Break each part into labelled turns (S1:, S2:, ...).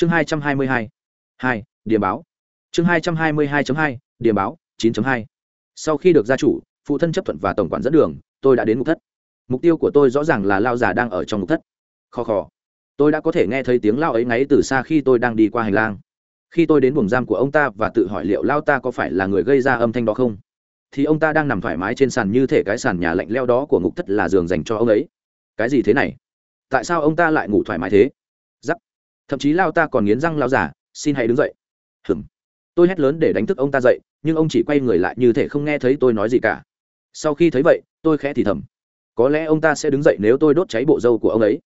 S1: chương hai trăm hai mươi hai. Hai, điểm báo. Chương hai trăm hai mươi hai hai, điểm báo, chín hai. Sau khi được gia chủ, phụ thân chấp thuận và tổng quản dẫn đường, tôi đã đến mục thất. Mục tiêu của tôi rõ ràng là lao già đang ở trong mục thất. Kho khò tôi đã có thể nghe thấy tiếng lao ấy ngáy từ xa khi tôi đang đi qua hành lang. Khi tôi đến buồng giam của ông ta và tự hỏi liệu lao ta có phải là người gây ra âm thanh đó không, thì ông ta đang nằm thoải mái trên sàn như thể cái sàn nhà lạnh leo đó của ngục thất là giường dành cho ông ấy. Cái gì thế này? Tại sao ông ta lại ngủ thoải mái thế? Thậm chí lao ta còn nghiến răng lao giả, xin hãy đứng dậy. Hừm. Tôi hét lớn để đánh thức ông ta dậy, nhưng ông chỉ quay người lại như thể không nghe thấy tôi nói gì cả. Sau khi thấy vậy, tôi khẽ thì thầm. Có lẽ ông ta sẽ đứng dậy nếu tôi đốt cháy bộ râu của ông ấy.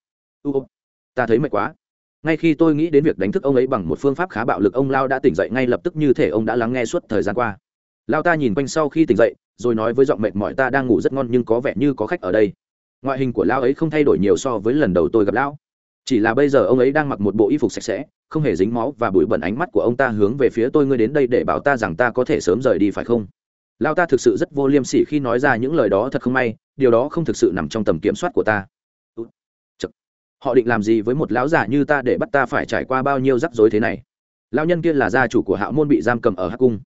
S1: U ta thấy mệt quá. Ngay khi tôi nghĩ đến việc đánh thức ông ấy bằng một phương pháp khá bạo lực, ông lao đã tỉnh dậy ngay lập tức như thể ông đã lắng nghe suốt thời gian qua. Lao ta nhìn quanh sau khi tỉnh dậy, rồi nói với giọng mệt mỏi, ta đang ngủ rất ngon nhưng có vẻ như có khách ở đây. Ngoại hình của lao ấy không thay đổi nhiều so với lần đầu tôi gặp lão chỉ là bây giờ ông ấy đang mặc một bộ y phục sạch sẽ, không hề dính máu và bụi bẩn ánh mắt của ông ta hướng về phía tôi. Ngươi đến đây để bảo ta rằng ta có thể sớm rời đi phải không? Lao ta thực sự rất vô liêm sỉ khi nói ra những lời đó. Thật không may, điều đó không thực sự nằm trong tầm kiểm soát của ta. Chật. họ định làm gì với một lão già như ta để bắt ta phải trải qua bao nhiêu rắc rối thế này? Lao nhân kia là gia chủ của Hạo môn bị giam cầm ở hắc cung.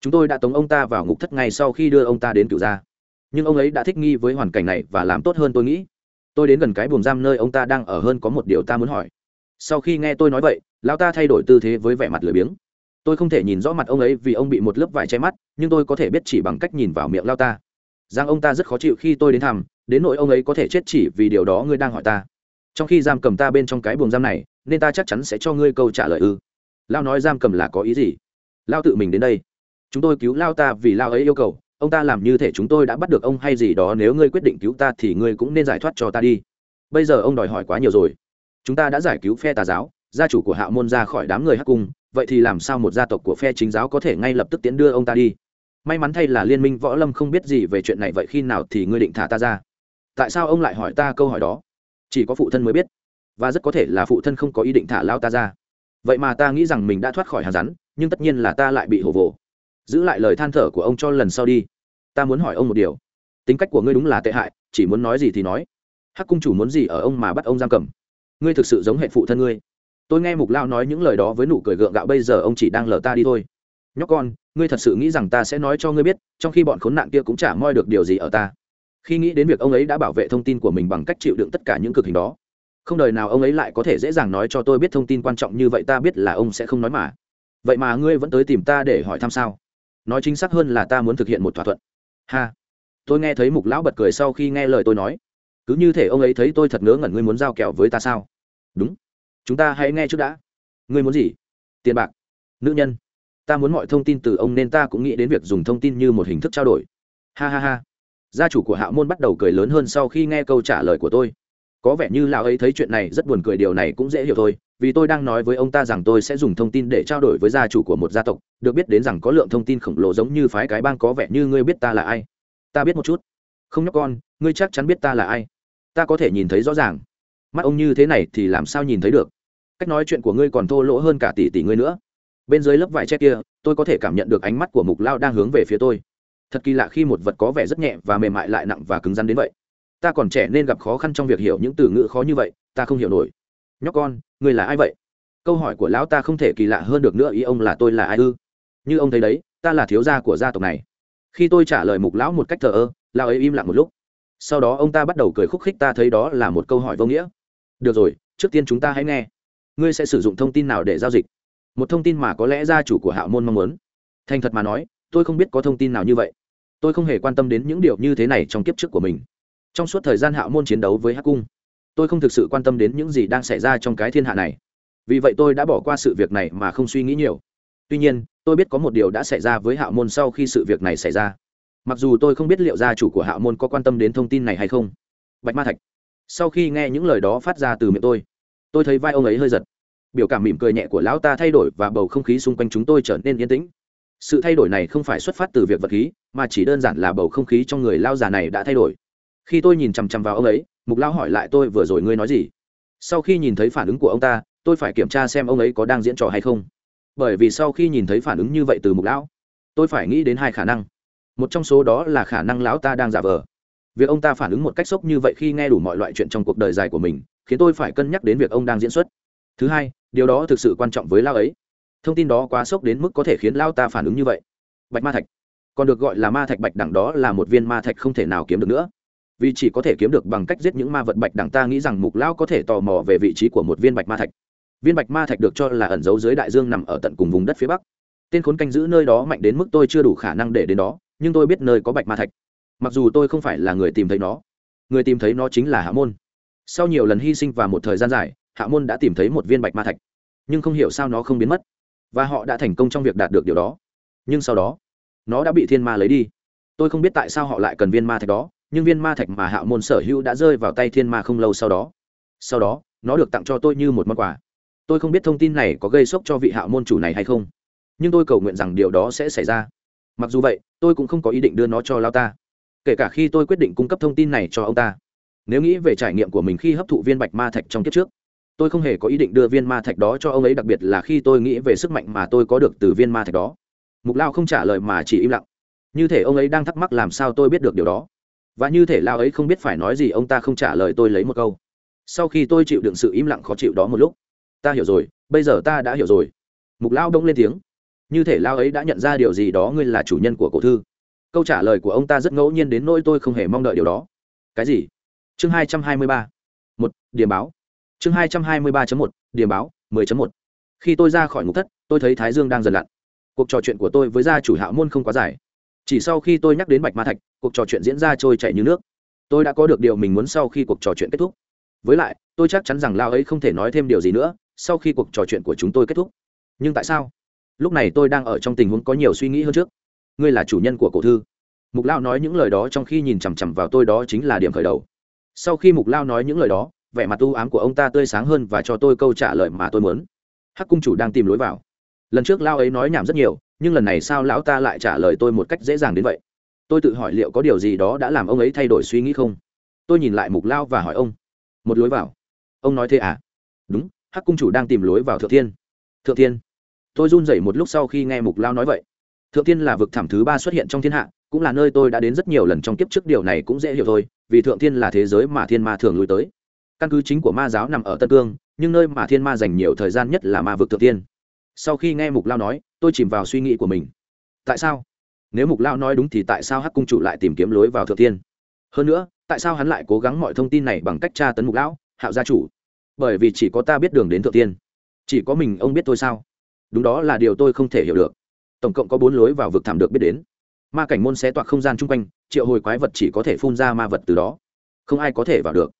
S1: Chúng tôi đã tống ông ta vào ngục thất ngay sau khi đưa ông ta đến cựu gia. Nhưng ông ấy đã thích nghi với hoàn cảnh này và làm tốt hơn tôi nghĩ tôi đến gần cái buồng giam nơi ông ta đang ở hơn có một điều ta muốn hỏi. Sau khi nghe tôi nói vậy, lão ta thay đổi tư thế với vẻ mặt lười biếng. Tôi không thể nhìn rõ mặt ông ấy vì ông bị một lớp vải che mắt, nhưng tôi có thể biết chỉ bằng cách nhìn vào miệng lao ta. Rằng ông ta rất khó chịu khi tôi đến thăm, đến nỗi ông ấy có thể chết chỉ vì điều đó ngươi đang hỏi ta. Trong khi giam cầm ta bên trong cái buồng giam này, nên ta chắc chắn sẽ cho ngươi câu trả lời ư. Lao nói giam cầm là có ý gì? Lao tự mình đến đây. Chúng tôi cứu lao ta vì lao ấy yêu cầu ông ta làm như thể chúng tôi đã bắt được ông hay gì đó, nếu ngươi quyết định cứu ta thì ngươi cũng nên giải thoát cho ta đi. Bây giờ ông đòi hỏi quá nhiều rồi. Chúng ta đã giải cứu phe tà giáo, gia chủ của hạ môn ra khỏi đám người hắc cung, vậy thì làm sao một gia tộc của phe chính giáo có thể ngay lập tức tiến đưa ông ta đi? May mắn thay là liên minh võ lâm không biết gì về chuyện này, vậy khi nào thì ngươi định thả ta ra? Tại sao ông lại hỏi ta câu hỏi đó? Chỉ có phụ thân mới biết, và rất có thể là phụ thân không có ý định thả lao ta ra. Vậy mà ta nghĩ rằng mình đã thoát khỏi hàng rắn, nhưng tất nhiên là ta lại bị hổ vồ giữ lại lời than thở của ông cho lần sau đi. Ta muốn hỏi ông một điều. Tính cách của ngươi đúng là tệ hại, chỉ muốn nói gì thì nói. Hắc cung chủ muốn gì ở ông mà bắt ông giam cầm? Ngươi thực sự giống hệ phụ thân ngươi. Tôi nghe mục lao nói những lời đó với nụ cười gượng gạo, bây giờ ông chỉ đang lờ ta đi thôi. Nhóc con, ngươi thật sự nghĩ rằng ta sẽ nói cho ngươi biết, trong khi bọn khốn nạn kia cũng chả moi được điều gì ở ta. Khi nghĩ đến việc ông ấy đã bảo vệ thông tin của mình bằng cách chịu đựng tất cả những cực hình đó, không đời nào ông ấy lại có thể dễ dàng nói cho tôi biết thông tin quan trọng như vậy, ta biết là ông sẽ không nói mà. Vậy mà ngươi vẫn tới tìm ta để hỏi thăm sao? Nói chính xác hơn là ta muốn thực hiện một thỏa thuận. Ha. Tôi nghe thấy mục lão bật cười sau khi nghe lời tôi nói. Cứ như thể ông ấy thấy tôi thật ngớ ngẩn ngươi muốn giao kẹo với ta sao? Đúng. Chúng ta hãy nghe trước đã. Ngươi muốn gì? Tiền bạc. Nữ nhân. Ta muốn mọi thông tin từ ông nên ta cũng nghĩ đến việc dùng thông tin như một hình thức trao đổi. Ha ha ha. Gia chủ của hạ môn bắt đầu cười lớn hơn sau khi nghe câu trả lời của tôi. Có vẻ như lão ấy thấy chuyện này rất buồn cười, điều này cũng dễ hiểu thôi vì tôi đang nói với ông ta rằng tôi sẽ dùng thông tin để trao đổi với gia chủ của một gia tộc, được biết đến rằng có lượng thông tin khổng lồ giống như phái cái bang có vẻ như ngươi biết ta là ai. Ta biết một chút. Không nhóc con, ngươi chắc chắn biết ta là ai. Ta có thể nhìn thấy rõ ràng. Mắt ông như thế này thì làm sao nhìn thấy được? Cách nói chuyện của ngươi còn thô lỗ hơn cả tỷ tỷ ngươi nữa. Bên dưới lớp vải che kia, tôi có thể cảm nhận được ánh mắt của mục lao đang hướng về phía tôi. Thật kỳ lạ khi một vật có vẻ rất nhẹ và mềm mại lại nặng và cứng rắn đến vậy. Ta còn trẻ nên gặp khó khăn trong việc hiểu những từ ngữ khó như vậy, ta không hiểu nổi nhóc con, ngươi là ai vậy? Câu hỏi của lão ta không thể kỳ lạ hơn được nữa, ý ông là tôi là ai ư? Như ông thấy đấy, ta là thiếu gia của gia tộc này. Khi tôi trả lời mục lão một cách thờ ơ, lão ấy im lặng một lúc. Sau đó ông ta bắt đầu cười khúc khích ta thấy đó là một câu hỏi vô nghĩa. Được rồi, trước tiên chúng ta hãy nghe. Ngươi sẽ sử dụng thông tin nào để giao dịch? Một thông tin mà có lẽ gia chủ của hạ môn mong muốn. Thành thật mà nói, tôi không biết có thông tin nào như vậy. Tôi không hề quan tâm đến những điều như thế này trong kiếp trước của mình. Trong suốt thời gian hạ môn chiến đấu với hắc cung tôi không thực sự quan tâm đến những gì đang xảy ra trong cái thiên hạ này. Vì vậy tôi đã bỏ qua sự việc này mà không suy nghĩ nhiều. Tuy nhiên, tôi biết có một điều đã xảy ra với hạ môn sau khi sự việc này xảy ra. Mặc dù tôi không biết liệu gia chủ của hạ môn có quan tâm đến thông tin này hay không. Bạch ma thạch, sau khi nghe những lời đó phát ra từ miệng tôi tôi thấy vai ông ấy hơi giật. Biểu cảm mỉm cười nhẹ của lão ta thay đổi và bầu không khí xung quanh chúng tôi trở nên yên tĩnh. Sự thay đổi này không phải xuất phát từ việc vật khí, mà chỉ đơn giản là bầu không khí trong người lao già này đã thay đổi. Khi tôi nhìn chằm chằm vào ông ấy mục lao hỏi lại tôi vừa rồi ngươi nói gì? Sau khi nhìn thấy phản ứng của ông ta, tôi phải kiểm tra xem ông ấy có đang diễn trò hay không. Bởi vì sau khi nhìn thấy phản ứng như vậy từ mục lão, tôi phải nghĩ đến hai khả năng. Một trong số đó là khả năng lão ta đang giả vờ. Việc ông ta phản ứng một cách sốc như vậy khi nghe đủ mọi loại chuyện trong cuộc đời dài của mình, khiến tôi phải cân nhắc đến việc ông đang diễn xuất. Thứ hai, điều đó thực sự quan trọng với lao ấy. Thông tin đó quá sốc đến mức có thể khiến lao ta phản ứng như vậy. Bạch ma thạch. Còn được gọi là ma thạch bạch đẳng đó là một viên ma thạch không thể nào kiếm được nữa vì chỉ có thể kiếm được bằng cách giết những ma vật bạch đẳng ta nghĩ rằng mục lão có thể tò mò về vị trí của một viên bạch ma thạch. Viên bạch ma thạch được cho là ẩn giấu dưới đại dương nằm ở tận cùng vùng đất phía bắc. Tên khốn canh giữ nơi đó mạnh đến mức tôi chưa đủ khả năng để đến đó, nhưng tôi biết nơi có bạch ma thạch. Mặc dù tôi không phải là người tìm thấy nó, người tìm thấy nó chính là hạ môn. Sau nhiều lần hy sinh và một thời gian dài, hạ môn đã tìm thấy một viên bạch ma thạch, nhưng không hiểu sao nó không biến mất, và họ đã thành công trong việc đạt được điều đó. Nhưng sau đó, nó đã bị thiên ma lấy đi. Tôi không biết tại sao họ lại cần viên ma thạch đó nhưng viên ma thạch mà Hạo môn sở hữu đã rơi vào tay thiên ma không lâu sau đó. Sau đó, nó được tặng cho tôi như một món quà. Tôi không biết thông tin này có gây sốc cho vị Hạo môn chủ này hay không, nhưng tôi cầu nguyện rằng điều đó sẽ xảy ra. Mặc dù vậy, tôi cũng không có ý định đưa nó cho lao ta, kể cả khi tôi quyết định cung cấp thông tin này cho ông ta. Nếu nghĩ về trải nghiệm của mình khi hấp thụ viên bạch ma thạch trong kiếp trước, tôi không hề có ý định đưa viên ma thạch đó cho ông ấy, đặc biệt là khi tôi nghĩ về sức mạnh mà tôi có được từ viên ma thạch đó. Mục lao không trả lời mà chỉ im lặng. Như thể ông ấy đang thắc mắc làm sao tôi biết được điều đó và như thể lao ấy không biết phải nói gì, ông ta không trả lời tôi lấy một câu. Sau khi tôi chịu đựng sự im lặng khó chịu đó một lúc, ta hiểu rồi, bây giờ ta đã hiểu rồi. Mục lao đông lên tiếng. Như thể lao ấy đã nhận ra điều gì đó, ngươi là chủ nhân của cổ thư. Câu trả lời của ông ta rất ngẫu nhiên đến nỗi tôi không hề mong đợi điều đó. Cái gì? Chương hai trăm hai mươi ba. Một, điểm báo. Chương hai trăm hai mươi ba một, điểm báo, mười một. Khi tôi ra khỏi ngục thất, tôi thấy thái dương đang dần lặn. Cuộc trò chuyện của tôi với gia chủ hạo môn không quá dài. Chỉ sau khi tôi nhắc đến bạch ma thạch cuộc trò chuyện diễn ra trôi chảy như nước. Tôi đã có được điều mình muốn sau khi cuộc trò chuyện kết thúc. Với lại, tôi chắc chắn rằng lao ấy không thể nói thêm điều gì nữa sau khi cuộc trò chuyện của chúng tôi kết thúc. Nhưng tại sao? Lúc này tôi đang ở trong tình huống có nhiều suy nghĩ hơn trước. Ngươi là chủ nhân của cổ thư. Mục lao nói những lời đó trong khi nhìn chằm chằm vào tôi đó chính là điểm khởi đầu. Sau khi mục lao nói những lời đó, vẻ mặt u ám của ông ta tươi sáng hơn và cho tôi câu trả lời mà tôi muốn. Hắc cung chủ đang tìm lối vào. Lần trước lao ấy nói nhảm rất nhiều, nhưng lần này sao lão ta lại trả lời tôi một cách dễ dàng đến vậy? Tôi tự hỏi liệu có điều gì đó đã làm ông ấy thay đổi suy nghĩ không? Tôi nhìn lại mục lao và hỏi ông. Một lối vào. Ông nói thế à? Đúng, hắc cung chủ đang tìm lối vào thượng thiên. Thượng thiên. Tôi run rẩy một lúc sau khi nghe mục lao nói vậy. Thượng thiên là vực thẳm thứ ba xuất hiện trong thiên hạ, cũng là nơi tôi đã đến rất nhiều lần trong kiếp trước, điều này cũng dễ hiểu thôi, vì thượng thiên là thế giới mà thiên ma thường lui tới. Căn cứ chính của ma giáo nằm ở tân cương, nhưng nơi mà thiên ma dành nhiều thời gian nhất là ma vực thượng thiên. Sau khi nghe mục lao nói, tôi chìm vào suy nghĩ của mình. Tại sao? Nếu mục lao nói đúng thì tại sao hắc cung chủ lại tìm kiếm lối vào thượng thiên hơn nữa, tại sao hắn lại cố gắng mọi thông tin này bằng cách tra tấn mục lão, hạo gia chủ? Bởi vì chỉ có ta biết đường đến thượng thiên chỉ có mình ông biết thôi sao? Đúng đó là điều tôi không thể hiểu được. Tổng cộng có bốn lối vào vực thảm được biết đến. Ma cảnh môn sẽ toạc không gian chung quanh, triệu hồi quái vật chỉ có thể phun ra ma vật từ đó. Không ai có thể vào được.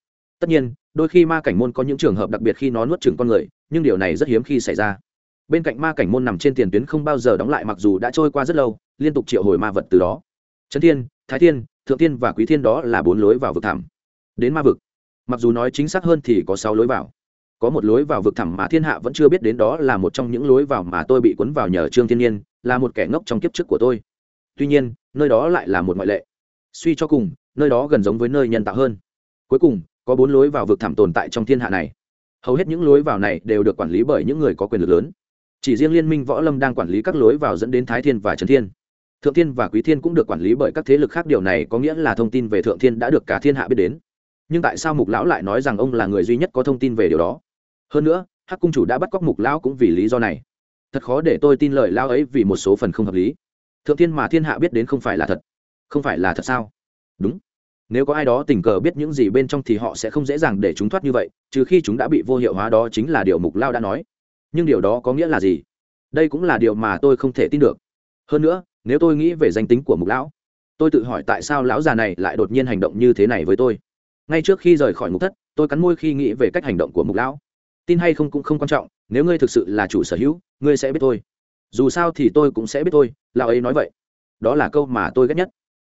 S1: Tất nhiên, đôi khi ma cảnh môn có những trường hợp đặc biệt khi nó nuốt chừng con người, nhưng điều này rất hiếm khi xảy ra. Bên cạnh ma cảnh môn nằm trên tiền tuyến không bao giờ đóng lại mặc dù đã trôi qua rất lâu liên tục triệu hồi ma vật từ đó. Trấn thiên, thái thiên, thượng thiên và quý thiên đó là bốn lối vào vực thẳm. đến ma vực, mặc dù nói chính xác hơn thì có sáu lối vào. Có một lối vào vực thẳm mà thiên hạ vẫn chưa biết đến đó là một trong những lối vào mà tôi bị cuốn vào nhờ trương thiên nhiên, là một kẻ ngốc trong kiếp trước của tôi. Tuy nhiên, nơi đó lại là một ngoại lệ. Suy cho cùng, nơi đó gần giống với nơi nhân tạo hơn. Cuối cùng, có bốn lối vào vực thẳm tồn tại trong thiên hạ này. Hầu hết những lối vào này đều được quản lý bởi những người có quyền lực lớn. Chỉ riêng liên minh võ lâm đang quản lý các lối vào dẫn đến thái thiên và trấn thiên thượng thiên và quý thiên cũng được quản lý bởi các thế lực khác, điều này có nghĩa là thông tin về thượng thiên đã được cả thiên hạ biết đến. Nhưng tại sao mục lão lại nói rằng ông là người duy nhất có thông tin về điều đó? Hơn nữa, hắc cung chủ đã bắt cóc mục lão cũng vì lý do này. Thật khó để tôi tin lời lão ấy vì một số phần không hợp lý. Thượng thiên mà thiên hạ biết đến không phải là thật. Không phải là thật sao? Đúng. Nếu có ai đó tình cờ biết những gì bên trong thì họ sẽ không dễ dàng để chúng thoát như vậy, trừ khi chúng đã bị vô hiệu hóa, đó chính là điều mục lao đã nói. Nhưng điều đó có nghĩa là gì? Đây cũng là điều mà tôi không thể tin được hơn nữa, nếu tôi nghĩ về danh tính của mục lão, tôi tự hỏi tại sao lão già này lại đột nhiên hành động như thế này với tôi. Ngay trước khi rời khỏi mục thất, tôi cắn môi khi nghĩ về cách hành động của mục lão. Tin hay không cũng không quan trọng, nếu ngươi thực sự là chủ sở hữu, ngươi sẽ biết thôi dù sao thì tôi cũng sẽ biết thôi Lão ấy nói vậy. Đó là câu mà tôi ghét nhất.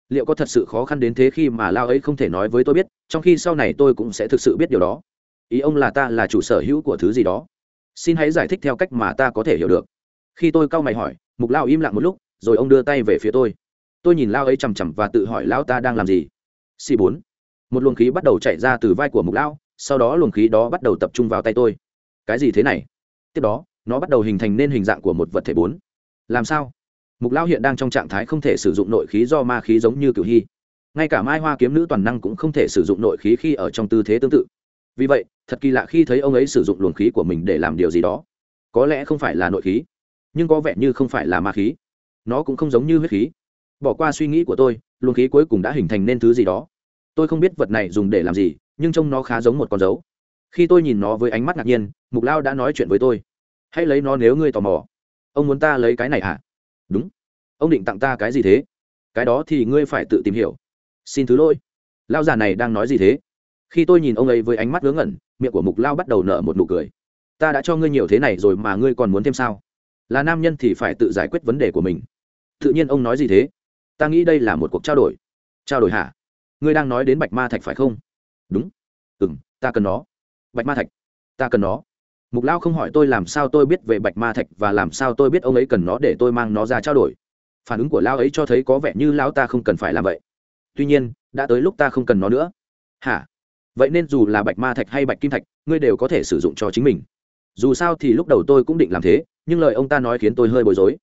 S1: Liệu có thật sự khó khăn đến thế khi mà lao ấy không thể nói với tôi biết, trong khi sau này tôi cũng sẽ thực sự biết điều đó. Ý ông là ta là chủ sở hữu của thứ gì đó. Xin hãy giải thích theo cách mà ta có thể hiểu được. Khi tôi cau mày hỏi, mục lao im lặng một lúc rồi ông đưa tay về phía tôi. Tôi nhìn lao ấy chằm chằm và tự hỏi lao ta đang làm gì. C bốn. Một luồng khí bắt đầu chạy ra từ vai của mục lao, sau đó luồng khí đó bắt đầu tập trung vào tay tôi. Cái gì thế này? Tiếp đó, nó bắt đầu hình thành nên hình dạng của một vật thể bốn. Làm sao? Mục lao hiện đang trong trạng thái không thể sử dụng nội khí do ma khí giống như cửu hy. Ngay cả mai hoa kiếm nữ toàn năng cũng không thể sử dụng nội khí khi ở trong tư thế tương tự. Vì vậy, thật kỳ lạ khi thấy ông ấy sử dụng luồng khí của mình để làm điều gì đó. Có lẽ không phải là nội khí, nhưng có vẻ như không phải là ma khí nó cũng không giống như huyết khí. Bỏ qua suy nghĩ của tôi, luồng khí cuối cùng đã hình thành nên thứ gì đó. Tôi không biết vật này dùng để làm gì, nhưng trông nó khá giống một con dấu. Khi tôi nhìn nó với ánh mắt ngạc nhiên, mục lao đã nói chuyện với tôi. Hãy lấy nó nếu ngươi tò mò. Ông muốn ta lấy cái này hả? Đúng. Ông định tặng ta cái gì thế? Cái đó thì ngươi phải tự tìm hiểu. Xin thứ lỗi. Lao già này đang nói gì thế? Khi tôi nhìn ông ấy với ánh mắt ngớ ngẩn, miệng của mục lao bắt đầu nở một nụ cười. Ta đã cho ngươi nhiều thế này rồi mà ngươi còn muốn thêm sao? Là nam nhân thì phải tự giải quyết vấn đề của mình. Tự nhiên ông nói gì thế? Ta nghĩ đây là một cuộc trao đổi. Trao đổi hả? Ngươi đang nói đến bạch ma thạch phải không? Đúng. Ừ m ta cần nó. Bạch ma thạch, ta cần nó. Mục lao không hỏi tôi làm sao tôi biết về bạch ma thạch và làm sao tôi biết ông ấy cần nó để tôi mang nó ra trao đổi. Phản ứng của lao ấy cho thấy có vẻ như lao ta không cần phải làm vậy. Tuy nhiên, đã tới lúc ta không cần nó nữa. Hả? Vậy nên dù là bạch ma thạch hay bạch kim thạch, ngươi đều có thể sử dụng cho chính mình dù sao thì lúc đầu tôi cũng định làm thế, nhưng lời ông ta nói khiến tôi hơi bối rối.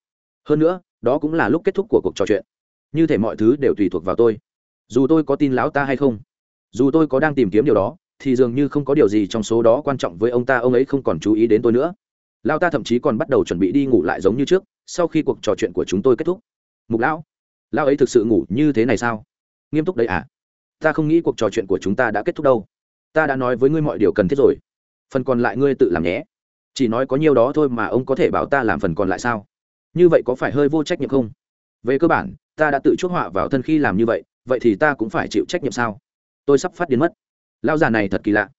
S1: Hơn nữa, đó cũng là lúc kết thúc của cuộc trò chuyện. Như thể mọi thứ đều tùy thuộc vào tôi. Dù tôi có tin lão ta hay không, dù tôi có đang tìm kiếm điều đó, thì dường như không có điều gì trong số đó quan trọng với ông ta, ông ấy không còn chú ý đến tôi nữa. Lão ta thậm chí còn bắt đầu chuẩn bị đi ngủ lại giống như trước, sau khi cuộc trò chuyện của chúng tôi kết thúc. Mục lão lão ấy thực sự ngủ như thế này sao? Nghiêm túc đấy à? Ta không nghĩ cuộc trò chuyện của chúng ta đã kết thúc đâu. Ta đã nói với ngươi mọi điều cần thiết rồi. Phần còn lại ngươi tự làm nhé chỉ nói có nhiêu đó thôi mà ông có thể bảo ta làm phần còn lại sao? Như vậy có phải hơi vô trách nhiệm không? Về cơ bản, ta đã tự chuốc họa vào thân khi làm như vậy vậy thì ta cũng phải chịu trách nhiệm sao? Tôi sắp phát điên mất. Lao già này thật kỳ lạ.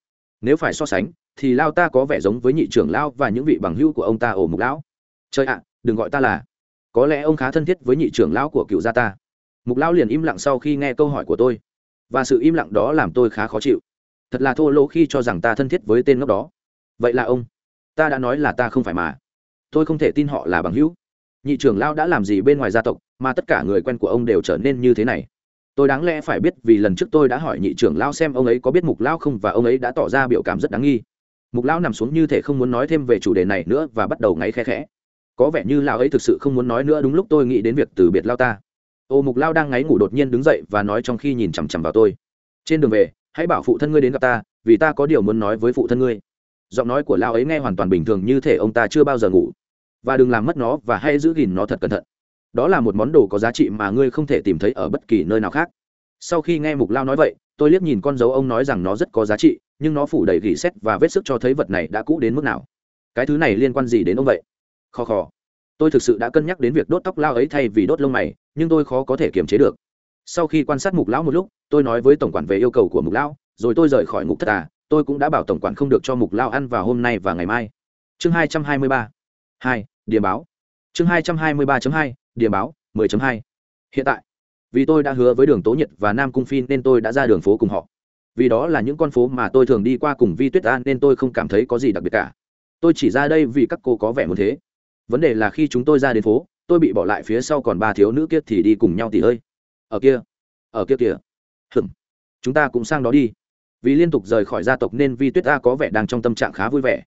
S1: Nếu phải so sánh, thì lao ta có vẻ giống với nhị trưởng lao và những vị bằng hữu của ông ta ổ mục lão. Trời ạ, đừng gọi ta là. Có lẽ ông khá thân thiết với nhị trưởng lão của cựu gia ta. Mục lão liền im lặng sau khi nghe câu hỏi của tôi. Và sự im lặng đó làm tôi khá khó chịu. Thật là thô lỗ khi cho rằng ta thân thiết với tên ngốc đó. Vậy là ông ta đã nói là ta không phải mà. Tôi không thể tin họ là bằng hữu. Nhị trưởng lao đã làm gì bên ngoài gia tộc, mà tất cả người quen của ông đều trở nên như thế này? Tôi đáng lẽ phải biết vì lần trước tôi đã hỏi nhị trưởng lao xem ông ấy có biết mục lao không và ông ấy đã tỏ ra biểu cảm rất đáng nghi. Mục lao nằm xuống như thể không muốn nói thêm về chủ đề này nữa và bắt đầu ngáy khe khẽ. Có vẻ như lao ấy thực sự không muốn nói nữa đúng lúc tôi nghĩ đến việc từ biệt lao ta. Ô, mục lao đang ngáy ngủ đột nhiên đứng dậy và nói trong khi nhìn chằm chằm vào tôi. Trên đường về, hãy bảo phụ thân ngươi đến gặp ta, vì ta có điều muốn nói với phụ thân ngươi giọng nói của lao ấy nghe hoàn toàn bình thường như thể ông ta chưa bao giờ ngủ. Và đừng làm mất nó và hãy giữ gìn nó thật cẩn thận. Đó là một món đồ có giá trị mà ngươi không thể tìm thấy ở bất kỳ nơi nào khác. Sau khi nghe mục lao nói vậy, tôi liếc nhìn con dấu ông nói rằng nó rất có giá trị, nhưng nó phủ đầy gỉ xét và vết sức cho thấy vật này đã cũ đến mức nào. Cái thứ này liên quan gì đến ông vậy? Khò khò tôi thực sự đã cân nhắc đến việc đốt tóc lao ấy thay vì đốt lông mày, nhưng tôi khó có thể kiềm chế được. Sau khi quan sát mục lão một lúc, tôi nói với tổng quản về yêu cầu của mục lão rồi tôi rời khỏi ngục thất à tôi cũng đã bảo tổng quản không được cho mục lao ăn vào hôm nay và ngày mai. Chương hai trăm hai mươi ba. Hai, điểm báo. Chương hai trăm hai mươi ba hai, điểm báo 10 hai. Hiện tại, vì tôi đã hứa với đường tố nhật và nam cung phi nên tôi đã ra đường phố cùng họ. Vì đó là những con phố mà tôi thường đi qua cùng vi tuyết an nên tôi không cảm thấy có gì đặc biệt cả. Tôi chỉ ra đây vì các cô có vẻ muốn thế. Vấn đề là khi chúng tôi ra đến phố, tôi bị bỏ lại phía sau còn ba thiếu nữ kia thì đi cùng nhau thì hơi. ở kia ở kia kìa. Hừm chúng ta cũng sang đó đi vì liên tục rời khỏi gia tộc nên vi tuyết a có vẻ đang trong tâm trạng khá vui vẻ.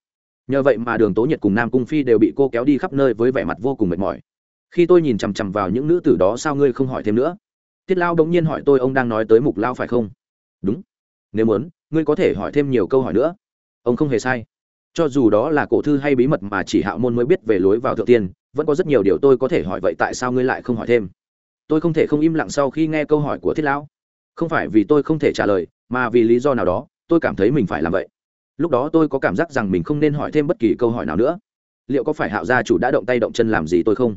S1: Nhờ vậy mà đường tố nhiệt cùng nam cung phi đều bị cô kéo đi khắp nơi với vẻ mặt vô cùng mệt mỏi. Khi tôi nhìn chằm chằm vào những nữ tử đó sao ngươi không hỏi thêm nữa? Tiết lao bỗng nhiên hỏi tôi ông đang nói tới mục lao phải không? Đúng. Nếu muốn, ngươi có thể hỏi thêm nhiều câu hỏi nữa. Ông không hề sai. Cho dù đó là cổ thư hay bí mật mà chỉ hạo môn mới biết về lối vào thượng tiên, vẫn có rất nhiều điều tôi có thể hỏi vậy tại sao ngươi lại không hỏi thêm? Tôi không thể không im lặng sau khi nghe câu hỏi của thiết lão không phải vì tôi không thể trả lời, mà vì lý do nào đó, tôi cảm thấy mình phải làm vậy. Lúc đó tôi có cảm giác rằng mình không nên hỏi thêm bất kỳ câu hỏi nào nữa. Liệu có phải hạo gia chủ đã động tay động chân làm gì tôi không?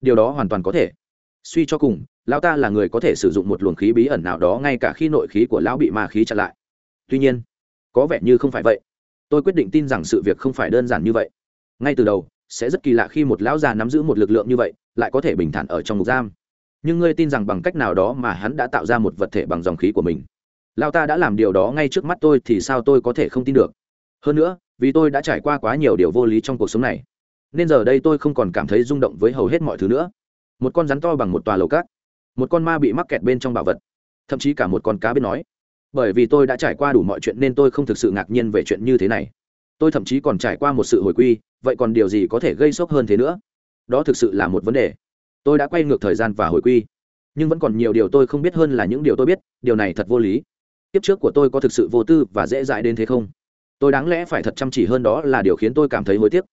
S1: Điều đó hoàn toàn có thể. Suy cho cùng, lão ta là người có thể sử dụng một luồng khí bí ẩn nào đó ngay cả khi nội khí của lão bị ma khí chặn lại. Tuy nhiên, có vẻ như không phải vậy. Tôi quyết định tin rằng sự việc không phải đơn giản như vậy. Ngay từ đầu, sẽ rất kỳ lạ khi một lão già nắm giữ một lực lượng như vậy, lại có thể bình thản ở trong ngục giam nhưng ngươi tin rằng bằng cách nào đó mà hắn đã tạo ra một vật thể bằng dòng khí của mình. Lao ta đã làm điều đó ngay trước mắt tôi thì sao tôi có thể không tin được? Hơn nữa, vì tôi đã trải qua quá nhiều điều vô lý trong cuộc sống này, nên giờ đây tôi không còn cảm thấy rung động với hầu hết mọi thứ nữa. Một con rắn to bằng một tòa lầu cát, một con ma bị mắc kẹt bên trong bảo vật, thậm chí cả một con cá biết nói. Bởi vì tôi đã trải qua đủ mọi chuyện nên tôi không thực sự ngạc nhiên về chuyện như thế này. Tôi thậm chí còn trải qua một sự hồi quy, vậy còn điều gì có thể gây sốc hơn thế nữa? Đó thực sự là một vấn đề tôi đã quay ngược thời gian và hồi quy. Nhưng vẫn còn nhiều điều tôi không biết hơn là những điều tôi biết, điều này thật vô lý. Tiếp trước của tôi có thực sự vô tư và dễ dãi đến thế không? Tôi đáng lẽ phải thật chăm chỉ hơn đó là điều khiến tôi cảm thấy hối tiếc.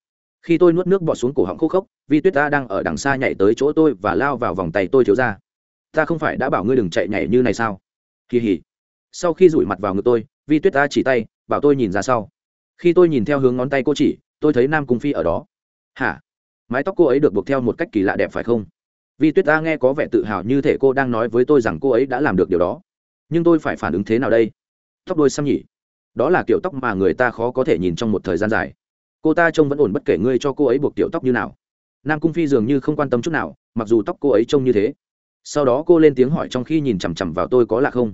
S1: Khi tôi nuốt nước bọt xuống cổ họng khô khốc, vi tuyết ta đang ở đằng xa nhảy tới chỗ tôi và lao vào vòng tay tôi thiếu ra. Ta không phải đã bảo ngươi đừng chạy nhảy như này sao? Kỳ hỉ. Sau khi rủi mặt vào ngực tôi, vi tuyết ta chỉ tay, bảo tôi nhìn ra sau. Khi tôi nhìn theo hướng ngón tay cô chỉ, tôi thấy nam cung phi ở đó. Hả? Mái tóc cô ấy được buộc theo một cách kỳ lạ đẹp phải không? Vi tuyết ta nghe có vẻ tự hào như thể cô đang nói với tôi rằng cô ấy đã làm được điều đó. Nhưng tôi phải phản ứng thế nào đây? Tóc đôi xăm nhỉ? Đó là kiểu tóc mà người ta khó có thể nhìn trong một thời gian dài. Cô ta trông vẫn ổn bất kể ngươi cho cô ấy buộc kiểu tóc như nào. Nam cung phi dường như không quan tâm chút nào, mặc dù tóc cô ấy trông như thế. Sau đó cô lên tiếng hỏi trong khi nhìn chằm chằm vào tôi có lạ không?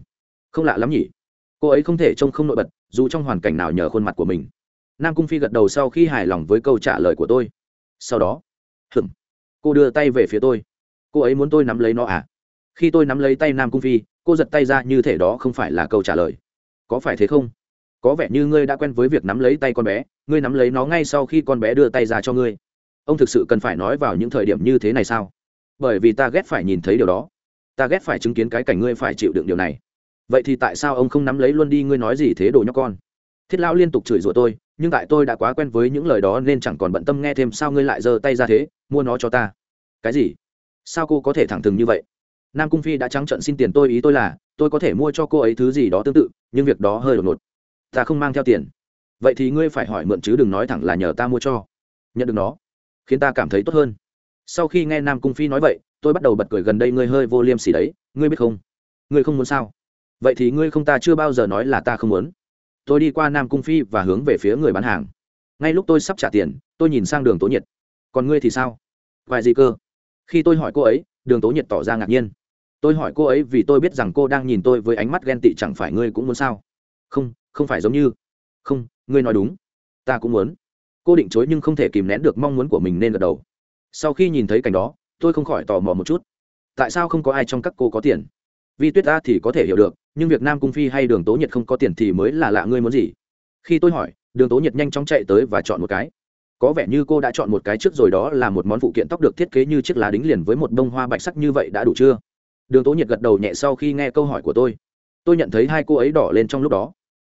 S1: Không lạ lắm nhỉ? Cô ấy không thể trông không nổi bật, dù trong hoàn cảnh nào nhờ khuôn mặt của mình. Nam cung phi gật đầu sau khi hài lòng với câu trả lời của tôi. Sau đó hừng cô đưa tay về phía tôi cô ấy muốn tôi nắm lấy nó à? Khi tôi nắm lấy tay nam cung phi, cô giật tay ra như thể đó không phải là câu trả lời. Có phải thế không? Có vẻ như ngươi đã quen với việc nắm lấy tay con bé, ngươi nắm lấy nó ngay sau khi con bé đưa tay ra cho ngươi. Ông thực sự cần phải nói vào những thời điểm như thế này sao? Bởi vì ta ghét phải nhìn thấy điều đó. Ta ghét phải chứng kiến cái cảnh ngươi phải chịu đựng điều này. Vậy thì tại sao ông không nắm lấy luôn đi ngươi nói gì thế đồ nhóc con? Thiết lão liên tục chửi rủa tôi, nhưng tại tôi đã quá quen với những lời đó nên chẳng còn bận tâm nghe thêm sao ngươi lại giơ tay ra thế, mua nó cho ta. Cái gì? Sao cô có thể thẳng thừng như vậy? Nam cung phi đã trắng trận xin tiền tôi, ý tôi là, tôi có thể mua cho cô ấy thứ gì đó tương tự, nhưng việc đó hơi đột ngột. Ta không mang theo tiền. Vậy thì ngươi phải hỏi mượn chứ, đừng nói thẳng là nhờ ta mua cho. Nhận được nó, khiến ta cảm thấy tốt hơn. Sau khi nghe nam cung phi nói vậy, tôi bắt đầu bật cười gần đây, ngươi hơi vô liêm sỉ đấy, ngươi biết không? Ngươi không muốn sao? Vậy thì ngươi không ta chưa bao giờ nói là ta không muốn. Tôi đi qua nam cung phi và hướng về phía người bán hàng. Ngay lúc tôi sắp trả tiền, tôi nhìn sang đường tố nhiệt. Còn ngươi thì sao? Vài gì cơ? Khi tôi hỏi cô ấy, đường tố nhiệt tỏ ra ngạc nhiên. Tôi hỏi cô ấy vì tôi biết rằng cô đang nhìn tôi với ánh mắt ghen tị chẳng phải ngươi cũng muốn sao? Không không phải giống như. Không, ngươi nói đúng. Ta cũng muốn. Cô định chối nhưng không thể kìm nén được mong muốn của mình nên gật đầu. Sau khi nhìn thấy cảnh đó, tôi không khỏi tò mò một chút. Tại sao không có ai trong các cô có tiền? Vì tuyết ta thì có thể hiểu được, nhưng việc nam cung phi hay đường tố nhiệt không có tiền thì mới là lạ ngươi muốn gì? Khi tôi hỏi, đường tố nhiệt nhanh chóng chạy tới và chọn một cái có vẻ như cô đã chọn một cái trước rồi, đó là một món phụ kiện tóc được thiết kế như chiếc lá đính liền với một bông hoa bạch sắc như vậy đã đủ chưa? Đường tố nhiệt gật đầu nhẹ sau khi nghe câu hỏi của tôi. Tôi nhận thấy hai cô ấy đỏ lên trong lúc đó.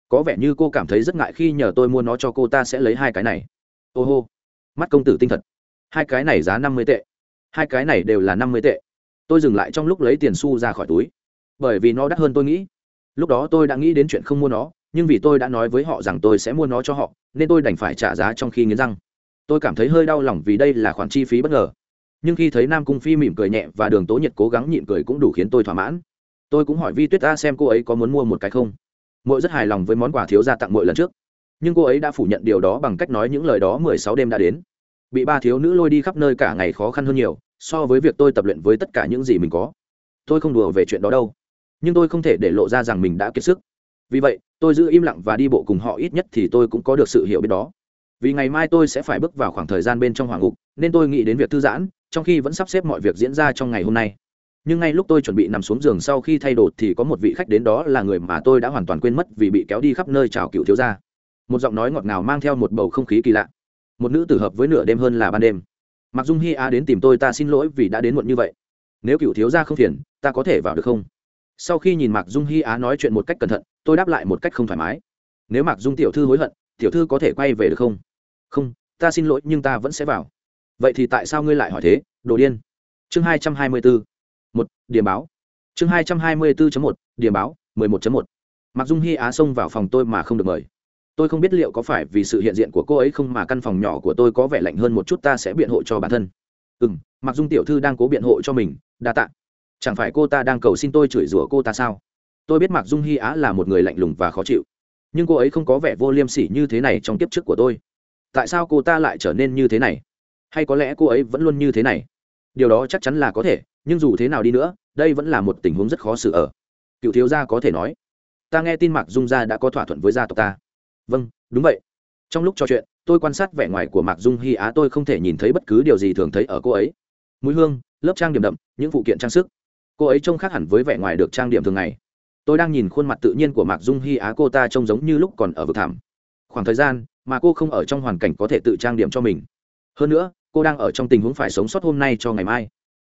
S1: Có vẻ như cô cảm thấy rất ngại khi nhờ tôi mua nó cho cô ta sẽ lấy hai cái này. Ô hô, mắt công tử tinh thật. Hai cái này giá năm mươi tệ. Hai cái này đều là năm mươi tệ. Tôi dừng lại trong lúc lấy tiền xu ra khỏi túi. Bởi vì nó đắt hơn tôi nghĩ. Lúc đó tôi đã nghĩ đến chuyện không mua nó, nhưng vì tôi đã nói với họ rằng tôi sẽ mua nó cho họ, nên tôi đành phải trả giá trong khi nghiến răng tôi cảm thấy hơi đau lòng vì đây là khoản chi phí bất ngờ. Nhưng khi thấy nam cung phi mỉm cười nhẹ và đường tố nhiệt cố gắng nhịn cười cũng đủ khiến tôi thỏa mãn. Tôi cũng hỏi vi tuyết ta xem cô ấy có muốn mua một cái không. Mội rất hài lòng với món quà thiếu gia tặng mội lần trước. Nhưng cô ấy đã phủ nhận điều đó bằng cách nói những lời đó mười sáu đêm đã đến. Bị ba thiếu nữ lôi đi khắp nơi cả ngày khó khăn hơn nhiều, so với việc tôi tập luyện với tất cả những gì mình có. Tôi không đùa về chuyện đó đâu. Nhưng tôi không thể để lộ ra rằng mình đã kiệt sức. Vì vậy, tôi giữ im lặng và đi bộ cùng họ ít nhất thì tôi cũng có được sự hiểu biết đó vì ngày mai tôi sẽ phải bước vào khoảng thời gian bên trong hoàng ngục, nên tôi nghĩ đến việc thư giãn, trong khi vẫn sắp xếp mọi việc diễn ra trong ngày hôm nay. Nhưng ngay lúc tôi chuẩn bị nằm xuống giường sau khi thay đồ thì có một vị khách đến đó là người mà tôi đã hoàn toàn quên mất vì bị kéo đi khắp nơi chào cựu thiếu gia. Một giọng nói ngọt ngào mang theo một bầu không khí kỳ lạ. Một nữ tử hợp với nửa đêm hơn là ban đêm. Mặc dung hi a đến tìm tôi ta xin lỗi vì đã đến muộn như vậy. Nếu cựu thiếu gia không phiền, ta có thể vào được không? Sau khi nhìn mạc dung hi á nói chuyện một cách cẩn thận, tôi đáp lại một cách không thoải mái. Nếu mạc dung tiểu thư hối hận, tiểu thư có thể quay về được không? Không, ta xin lỗi, nhưng ta vẫn sẽ vào. Vậy thì tại sao ngươi lại hỏi thế, đồ điên? Chương hai trăm hai mươi bốn một, điểm báo. Chương hai trăm hai mươi bốn một, điểm báo, mười một một. Mặc dung hy á xông vào phòng tôi mà không được mời. Tôi không biết liệu có phải vì sự hiện diện của cô ấy không mà căn phòng nhỏ của tôi có vẻ lạnh hơn một chút, ta sẽ biện hộ cho bản thân. Ừ m mặc dung tiểu thư đang cố biện hộ cho mình, đa t ạ chẳng phải cô ta đang cầu xin tôi chửi rủa cô ta sao? Tôi biết mặc dung hy á là một người lạnh lùng và khó chịu. Nhưng cô ấy không có vẻ vô liêm sỉ như thế này trong kiếp trước của tôi tại sao cô ta lại trở nên như thế này? Hay có lẽ cô ấy vẫn luôn như thế này? Điều đó chắc chắn là có thể, nhưng dù thế nào đi nữa, đây vẫn là một tình huống rất khó xử ở. Cựu thiếu gia có thể nói, ta nghe tin mạc dung gia đã có thỏa thuận với gia tộc ta. Vâng đúng vậy. Trong lúc trò chuyện, tôi quan sát vẻ ngoài của mạc dung hy á, tôi không thể nhìn thấy bất cứ điều gì thường thấy ở cô ấy. Mũi hương, lớp trang điểm đậm, những phụ kiện trang sức. Cô ấy trông khác hẳn với vẻ ngoài được trang điểm thường ngày. Tôi đang nhìn khuôn mặt tự nhiên của mạc dung hy á, cô ta trông giống như lúc còn ở vực thảm khoảng thời gian mà cô không ở trong hoàn cảnh có thể tự trang điểm cho mình. Hơn nữa, cô đang ở trong tình huống phải sống sót hôm nay cho ngày mai.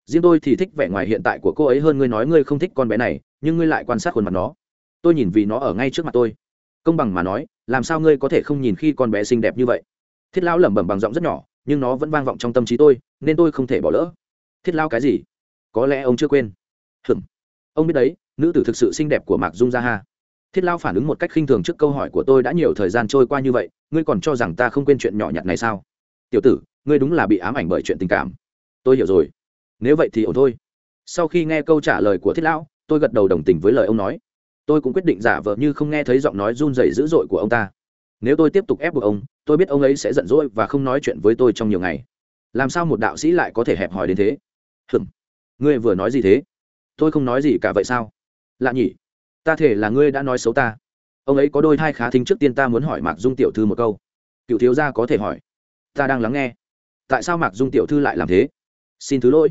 S1: Riêng tôi thì thích vẻ ngoài hiện tại của cô ấy hơn ngươi nói ngươi không thích con bé này, nhưng ngươi lại quan sát khuôn mặt nó. Tôi nhìn vì nó ở ngay trước mặt tôi. Công bằng mà nói, làm sao ngươi có thể không nhìn khi con bé xinh đẹp như vậy? Thiết lão lẩm bẩm bằng giọng rất nhỏ, nhưng nó vẫn vang vọng trong tâm trí tôi, nên tôi không thể bỏ lỡ. Thiết lao cái gì? Có lẽ ông chưa quên. Hừm ông biết đấy, nữ tử thực sự xinh đẹp của mạc dung gia ha. Thiết lao phản ứng một cách khinh thường trước câu hỏi của tôi đã nhiều thời gian trôi qua như vậy ngươi còn cho rằng ta không quên chuyện nhỏ nhặt này sao? Tiểu tử, ngươi đúng là bị ám ảnh bởi chuyện tình cảm. Tôi hiểu rồi. Nếu vậy thì ổn thôi. Sau khi nghe câu trả lời của thiết lão, tôi gật đầu đồng tình với lời ông nói. Tôi cũng quyết định giả vờ như không nghe thấy giọng nói run rẩy dữ dội của ông ta. Nếu tôi tiếp tục ép buộc ông, tôi biết ông ấy sẽ giận dỗi và không nói chuyện với tôi trong nhiều ngày. Làm sao một đạo sĩ lại có thể hẹp hòi đến thế? Hừm ngươi vừa nói gì thế? Tôi không nói gì cả vậy sao? Lạ nhỉ. Ta thể là ngươi đã nói xấu ta ông ấy có đôi thai khá thính trước tiên ta muốn hỏi mạc dung tiểu thư một câu. Cựu thiếu gia có thể hỏi. Ta đang lắng nghe. Tại sao mạc dung tiểu thư lại làm thế? Xin thứ lỗi.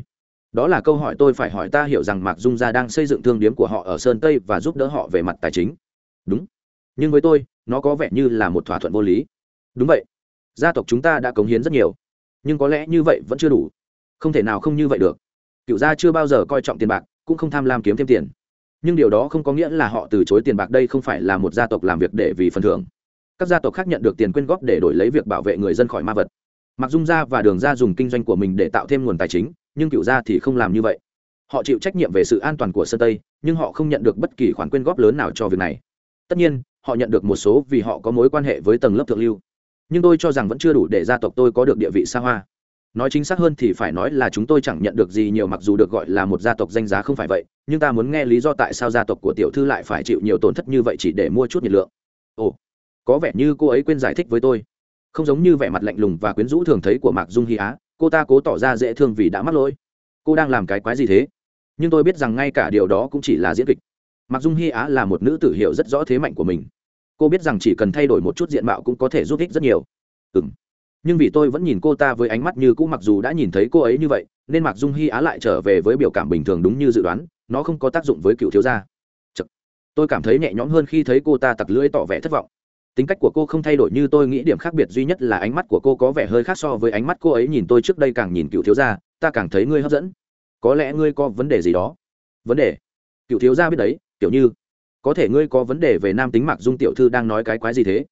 S1: Đó là câu hỏi tôi phải hỏi ta hiểu rằng mạc dung gia đang xây dựng thương điếm của họ ở sơn tây và giúp đỡ họ về mặt tài chính. Đúng. Nhưng với tôi, nó có vẻ như là một thỏa thuận vô lý. Đúng vậy. Gia tộc chúng ta đã cống hiến rất nhiều. Nhưng có lẽ như vậy vẫn chưa đủ. Không thể nào không như vậy được. Cựu gia chưa bao giờ coi trọng tiền bạc, cũng không tham lam kiếm thêm tiền nhưng điều đó không có nghĩa là họ từ chối tiền bạc đây không phải là một gia tộc làm việc để vì phần thưởng. Các gia tộc khác nhận được tiền quyên góp để đổi lấy việc bảo vệ người dân khỏi ma vật. Mặc dung gia và đường gia dùng kinh doanh của mình để tạo thêm nguồn tài chính, nhưng cựu gia thì không làm như vậy. Họ chịu trách nhiệm về sự an toàn của sơn tây, nhưng họ không nhận được bất kỳ khoản quyên góp lớn nào cho việc này. Tất nhiên, họ nhận được một số vì họ có mối quan hệ với tầng lớp thượng lưu. Nhưng tôi cho rằng vẫn chưa đủ để gia tộc tôi có được địa vị xa hoa nói chính xác hơn thì phải nói là chúng tôi chẳng nhận được gì nhiều mặc dù được gọi là một gia tộc danh giá không phải vậy, nhưng ta muốn nghe lý do tại sao gia tộc của tiểu thư lại phải chịu nhiều tổn thất như vậy chỉ để mua chút nhiệt lượng. Ồ, có vẻ như cô ấy quên giải thích với tôi. Không giống như vẻ mặt lạnh lùng và quyến rũ thường thấy của mạc dung hy á, cô ta cố tỏ ra dễ thương vì đã mắc lỗi. Cô đang làm cái quái gì thế? Nhưng tôi biết rằng ngay cả điều đó cũng chỉ là diễn kịch. Mạc dung hy á là một nữ tử hiệu rất rõ thế mạnh của mình. Cô biết rằng chỉ cần thay đổi một chút diện mạo cũng có thể giúp ích rất nhiều. Ừ m nhưng vì tôi vẫn nhìn cô ta với ánh mắt như cũ mặc dù đã nhìn thấy cô ấy như vậy, nên mặc dung hy á lại trở về với biểu cảm bình thường đúng như dự đoán, nó không có tác dụng với cựu thiếu gia. Chật. tôi cảm thấy nhẹ nhõm hơn khi thấy cô ta tặc lưỡi tỏ vẻ thất vọng. Tính cách của cô không thay đổi như tôi nghĩ, điểm khác biệt duy nhất là ánh mắt của cô có vẻ hơi khác so với ánh mắt cô ấy nhìn tôi trước đây càng nhìn cựu thiếu gia, ta càng thấy ngươi hấp dẫn. Có lẽ ngươi có vấn đề gì đó? Vấn đề? Cựu thiếu gia biết đấy, kiểu như, có thể ngươi có vấn đề về nam tính mặc dung tiểu thư đang nói cái quái gì thế?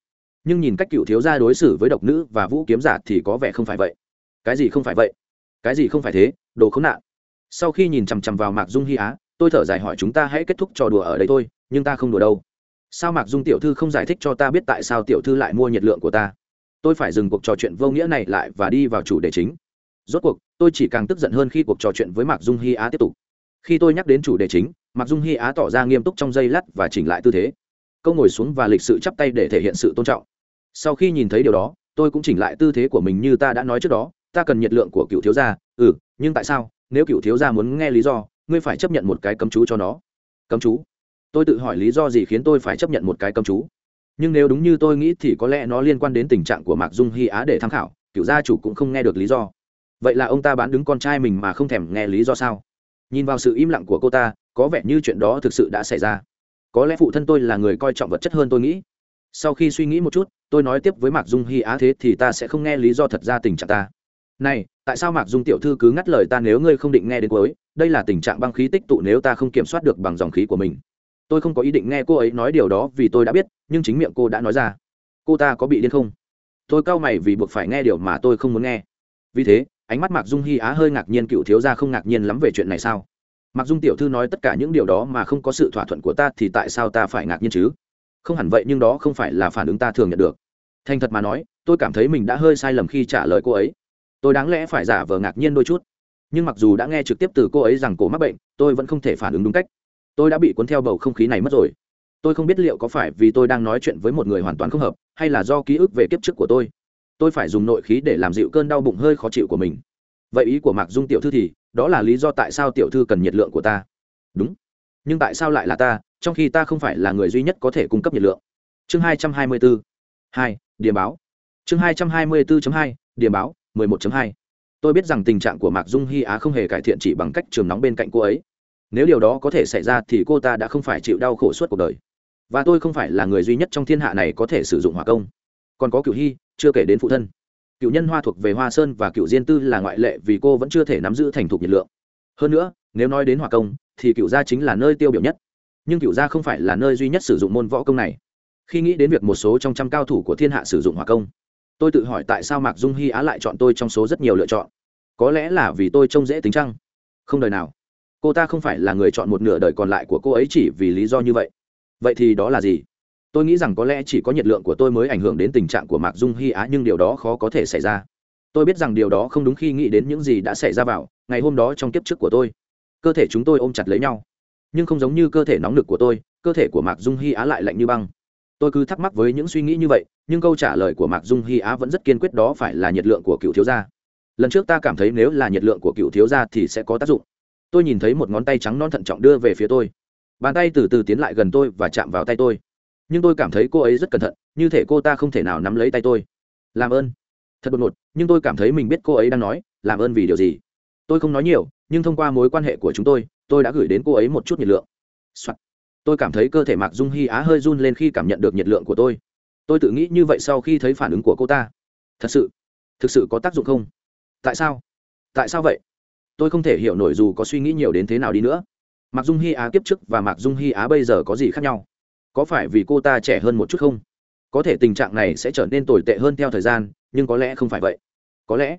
S1: Nhưng nhìn cách cựu thiếu gia đối xử với độc nữ và vũ kiếm giả thì có vẻ không phải vậy. Cái gì không phải vậy? Cái gì không phải thế? Đồ khốn nạn. Sau khi nhìn chằm chằm vào mạc dung hy á, tôi thở dài hỏi chúng ta hãy kết thúc trò đùa ở đây thôi, nhưng ta không đùa đâu. Sao mạc dung tiểu thư không giải thích cho ta biết tại sao tiểu thư lại mua nhiệt lượng của ta? Tôi phải dừng cuộc trò chuyện vô nghĩa này lại và đi vào chủ đề chính. Rốt cuộc, tôi chỉ càng tức giận hơn khi cuộc trò chuyện với mạc dung hy á tiếp tục. Khi tôi nhắc đến chủ đề chính, mạc dung hy á tỏ ra nghiêm túc trong giây lát và chỉnh lại tư thế câu ngồi xuống và lịch sự chắp tay để thể hiện sự tôn trọng. Sau khi nhìn thấy điều đó, tôi cũng chỉnh lại tư thế của mình như ta đã nói trước đó, ta cần nhiệt lượng của cựu thiếu gia. Ừ nhưng tại sao? Nếu cựu thiếu gia muốn nghe lý do, ngươi phải chấp nhận một cái cấm chú cho nó. Cấm chú? Tôi tự hỏi lý do gì khiến tôi phải chấp nhận một cái cấm chú? Nhưng nếu đúng như tôi nghĩ thì có lẽ nó liên quan đến tình trạng của mạc dung hy á để tham khảo, cựu gia chủ cũng không nghe được lý do. Vậy là ông ta bán đứng con trai mình mà không thèm nghe lý do sao? Nhìn vào sự im lặng của cô ta, có vẻ như chuyện đó thực sự đã xảy ra có lẽ phụ thân tôi là người coi trọng vật chất hơn tôi nghĩ. Sau khi suy nghĩ một chút, tôi nói tiếp với mạc dung hy á thế thì ta sẽ không nghe lý do thật ra tình trạng ta. Này, tại sao mạc dung tiểu thư cứ ngắt lời ta nếu ngươi không định nghe đến cuối đây là tình trạng băng khí tích tụ nếu ta không kiểm soát được bằng dòng khí của mình. Tôi không có ý định nghe cô ấy nói điều đó vì tôi đã biết, nhưng chính miệng cô đã nói ra. Cô ta có bị điên không? Tôi cau mày vì buộc phải nghe điều mà tôi không muốn nghe. Vì thế, ánh mắt mạc dung hy á hơi ngạc nhiên, cựu thiếu ra không ngạc nhiên lắm về chuyện này sao? Mạc dung tiểu thư nói tất cả những điều đó mà không có sự thỏa thuận của ta thì tại sao ta phải ngạc nhiên chứ? Không hẳn vậy nhưng đó không phải là phản ứng ta thường nhận được. Thành thật mà nói, tôi cảm thấy mình đã hơi sai lầm khi trả lời cô ấy. Tôi đáng lẽ phải giả vờ ngạc nhiên đôi chút. Nhưng mặc dù đã nghe trực tiếp từ cô ấy rằng cổ mắc bệnh, tôi vẫn không thể phản ứng đúng cách. Tôi đã bị cuốn theo bầu không khí này mất rồi. Tôi không biết liệu có phải vì tôi đang nói chuyện với một người hoàn toàn không hợp, hay là do ký ức về kiếp trước của tôi. Tôi phải dùng nội khí để làm dịu cơn đau bụng hơi khó chịu của mình. Vậy ý của mạc dung tiểu thư thì đó là lý do tại sao tiểu thư cần nhiệt lượng của ta. Đúng. Nhưng tại sao lại là ta, trong khi ta không phải là người duy nhất có thể cung cấp nhiệt lượng? Chương hai trăm hai mươi bốn hai, điểm báo. Chương hai trăm hai mươi bốn hai, điểm báo, mười một hai. Tôi biết rằng tình trạng của mạc dung hy á không hề cải thiện chỉ bằng cách trường nóng bên cạnh cô ấy. Nếu điều đó có thể xảy ra thì cô ta đã không phải chịu đau khổ suốt cuộc đời. Và tôi không phải là người duy nhất trong thiên hạ này có thể sử dụng hỏa công. Còn có cựu hy, chưa kể đến phụ thân cựu nhân hoa thuộc về hoa sơn và cựu diên tư là ngoại lệ vì cô vẫn chưa thể nắm giữ thành thục nhiệt lượng. Hơn nữa, nếu nói đến hỏa công, thì cựu gia chính là nơi tiêu biểu nhất. Nhưng cựu gia không phải là nơi duy nhất sử dụng môn võ công này. Khi nghĩ đến việc một số trong trăm cao thủ của thiên hạ sử dụng hỏa công, tôi tự hỏi tại sao mạc dung hy á lại chọn tôi trong số rất nhiều lựa chọn. Có lẽ là vì tôi trông dễ tính chăng? Không đời nào. Cô ta không phải là người chọn một nửa đời còn lại của cô ấy chỉ vì lý do như vậy. Vậy thì đó là gì? Tôi nghĩ rằng có lẽ chỉ có nhiệt lượng của tôi mới ảnh hưởng đến tình trạng của mạc dung hy á, nhưng điều đó khó có thể xảy ra. Tôi biết rằng điều đó không đúng khi nghĩ đến những gì đã xảy ra vào ngày hôm đó trong kiếp trước của tôi. Cơ thể chúng tôi ôm chặt lấy nhau, nhưng không giống như cơ thể nóng nực của tôi, cơ thể của mạc dung hy á lại lạnh như băng. Tôi cứ thắc mắc với những suy nghĩ như vậy, nhưng câu trả lời của mạc dung hy á vẫn rất kiên quyết, đó phải là nhiệt lượng của cựu thiếu gia. Lần trước ta cảm thấy nếu là nhiệt lượng của cựu thiếu gia thì sẽ có tác dụng. Tôi nhìn thấy một ngón tay trắng non thận trọng đưa về phía tôi. Bàn tay từ từ tiến lại gần tôi và chạm vào tay tôi nhưng tôi cảm thấy cô ấy rất cẩn thận, như thể cô ta không thể nào nắm lấy tay tôi. Làm ơn. Thật đột ngột, nhưng tôi cảm thấy mình biết cô ấy đang nói, làm ơn vì điều gì? Tôi không nói nhiều, nhưng thông qua mối quan hệ của chúng tôi tôi đã gửi đến cô ấy một chút nhiệt lượng、Soạn. tôi cảm thấy cơ thể mạc dung hy á hơi run lên khi cảm nhận được nhiệt lượng của tôi. Tôi tự nghĩ như vậy sau khi thấy phản ứng của cô ta. Thật sự, thực sự có tác dụng không? Tại sao? Tại sao vậy? Tôi không thể hiểu nổi dù có suy nghĩ nhiều đến thế nào đi nữa. Mạc dung hy á kiếp trước và mạc dung hy á bây giờ có gì khác nhau? Có phải vì cô ta trẻ hơn một chút không? Có thể tình trạng này sẽ trở nên tồi tệ hơn theo thời gian, nhưng có lẽ không phải vậy. Có lẽ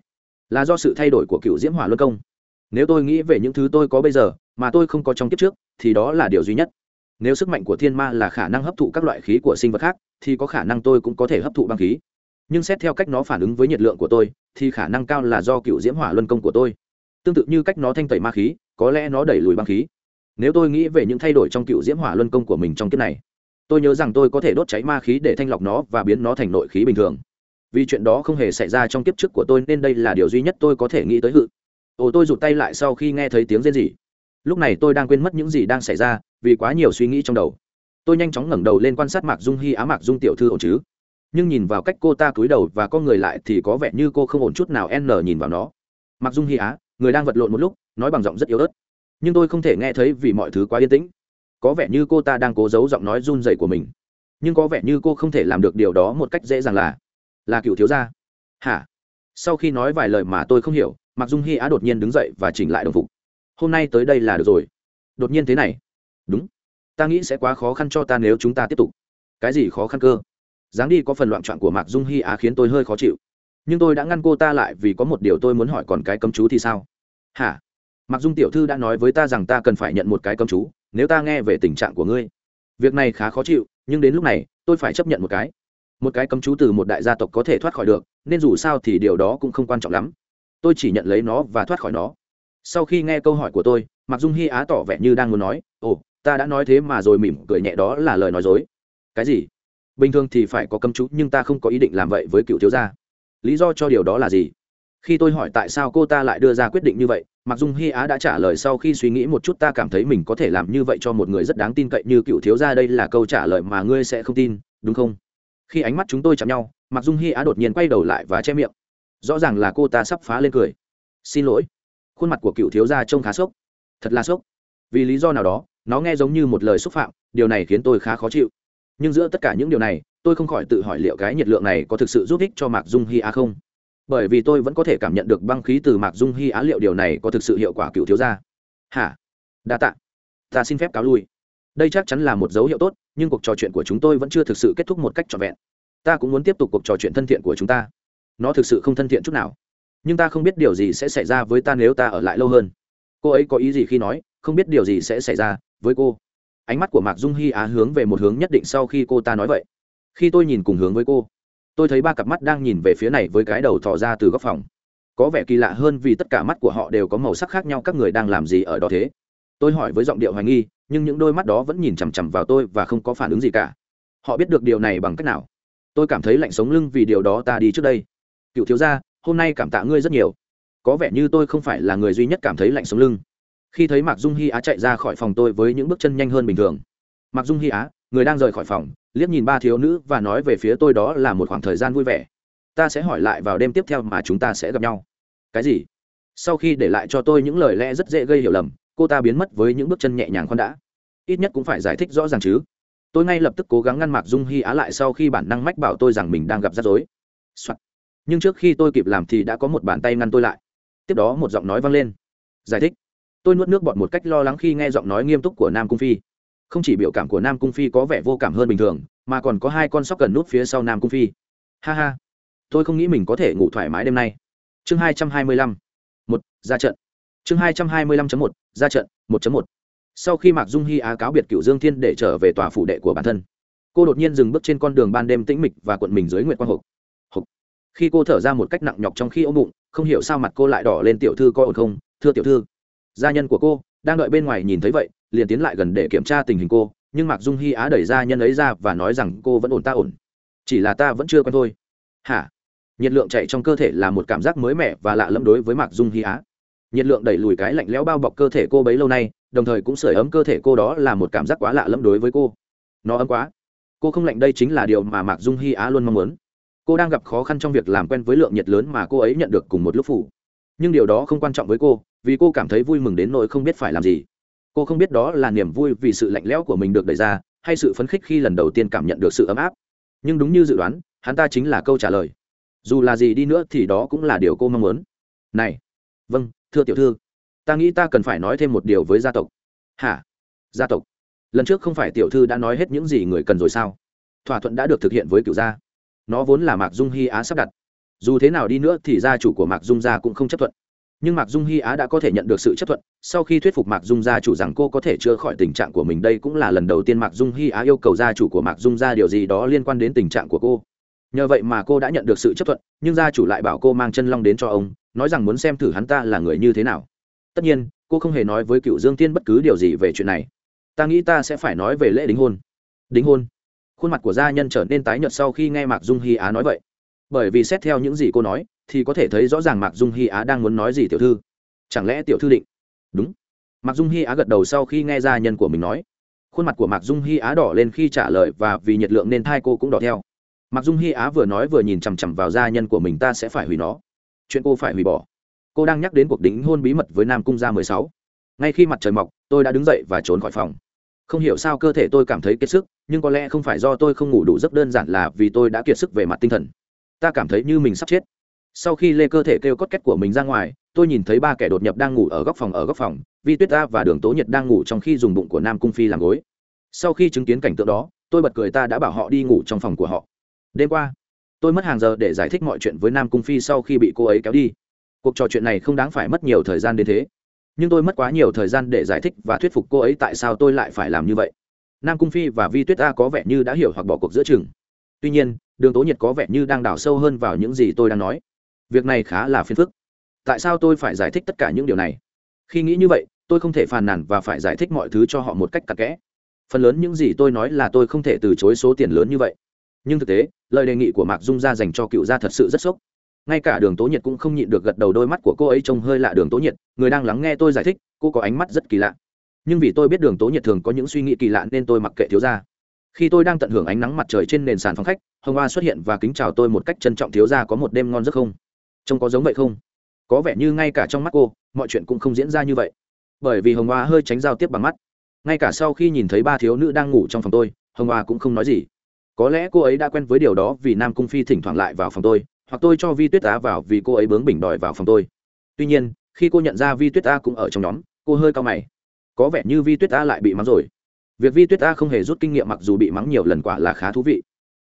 S1: là do sự thay đổi của cựu diễm hỏa luân công. Nếu tôi nghĩ về những thứ tôi có bây giờ, mà tôi không có trong kiếp trước, thì đó là điều duy nhất. Nếu sức mạnh của thiên ma là khả năng hấp thụ các loại khí của sinh vật khác, thì có khả năng tôi cũng có thể hấp thụ băng khí. Nhưng xét theo cách nó phản ứng với nhiệt lượng của tôi, thì khả năng cao là do cựu diễm hỏa luân công của tôi. Tương tự như cách nó thanh tẩy ma khí, có lẽ nó đẩy lùi băng khí. Nếu tôi nghĩ về những thay đổi trong cựu diễm hỏa luân công của mình trong kiếp này tôi nhớ rằng tôi có thể đốt cháy ma khí để thanh lọc nó và biến nó thành nội khí bình thường. Vì chuyện đó không hề xảy ra trong kiếp trước của tôi, nên đây là điều duy nhất tôi có thể nghĩ tới hự. Ồ, tôi rụt tay lại sau khi nghe thấy tiếng rên rỉ. Lúc này tôi đang quên mất những gì đang xảy ra, vì quá nhiều suy nghĩ trong đầu. Tôi nhanh chóng ngẩng đầu lên quan sát mạc dung hy á mạc dung tiểu thư ổn chứ? Nhưng nhìn vào cách cô ta cúi đầu và con người lại thì có vẻ như cô không ổn chút nào, n nhìn vào nó. Mạc dung hy á, người đang vật lộn một lúc, nói bằng giọng rất yếu ớt. Nhưng tôi không thể nghe thấy vì mọi thứ quá yên tĩnh có vẻ như cô ta đang cố giấu giọng nói run rẩy của mình. Nhưng có vẻ như cô không thể làm được điều đó một cách dễ dàng là là cựu thiếu gia. Hả? Sau khi nói vài lời mà tôi không hiểu mặc dung hy á đột nhiên đứng dậy và chỉnh lại đồng phục. Hôm nay tới đây là được rồi. Đột nhiên thế này. Đúng. Ta nghĩ sẽ quá khó khăn cho ta nếu chúng ta tiếp tục. Cái gì khó khăn cơ? Dáng đi có phần loạn trọn của mạc dung hy á khiến tôi hơi khó chịu. Nhưng tôi đã ngăn cô ta lại vì có một điều tôi muốn hỏi còn cái cấm chú thì sao? Hả? Mạc dung tiểu thư đã nói với ta rằng ta cần phải nhận một cái cấm chú nếu ta nghe về tình trạng của ngươi, việc này khá khó chịu, nhưng đến lúc này, tôi phải chấp nhận một cái. Một cái cấm chú từ một đại gia tộc có thể thoát khỏi được, nên dù sao thì điều đó cũng không quan trọng lắm. Tôi chỉ nhận lấy nó và thoát khỏi nó. Sau khi nghe câu hỏi của tôi mặc dung hy á tỏ vẻ như đang muốn nói, ồ, ta đã nói thế mà rồi mỉm cười nhẹ đó là lời nói dối. Cái gì? Bình thường thì phải có cấm chú, nhưng ta không có ý định làm vậy với cựu thiếu gia. Lý do cho điều đó là gì? Khi tôi hỏi tại sao cô ta lại đưa ra quyết định như vậy, mặc dung hy á đã trả lời sau khi suy nghĩ một chút, ta cảm thấy mình có thể làm như vậy cho một người rất đáng tin cậy như cựu thiếu gia đây là câu trả lời mà ngươi sẽ không tin, đúng không? Khi ánh mắt chúng tôi chạm nhau, mặc dung hy á đột nhiên quay đầu lại và che miệng. Rõ ràng là cô ta sắp phá lên cười. Xin lỗi. Khuôn mặt của cựu thiếu gia trông khá sốc. Thật là sốc. Vì lý do nào đó, nó nghe giống như một lời xúc phạm, điều này khiến tôi khá khó chịu. Nhưng giữa tất cả những điều này, tôi không khỏi tự hỏi liệu cái nhiệt lượng này có thực sự giúp ích cho mạc dung hy á không? Bởi vì tôi vẫn có thể cảm nhận được băng khí từ mạc dung hy á liệu điều này có thực sự hiệu quả cựu thiếu gia. Hả? Đa tạ. Ta xin phép cáo lui. Đây chắc chắn là một dấu hiệu tốt, nhưng cuộc trò chuyện của chúng tôi vẫn chưa thực sự kết thúc một cách trọn vẹn. Ta cũng muốn tiếp tục cuộc trò chuyện thân thiện của chúng ta. Nó thực sự không thân thiện chút nào. Nhưng ta không biết điều gì sẽ xảy ra với ta nếu ta ở lại lâu hơn. Cô ấy có ý gì khi nói, không biết điều gì sẽ xảy ra với cô. Ánh mắt của mạc dung hy á hướng về một hướng nhất định sau khi cô ta nói vậy. Khi tôi nhìn cùng hướng với cô tôi thấy ba cặp mắt đang nhìn về phía này với cái đầu thò ra từ góc phòng. Có vẻ kỳ lạ hơn vì tất cả mắt của họ đều có màu sắc khác nhau, các người đang làm gì ở đó thế? Tôi hỏi với giọng điệu hoài nghi, nhưng những đôi mắt đó vẫn nhìn chằm chằm vào tôi và không có phản ứng gì cả. Họ biết được điều này bằng cách nào? Tôi cảm thấy lạnh sống lưng vì điều đó ta đi trước đây. Cựu thiếu gia, hôm nay cảm tạ ngươi rất nhiều. Có vẻ như tôi không phải là người duy nhất cảm thấy lạnh sống lưng. Khi thấy mạc dung hy á chạy ra khỏi phòng tôi với những bước chân nhanh hơn bình thường. Mạc dung hy á người đang rời khỏi phòng, liếc nhìn ba thiếu nữ và nói về phía tôi đó là một khoảng thời gian vui vẻ. Ta sẽ hỏi lại vào đêm tiếp theo mà chúng ta sẽ gặp nhau. Cái gì? Sau khi để lại cho tôi những lời lẽ rất dễ gây hiểu lầm, cô ta biến mất với những bước chân nhẹ nhàng khoan đã. Ít nhất cũng phải giải thích rõ ràng chứ. Tôi ngay lập tức cố gắng ngăn mạc dung hy á lại sau khi bản năng mách bảo tôi rằng mình đang gặp rắc rối、Soạn. nhưng trước khi tôi kịp làm thì đã có một bàn tay ngăn tôi lại. Tiếp đó một giọng nói vang lên. Giải thích. Tôi nuốt nước bọt một cách lo lắng khi nghe giọng nói nghiêm túc của nam cung phi không chỉ biểu cảm của nam cung phi có vẻ vô cảm hơn bình thường, mà còn có hai con sóc cần nút phía sau nam cung phi. Ha ha. Tôi không nghĩ mình có thể ngủ thoải mái đêm nay. Chương hai trăm hai mươi lăm. Một, ra trận. Chương hai trăm hai mươi lăm một, ra trận, một một. Sau khi mạc dung hy á cáo biệt cựu dương thiên để trở về tòa phủ đệ của bản thân, cô đột nhiên dừng bước trên con đường ban đêm tĩnh mịch và cuộn mình dưới nguyệt quang hộp. Hộp. Khi cô thở ra một cách nặng nhọc trong khi ôm bụng, không hiểu sao mặt cô lại đỏ lên tiểu thư coi ổn không, thưa tiểu thư. Gia nhân của cô đang đợi bên ngoài nhìn thấy vậy liền tiến lại gần để kiểm tra tình hình cô, nhưng mạc dung hy á đẩy ra nhân ấy ra và nói rằng cô vẫn ổn, ta ổn. Chỉ là ta vẫn chưa quen thôi. Hả? Nhiệt lượng chạy trong cơ thể là một cảm giác mới mẻ và lạ lẫm đối với mạc dung hy á. Nhiệt lượng đẩy lùi cái lạnh lẽo bao bọc cơ thể cô bấy lâu nay, đồng thời cũng sưởi ấm cơ thể cô đó là một cảm giác quá lạ lẫm đối với cô. Nó ấm quá. Cô không lạnh đây chính là điều mà mạc dung hy á luôn mong muốn. Cô đang gặp khó khăn trong việc làm quen với lượng nhiệt lớn mà cô ấy nhận được cùng một lúc phủ. Nhưng điều đó không quan trọng với cô, vì cô cảm thấy vui mừng đến nỗi không biết phải làm gì cô không biết đó là niềm vui vì sự lạnh lẽo của mình được đẩy ra, hay sự phấn khích khi lần đầu tiên cảm nhận được sự ấm áp. Nhưng đúng như dự đoán, hắn ta chính là câu trả lời. Dù là gì đi nữa thì đó cũng là điều cô mong muốn. Này vâng thưa tiểu thư. Ta nghĩ ta cần phải nói thêm một điều với gia tộc. Hả? Gia tộc? Lần trước không phải tiểu thư đã nói hết những gì người cần rồi sao? Thỏa thuận đã được thực hiện với cựu gia. Nó vốn là mạc dung hy á sắp đặt. Dù thế nào đi nữa thì gia chủ của mạc dung gia cũng không chấp thuận nhưng mạc dung hy á đã có thể nhận được sự chấp thuận, sau khi thuyết phục mạc dung gia chủ rằng cô có thể chữa khỏi tình trạng của mình, đây cũng là lần đầu tiên mạc dung hy á yêu cầu gia chủ của mạc dung ra điều gì đó liên quan đến tình trạng của cô. Nhờ vậy mà cô đã nhận được sự chấp thuận, nhưng gia chủ lại bảo cô mang chân long đến cho ông, nói rằng muốn xem thử hắn ta là người như thế nào. Tất nhiên, cô không hề nói với cựu dương tiên bất cứ điều gì về chuyện này. Ta nghĩ ta sẽ phải nói về lễ đính hôn. Đính hôn? Khuôn mặt của gia nhân trở nên tái nhợt sau khi nghe mạc dung hy á nói vậy. Bởi vì xét theo những gì cô nói thì có thể thấy rõ ràng mạc dung hy á đang muốn nói gì tiểu thư. Chẳng lẽ tiểu thư định? Đúng. Mạc dung hy á gật đầu sau khi nghe gia nhân của mình nói. Khuôn mặt của mạc dung hy á đỏ lên khi trả lời và vì nhiệt lượng nên thai cô cũng đỏ theo. Mạc dung hy á vừa nói vừa nhìn chằm chằm vào gia nhân của mình ta sẽ phải hủy nó. Chuyện cô phải hủy bỏ. Cô đang nhắc đến cuộc đính hôn bí mật với nam cung gia mười sáu. Ngay khi mặt trời mọc, tôi đã đứng dậy và trốn khỏi phòng. Không hiểu sao cơ thể tôi cảm thấy kiệt sức, nhưng có lẽ không phải do tôi không ngủ đủ giấc, đơn giản là vì tôi đã kiệt sức về mặt tinh thần. Ta cảm thấy như mình sắp chết sau khi lê cơ thể kêu cốt két của mình ra ngoài, tôi nhìn thấy ba kẻ đột nhập đang ngủ ở góc phòng ở góc phòng, vi tuyết ta và đường tố nhật đang ngủ trong khi dùng bụng của nam cung phi làm gối. Sau khi chứng kiến cảnh tượng đó, tôi bật cười ta đã bảo họ đi ngủ trong phòng của họ. Đêm qua, tôi mất hàng giờ để giải thích mọi chuyện với nam cung phi sau khi bị cô ấy kéo đi. Cuộc trò chuyện này không đáng phải mất nhiều thời gian đến thế. Nhưng tôi mất quá nhiều thời gian để giải thích và thuyết phục cô ấy tại sao tôi lại phải làm như vậy. Nam cung phi và vi tuyết a có vẻ như đã hiểu hoặc bỏ cuộc giữa chừng. Tuy nhiên, đường tố nhiệt có vẻ như đang đào sâu hơn vào những gì tôi đang nói việc này khá là phiền phức. Tại sao tôi phải giải thích tất cả những điều này? Khi nghĩ như vậy, tôi không thể phàn nàn và phải giải thích mọi thứ cho họ một cách cặn kẽ. Phần lớn những gì tôi nói là tôi không thể từ chối số tiền lớn như vậy. Nhưng thực tế, lời đề nghị của mạc dung gia dành cho cựu gia thật sự rất sốc. Ngay cả đường tố nhiệt cũng không nhịn được gật đầu đôi mắt của cô ấy trông hơi lạ đường tố nhiệt, người đang lắng nghe tôi giải thích, cô có ánh mắt rất kỳ lạ. Nhưng vì tôi biết đường tố nhiệt thường có những suy nghĩ kỳ lạ nên tôi mặc kệ thiếu gia. khi tôi đang tận hưởng ánh nắng mặt trời trên nền sàn phòng khách, hồng hoa xuất hiện và kính chào tôi một cách trân trọng, thiếu gia có một đêm ngon giấc không? Trông có giống vậy không? Có vẻ như ngay cả trong mắt cô, mọi chuyện cũng không diễn ra như vậy. Bởi vì hồng hoa hơi tránh giao tiếp bằng mắt. Ngay cả sau khi nhìn thấy ba thiếu nữ đang ngủ trong phòng tôi, hồng hoa cũng không nói gì. Có lẽ cô ấy đã quen với điều đó vì nam cung phi thỉnh thoảng lại vào phòng tôi, hoặc tôi cho vi tuyết á vào vì cô ấy bướng bỉnh đòi vào phòng tôi. Tuy nhiên, khi cô nhận ra vi tuyết á cũng ở trong nhóm, cô hơi cao mày. Có vẻ như vi tuyết á lại bị mắng rồi. Việc vi tuyết á không hề rút kinh nghiệm mặc dù bị mắng nhiều lần quả là khá thú vị.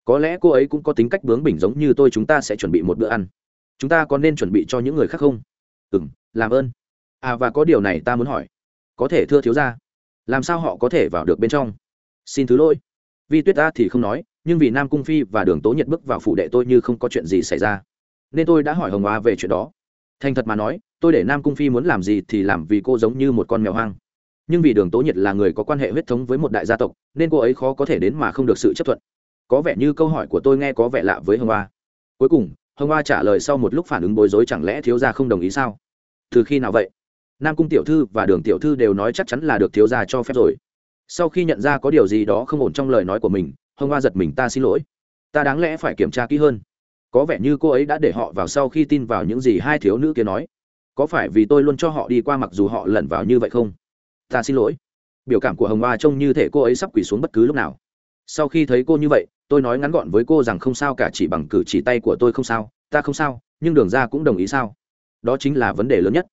S1: Có lẽ cô ấy cũng có tính cách bướng bỉnh giống như tôi, chúng ta sẽ chuẩn bị một bữa ăn chúng ta có nên chuẩn bị cho những người khác không? Ừ m làm ơn. À và có điều này ta muốn hỏi. Có thể thưa thiếu ra làm sao họ có thể vào được bên trong? Xin thứ lỗi. Vi tuyết ta thì không nói, nhưng vì nam cung phi và đường tố nhiệt bước vào phủ đệ tôi như không có chuyện gì xảy ra, nên tôi đã hỏi hồng hoa về chuyện đó. Thành thật mà nói, tôi để nam cung phi muốn làm gì thì làm vì cô giống như một con mèo hoang. Nhưng vì đường tố nhiệt là người có quan hệ huyết thống với một đại gia tộc, nên cô ấy khó có thể đến mà không được sự chấp thuận. Có vẻ như câu hỏi của tôi nghe có vẻ lạ với hồng hoa. Cuối cùng hồng hoa trả lời sau một lúc phản ứng bối rối chẳng lẽ thiếu gia không đồng ý sao? Từ khi nào vậy? Nam cung tiểu thư và đường tiểu thư đều nói chắc chắn là được thiếu gia cho phép rồi. Sau khi nhận ra có điều gì đó không ổn trong lời nói của mình, hồng hoa giật mình, ta xin lỗi. Ta đáng lẽ phải kiểm tra kỹ hơn. Có vẻ như cô ấy đã để họ vào sau khi tin vào những gì hai thiếu nữ kia nói. Có phải vì tôi luôn cho họ đi qua mặc dù họ lẩn vào như vậy không? Ta xin lỗi. Biểu cảm của hồng hoa trông như thể cô ấy sắp quỳ xuống bất cứ lúc nào. Sau khi thấy cô như vậy tôi nói ngắn gọn với cô rằng không sao cả, chỉ bằng cử chỉ tay của tôi không sao, ta không sao, nhưng đường ra cũng đồng ý sao? Đó chính là vấn đề lớn nhất.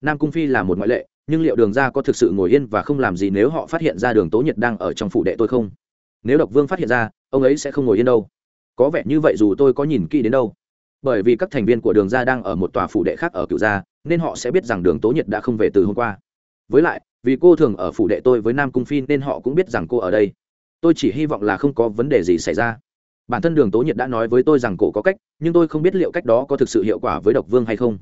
S1: Nam cung phi là một ngoại lệ, nhưng liệu đường ra có thực sự ngồi yên và không làm gì nếu họ phát hiện ra đường tố nhiệt đang ở trong phủ đệ tôi không? Nếu độc vương phát hiện ra, ông ấy sẽ không ngồi yên đâu. Có vẻ như vậy dù tôi có nhìn kỹ đến đâu. Bởi vì các thành viên của đường gia đang ở một tòa phủ đệ khác ở cựu gia, nên họ sẽ biết rằng đường tố nhiệt đã không về từ hôm qua. Với lại, vì cô thường ở phủ đệ tôi với nam cung phi nên họ cũng biết rằng cô ở đây tôi chỉ hy vọng là không có vấn đề gì xảy ra. Bản thân đường tố nhiệt đã nói với tôi rằng cô có cách, nhưng tôi không biết liệu cách đó có thực sự hiệu quả với độc vương hay không.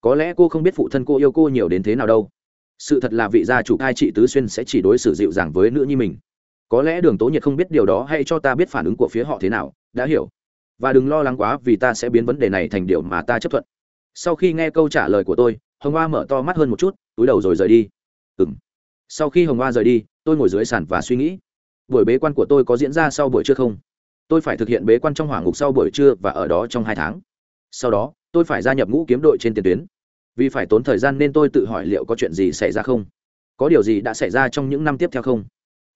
S1: Có lẽ cô không biết phụ thân cô yêu cô nhiều đến thế nào đâu. Sự thật là vị gia chủ cai trị tứ xuyên sẽ chỉ đối xử dịu dàng với nữ nhi mình. Có lẽ đường tố nhiệt không biết điều đó hay cho ta biết phản ứng của phía họ thế nào, đã hiểu. Và đừng lo lắng quá vì ta sẽ biến vấn đề này thành điều mà ta chấp thuận. Sau khi nghe câu trả lời của tôi, hồng hoa mở to mắt hơn một chút, túi đầu rồi rời đi. Ừ m sau khi hồng hoa rời đi, tôi ngồi dưới sàn và suy nghĩ buổi bế quan của tôi có diễn ra sau buổi trưa không? Tôi phải thực hiện bế quan trong hỏa ngục sau buổi trưa và ở đó trong hai tháng. Sau đó, tôi phải gia nhập ngũ kiếm đội trên tiền tuyến. Vì phải tốn thời gian nên tôi tự hỏi liệu có chuyện gì xảy ra không? Có điều gì đã xảy ra trong những năm tiếp theo không?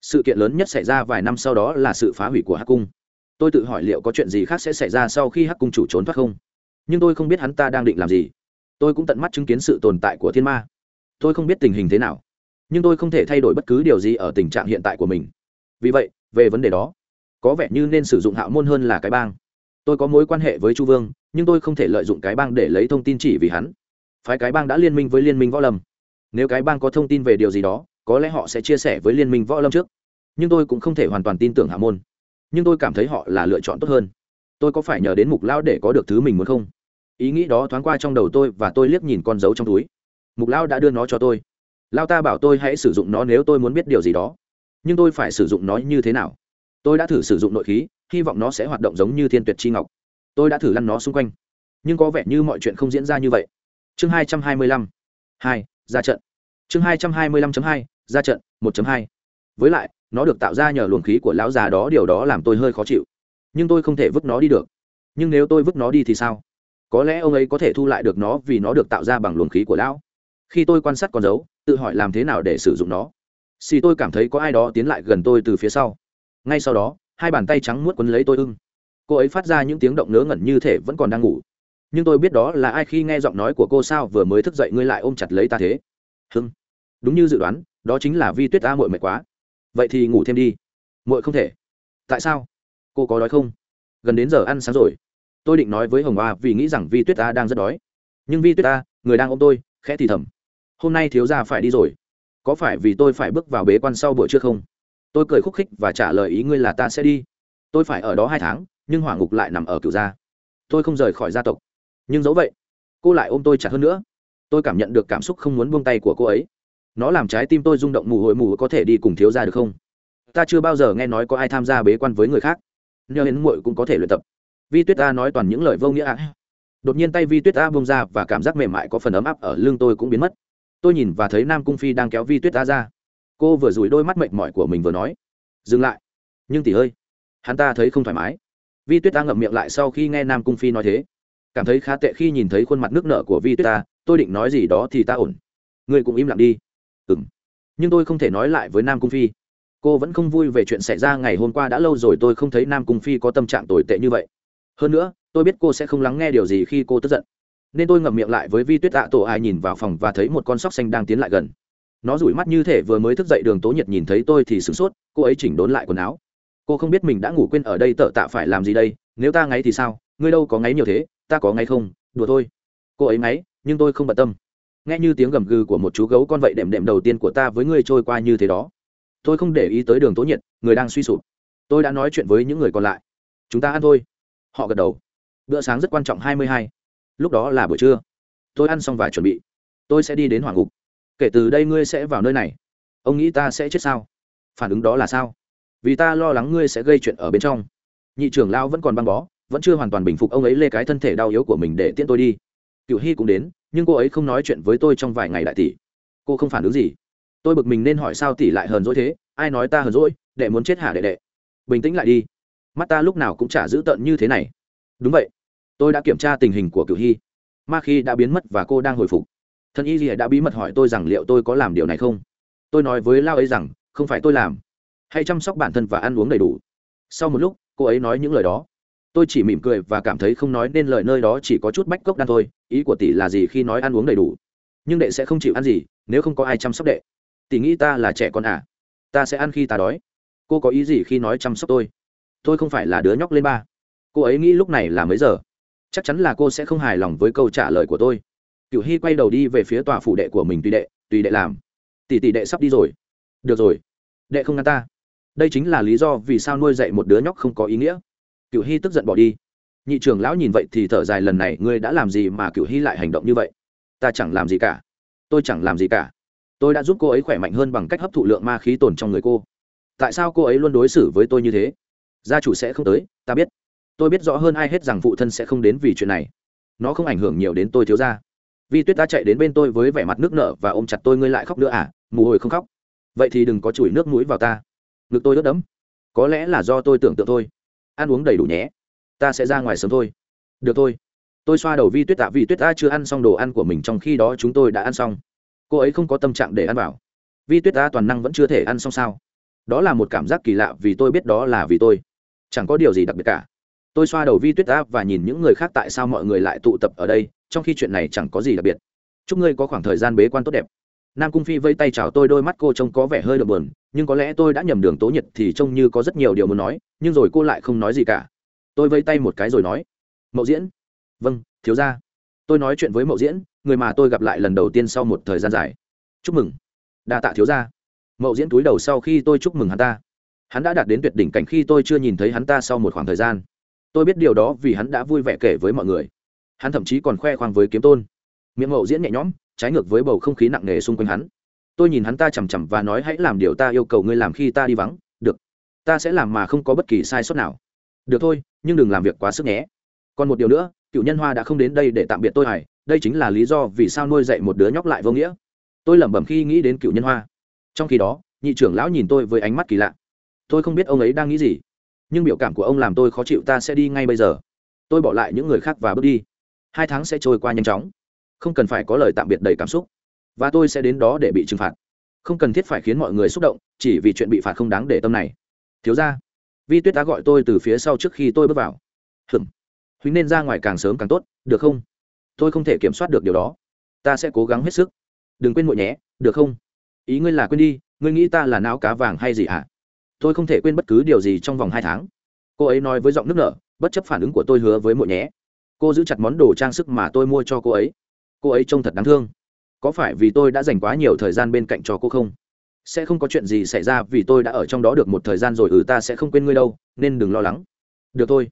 S1: Sự kiện lớn nhất xảy ra vài năm sau đó là sự phá hủy của hắc cung. Tôi tự hỏi liệu có chuyện gì khác sẽ xảy ra sau khi hắc cung chủ trốn thoát không? Nhưng tôi không biết hắn ta đang định làm gì. Tôi cũng tận mắt chứng kiến sự tồn tại của thiên ma. Tôi không biết tình hình thế nào. Nhưng tôi không thể thay đổi bất cứ điều gì ở tình trạng hiện tại của mình vì vậy, về vấn đề đó, có vẻ như nên sử dụng hạo môn hơn là cái bang. Tôi có mối quan hệ với chu vương, nhưng tôi không thể lợi dụng cái bang để lấy thông tin chỉ vì hắn. Phái cái bang đã liên minh với liên minh võ lâm. Nếu cái bang có thông tin về điều gì đó, có lẽ họ sẽ chia sẻ với liên minh võ lâm trước. Nhưng tôi cũng không thể hoàn toàn tin tưởng hạ môn. Nhưng tôi cảm thấy họ là lựa chọn tốt hơn. Tôi có phải nhờ đến mục lão để có được thứ mình muốn không? Ý nghĩ đó thoáng qua trong đầu tôi và tôi liếc nhìn con dấu trong túi. Mục lão đã đưa nó cho tôi. Lao ta bảo tôi hãy sử dụng nó nếu tôi muốn biết điều gì đó nhưng tôi phải sử dụng nó như thế nào? Tôi đã thử sử dụng nội khí, hy vọng nó sẽ hoạt động giống như thiên tuyệt chi ngọc. Tôi đã thử lăn nó xung quanh. Nhưng có vẻ như mọi chuyện không diễn ra như vậy. Chương hai trăm hai mươi lăm. Hai, ra trận. Chương hai trăm hai mươi lăm hai, ra trận, một hai. Với lại, nó được tạo ra nhờ luồng khí của lão già đó, điều đó làm tôi hơi khó chịu. Nhưng tôi không thể vứt nó đi được. Nhưng nếu tôi vứt nó đi thì sao? Có lẽ ông ấy có thể thu lại được nó vì nó được tạo ra bằng luồng khí của lão. Khi tôi quan sát con dấu, tự hỏi làm thế nào để sử dụng nó xì tôi cảm thấy có ai đó tiến lại gần tôi từ phía sau. Ngay sau đó, hai bàn tay trắng muốt quấn lấy tôi ưng. Cô ấy phát ra những tiếng động ngớ ngẩn như thể vẫn còn đang ngủ. Nhưng tôi biết đó là ai khi nghe giọng nói của cô sao vừa mới thức dậy ngươi lại ôm chặt lấy ta thế? Hưng. Đúng như dự đoán, đó chính là vi tuyết ta muội mệt quá. Vậy thì ngủ thêm đi. Muội không thể. Tại sao? Cô có đói không? Gần đến giờ ăn sáng rồi. Tôi định nói với hồng hoa vì nghĩ rằng vi tuyết ta đang rất đói. Nhưng vi tuyết ta người đang ôm tôi, khẽ thì thầm. Hôm nay thiếu gia phải đi rồi có phải vì tôi phải bước vào bế quan sau buổi trưa không? Tôi cười khúc khích và trả lời ý ngươi là ta sẽ đi. Tôi phải ở đó hai tháng, nhưng hỏa ngục lại nằm ở cửu gia. Tôi không rời khỏi gia tộc. Nhưng dẫu vậy, cô lại ôm tôi chặt hơn nữa. Tôi cảm nhận được cảm xúc không muốn buông tay của cô ấy. Nó làm trái tim tôi rung động mù hồi mù, có thể đi cùng thiếu gia được không? Ta chưa bao giờ nghe nói có ai tham gia bế quan với người khác. Nhờ đến muội cũng có thể luyện tập. Vi tuyết ta nói toàn những lời vô nghĩa ạ đột nhiên tay vi tuyết ta bông ra và cảm giác mềm mại có phần ấm áp ở lưng tôi cũng biến mất tôi nhìn và thấy nam cung phi đang kéo vi tuyết ta ra. Cô vừa rủi đôi mắt mệt mỏi của mình vừa nói, dừng lại. Nhưng tỉ ơi, hắn ta thấy không thoải mái. Vi tuyết ta ngậm miệng lại sau khi nghe nam cung phi nói thế. Cảm thấy khá tệ khi nhìn thấy khuôn mặt nước nở của vi tuyết ta, tôi định nói gì đó thì ta ổn. Ngươi cũng im lặng đi. Ừng nhưng tôi không thể nói lại với nam cung phi. Cô vẫn không vui về chuyện xảy ra ngày hôm qua đã lâu rồi, tôi không thấy nam cung phi có tâm trạng tồi tệ như vậy. Hơn nữa, tôi biết cô sẽ không lắng nghe điều gì khi cô tức giận nên tôi ngậm miệng lại với vi tuyết tạ tổ ai nhìn vào phòng và thấy một con sóc xanh đang tiến lại gần. Nó rủi mắt như thể vừa mới thức dậy đường tố nhiệt nhìn thấy tôi thì sửng sốt, cô ấy chỉnh đốn lại quần áo. Cô không biết mình đã ngủ quên ở đây tợ tạ phải làm gì đây, nếu ta ngáy thì sao? Ngươi đâu có ngáy nhiều thế, ta có ngáy không? Đùa thôi. Cô ấy ngáy, nhưng tôi không bận tâm. Nghe như tiếng gầm gừ của một chú gấu con vậy đệm đệm đầu tiên của ta với ngươi trôi qua như thế đó. Tôi không để ý tới đường tố nhiệt, người đang suy sụp. Tôi đã nói chuyện với những người còn lại. Chúng ta ăn thôi. Họ gật đầu. Bữa sáng rất quan trọng, hai mươi hai lúc đó là buổi trưa. Tôi ăn xong và chuẩn bị. Tôi sẽ đi đến hoàng ngục. Kể từ đây ngươi sẽ vào nơi này. Ông nghĩ ta sẽ chết sao? Phản ứng đó là sao? Vì ta lo lắng ngươi sẽ gây chuyện ở bên trong. Nhị trưởng lao vẫn còn băng bó, vẫn chưa hoàn toàn bình phục ông ấy lê cái thân thể đau yếu của mình để tiễn tôi đi. Cựu hy cũng đến, nhưng cô ấy không nói chuyện với tôi trong vài ngày đại tỷ. Cô không phản ứng gì. Tôi bực mình nên hỏi sao tỷ lại hờn dỗi thế? Ai nói ta hờn dỗi? Đệ muốn chết hả đệ đệ? Bình tĩnh lại đi. Mắt ta lúc nào cũng chả giữ tợn như thế này. Đúng vậy tôi đã kiểm tra tình hình của cựu hy. Ma khi đã biến mất và cô đang hồi phục. Thân y gì đã bí mật hỏi tôi rằng liệu tôi có làm điều này không? Tôi nói với lao ấy rằng, không phải tôi làm. Hãy chăm sóc bản thân và ăn uống đầy đủ. Sau một lúc, cô ấy nói những lời đó. Tôi chỉ mỉm cười và cảm thấy không nói nên lời nơi đó chỉ có chút bách cốc đan thôi. Ý của tỷ là gì khi nói ăn uống đầy đủ? Nhưng đệ sẽ không chịu ăn gì, nếu không có ai chăm sóc đệ. Tỷ nghĩ ta là trẻ con à? Ta sẽ ăn khi ta đói. Cô có ý gì khi nói chăm sóc tôi? Tôi không phải là đứa nhóc lên ba. Cô ấy nghĩ lúc này là mấy giờ? Chắc chắn là cô sẽ không hài lòng với câu trả lời của tôi. Cựu hy quay đầu đi về phía tòa phủ đệ của mình tùy đệ tùy đệ làm. Tỷ tỷ đệ sắp đi rồi. Được rồi. Đệ không ngăn ta. Đây chính là lý do vì sao nuôi dạy một đứa nhóc không có ý nghĩa. Cựu hy tức giận bỏ đi. Nhị trưởng lão nhìn vậy thì thở dài lần này, ngươi đã làm gì mà cựu hy lại hành động như vậy? Ta chẳng làm gì cả. Tôi chẳng làm gì cả. Tôi đã giúp cô ấy khỏe mạnh hơn bằng cách hấp thụ lượng ma khí tồn trong người cô. Tại sao cô ấy luôn đối xử với tôi như thế? Gia chủ sẽ không tới, ta biết tôi biết rõ hơn ai hết rằng phụ thân sẽ không đến vì chuyện này. Nó không ảnh hưởng nhiều đến tôi thiếu ra vi tuyết đã chạy đến bên tôi với vẻ mặt nước nở và ôm chặt tôi, ngươi lại khóc nữa à? Mù hồi không khóc. Vậy thì đừng có chùi nước mũi vào ta. Ngực tôi ướt đẫm. Có lẽ là do tôi tưởng tượng thôi. Ăn uống đầy đủ nhé. Ta sẽ ra ngoài sớm thôi. Được thôi. Tôi xoa đầu vi tuyết, tạ vì tuyết ta chưa ăn xong đồ ăn của mình, trong khi đó chúng tôi đã ăn xong. Cô ấy không có tâm trạng để ăn vào. Vi tuyết ta toàn năng vẫn chưa thể ăn xong sao? Đó là một cảm giác kỳ lạ vì tôi biết đó là vì tôi. Chẳng có điều gì đặc biệt cả tôi xoa đầu vi tuyết ta và nhìn những người khác tại sao mọi người lại tụ tập ở đây, trong khi chuyện này chẳng có gì đặc biệt. Chúc ngươi có khoảng thời gian bế quan tốt đẹp. Nam cung phi vây tay chào tôi, đôi mắt cô trông có vẻ hơi đượm buồn, nhưng có lẽ tôi đã nhầm đường tố nhiệt thì trông như có rất nhiều điều muốn nói, nhưng rồi cô lại không nói gì cả. Tôi vây tay một cái rồi nói, mậu diễn. Vâng thiếu ra tôi nói chuyện với mậu diễn, người mà tôi gặp lại lần đầu tiên sau một thời gian dài. Chúc mừng. Đa tạ thiếu ra mậu diễn túi đầu sau khi tôi chúc mừng hắn ta. Hắn đã đạt đến tuyệt đỉnh cảnh khi tôi chưa nhìn thấy hắn ta sau một khoảng thời gian tôi biết điều đó vì hắn đã vui vẻ kể với mọi người. Hắn thậm chí còn khoe khoang với kiếm tôn. Miệng mậu diễn nhẹ nhõm, trái ngược với bầu không khí nặng nề xung quanh hắn. Tôi nhìn hắn ta chằm chằm và nói hãy làm điều ta yêu cầu ngươi làm khi ta đi vắng. Được. Ta sẽ làm mà không có bất kỳ sai sót nào. Được thôi, nhưng đừng làm việc quá sức nhé. Còn một điều nữa, cựu nhân hoa đã không đến đây để tạm biệt tôi hải đây chính là lý do vì sao nuôi dạy một đứa nhóc lại vô nghĩa. Tôi lẩm bẩm khi nghĩ đến cựu nhân hoa. Trong khi đó, nhị trưởng lão nhìn tôi với ánh mắt kỳ lạ. Tôi không biết ông ấy đang nghĩ gì nhưng biểu cảm của ông làm tôi khó chịu, ta sẽ đi ngay bây giờ. Tôi bỏ lại những người khác và bước đi. Hai tháng sẽ trôi qua nhanh chóng. Không cần phải có lời tạm biệt đầy cảm xúc. Và tôi sẽ đến đó để bị trừng phạt. Không cần thiết phải khiến mọi người xúc động, chỉ vì chuyện bị phạt không đáng để tâm này. Thiếu ra vi tuyết đã gọi tôi từ phía sau trước khi tôi bước vào. Hừm. Huỳnh nên ra ngoài càng sớm càng tốt, được không? Tôi không thể kiểm soát được điều đó. Ta sẽ cố gắng hết sức. Đừng quên muội nhé, được không? Ý ngươi là quên đi, ngươi nghĩ ta là não cá vàng hay gì hả? Tôi không thể quên bất cứ điều gì trong vòng hai tháng. Cô ấy nói với giọng nức nở, bất chấp phản ứng của tôi hứa với muội nhé. Cô giữ chặt món đồ trang sức mà tôi mua cho cô ấy. Cô ấy trông thật đáng thương. Có phải vì tôi đã dành quá nhiều thời gian bên cạnh cho cô không? Sẽ không có chuyện gì xảy ra vì tôi đã ở trong đó được một thời gian rồi ừ ta sẽ không quên ngươi đâu, nên đừng lo lắng. Được thôi.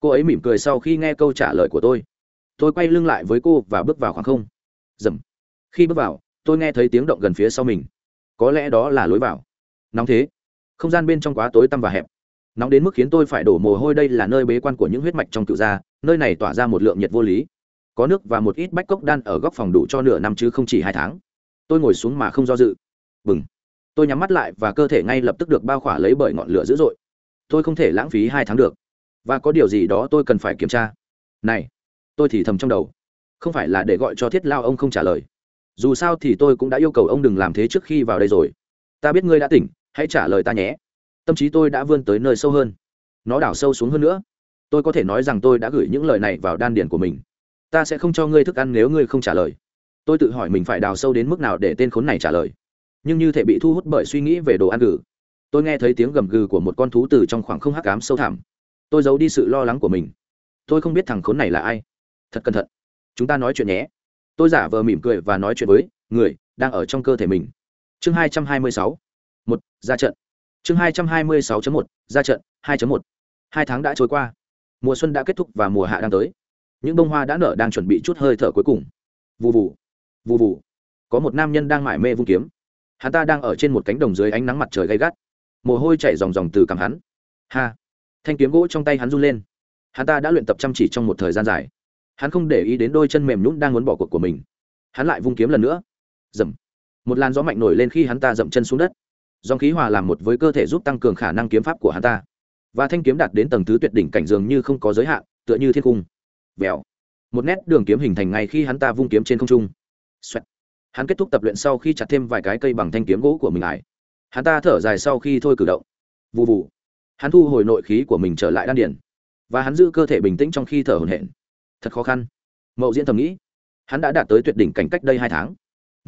S1: Cô ấy mỉm cười sau khi nghe câu trả lời của tôi. Tôi quay lưng lại với cô và bước vào khoảng không. Dầm. Khi bước vào, tôi nghe thấy tiếng động gần phía sau mình. Có lẽ đó là lối vào. Nóng thế không gian bên trong quá tối tăm và hẹp. Nóng đến mức khiến tôi phải đổ mồ hôi, đây là nơi bế quan của những huyết mạch trong cựu gia, nơi này tỏa ra một lượng nhiệt vô lý. Có nước và một ít bách cốc đan ở góc phòng đủ cho nửa năm chứ không chỉ hai tháng. Tôi ngồi xuống mà không do dự. Bừng. Tôi nhắm mắt lại và cơ thể ngay lập tức được bao khỏa lấy bởi ngọn lửa dữ dội. Tôi không thể lãng phí hai tháng được. Và có điều gì đó tôi cần phải kiểm tra. Này, tôi thì thầm trong đầu. Không phải là để gọi cho thiết lao ông không trả lời. Dù sao thì tôi cũng đã yêu cầu ông đừng làm thế trước khi vào đây rồi. Ta biết ngươi đã tỉnh hãy trả lời ta nhé. Tâm trí tôi đã vươn tới nơi sâu hơn. Nó đảo sâu xuống hơn nữa. Tôi có thể nói rằng tôi đã gửi những lời này vào đan điển của mình. Ta sẽ không cho ngươi thức ăn nếu ngươi không trả lời. Tôi tự hỏi mình phải đào sâu đến mức nào để tên khốn này trả lời. Nhưng như thể bị thu hút bởi suy nghĩ về đồ ăn gừ, tôi nghe thấy tiếng gầm gừ của một con thú từ trong khoảng không hắc cám sâu thẳm. Tôi giấu đi sự lo lắng của mình. Tôi không biết thằng khốn này là ai. Thật cẩn thận. Chúng ta nói chuyện nhé. Tôi giả vờ mỉm cười và nói chuyện với người đang ở trong cơ thể mình. Chương hai trăm hai mươi sáu một, ra trận. Chương hai trăm hai mươi sáu một, ra trận, hai một. Hai tháng đã trôi qua. Mùa xuân đã kết thúc và mùa hạ đang tới. Những bông hoa đã nở đang chuẩn bị chút hơi thở cuối cùng. Vù vù vù vù. Có một nam nhân đang mải mê vung kiếm. Hắn ta đang ở trên một cánh đồng dưới ánh nắng mặt trời gay gắt. Mồ hôi chảy ròng ròng từ cằm hắn. Ha! Thanh kiếm gỗ trong tay hắn run lên. Hắn ta đã luyện tập chăm chỉ trong một thời gian dài. Hắn không để ý đến đôi chân mềm nhún đang muốn bỏ cuộc của mình. Hắn lại vung kiếm lần nữa. Dầm một làn gió mạnh nổi lên khi hắn ta dậm chân xuống đất dòng khí hòa làm một với cơ thể giúp tăng cường khả năng kiếm pháp của hắn ta. Và thanh kiếm đạt đến tầng thứ tuyệt đỉnh cảnh dường như không có giới hạn, tựa như thiên cung. Vèo. Một nét đường kiếm hình thành ngay khi hắn ta vung kiếm trên không trung. Xoẹt. hắn kết thúc tập luyện sau khi chặt thêm vài cái cây bằng thanh kiếm gỗ của mình lại. hắn ta thở dài sau khi thôi cử động. Vụ vụ hắn thu hồi nội khí của mình trở lại đan điển và hắn giữ cơ thể bình tĩnh trong khi thở hổn hển. Thật khó khăn. Mậu diễn thầm nghĩ. Hắn đã đạt tới tuyệt đỉnh cảnh cách đây hai tháng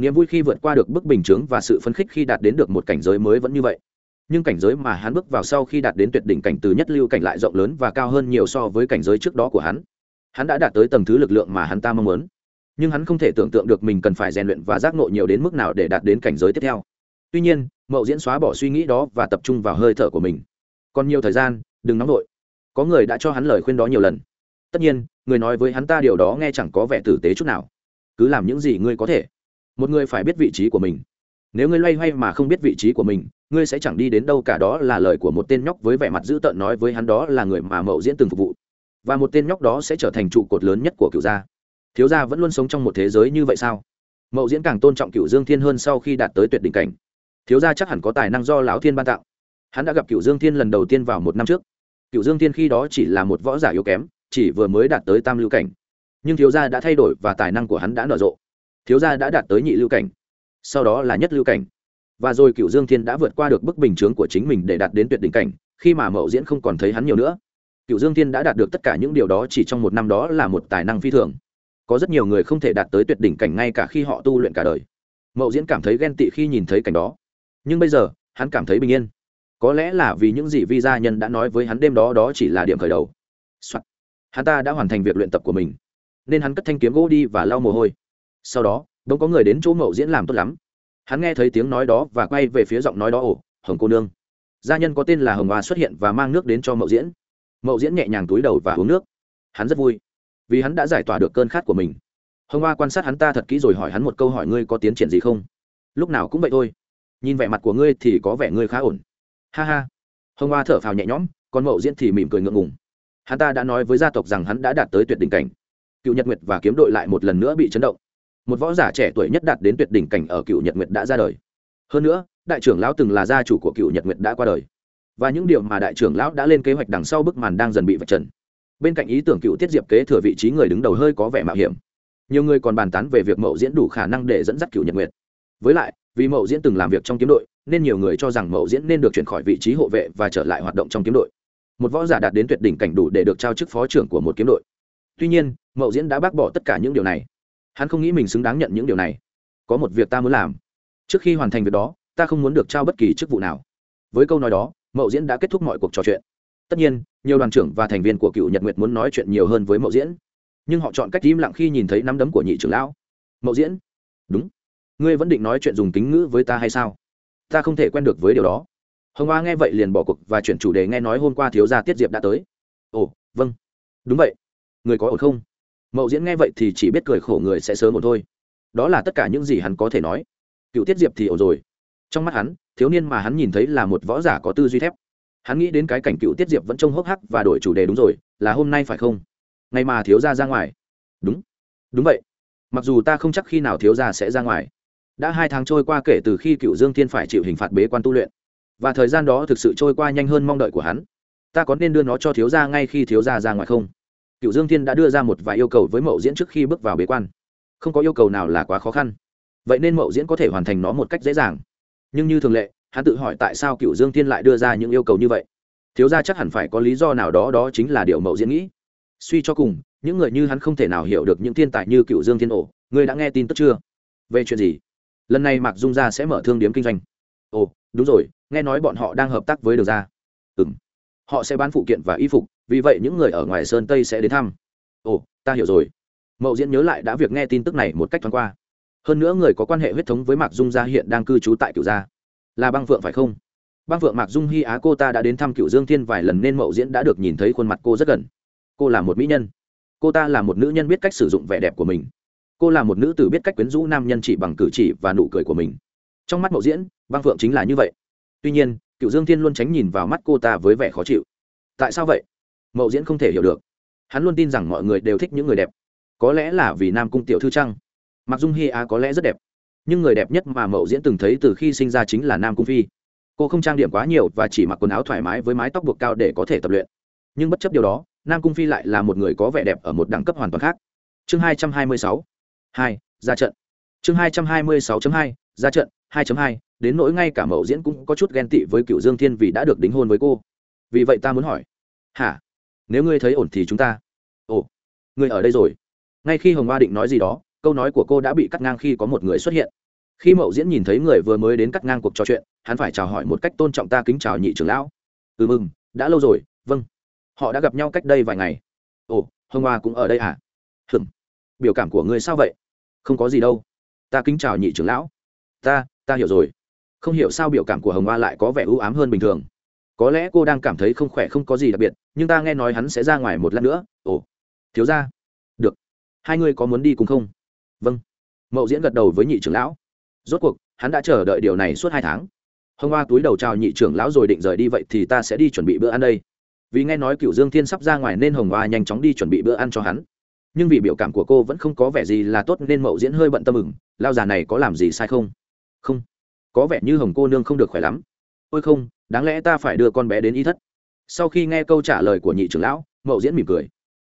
S1: niềm vui khi vượt qua được bức bình chướng và sự phấn khích khi đạt đến được một cảnh giới mới vẫn như vậy. Nhưng cảnh giới mà hắn bước vào sau khi đạt đến tuyệt đỉnh cảnh từ nhất lưu cảnh lại rộng lớn và cao hơn nhiều so với cảnh giới trước đó của hắn. Hắn đã đạt tới tầng thứ lực lượng mà hắn ta mong muốn. Nhưng hắn không thể tưởng tượng được mình cần phải rèn luyện và giác ngộ nhiều đến mức nào để đạt đến cảnh giới tiếp theo. Tuy nhiên, mậu diễn xóa bỏ suy nghĩ đó và tập trung vào hơi thở của mình. Còn nhiều thời gian, đừng nóng vội. Có người đã cho hắn lời khuyên đó nhiều lần. Tất nhiên, người nói với hắn ta điều đó nghe chẳng có vẻ tử tế chút nào. Cứ làm những gì ngươi có thể một người phải biết vị trí của mình. Nếu ngươi loay hoay mà không biết vị trí của mình, ngươi sẽ chẳng đi đến đâu cả, đó là lời của một tên nhóc với vẻ mặt dữ tợn nói với hắn đó là người mà mậu diễn từng phục vụ. Và một tên nhóc đó sẽ trở thành trụ cột lớn nhất của cựu gia. Thiếu gia vẫn luôn sống trong một thế giới như vậy sao? Mậu diễn càng tôn trọng cựu dương thiên hơn sau khi đạt tới tuyệt đỉnh cảnh. Thiếu gia chắc hẳn có tài năng do lão thiên ban tặng. Hắn đã gặp cựu dương thiên lần đầu tiên vào một năm trước. Cựu dương thiên khi đó chỉ là một võ giả yếu kém, chỉ vừa mới đạt tới tam lưu cảnh. Nhưng thiếu gia đã thay đổi và tài năng của hắn đã nở rộ thiếu gia đã đạt tới nhị lưu cảnh. Sau đó là nhất lưu cảnh. Và rồi cựu dương thiên đã vượt qua được bức bình chướng của chính mình để đạt đến tuyệt đỉnh cảnh, khi mà mậu diễn không còn thấy hắn nhiều nữa. Cựu dương thiên đã đạt được tất cả những điều đó chỉ trong một năm đó là một tài năng phi thường. Có rất nhiều người không thể đạt tới tuyệt đỉnh cảnh ngay cả khi họ tu luyện cả đời. Mậu diễn cảm thấy ghen tị khi nhìn thấy cảnh đó. Nhưng bây giờ, hắn cảm thấy bình yên. Có lẽ là vì những gì vi gia nhân đã nói với hắn đêm đó đó chỉ là điểm khởi đầu、Soạn. hắn ta đã hoàn thành việc luyện tập của mình. Nên hắn cất thanh kiếm gỗ đi và lau mồ hôi sau đó đ ỗ n g có người đến chỗ mậu diễn làm tốt lắm. Hắn nghe thấy tiếng nói đó và quay về phía giọng nói đó, ồ, hồng cô nương. Gia nhân có tên là hồng hoa xuất hiện và mang nước đến cho mậu diễn. Mậu diễn nhẹ nhàng túi đầu và uống nước. Hắn rất vui, vì hắn đã giải tỏa được cơn khát của mình. Hồng hoa quan sát hắn ta thật kỹ rồi hỏi hắn một câu hỏi, ngươi có tiến triển gì không? Lúc nào cũng vậy thôi. Nhìn vẻ mặt của ngươi thì có vẻ ngươi khá ổn. Ha ha. Hồng hoa thở phào nhẹ nhõm, còn mậu diễn thì mỉm cười ngượng ngùng. Hắn ta đã nói với gia tộc rằng hắn đã đạt tới tuyệt đỉnh cảnh. Cựu nhật nguyệt và kiếm đội lại một lần nữa bị chấn động một võ giả trẻ tuổi nhất đạt đến tuyệt đỉnh cảnh ở cựu nhật nguyệt đã ra đời. Hơn nữa, đại trưởng lão từng là gia chủ của cựu nhật nguyệt đã qua đời. Và những điều mà đại trưởng lão đã lên kế hoạch đằng sau bức màn đang dần bị vạch trần. Bên cạnh ý tưởng cựu tiết diệp kế thừa vị trí người đứng đầu hơi có vẻ mạo hiểm. Nhiều người còn bàn tán về việc mậu diễn đủ khả năng để dẫn dắt cựu nhật nguyệt. Với lại, vì mậu diễn từng làm việc trong kiếm đội, nên nhiều người cho rằng mậu diễn nên được chuyển khỏi vị trí hộ vệ và trở lại hoạt động trong kiếm đội. Một võ giả đạt đến tuyệt đỉnh cảnh đủ để được trao chức phó trưởng của một kiếm đội. Tuy nhiên, mậu diễn đã bác bỏ tất cả những điều này hắn không nghĩ mình xứng đáng nhận những điều này. Có một việc ta muốn làm. Trước khi hoàn thành việc đó, ta không muốn được trao bất kỳ chức vụ nào. Với câu nói đó, mậu diễn đã kết thúc mọi cuộc trò chuyện. Tất nhiên, nhiều đoàn trưởng và thành viên của cựu nhật nguyệt muốn nói chuyện nhiều hơn với mậu diễn. Nhưng họ chọn cách im lặng khi nhìn thấy nắm đấm của nhị trưởng lão. Mậu diễn? Đúng. Ngươi vẫn định nói chuyện dùng kính ngữ với ta hay sao? Ta không thể quen được với điều đó. Hồng hoa nghe vậy liền bỏ cuộc và chuyển chủ đề nghe nói hôm qua thiếu gia tiết diệp đã tới. Ồ vâng. Đúng vậy. Người có ổn không? Mậu diễn nghe vậy thì chỉ biết cười khổ người sẽ sớm một thôi. Đó là tất cả những gì hắn có thể nói. Cựu tiết diệp thì ổn rồi. Trong mắt hắn, thiếu niên mà hắn nhìn thấy là một võ giả có tư duy thép. Hắn nghĩ đến cái cảnh cựu tiết diệp vẫn trông hốc hắc và đổi chủ đề đúng rồi, là hôm nay phải không? Ngày mà thiếu gia ra ngoài. Đúng. Đúng vậy. Mặc dù ta không chắc khi nào thiếu gia sẽ ra ngoài. Đã hai tháng trôi qua kể từ khi cựu dương thiên phải chịu hình phạt bế quan tu luyện. Và thời gian đó thực sự trôi qua nhanh hơn mong đợi của hắn. Ta có nên đưa nó cho thiếu gia ngay khi thiếu gia ra ngoài không? Cựu dương thiên đã đưa ra một vài yêu cầu với mậu diễn trước khi bước vào bế quan. Không có yêu cầu nào là quá khó khăn. Vậy nên mậu diễn có thể hoàn thành nó một cách dễ dàng. Nhưng như thường lệ, hắn tự hỏi tại sao cựu dương thiên lại đưa ra những yêu cầu như vậy. Thiếu gia chắc hẳn phải có lý do nào đó đó chính là điều mậu diễn nghĩ. Suy cho cùng, những người như hắn không thể nào hiểu được những thiên tài như cựu dương thiên ổ. Ngươi đã nghe tin tức chưa? Về chuyện gì? Lần này mạc dung gia sẽ mở thương điếm kinh doanh. Ồ, đúng rồi, nghe nói bọn họ đang hợp tác với đường gia. Ừ m họ sẽ bán phụ kiện và y phục vì vậy những người ở ngoài sơn tây sẽ đến thăm. Ồ, ta hiểu rồi. Mậu diễn nhớ lại đã việc nghe tin tức này một cách thoáng qua. Hơn nữa người có quan hệ huyết thống với mạc dung gia hiện đang cư trú tại cựu gia. Là băng phượng phải không? Băng phượng, mạc dung, hy á, cô ta đã đến thăm cựu dương thiên vài lần nên mậu diễn đã được nhìn thấy khuôn mặt cô rất gần. Cô là một mỹ nhân. Cô ta là một nữ nhân biết cách sử dụng vẻ đẹp của mình. Cô là một nữ tử biết cách quyến rũ nam nhân chỉ bằng cử chỉ và nụ cười của mình. Trong mắt mậu diễn, băng phượng chính là như vậy. Tuy nhiên cựu dương thiên luôn tránh nhìn vào mắt cô ta với vẻ khó chịu. Tại sao vậy? Mậu diễn không thể hiểu được. Hắn luôn tin rằng mọi người đều thích những người đẹp. Có lẽ là vì nam cung tiểu thư trăng mặc dung hy á có lẽ rất đẹp. Nhưng người đẹp nhất mà mậu diễn từng thấy từ khi sinh ra chính là nam cung phi. Cô không trang điểm quá nhiều và chỉ mặc quần áo thoải mái với mái tóc buộc cao để có thể tập luyện. Nhưng bất chấp điều đó, nam cung phi lại là một người có vẻ đẹp ở một đẳng cấp hoàn toàn khác. Chương hai trăm hai mươi sáu. Hai, ra trận. Chương hai trăm hai mươi sáu hai, ra trận. Hai hai, đến nỗi ngay cả mậu diễn cũng có chút ghen tị với cựu dương thiên vì đã được đính hôn với cô. Vì vậy ta muốn hỏi. Hả? Nếu ngươi thấy ổn thì chúng ta. Ồ, ngươi ở đây rồi. Ngay khi hồng hoa định nói gì đó, câu nói của cô đã bị cắt ngang khi có một người xuất hiện. Khi mậu diễn nhìn thấy người vừa mới đến cắt ngang cuộc trò chuyện, hắn phải chào hỏi một cách tôn trọng ta kính chào nhị trưởng lão. Ừ mừng, đã lâu rồi vâng. Họ đã gặp nhau cách đây vài ngày. Ồ, hồng hoa cũng ở đây à? Hừm biểu cảm của ngươi sao vậy? Không có gì đâu. Ta kính chào nhị trưởng lão. Ta ta hiểu rồi. Không hiểu sao biểu cảm của hồng hoa lại có vẻ ưu ám hơn bình thường có lẽ cô đang cảm thấy không khỏe không có gì đặc biệt, nhưng ta nghe nói hắn sẽ ra ngoài một lát nữa. Ồ, thiếu ra được. Hai ngươi có muốn đi cùng không? Vâng. Mậu diễn gật đầu với nhị trưởng lão. Rốt cuộc, hắn đã chờ đợi điều này suốt hai tháng. Hôm qua túi đầu chào nhị trưởng lão rồi định rời đi vậy thì ta sẽ đi chuẩn bị bữa ăn đây. Vì nghe nói cựu dương thiên sắp ra ngoài nên hồng hoa nhanh chóng đi chuẩn bị bữa ăn cho hắn. Nhưng vì biểu cảm của cô vẫn không có vẻ gì là tốt nên mậu diễn hơi bận tâm ừng lao già này có làm gì sai không? Không. Có vẻ như hồng cô nương không được khỏe lắm. Ôi không đáng lẽ ta phải đưa con bé đến y thất. Sau khi nghe câu trả lời của nhị trưởng lão, mậu diễn mỉm cười.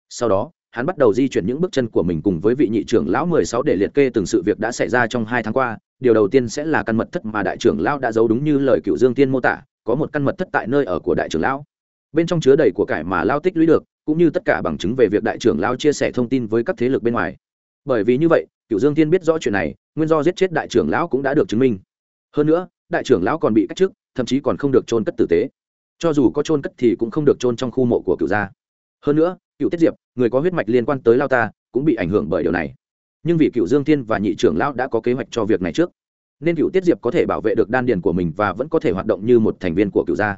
S1: Sau đó, hắn bắt đầu di chuyển những bước chân của mình cùng với vị nhị trưởng lão mười sáu để liệt kê từng sự việc đã xảy ra trong hai tháng qua. Điều đầu tiên sẽ là căn mật thất mà đại trưởng lão đã giấu đúng như lời cựu dương tiên mô tả, có một căn mật thất tại nơi ở của đại trưởng lão. Bên trong chứa đầy của cải mà lao tích lũy được, cũng như tất cả bằng chứng về việc đại trưởng lão chia sẻ thông tin với các thế lực bên ngoài. Bởi vì như vậy, cựu dương tiên biết rõ chuyện này, nguyên do giết chết đại trưởng lão cũng đã được chứng minh. Hơn nữa, đại trưởng lão còn bị cách chức thậm chí còn không được trôn cất tử tế. Cho dù có trôn cất thì cũng không được trôn trong khu mộ của cựu gia. Hơn nữa, cựu tiết diệp, người có huyết mạch liên quan tới lao ta, cũng bị ảnh hưởng bởi điều này. Nhưng vì cựu dương thiên và nhị trưởng lão đã có kế hoạch cho việc này trước, nên cựu tiết diệp có thể bảo vệ được đan điền của mình và vẫn có thể hoạt động như một thành viên của cựu gia.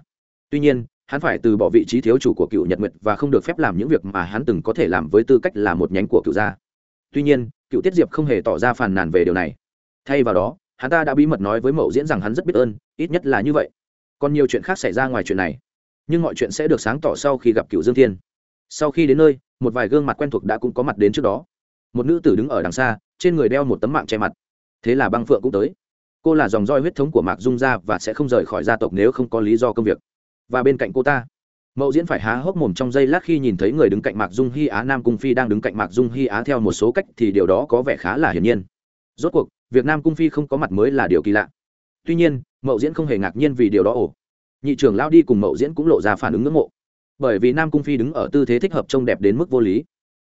S1: Tuy nhiên, hắn phải từ bỏ vị trí thiếu chủ của cựu nhật nguyệt và không được phép làm những việc mà hắn từng có thể làm với tư cách là một nhánh của cựu gia. Tuy nhiên, cựu tiết diệp không hề tỏ ra phàn nàn về điều này. Thay vào đó hắn ta đã bí mật nói với mậu diễn rằng hắn rất biết ơn, ít nhất là như vậy. Còn nhiều chuyện khác xảy ra ngoài chuyện này. Nhưng mọi chuyện sẽ được sáng tỏ sau khi gặp cựu dương thiên. Sau khi đến nơi, một vài gương mặt quen thuộc đã cũng có mặt đến trước đó. Một nữ tử đứng ở đằng xa, trên người đeo một tấm mạng che mặt. Thế là băng phượng cũng tới. Cô là dòng roi huyết thống của mạc dung gia và sẽ không rời khỏi gia tộc nếu không có lý do công việc. Và bên cạnh cô ta, mậu diễn phải há hốc mồm trong giây lát khi nhìn thấy người đứng cạnh mạc dung hy á nam cung phi đang đứng cạnh mạc dung hy á theo một số cách thì điều đó có vẻ khá là hiển nhiên rốt cuộc việc nam cung phi không có mặt mới là điều kỳ lạ. Tuy nhiên, mậu diễn không hề ngạc nhiên vì điều đó ổ. Nhị trưởng lao đi cùng mậu diễn cũng lộ ra phản ứng ngưỡng mộ. Bởi vì nam cung phi đứng ở tư thế thích hợp trông đẹp đến mức vô lý.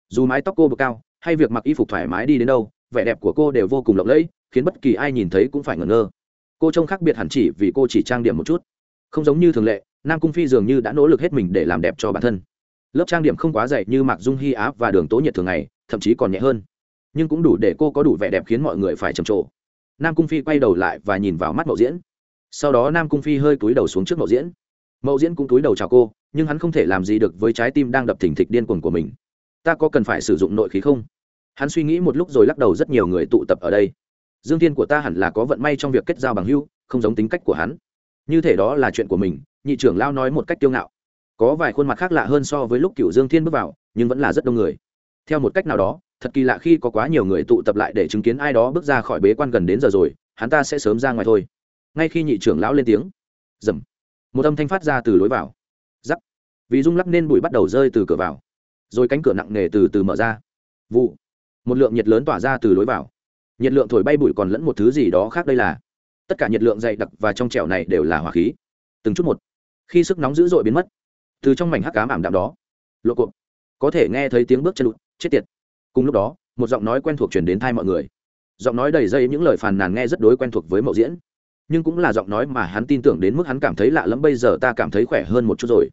S1: Dù mái tóc cô bực cao, hay việc mặc y phục thoải mái đi đến đâu, vẻ đẹp của cô đều vô cùng lộng lẫy, khiến bất kỳ ai nhìn thấy cũng phải ngẩn ngơ. Cô trông khác biệt hẳn chỉ vì cô chỉ trang điểm một chút. Không giống như thường lệ, nam cung phi dường như đã nỗ lực hết mình để làm đẹp cho bản thân. Lớp trang điểm không quá dày như mạc dung hy áp và đường tố nhiệt thường ngày, thậm chí còn nhẹ hơn nhưng cũng đủ để cô có đủ vẻ đẹp khiến mọi người phải trầm trồ. Nam cung phi quay đầu lại và nhìn vào mắt mậu diễn. Sau đó nam cung phi hơi cúi đầu xuống trước mậu diễn. Mậu diễn cũng cúi đầu chào cô, nhưng hắn không thể làm gì được với trái tim đang đập thình thịch điên cuồng của mình. Ta có cần phải sử dụng nội khí không? Hắn suy nghĩ một lúc rồi lắc đầu rất nhiều người tụ tập ở đây. Dương thiên của ta hẳn là có vận may trong việc kết giao bằng hưu không giống tính cách của hắn. Như thể đó là chuyện của mình, nhị trưởng lao nói một cách tiêu ngạo. Có vài khuôn mặt khác lạ hơn so với lúc cựu dương thiên bước vào, nhưng vẫn là rất đông người. Theo một cách nào đó thật kỳ lạ khi có quá nhiều người tụ tập lại để chứng kiến ai đó bước ra khỏi bế quan gần đến giờ rồi, hắn ta sẽ sớm ra ngoài thôi. Ngay khi nhị trưởng lão lên tiếng, dầm. Một âm thanh phát ra từ lối vào. Giắc vì rung lắc nên bụi bắt đầu rơi từ cửa vào. Rồi cánh cửa nặng nề từ từ mở ra. Vụ. Một lượng nhiệt lớn tỏa ra từ lối vào. Nhiệt lượng thổi bay bụi còn lẫn một thứ gì đó khác đây là. Tất cả nhiệt lượng dày đặc và trong trẻo này đều là hỏa khí. Từng chút một. Khi sức nóng dữ dội biến mất, từ trong mảnh hắc cám ảm đạm đó, lộ cộp có thể nghe thấy tiếng bước chân lụt, chết tiệt cùng lúc đó, một giọng nói quen thuộc chuyển đến thai mọi người. Giọng nói đầy dây những lời phàn nàn nghe rất đối quen thuộc với mậu diễn. Nhưng cũng là giọng nói mà hắn tin tưởng đến mức hắn cảm thấy lạ lẫm, bây giờ ta cảm thấy khỏe hơn một chút rồi.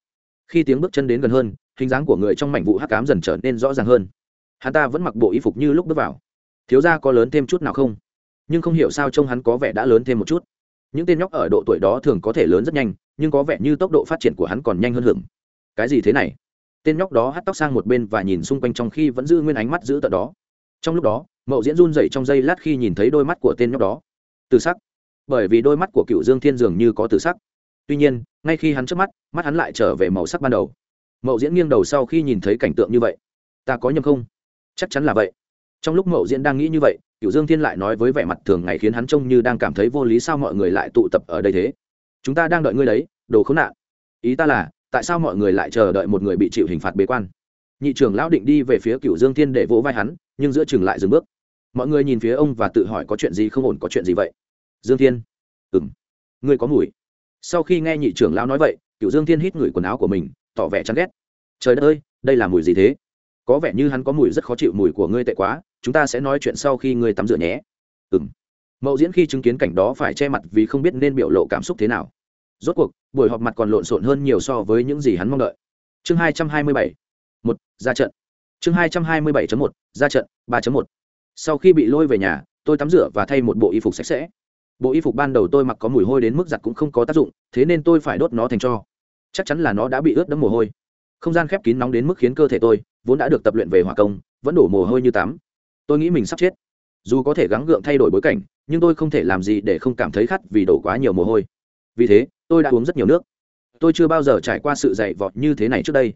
S1: Khi tiếng bước chân đến gần hơn, hình dáng của người trong mảnh vụ hắc cám dần trở nên rõ ràng hơn. Hắn ta vẫn mặc bộ y phục như lúc bước vào. Thiếu gia có lớn thêm chút nào không? Nhưng không hiểu sao trông hắn có vẻ đã lớn thêm một chút. Những tên nhóc ở độ tuổi đó thường có thể lớn rất nhanh, nhưng có vẻ như tốc độ phát triển của hắn còn nhanh hơn hưởng. Cái gì thế này? Tên nhóc đó hắt tóc sang một bên và nhìn xung quanh trong khi vẫn giữ nguyên ánh mắt giữ tận đó. Trong lúc đó, mậu diễn run dậy trong giây lát khi nhìn thấy đôi mắt của tên nhóc đó. Từ sắc. Bởi vì đôi mắt của cựu dương thiên dường như có từ sắc. Tuy nhiên, ngay khi hắn trước mắt mắt hắn lại trở về màu sắc ban đầu. Mậu diễn nghiêng đầu sau khi nhìn thấy cảnh tượng như vậy. Ta có nhầm không? Chắc chắn là vậy. Trong lúc mậu diễn đang nghĩ như vậy, cựu dương thiên lại nói với vẻ mặt thường ngày khiến hắn trông như đang cảm thấy vô lý sao mọi người lại tụ tập ở đây thế. Chúng ta đang đợi ngươi đấy, đồ khốn nạn. Ý ta là tại sao mọi người lại chờ đợi một người bị chịu hình phạt bế quan? Nhị trưởng lão định đi về phía cựu dương thiên để vỗ vai hắn, nhưng giữa chừng lại dừng bước. Mọi người nhìn phía ông và tự hỏi có chuyện gì, không ổn có chuyện gì vậy? Dương thiên. Ừ m ngươi có mùi. Sau khi nghe nhị trưởng lão nói vậy cựu dương thiên hít ngửi quần áo của mình, tỏ vẻ chán ghét. Trời đất ơi, đây là mùi gì thế? Có vẻ như hắn có mùi rất khó chịu, mùi của ngươi tệ quá, chúng ta sẽ nói chuyện sau khi ngươi tắm rửa nhé. Ừ m mậu diễn khi chứng kiến cảnh đó phải che mặt vì không biết nên biểu lộ cảm xúc thế nào rốt cuộc, buổi họp mặt còn lộn xộn hơn nhiều so với những gì hắn mong đợi. Chương hai trăm hai mươi bảy, một, ra trận. Chương hai trăm hai mươi bảy một, ra trận, ba một. Sau khi bị lôi về nhà, tôi tắm rửa và thay một bộ y phục sạch sẽ. Bộ y phục ban đầu tôi mặc có mùi hôi đến mức giặt cũng không có tác dụng, thế nên tôi phải đốt nó thành cho chắc chắn là nó đã bị ướt đẫm mồ hôi. Không gian khép kín nóng đến mức khiến cơ thể tôi vốn đã được tập luyện về hỏa công, vẫn đổ mồ hôi như tắm. Tôi nghĩ mình sắp chết. Dù có thể gắng gượng thay đổi bối cảnh, nhưng tôi không thể làm gì để không cảm thấy khát vì đổ quá nhiều mồ hôi. Vì thế tôi đã uống rất nhiều nước. Tôi chưa bao giờ trải qua sự dày vọt như thế này trước đây.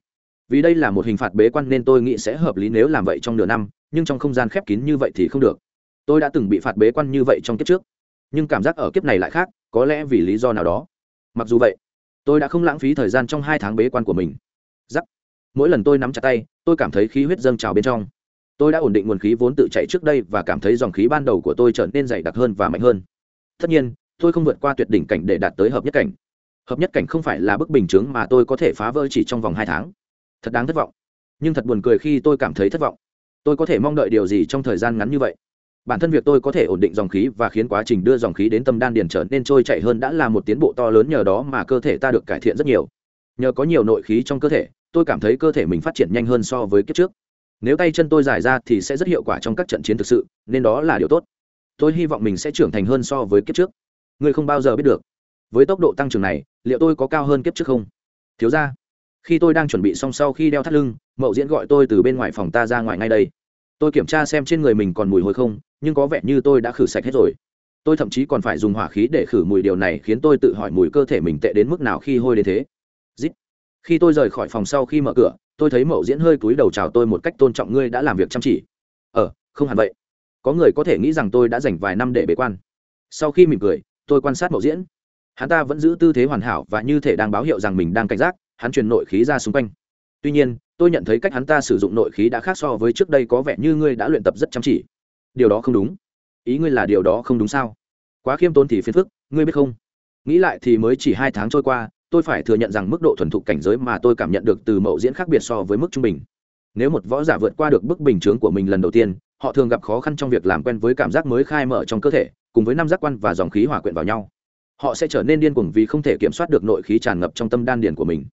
S1: Vì đây là một hình phạt bế quan nên tôi nghĩ sẽ hợp lý nếu làm vậy trong nửa năm, nhưng trong không gian khép kín như vậy thì không được. Tôi đã từng bị phạt bế quan như vậy trong kiếp trước. Nhưng cảm giác ở kiếp này lại khác, có lẽ vì lý do nào đó. Mặc dù vậy, tôi đã không lãng phí thời gian trong hai tháng bế quan của mình. Giắc. Mỗi lần tôi nắm chặt tay, tôi cảm thấy khí huyết dâng trào bên trong. Tôi đã ổn định nguồn khí vốn tự chạy trước đây và cảm thấy dòng khí ban đầu của tôi trở nên dày đặc hơn và mạnh hơn. Tất nhiên tôi không vượt qua tuyệt đỉnh cảnh để đạt tới hợp nhất cảnh. Hợp nhất cảnh không phải là bức bình chướng mà tôi có thể phá vỡ chỉ trong vòng hai tháng. Thật đáng thất vọng. Nhưng thật buồn cười khi tôi cảm thấy thất vọng. Tôi có thể mong đợi điều gì trong thời gian ngắn như vậy? Bản thân việc tôi có thể ổn định dòng khí và khiến quá trình đưa dòng khí đến tâm đan điền trở nên trôi chảy hơn đã là một tiến bộ to lớn nhờ đó mà cơ thể ta được cải thiện rất nhiều. Nhờ có nhiều nội khí trong cơ thể, tôi cảm thấy cơ thể mình phát triển nhanh hơn so với kiếp trước. Nếu tay chân tôi dài ra thì sẽ rất hiệu quả trong các trận chiến thực sự, nên đó là điều tốt. Tôi hy vọng mình sẽ trưởng thành hơn so với kiếp trước ngươi không bao giờ biết được. Với tốc độ tăng trưởng này, liệu tôi có cao hơn kiếp trước không? Thiếu ra khi tôi đang chuẩn bị xong sau khi đeo thắt lưng, mậu diễn gọi tôi từ bên ngoài phòng ta ra ngoài ngay đây. Tôi kiểm tra xem trên người mình còn mùi hôi không, nhưng có vẻ như tôi đã khử sạch hết rồi. Tôi thậm chí còn phải dùng hỏa khí để khử mùi điều này khiến tôi tự hỏi mùi cơ thể mình tệ đến mức nào khi hôi đến thế. Dít. khi tôi rời khỏi phòng sau khi mở cửa, tôi thấy mậu diễn hơi cúi đầu chào tôi một cách tôn trọng ngươi đã làm việc chăm chỉ. Ờ không hẳn vậy. Có người có thể nghĩ rằng tôi đã dành vài năm để bế quan. Sau khi mỉm cười tôi quan sát mậu diễn. Hắn ta vẫn giữ tư thế hoàn hảo và như thể đang báo hiệu rằng mình đang cảnh giác, hắn truyền nội khí ra xung quanh. Tuy nhiên, tôi nhận thấy cách hắn ta sử dụng nội khí đã khác so với trước đây có vẻ như ngươi đã luyện tập rất chăm chỉ. Điều đó không đúng. Ý ngươi là điều đó không đúng sao? Quá khiêm tốn thì phiền phức, ngươi biết không? Nghĩ lại thì mới chỉ hai tháng trôi qua, tôi phải thừa nhận rằng mức độ thuần thục cảnh giới mà tôi cảm nhận được từ mẫu diễn khác biệt so với mức trung bình. Nếu một võ giả vượt qua được bức bình chướng của mình lần đầu tiên, họ thường gặp khó khăn trong việc làm quen với cảm giác mới khai mở trong cơ thể cùng với năm giác quan và dòng khí hòa quyện vào nhau. Họ sẽ trở nên điên cuồng vì không thể kiểm soát được nội khí tràn ngập trong tâm đan điền của mình.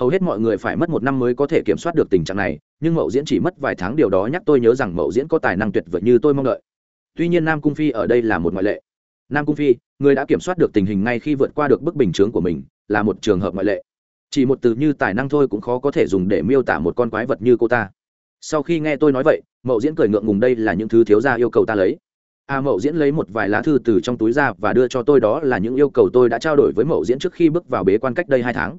S1: Hầu hết mọi người phải mất một năm mới có thể kiểm soát được tình trạng này, nhưng mậu diễn chỉ mất vài tháng điều đó nhắc tôi nhớ rằng mậu diễn có tài năng tuyệt vời như tôi mong đợi. Tuy nhiên nam cung phi ở đây là một ngoại lệ. Nam cung phi, người đã kiểm soát được tình hình ngay khi vượt qua được bức bình chướng của mình, là một trường hợp ngoại lệ. Chỉ một từ như tài năng thôi cũng khó có thể dùng để miêu tả một con quái vật như cô ta. Sau khi nghe tôi nói vậy, mậu diễn cười ngượng ngùng, đây là những thứ thiếu gia yêu cầu ta lấy a mậu diễn lấy một vài lá thư từ trong túi ra và đưa cho tôi, đó là những yêu cầu tôi đã trao đổi với mậu diễn trước khi bước vào bế quan cách đây hai tháng.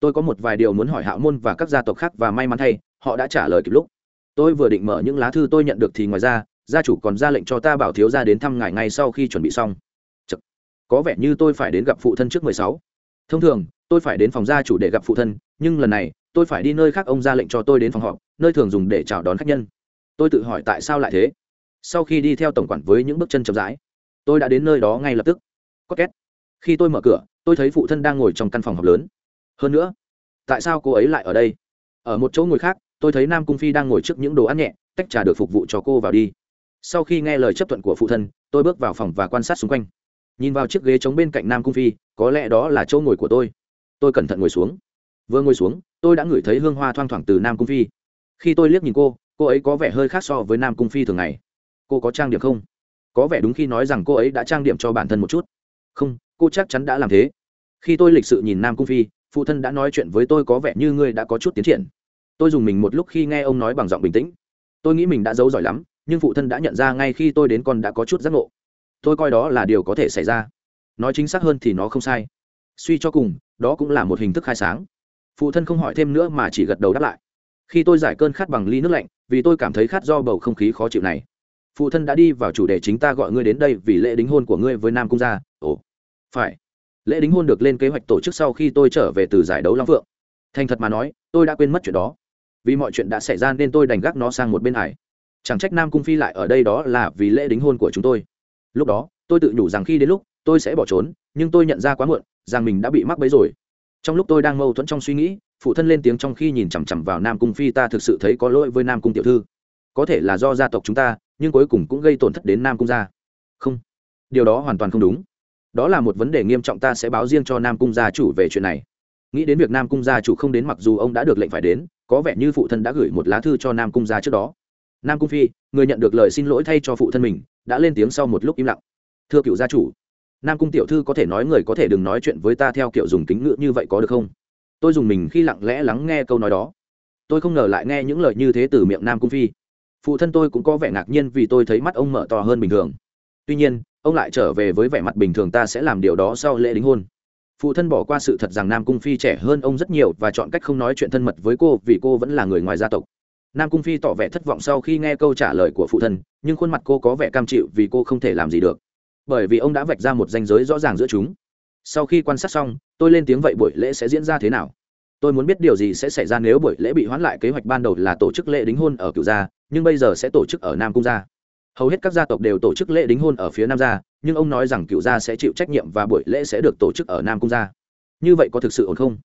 S1: Tôi có một vài điều muốn hỏi hạo môn và các gia tộc khác và may mắn thay, họ đã trả lời kịp lúc. Tôi vừa định mở những lá thư tôi nhận được thì ngoài ra, gia chủ còn ra lệnh cho ta bảo thiếu ra đến thăm ngài ngay sau khi chuẩn bị xong. Chật. có vẻ như tôi phải đến gặp phụ thân trước mười sáu. Thông thường, tôi phải đến phòng gia chủ để gặp phụ thân, nhưng lần này, tôi phải đi nơi khác, ông ra lệnh cho tôi đến phòng họp, nơi thường dùng để chào đón khách nhân. Tôi tự hỏi tại sao lại thế sau khi đi theo tổng quản với những bước chân chậm rãi, tôi đã đến nơi đó ngay lập tức. Có két. Khi tôi mở cửa, tôi thấy phụ thân đang ngồi trong căn phòng họp lớn. Hơn nữa, tại sao cô ấy lại ở đây? Ở một chỗ ngồi khác, tôi thấy nam cung phi đang ngồi trước những đồ ăn nhẹ, tách trà được phục vụ cho cô vào đi. Sau khi nghe lời chấp thuận của phụ thân, tôi bước vào phòng và quan sát xung quanh. Nhìn vào chiếc ghế trống bên cạnh nam cung phi, có lẽ đó là chỗ ngồi của tôi. Tôi cẩn thận ngồi xuống. Vừa ngồi xuống, tôi đã ngửi thấy hương hoa thoang thoảng từ nam cung phi. Khi tôi liếc nhìn cô cô ấy có vẻ hơi khác so với nam cung phi thường ngày cô có trang điểm không? Có vẻ đúng khi nói rằng cô ấy đã trang điểm cho bản thân một chút. Không, cô chắc chắn đã làm thế. Khi tôi lịch sự nhìn nam cung phi, phụ thân đã nói chuyện với tôi có vẻ như ngươi đã có chút tiến triển. Tôi dùng mình một lúc khi nghe ông nói bằng giọng bình tĩnh. Tôi nghĩ mình đã giấu giỏi lắm, nhưng phụ thân đã nhận ra ngay khi tôi đến con đã có chút giác ngộ. Tôi coi đó là điều có thể xảy ra. Nói chính xác hơn thì nó không sai. Suy cho cùng, đó cũng là một hình thức khai sáng. Phụ thân không hỏi thêm nữa mà chỉ gật đầu đáp lại. Khi tôi giải cơn khát bằng ly nước lạnh, vì tôi cảm thấy khát do bầu không khí khó chịu này phụ thân đã đi vào chủ đề chính ta gọi ngươi đến đây vì lễ đính hôn của ngươi với nam cung gia. Ồ, phải. Lễ đính hôn được lên kế hoạch tổ chức sau khi tôi trở về từ giải đấu long phượng. Thành thật mà nói, tôi đã quên mất chuyện đó. Vì mọi chuyện đã xảy ra nên tôi đành gác nó sang một bên hải. chẳng trách nam cung phi lại ở đây đó là vì lễ đính hôn của chúng tôi. Lúc đó, tôi tự nhủ rằng khi đến lúc, tôi sẽ bỏ trốn, nhưng tôi nhận ra quá muộn, rằng mình đã bị mắc bấy rồi. Trong lúc tôi đang mâu thuẫn trong suy nghĩ, phụ thân lên tiếng trong khi nhìn chằm chằm vào nam cung phi, ta thực sự thấy có lỗi với nam cung tiểu thư. Có thể là do gia tộc chúng ta nhưng cuối cùng cũng gây tổn thất đến nam cung gia. Không, điều đó hoàn toàn không đúng. Đó là một vấn đề nghiêm trọng ta sẽ báo riêng cho nam cung gia chủ về chuyện này. Nghĩ đến việc nam cung gia chủ không đến mặc dù ông đã được lệnh phải đến, có vẻ như phụ thân đã gửi một lá thư cho nam cung gia trước đó. Nam cung phi, người nhận được lời xin lỗi thay cho phụ thân mình, đã lên tiếng sau một lúc im lặng. Thưa cựu gia chủ, nam cung tiểu thư có thể nói người có thể đừng nói chuyện với ta theo kiểu dùng kính ngữ như vậy có được không? Tôi dùng mình khi lặng lẽ lắng nghe câu nói đó. Tôi không ngờ lại nghe những lời như thế từ miệng nam cung phi phụ thân tôi cũng có vẻ ngạc nhiên vì tôi thấy mắt ông mở to hơn bình thường. Tuy nhiên, ông lại trở về với vẻ mặt bình thường ta sẽ làm điều đó sau lễ đính hôn. Phụ thân bỏ qua sự thật rằng nam cung phi trẻ hơn ông rất nhiều và chọn cách không nói chuyện thân mật với cô vì cô vẫn là người ngoài gia tộc. Nam cung phi tỏ vẻ thất vọng sau khi nghe câu trả lời của phụ thân, nhưng khuôn mặt cô có vẻ cam chịu vì cô không thể làm gì được. Bởi vì ông đã vạch ra một ranh giới rõ ràng giữa chúng. Sau khi quan sát xong, tôi lên tiếng vậy buổi lễ sẽ diễn ra thế nào? Tôi muốn biết điều gì sẽ xảy ra nếu buổi lễ bị hoãn lại kế hoạch ban đầu là tổ chức lễ đính hôn ở cựu gia, nhưng bây giờ sẽ tổ chức ở nam cung gia. Hầu hết các gia tộc đều tổ chức lễ đính hôn ở phía nam gia, nhưng ông nói rằng cựu gia sẽ chịu trách nhiệm và buổi lễ sẽ được tổ chức ở nam cung gia. Như vậy có thực sự ổn không?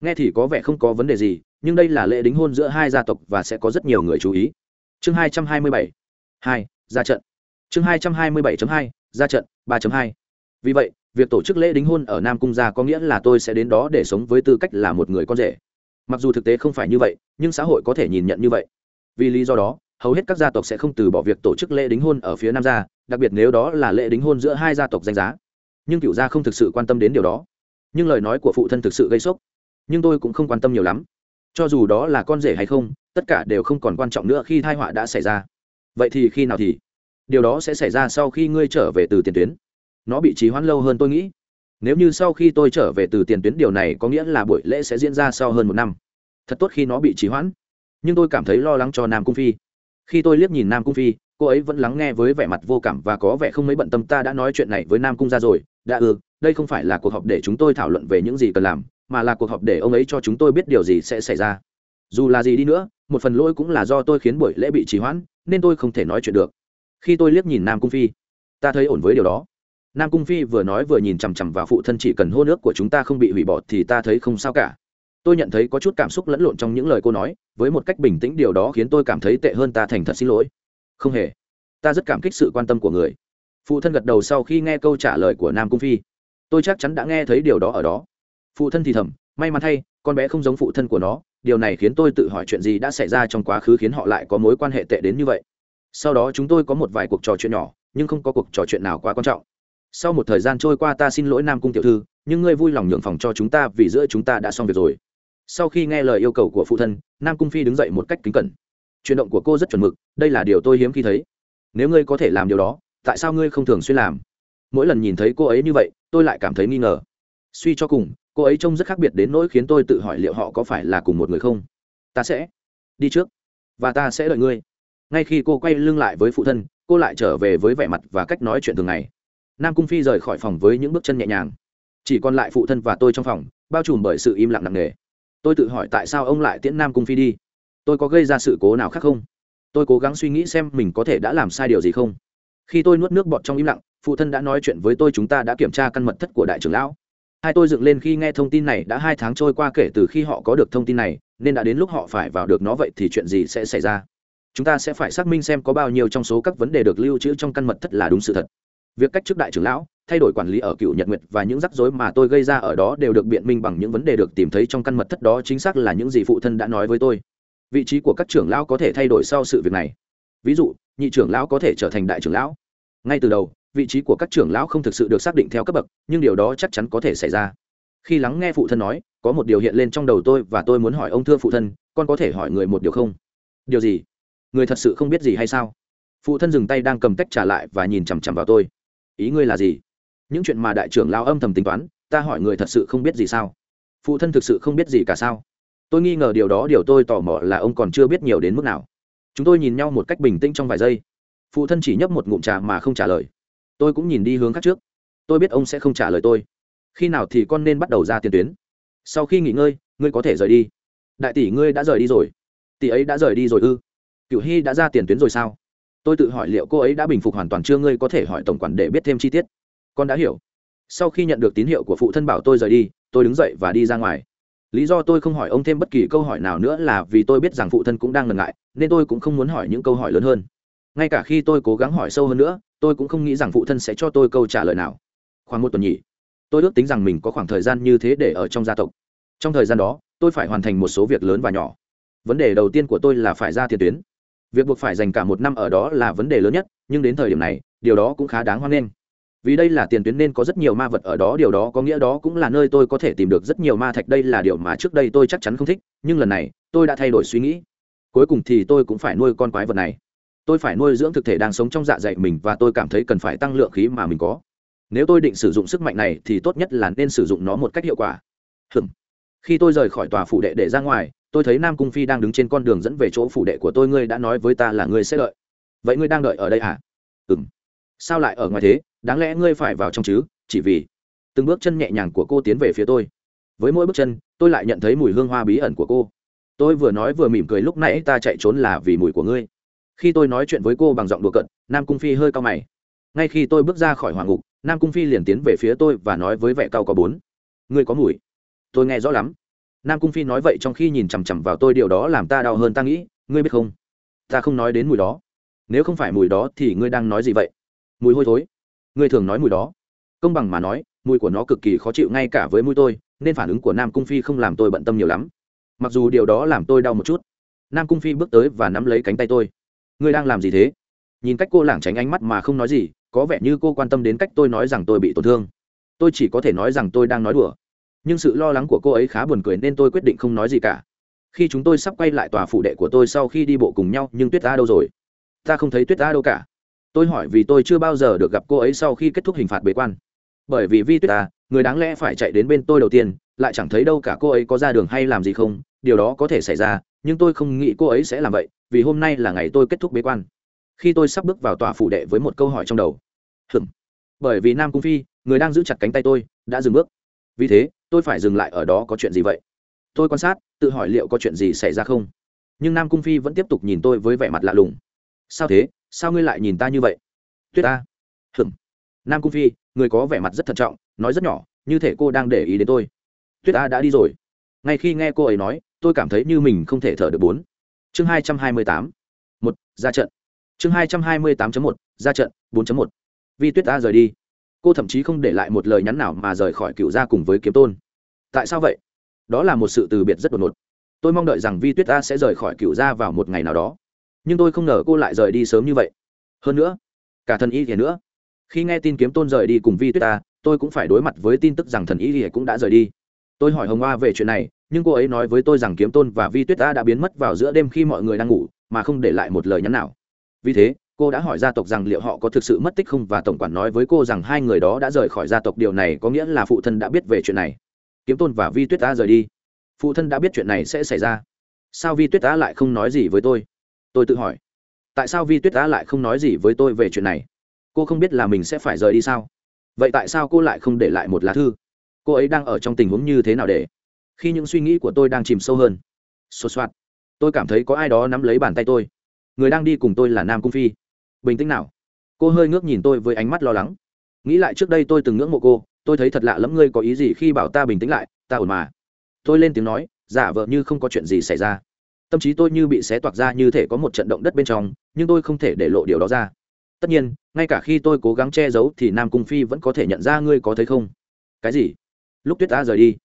S1: Nghe thì có vẻ không có vấn đề gì, nhưng đây là lễ đính hôn giữa hai gia tộc và sẽ có rất nhiều người chú ý. Chương hai trăm hai mươi bảy. Hai, ra trận. Chương hai trăm hai mươi bảy hai, ra trận, ba hai. Vì vậy việc tổ chức lễ đính hôn ở nam cung gia có nghĩa là tôi sẽ đến đó để sống với tư cách là một người con rể. Mặc dù thực tế không phải như vậy, nhưng xã hội có thể nhìn nhận như vậy. Vì lý do đó, hầu hết các gia tộc sẽ không từ bỏ việc tổ chức lễ đính hôn ở phía nam gia, đặc biệt nếu đó là lễ đính hôn giữa hai gia tộc danh giá. Nhưng cựu gia không thực sự quan tâm đến điều đó. Nhưng lời nói của phụ thân thực sự gây sốc. Nhưng tôi cũng không quan tâm nhiều lắm. Cho dù đó là con rể hay không, tất cả đều không còn quan trọng nữa khi thai họa đã xảy ra. Vậy thì khi nào thì? Điều đó sẽ xảy ra sau khi ngươi trở về từ tiền tuyến nó bị trì hoãn lâu hơn tôi nghĩ. Nếu như sau khi tôi trở về từ tiền tuyến, điều này có nghĩa là buổi lễ sẽ diễn ra sau hơn một năm. Thật tốt khi nó bị trì hoãn. Nhưng tôi cảm thấy lo lắng cho nam cung phi. Khi tôi liếc nhìn nam cung phi, cô ấy vẫn lắng nghe với vẻ mặt vô cảm và có vẻ không mấy bận tâm. Ta đã nói chuyện này với nam cung ra rồi. Đã ừ đây không phải là cuộc họp để chúng tôi thảo luận về những gì cần làm, mà là cuộc họp để ông ấy cho chúng tôi biết điều gì sẽ xảy ra. Dù là gì đi nữa, một phần lỗi cũng là do tôi khiến buổi lễ bị trì hoãn, nên tôi không thể nói chuyện được. Khi tôi liếc nhìn nam cung phi, ta thấy ổn với điều đó nam cung phi vừa nói vừa nhìn chằm chằm vào phụ thân chỉ cần hô nước của chúng ta không bị hủy bỏ thì ta thấy không sao cả. Tôi nhận thấy có chút cảm xúc lẫn lộn trong những lời cô nói, với một cách bình tĩnh điều đó khiến tôi cảm thấy tệ hơn ta thành thật xin lỗi. Không hề. Ta rất cảm kích sự quan tâm của người. Phụ thân gật đầu sau khi nghe câu trả lời của nam cung phi. Tôi chắc chắn đã nghe thấy điều đó ở đó. Phụ thân thì thầm, may mắn thay, con bé không giống phụ thân của nó. Điều này khiến tôi tự hỏi chuyện gì đã xảy ra trong quá khứ khiến họ lại có mối quan hệ tệ đến như vậy. Sau đó chúng tôi có một vài cuộc trò chuyện nhỏ, nhưng không có cuộc trò chuyện nào quá quan trọng sau một thời gian trôi qua ta xin lỗi nam cung tiểu thư, nhưng ngươi vui lòng nhượng phòng cho chúng ta vì giữa chúng ta đã xong việc rồi. Sau khi nghe lời yêu cầu của phụ thân, nam cung phi đứng dậy một cách kính cẩn. Chuyển động của cô rất chuẩn mực, đây là điều tôi hiếm khi thấy. Nếu ngươi có thể làm điều đó, tại sao ngươi không thường xuyên làm? Mỗi lần nhìn thấy cô ấy như vậy, tôi lại cảm thấy nghi ngờ. Suy cho cùng, cô ấy trông rất khác biệt đến nỗi khiến tôi tự hỏi liệu họ có phải là cùng một người không? Ta sẽ đi trước, và ta sẽ đợi ngươi. Ngay khi cô quay lưng lại với phụ thân, cô lại trở về với vẻ mặt và cách nói chuyện thường ngày nam cung phi rời khỏi phòng với những bước chân nhẹ nhàng. Chỉ còn lại phụ thân và tôi trong phòng, bao trùm bởi sự im lặng nặng nề. Tôi tự hỏi tại sao ông lại tiễn nam cung phi đi? Tôi có gây ra sự cố nào khác không? Tôi cố gắng suy nghĩ xem mình có thể đã làm sai điều gì không. Khi tôi nuốt nước bọt trong im lặng, phụ thân đã nói chuyện với tôi chúng ta đã kiểm tra căn mật thất của đại trưởng lão. Hai tôi dựng lên khi nghe thông tin này, đã hai tháng trôi qua kể từ khi họ có được thông tin này, nên đã đến lúc họ phải vào được nó vậy thì chuyện gì sẽ xảy ra? Chúng ta sẽ phải xác minh xem có bao nhiêu trong số các vấn đề được lưu trữ trong căn mật thất là đúng sự thật việc cách chức đại trưởng lão, thay đổi quản lý ở cựu nhật nguyệt và những rắc rối mà tôi gây ra ở đó đều được biện minh bằng những vấn đề được tìm thấy trong căn mật thất đó chính xác là những gì phụ thân đã nói với tôi. Vị trí của các trưởng lão có thể thay đổi sau sự việc này. Ví dụ, nhị trưởng lão có thể trở thành đại trưởng lão. Ngay từ đầu, vị trí của các trưởng lão không thực sự được xác định theo cấp bậc, nhưng điều đó chắc chắn có thể xảy ra. Khi lắng nghe phụ thân nói, có một điều hiện lên trong đầu tôi và tôi muốn hỏi ông thưa phụ thân, con có thể hỏi người một điều không? Điều gì? Người thật sự không biết gì hay sao? Phụ thân dừng tay đang cầm tách trả lại và nhìn chằm chằm vào tôi ý ngươi là gì? Những chuyện mà đại trưởng lao âm thầm tính toán, ta hỏi người thật sự không biết gì sao? Phụ thân thực sự không biết gì cả sao? Tôi nghi ngờ điều đó, điều tôi tò mò là ông còn chưa biết nhiều đến mức nào. Chúng tôi nhìn nhau một cách bình tĩnh trong vài giây. Phụ thân chỉ nhấp một ngụm trà mà không trả lời. Tôi cũng nhìn đi hướng khác trước. Tôi biết ông sẽ không trả lời tôi. Khi nào thì con nên bắt đầu ra tiền tuyến? Sau khi nghỉ ngơi, ngươi có thể rời đi. Đại tỷ ngươi đã rời đi rồi. Tỷ ấy đã rời đi rồi ư? Cựu hy đã ra tiền tuyến rồi sao? Tôi tự hỏi liệu cô ấy đã bình phục hoàn toàn chưa? Ngươi có thể hỏi tổng quản để biết thêm chi tiết. Con đã hiểu. Sau khi nhận được tín hiệu của phụ thân bảo tôi rời đi, tôi đứng dậy và đi ra ngoài. Lý do tôi không hỏi ông thêm bất kỳ câu hỏi nào nữa là vì tôi biết rằng phụ thân cũng đang ngần ngại, nên tôi cũng không muốn hỏi những câu hỏi lớn hơn. Ngay cả khi tôi cố gắng hỏi sâu hơn nữa, tôi cũng không nghĩ rằng phụ thân sẽ cho tôi câu trả lời nào. Khoảng một tuần nhỉ. Tôi ước tính rằng mình có khoảng thời gian như thế để ở trong gia tộc. Trong thời gian đó, tôi phải hoàn thành một số việc lớn và nhỏ. Vấn đề đầu tiên của tôi là phải ra tiền tuyến việc buộc phải dành cả một năm ở đó là vấn đề lớn nhất, nhưng đến thời điểm này, điều đó cũng khá đáng hoan nghênh. Vì đây là tiền tuyến nên có rất nhiều ma vật ở đó, điều đó có nghĩa đó cũng là nơi tôi có thể tìm được rất nhiều ma thạch, đây là điều mà trước đây tôi chắc chắn không thích, nhưng lần này, tôi đã thay đổi suy nghĩ. Cuối cùng thì tôi cũng phải nuôi con quái vật này. Tôi phải nuôi dưỡng thực thể đang sống trong dạ dày mình và tôi cảm thấy cần phải tăng lượng khí mà mình có. Nếu tôi định sử dụng sức mạnh này thì tốt nhất là nên sử dụng nó một cách hiệu quả. Hừm. khi tôi rời khỏi tòa phủ đệ để ra ngoài tôi thấy nam cung phi đang đứng trên con đường dẫn về chỗ phủ đệ của tôi, ngươi đã nói với ta là ngươi sẽ đợi. Vậy ngươi đang đợi ở đây à? hả ừ m sao lại ở ngoài thế? Đáng lẽ ngươi phải vào trong chứ? Chỉ vì từng bước chân nhẹ nhàng của cô tiến về phía tôi. Với mỗi bước chân, tôi lại nhận thấy mùi hương hoa bí ẩn của cô. Tôi vừa nói vừa mỉm cười, lúc nãy ta chạy trốn là vì mùi của ngươi. Khi tôi nói chuyện với cô bằng giọng đùa cận nam cung phi hơi cao mày. Ngay khi tôi bước ra khỏi hoàng ngục, nam cung phi liền tiến về phía tôi và nói với vẻ cao có bốn. Ngươi có mùi. Tôi nghe rõ lắm nam cung phi nói vậy trong khi nhìn chằm chằm vào tôi, điều đó làm ta đau hơn ta nghĩ, ngươi biết không? Ta không nói đến mùi đó. Nếu không phải mùi đó thì ngươi đang nói gì vậy? Mùi hôi thối. Ngươi thường nói mùi đó. Công bằng mà nói, mùi của nó cực kỳ khó chịu ngay cả với mùi tôi, nên phản ứng của nam cung phi không làm tôi bận tâm nhiều lắm. Mặc dù điều đó làm tôi đau một chút, nam cung phi bước tới và nắm lấy cánh tay tôi. Ngươi đang làm gì thế? Nhìn cách cô lảng tránh ánh mắt mà không nói gì, có vẻ như cô quan tâm đến cách tôi nói rằng tôi bị tổn thương. Tôi chỉ có thể nói rằng tôi đang nói đùa nhưng sự lo lắng của cô ấy khá buồn cười nên tôi quyết định không nói gì cả. Khi chúng tôi sắp quay lại tòa phủ đệ của tôi sau khi đi bộ cùng nhau, nhưng tuyết ta đâu rồi? Ta không thấy tuyết ta đâu cả. Tôi hỏi vì tôi chưa bao giờ được gặp cô ấy sau khi kết thúc hình phạt bế quan. Bởi vì vi tuyết ta người đáng lẽ phải chạy đến bên tôi đầu tiên, lại chẳng thấy đâu cả cô ấy có ra đường hay làm gì không, điều đó có thể xảy ra, nhưng tôi không nghĩ cô ấy sẽ làm vậy, vì hôm nay là ngày tôi kết thúc bế quan. Khi tôi sắp bước vào tòa phủ đệ với một câu hỏi trong đầu. Hừm bởi vì nam cung phi, người đang giữ chặt cánh tay tôi, đã dừng bước. Vì thế tôi phải dừng lại ở đó có chuyện gì vậy? Tôi quan sát, tự hỏi liệu có chuyện gì xảy ra không? Nhưng nam cung phi vẫn tiếp tục nhìn tôi với vẻ mặt lạ lùng. Sao thế? Sao ngươi lại nhìn ta như vậy? Tuyết ta. Hừng nam cung phi, người có vẻ mặt rất thận trọng, nói rất nhỏ, như thể cô đang để ý đến tôi. Tuyết ta đã đi rồi. Ngay khi nghe cô ấy nói, tôi cảm thấy như mình không thể thở được bốn. Chương hai trăm hai mươi tám. Một, ra trận. Chương hai trăm hai mươi tám một, ra trận, bốn một. Vì tuyết ta rời đi cô thậm chí không để lại một lời nhắn nào mà rời khỏi cựu gia cùng với kiếm tôn. Tại sao vậy? Đó là một sự từ biệt rất đột ngột. Tôi mong đợi rằng vi tuyết ta sẽ rời khỏi cựu gia vào một ngày nào đó. Nhưng tôi không ngờ cô lại rời đi sớm như vậy. Hơn nữa, cả thần y thì nữa. Khi nghe tin kiếm tôn rời đi cùng vi tuyết ta tôi cũng phải đối mặt với tin tức rằng thần y thì cũng đã rời đi. Tôi hỏi hồng hoa về chuyện này, nhưng cô ấy nói với tôi rằng kiếm tôn và vi tuyết ta đã biến mất vào giữa đêm khi mọi người đang ngủ, mà không để lại một lời nhắn nào. Vì thế cô đã hỏi gia tộc rằng liệu họ có thực sự mất tích không và tổng quản nói với cô rằng hai người đó đã rời khỏi gia tộc. Điều này có nghĩa là phụ thân đã biết về chuyện này. Kiếm tôn và vi tuyết ta rời đi. Phụ thân đã biết chuyện này sẽ xảy ra. Sao vi tuyết ta lại không nói gì với tôi? Tôi tự hỏi. Tại sao vi tuyết ta lại không nói gì với tôi về chuyện này? Cô không biết là mình sẽ phải rời đi sao? Vậy tại sao cô lại không để lại một lá thư? Cô ấy đang ở trong tình huống như thế nào để? Khi những suy nghĩ của tôi đang chìm sâu hơn. Sột xoát tôi cảm thấy có ai đó nắm lấy bàn tay tôi. Người đang đi cùng tôi là nam cung phi bình tĩnh nào. Cô hơi ngước nhìn tôi với ánh mắt lo lắng. Nghĩ lại trước đây tôi từng ngưỡng mộ cô, tôi thấy thật lạ lẫm ngươi có ý gì khi bảo ta bình tĩnh lại, ta ổn mà. Tôi lên tiếng nói, giả vờ như không có chuyện gì xảy ra. Tâm trí tôi như bị xé toạc ra như thể có một trận động đất bên trong, nhưng tôi không thể để lộ điều đó ra. Tất nhiên, ngay cả khi tôi cố gắng che giấu thì nam cung phi vẫn có thể nhận ra ngươi có thấy không? Cái gì? Lúc tuyết ta rời đi,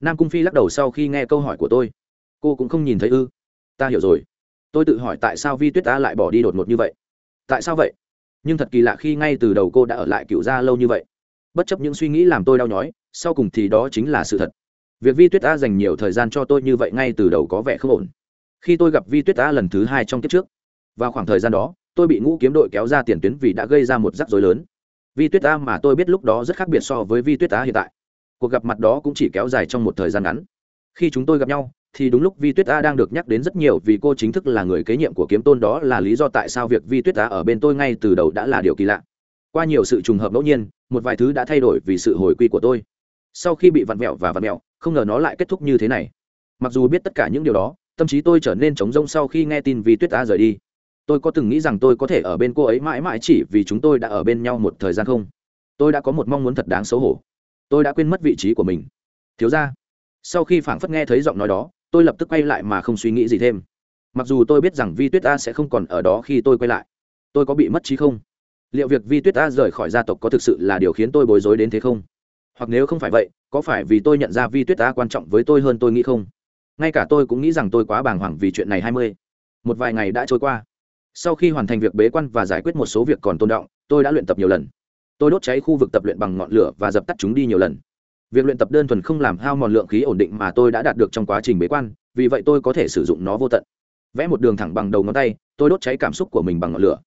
S1: nam cung phi lắc đầu sau khi nghe câu hỏi của tôi. Cô cũng không nhìn thấy ư? Ta hiểu rồi. Tôi tự hỏi tại sao vi tuyết ta lại bỏ đi đột ngột như vậy tại sao vậy? Nhưng thật kỳ lạ khi ngay từ đầu cô đã ở lại cựu gia lâu như vậy. Bất chấp những suy nghĩ làm tôi đau nhói, sau cùng thì đó chính là sự thật. Việc vi tuyết a dành nhiều thời gian cho tôi như vậy ngay từ đầu có vẻ không ổn. Khi tôi gặp vi tuyết a lần thứ hai trong kiếp trước, vào khoảng thời gian đó, tôi bị ngũ kiếm đội kéo ra tiền tuyến vì đã gây ra một rắc rối lớn. Vi tuyết a mà tôi biết lúc đó rất khác biệt so với vi tuyết a hiện tại. Cuộc gặp mặt đó cũng chỉ kéo dài trong một thời gian ngắn. Khi chúng tôi gặp nhau thì đúng lúc vi tuyết a đang được nhắc đến rất nhiều vì cô chính thức là người kế nhiệm của kiếm tôn đó là lý do tại sao việc vi tuyết a ở bên tôi ngay từ đầu đã là điều kỳ lạ. Qua nhiều sự trùng hợp ngẫu nhiên, một vài thứ đã thay đổi vì sự hồi quy của tôi. Sau khi bị vặn vẹo và vặn vẹo không ngờ nó lại kết thúc như thế này. Mặc dù biết tất cả những điều đó, tâm trí tôi trở nên trống rỗng sau khi nghe tin vi tuyết a rời đi. Tôi có từng nghĩ rằng tôi có thể ở bên cô ấy mãi mãi chỉ vì chúng tôi đã ở bên nhau một thời gian không? Tôi đã có một mong muốn thật đáng xấu hổ. Tôi đã quên mất vị trí của mình. Thiếu gia, sau khi phảng phất nghe thấy giọng nói đó tôi lập tức quay lại mà không suy nghĩ gì thêm. Mặc dù tôi biết rằng vi tuyết a sẽ không còn ở đó khi tôi quay lại. Tôi có bị mất trí không? Liệu việc vi tuyết a rời khỏi gia tộc có thực sự là điều khiến tôi bối rối đến thế không? Hoặc nếu không phải vậy, có phải vì tôi nhận ra vi tuyết ta quan trọng với tôi hơn tôi nghĩ không? Ngay cả tôi cũng nghĩ rằng tôi quá bàng hoàng vì chuyện này hai mươi. Một vài ngày đã trôi qua. Sau khi hoàn thành việc bế quan và giải quyết một số việc còn tồn động, tôi đã luyện tập nhiều lần. Tôi đốt cháy khu vực tập luyện bằng ngọn lửa và dập tắt chúng đi nhiều lần việc luyện tập đơn thuần không làm hao mòn lượng khí ổn định mà tôi đã đạt được trong quá trình bế quan, vì vậy tôi có thể sử dụng nó vô tận. Vẽ một đường thẳng bằng đầu ngón tay, tôi đốt cháy cảm xúc của mình bằng ngọn lửa.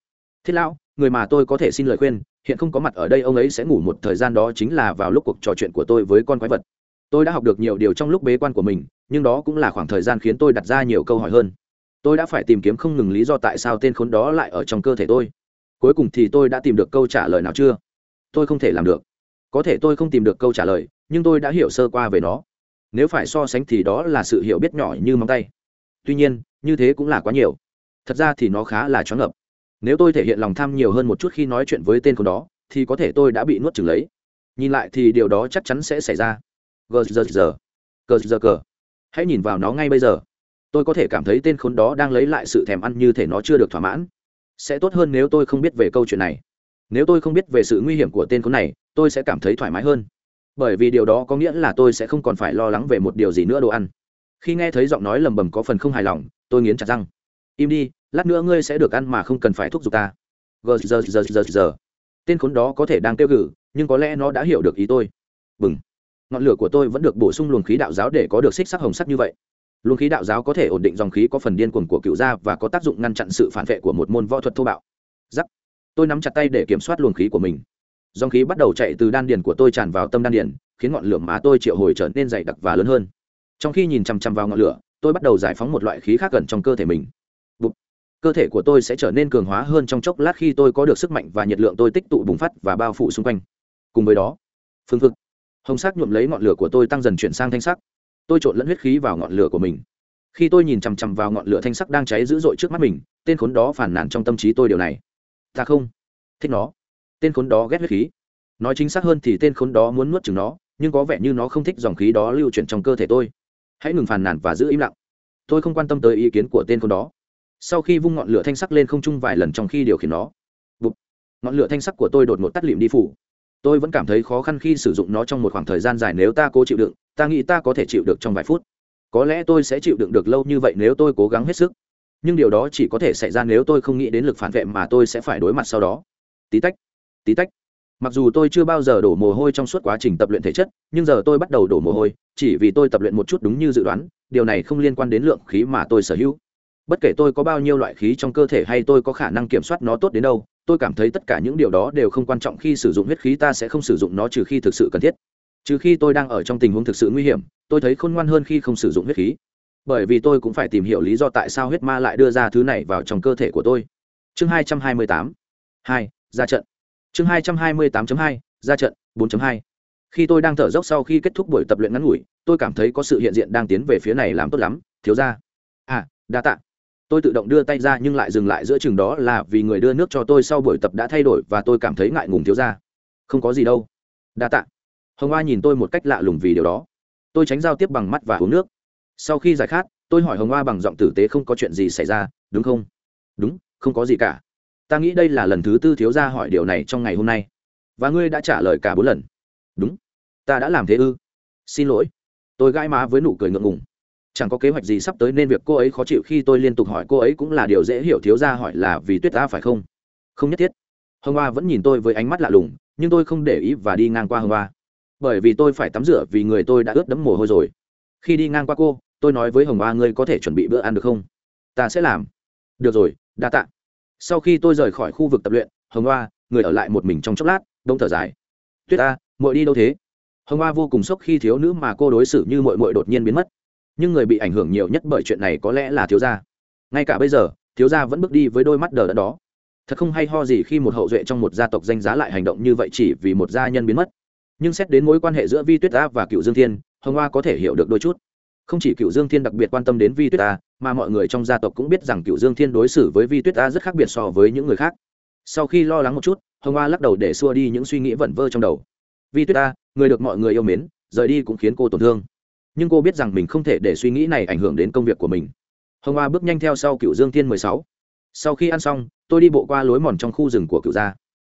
S1: Thiết lão, người mà tôi có thể xin lời khuyên, hiện không có mặt ở đây, ông ấy sẽ ngủ một thời gian đó chính là vào lúc cuộc trò chuyện của tôi với con quái vật. Tôi đã học được nhiều điều trong lúc bế quan của mình, nhưng đó cũng là khoảng thời gian khiến tôi đặt ra nhiều câu hỏi hơn. Tôi đã phải tìm kiếm không ngừng lý do tại sao tên khốn đó lại ở trong cơ thể tôi. Cuối cùng thì tôi đã tìm được câu trả lời nào chưa? Tôi không thể làm được. Có thể tôi không tìm được câu trả lời nhưng tôi đã hiểu sơ qua về nó. Nếu phải so sánh thì đó là sự hiểu biết nhỏ như móng tay. Tuy nhiên, như thế cũng là quá nhiều. Thật ra thì nó khá là choáng ngập nếu tôi thể hiện lòng tham nhiều hơn một chút khi nói chuyện với tên con đó, thì có thể tôi đã bị nuốt chừng lấy. Nhìn lại thì điều đó chắc chắn sẽ xảy ra. Gờ giờ giờ cờ giờ cờ hãy nhìn vào nó ngay bây giờ. Tôi có thể cảm thấy tên khốn đó đang lấy lại sự thèm ăn như thể nó chưa được thỏa mãn. Sẽ tốt hơn nếu tôi không biết về câu chuyện này. Nếu tôi không biết về sự nguy hiểm của tên khốn này, tôi sẽ cảm thấy thoải mái hơn bởi vì điều đó có nghĩa là tôi sẽ không còn phải lo lắng về một điều gì nữa đồ ăn. Khi nghe thấy giọng nói lầm bầm có phần không hài lòng, tôi nghiến chặt răng. Im đi, lát nữa ngươi sẽ được ăn mà không cần phải thúc giục ta. Gờ, giờ giờ giờ giờ. Tên khốn đó có thể đang kêu gử nhưng có lẽ nó đã hiểu được ý tôi. Bừng. Ngọn lửa của tôi vẫn được bổ sung luồng khí đạo giáo để có được xích sắc hồng sắc như vậy. Luồng khí đạo giáo có thể ổn định dòng khí có phần điên cuồng của cựu gia và có tác dụng ngăn chặn sự phản vệ của một môn võ thuật thô bạo. Giắc. Tôi nắm chặt tay để kiểm soát luồng khí của mình dòng khí bắt đầu chạy từ đan điền của tôi tràn vào tâm đan điền, khiến ngọn lửa má tôi triệu hồi trở nên dày đặc và lớn hơn. Trong khi nhìn chằm chằm vào ngọn lửa, tôi bắt đầu giải phóng một loại khí khác gần trong cơ thể mình. Bụt. cơ thể của tôi sẽ trở nên cường hóa hơn trong chốc lát khi tôi có được sức mạnh và nhiệt lượng tôi tích tụ bùng phát và bao phủ xung quanh. Cùng với đó, phương phực hồng sắc nhuộm lấy ngọn lửa của tôi tăng dần chuyển sang thanh sắc. Tôi trộn lẫn huyết khí vào ngọn lửa của mình. Khi tôi nhìn chằm chằm vào ngọn lửa thanh sắc đang cháy dữ dội trước mắt mình, tên khốn đó phản nản trong tâm trí tôi điều này. Ta không thích nó tên khốn đó ghét huyết khí. Nói chính xác hơn thì tên khốn đó muốn nuốt chừng nó, nhưng có vẻ như nó không thích dòng khí đó lưu chuyển trong cơ thể tôi. Hãy ngừng phàn nàn và giữ im lặng. Tôi không quan tâm tới ý kiến của tên khốn đó. Sau khi vung ngọn lửa thanh sắc lên không trung vài lần trong khi điều khiển nó Bụt. ngọn lửa thanh sắc của tôi đột ngột tắt lịm đi phủ. Tôi vẫn cảm thấy khó khăn khi sử dụng nó trong một khoảng thời gian dài nếu ta cố chịu đựng, ta nghĩ ta có thể chịu được trong vài phút. Có lẽ tôi sẽ chịu đựng được lâu như vậy nếu tôi cố gắng hết sức. Nhưng điều đó chỉ có thể xảy ra nếu tôi không nghĩ đến lực phản vệ mà tôi sẽ phải đối mặt sau đó. Tí tách tí tách. Mặc dù tôi chưa bao giờ đổ mồ hôi trong suốt quá trình tập luyện thể chất, nhưng giờ tôi bắt đầu đổ mồ hôi, chỉ vì tôi tập luyện một chút đúng như dự đoán, điều này không liên quan đến lượng khí mà tôi sở hữu. Bất kể tôi có bao nhiêu loại khí trong cơ thể hay tôi có khả năng kiểm soát nó tốt đến đâu, tôi cảm thấy tất cả những điều đó đều không quan trọng khi sử dụng huyết khí, ta sẽ không sử dụng nó trừ khi thực sự cần thiết. Trừ khi tôi đang ở trong tình huống thực sự nguy hiểm, tôi thấy khôn ngoan hơn khi không sử dụng huyết khí. Bởi vì tôi cũng phải tìm hiểu lý do tại sao huyết ma lại đưa ra thứ này vào trong cơ thể của tôi. Chương hai trăm hai mươi tám. Hai, ra trận chương hai trăm hai mươi tám hai, ra trận, bốn hai. Khi tôi đang thở dốc sau khi kết thúc buổi tập luyện ngắn ngủi, tôi cảm thấy có sự hiện diện đang tiến về phía này làm tốt lắm, thiếu ra à đa tạ. Tôi tự động đưa tay ra nhưng lại dừng lại giữa chừng đó là vì người đưa nước cho tôi sau buổi tập đã thay đổi và tôi cảm thấy ngại ngùng thiếu ra không có gì đâu. Đa tạ. Hồng hoa nhìn tôi một cách lạ lùng vì điều đó. Tôi tránh giao tiếp bằng mắt và uống nước. Sau khi giải khát, tôi hỏi hồng hoa bằng giọng tử tế không có chuyện gì xảy ra, đúng không? Đúng, không có gì cả ta nghĩ đây là lần thứ tư thiếu gia hỏi điều này trong ngày hôm nay. Và ngươi đã trả lời cả bốn lần. Đúng. Ta đã làm thế ư? Xin lỗi. Tôi gãi má với nụ cười ngượng ngùng. Chẳng có kế hoạch gì sắp tới nên việc cô ấy khó chịu khi tôi liên tục hỏi cô ấy cũng là điều dễ hiểu thiếu gia hỏi là vì tuyết ta phải không? Không nhất thiết. Hồng hoa vẫn nhìn tôi với ánh mắt lạ lùng, nhưng tôi không để ý và đi ngang qua hồng hoa. Bởi vì tôi phải tắm rửa vì người tôi đã ướt đẫm mồ hôi rồi. Khi đi ngang qua cô, tôi nói với hồng hoa, ngươi có thể chuẩn bị bữa ăn được không? Ta sẽ làm. Được rồi, đa tạ sau khi tôi rời khỏi khu vực tập luyện, hồng hoa, người ở lại một mình trong chốc lát đông thở dài. Tuyết ta muội đi đâu thế? Hồng hoa vô cùng sốc khi thiếu nữ mà cô đối xử như muội muội đột nhiên biến mất. Nhưng người bị ảnh hưởng nhiều nhất bởi chuyện này có lẽ là thiếu gia. Ngay cả bây giờ, thiếu gia vẫn bước đi với đôi mắt đờ đẫn đó. Thật không hay ho gì khi một hậu duệ trong một gia tộc danh giá lại hành động như vậy chỉ vì một gia nhân biến mất. Nhưng xét đến mối quan hệ giữa vi tuyết ta và cựu dương thiên, hồng hoa có thể hiểu được đôi chút không chỉ cựu dương thiên đặc biệt quan tâm đến vi tuyết ta mà mọi người trong gia tộc cũng biết rằng cựu dương thiên đối xử với vi tuyết ta rất khác biệt so với những người khác. Sau khi lo lắng một chút, hồng hoa lắc đầu để xua đi những suy nghĩ vẩn vơ trong đầu. Vi tuyết ta người được mọi người yêu mến, rời đi cũng khiến cô tổn thương. Nhưng cô biết rằng mình không thể để suy nghĩ này ảnh hưởng đến công việc của mình. Hồng hoa bước nhanh theo sau cựu dương thiên mười sáu. Sau khi ăn xong, tôi đi bộ qua lối mòn trong khu rừng của cựu gia.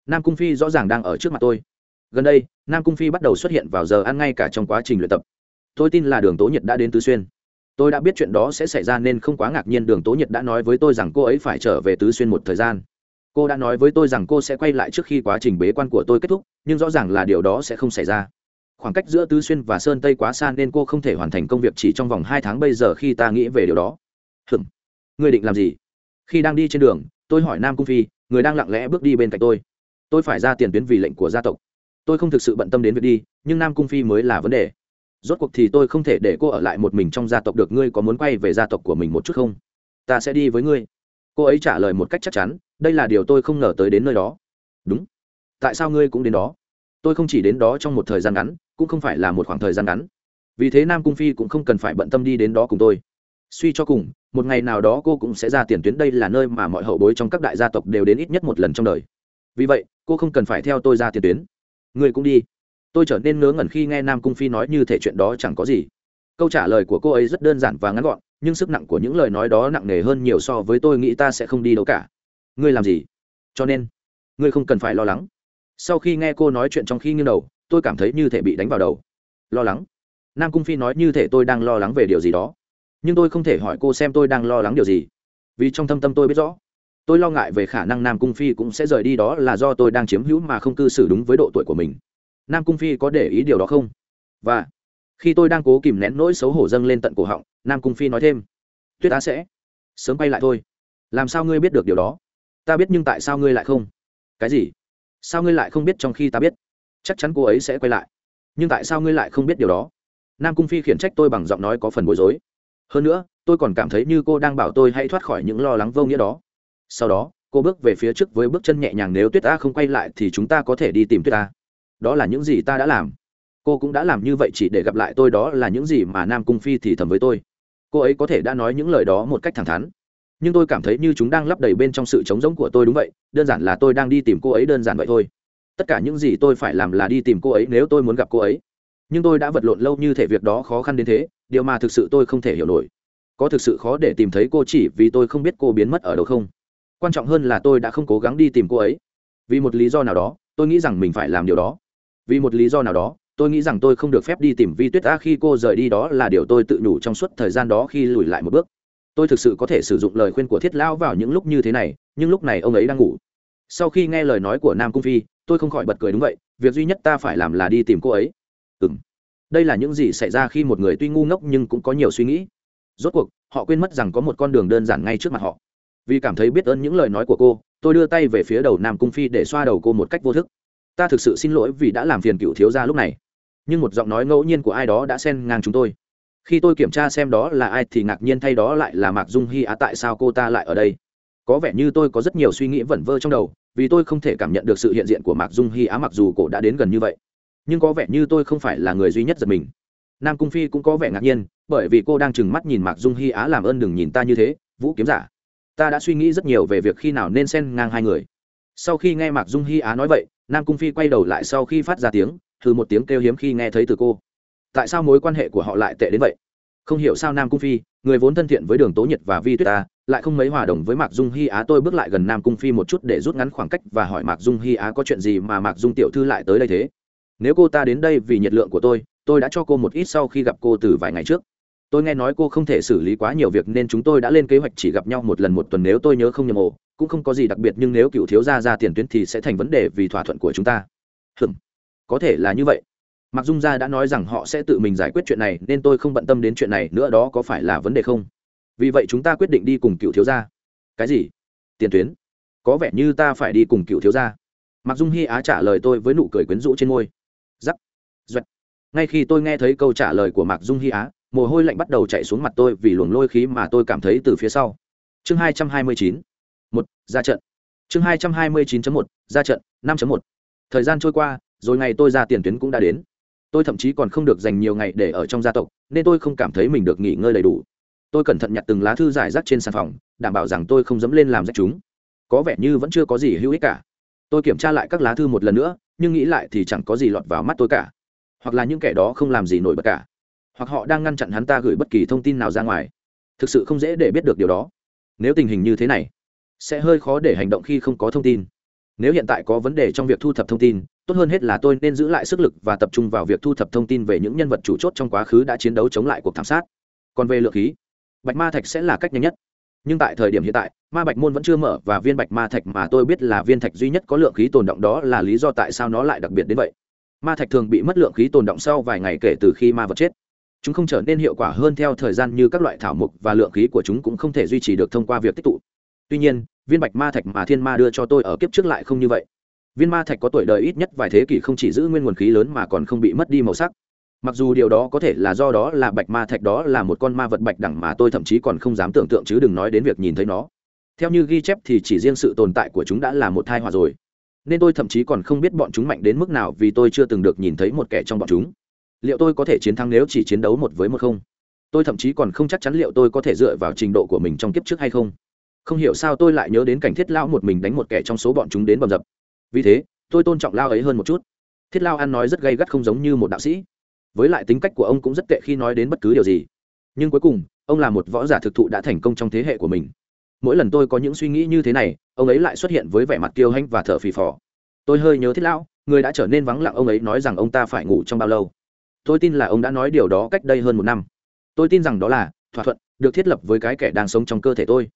S1: Nam cung phi rõ ràng đang ở trước mặt tôi. Gần đây, nam cung phi bắt đầu xuất hiện vào giờ ăn ngay cả trong quá trình luyện tập tôi tin là đường tố nhiệt đã đến tứ xuyên. Tôi đã biết chuyện đó sẽ xảy ra nên không quá ngạc nhiên. Đường tố nhiệt đã nói với tôi rằng cô ấy phải trở về tứ xuyên một thời gian. Cô đã nói với tôi rằng cô sẽ quay lại trước khi quá trình bế quan của tôi kết thúc, nhưng rõ ràng là điều đó sẽ không xảy ra. Khoảng cách giữa tứ xuyên và sơn tây quá xa nên cô không thể hoàn thành công việc chỉ trong vòng hai tháng bây giờ khi ta nghĩ về điều đó. Hừm người định làm gì? Khi đang đi trên đường, tôi hỏi nam cung phi, người đang lặng lẽ bước đi bên cạnh tôi. Tôi phải ra tiền tuyến vì lệnh của gia tộc. Tôi không thực sự bận tâm đến việc đi, nhưng nam cung phi mới là vấn đề rốt cuộc thì tôi không thể để cô ở lại một mình trong gia tộc được, ngươi có muốn quay về gia tộc của mình một chút không? Ta sẽ đi với ngươi. Cô ấy trả lời một cách chắc chắn, đây là điều tôi không ngờ tới đến nơi đó. Đúng. Tại sao ngươi cũng đến đó? Tôi không chỉ đến đó trong một thời gian ngắn, cũng không phải là một khoảng thời gian ngắn. Vì thế nam cung phi cũng không cần phải bận tâm đi đến đó cùng tôi. Suy cho cùng, một ngày nào đó cô cũng sẽ ra tiền tuyến đây là nơi mà mọi hậu bối trong các đại gia tộc đều đến ít nhất một lần trong đời. Vì vậy, cô không cần phải theo tôi ra tiền tuyến. Người cũng đi tôi trở nên ngớ ngẩn khi nghe nam cung phi nói như thể chuyện đó chẳng có gì. Câu trả lời của cô ấy rất đơn giản và ngắn gọn, nhưng sức nặng của những lời nói đó nặng nề hơn nhiều so với tôi nghĩ ta sẽ không đi đâu cả. Ngươi làm gì? Cho nên, ngươi không cần phải lo lắng. Sau khi nghe cô nói chuyện trong khi nghiêng đầu, tôi cảm thấy như thể bị đánh vào đầu. Lo lắng? Nam cung phi nói như thể tôi đang lo lắng về điều gì đó. Nhưng tôi không thể hỏi cô xem tôi đang lo lắng điều gì. Vì trong thâm tâm tôi biết rõ, tôi lo ngại về khả năng nam cung phi cũng sẽ rời đi, đó là do tôi đang chiếm hữu mà không cư xử đúng với độ tuổi của mình nam cung phi có để ý điều đó không? Và, khi tôi đang cố kìm nén nỗi xấu hổ dâng lên tận cổ họng, nam cung phi nói thêm, tuyết á sẽ sớm quay lại thôi. Làm sao ngươi biết được điều đó? Ta biết nhưng tại sao ngươi lại không? Cái gì? Sao ngươi lại không biết trong khi ta biết? Chắc chắn cô ấy sẽ quay lại. Nhưng tại sao ngươi lại không biết điều đó? Nam cung phi khiển trách tôi bằng giọng nói có phần bối rối. Hơn nữa, tôi còn cảm thấy như cô đang bảo tôi hãy thoát khỏi những lo lắng vô nghĩa đó. Sau đó, cô bước về phía trước với bước chân nhẹ nhàng, nếu tuyết ta không quay lại thì chúng ta có thể đi tìm tuyết ta đó là những gì ta đã làm. Cô cũng đã làm như vậy chỉ để gặp lại tôi, đó là những gì mà nam cung phi thì thầm với tôi. Cô ấy có thể đã nói những lời đó một cách thẳng thắn. Nhưng tôi cảm thấy như chúng đang lấp đầy bên trong sự trống rỗng của tôi đúng vậy, đơn giản là tôi đang đi tìm cô ấy đơn giản vậy thôi. Tất cả những gì tôi phải làm là đi tìm cô ấy nếu tôi muốn gặp cô ấy. Nhưng tôi đã vật lộn lâu như thể việc đó khó khăn đến thế, điều mà thực sự tôi không thể hiểu nổi. Có thực sự khó để tìm thấy cô chỉ vì tôi không biết cô biến mất ở đâu không? Quan trọng hơn là tôi đã không cố gắng đi tìm cô ấy. Vì một lý do nào đó, tôi nghĩ rằng mình phải làm điều đó vì một lý do nào đó, tôi nghĩ rằng tôi không được phép đi tìm vi tuyết a khi cô rời đi đó là điều tôi tự nhủ trong suốt thời gian đó khi lùi lại một bước. Tôi thực sự có thể sử dụng lời khuyên của thiết lão vào những lúc như thế này, nhưng lúc này ông ấy đang ngủ. Sau khi nghe lời nói của nam cung phi, tôi không khỏi bật cười đúng vậy, việc duy nhất ta phải làm là đi tìm cô ấy. Ừ m đây là những gì xảy ra khi một người tuy ngu ngốc nhưng cũng có nhiều suy nghĩ. Rốt cuộc, họ quên mất rằng có một con đường đơn giản ngay trước mặt họ. Vì cảm thấy biết ơn những lời nói của cô, tôi đưa tay về phía đầu nam cung phi để xoa đầu cô một cách vô thức ta thực sự xin lỗi vì đã làm phiền cựu thiếu gia lúc này. Nhưng một giọng nói ngẫu nhiên của ai đó đã xen ngang chúng tôi. Khi tôi kiểm tra xem đó là ai thì ngạc nhiên thay đó lại là mạc dung hy, á, tại sao cô ta lại ở đây? Có vẻ như tôi có rất nhiều suy nghĩ vẩn vơ trong đầu, vì tôi không thể cảm nhận được sự hiện diện của mạc dung hy, á, mặc dù cô đã đến gần như vậy, nhưng có vẻ như tôi không phải là người duy nhất giật mình. Nam cung phi cũng có vẻ ngạc nhiên, bởi vì cô đang trừng mắt nhìn mạc dung hy, á, làm ơn đừng nhìn ta như thế, vũ kiếm giả. Ta đã suy nghĩ rất nhiều về việc khi nào nên xen ngang hai người. Sau khi nghe mạc dung hy, á, nói vậy nam cung phi quay đầu lại sau khi phát ra tiếng thử một tiếng kêu hiếm khi nghe thấy từ cô. Tại sao mối quan hệ của họ lại tệ đến vậy? Không hiểu sao nam cung phi, người vốn thân thiện với đường tố nhiệt và vi tuyết ta lại không mấy hòa đồng với mạc dung hy á. Tôi bước lại gần nam cung phi một chút để rút ngắn khoảng cách và hỏi mạc dung hy á có chuyện gì mà mạc dung tiểu thư lại tới đây thế? Nếu cô ta đến đây vì nhiệt lượng của tôi tôi đã cho cô một ít sau khi gặp cô từ vài ngày trước tôi nghe nói cô không thể xử lý quá nhiều việc nên chúng tôi đã lên kế hoạch chỉ gặp nhau một lần một tuần nếu tôi nhớ không nhầm ồ, cũng không có gì đặc biệt nhưng nếu cựu thiếu gia ra tiền tuyến thì sẽ thành vấn đề vì thỏa thuận của chúng ta. Hừm có thể là như vậy. Mặc dung gia đã nói rằng họ sẽ tự mình giải quyết chuyện này nên tôi không bận tâm đến chuyện này nữa, đó có phải là vấn đề không? Vì vậy chúng ta quyết định đi cùng cựu thiếu gia. Cái gì? Tiền tuyến? Có vẻ như ta phải đi cùng cựu thiếu gia. Mặc dung hy á trả lời tôi với nụ cười quyến rũ trên môi. Giắc. Doẹt ngay khi tôi nghe thấy câu trả lời của mạc dung hy á mồ hôi lạnh bắt đầu chạy xuống mặt tôi vì luồng lôi khí mà tôi cảm thấy từ phía sau. Chương hai trăm hai mươi chín, một, ra trận. Chương hai trăm hai mươi chín một, ra trận, năm một. Thời gian trôi qua, rồi ngày tôi ra tiền tuyến cũng đã đến. Tôi thậm chí còn không được dành nhiều ngày để ở trong gia tộc, nên tôi không cảm thấy mình được nghỉ ngơi đầy đủ. Tôi cẩn thận nhặt từng lá thư giải rác trên sàn phòng, đảm bảo rằng tôi không dẫm lên làm rách chúng. Có vẻ như vẫn chưa có gì hữu ích cả. Tôi kiểm tra lại các lá thư một lần nữa, nhưng nghĩ lại thì chẳng có gì lọt vào mắt tôi cả. Hoặc là những kẻ đó không làm gì nổi bật cả hoặc họ đang ngăn chặn hắn ta gửi bất kỳ thông tin nào ra ngoài. Thực sự không dễ để biết được điều đó. Nếu tình hình như thế này, sẽ hơi khó để hành động khi không có thông tin. Nếu hiện tại có vấn đề trong việc thu thập thông tin, tốt hơn hết là tôi nên giữ lại sức lực và tập trung vào việc thu thập thông tin về những nhân vật chủ chốt trong quá khứ đã chiến đấu chống lại cuộc thảm sát. Còn về lượng khí, bạch ma thạch sẽ là cách nhanh nhất. Nhưng tại thời điểm hiện tại, ma bạch môn vẫn chưa mở và viên bạch ma thạch mà tôi biết là viên thạch duy nhất có lượng khí tồn động đó là lý do tại sao nó lại đặc biệt đến vậy. Ma thạch thường bị mất lượng khí tồn động sau vài ngày kể từ khi ma vật chết chúng không trở nên hiệu quả hơn theo thời gian như các loại thảo mục và lượng khí của chúng cũng không thể duy trì được thông qua việc tích tụ. Tuy nhiên, viên bạch ma thạch mà thiên ma đưa cho tôi ở kiếp trước lại không như vậy. Viên ma thạch có tuổi đời ít nhất vài thế kỷ không chỉ giữ nguyên nguồn khí lớn mà còn không bị mất đi màu sắc. Mặc dù điều đó có thể là do đó là bạch ma thạch đó là một con ma vật bạch đẳng mà tôi thậm chí còn không dám tưởng tượng chứ đừng nói đến việc nhìn thấy nó. Theo như ghi chép thì chỉ riêng sự tồn tại của chúng đã là một thai hòa rồi. Nên tôi thậm chí còn không biết bọn chúng mạnh đến mức nào vì tôi chưa từng được nhìn thấy một kẻ trong bọn chúng liệu tôi có thể chiến thắng nếu chỉ chiến đấu một với một không? Tôi thậm chí còn không chắc chắn liệu tôi có thể dựa vào trình độ của mình trong kiếp trước hay không. Không hiểu sao tôi lại nhớ đến cảnh thiết lao một mình đánh một kẻ trong số bọn chúng đến bầm dập. Vì thế, tôi tôn trọng lao ấy hơn một chút. Thiết lao ăn nói rất gay gắt không giống như một đạo sĩ. Với lại tính cách của ông cũng rất tệ khi nói đến bất cứ điều gì. Nhưng cuối cùng, ông là một võ giả thực thụ đã thành công trong thế hệ của mình. Mỗi lần tôi có những suy nghĩ như thế này, ông ấy lại xuất hiện với vẻ mặt kiêu hãnh và thở phì phò. Tôi hơi nhớ thiết lão người đã trở nên vắng lặng, ông ấy nói rằng ông ta phải ngủ trong bao lâu tôi tin là ông đã nói điều đó cách đây hơn một năm. Tôi tin rằng đó là thỏa thuận được thiết lập với cái kẻ đang sống trong cơ thể tôi.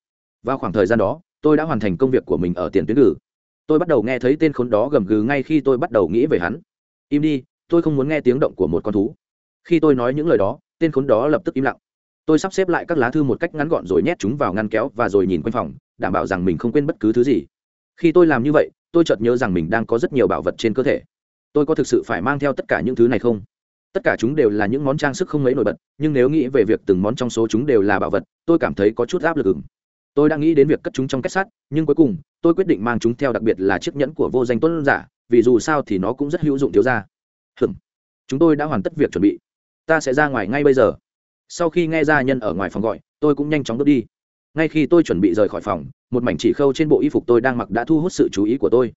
S1: Vào khoảng thời gian đó, tôi đã hoàn thành công việc của mình ở tiền tuyến gử tôi bắt đầu nghe thấy tên khốn đó gầm gừ ngay khi tôi bắt đầu nghĩ về hắn. Im đi, tôi không muốn nghe tiếng động của một con thú. Khi tôi nói những lời đó, tên khốn đó lập tức im lặng. Tôi sắp xếp lại các lá thư một cách ngắn gọn rồi nhét chúng vào ngăn kéo và rồi nhìn quanh phòng, đảm bảo rằng mình không quên bất cứ thứ gì. Khi tôi làm như vậy, tôi chợt nhớ rằng mình đang có rất nhiều bảo vật trên cơ thể. Tôi có thực sự phải mang theo tất cả những thứ này không? Tất cả chúng đều là những món trang sức không mấy nổi bật, nhưng nếu nghĩ về việc từng món trong số chúng đều là bảo vật, tôi cảm thấy có chút áp lực ứng tôi đã nghĩ đến việc cất chúng trong kết sắt, nhưng cuối cùng, tôi quyết định mang chúng theo đặc biệt là chiếc nhẫn của vô danh tuấn giả, vì dù sao thì nó cũng rất hữu dụng thiếu ra hừng chúng tôi đã hoàn tất việc chuẩn bị. Ta sẽ ra ngoài ngay bây giờ. Sau khi nghe gia nhân ở ngoài phòng gọi, tôi cũng nhanh chóng bước đi. Ngay khi tôi chuẩn bị rời khỏi phòng, một mảnh chỉ khâu trên bộ y phục tôi đang mặc đã thu hút sự chú ý của tôi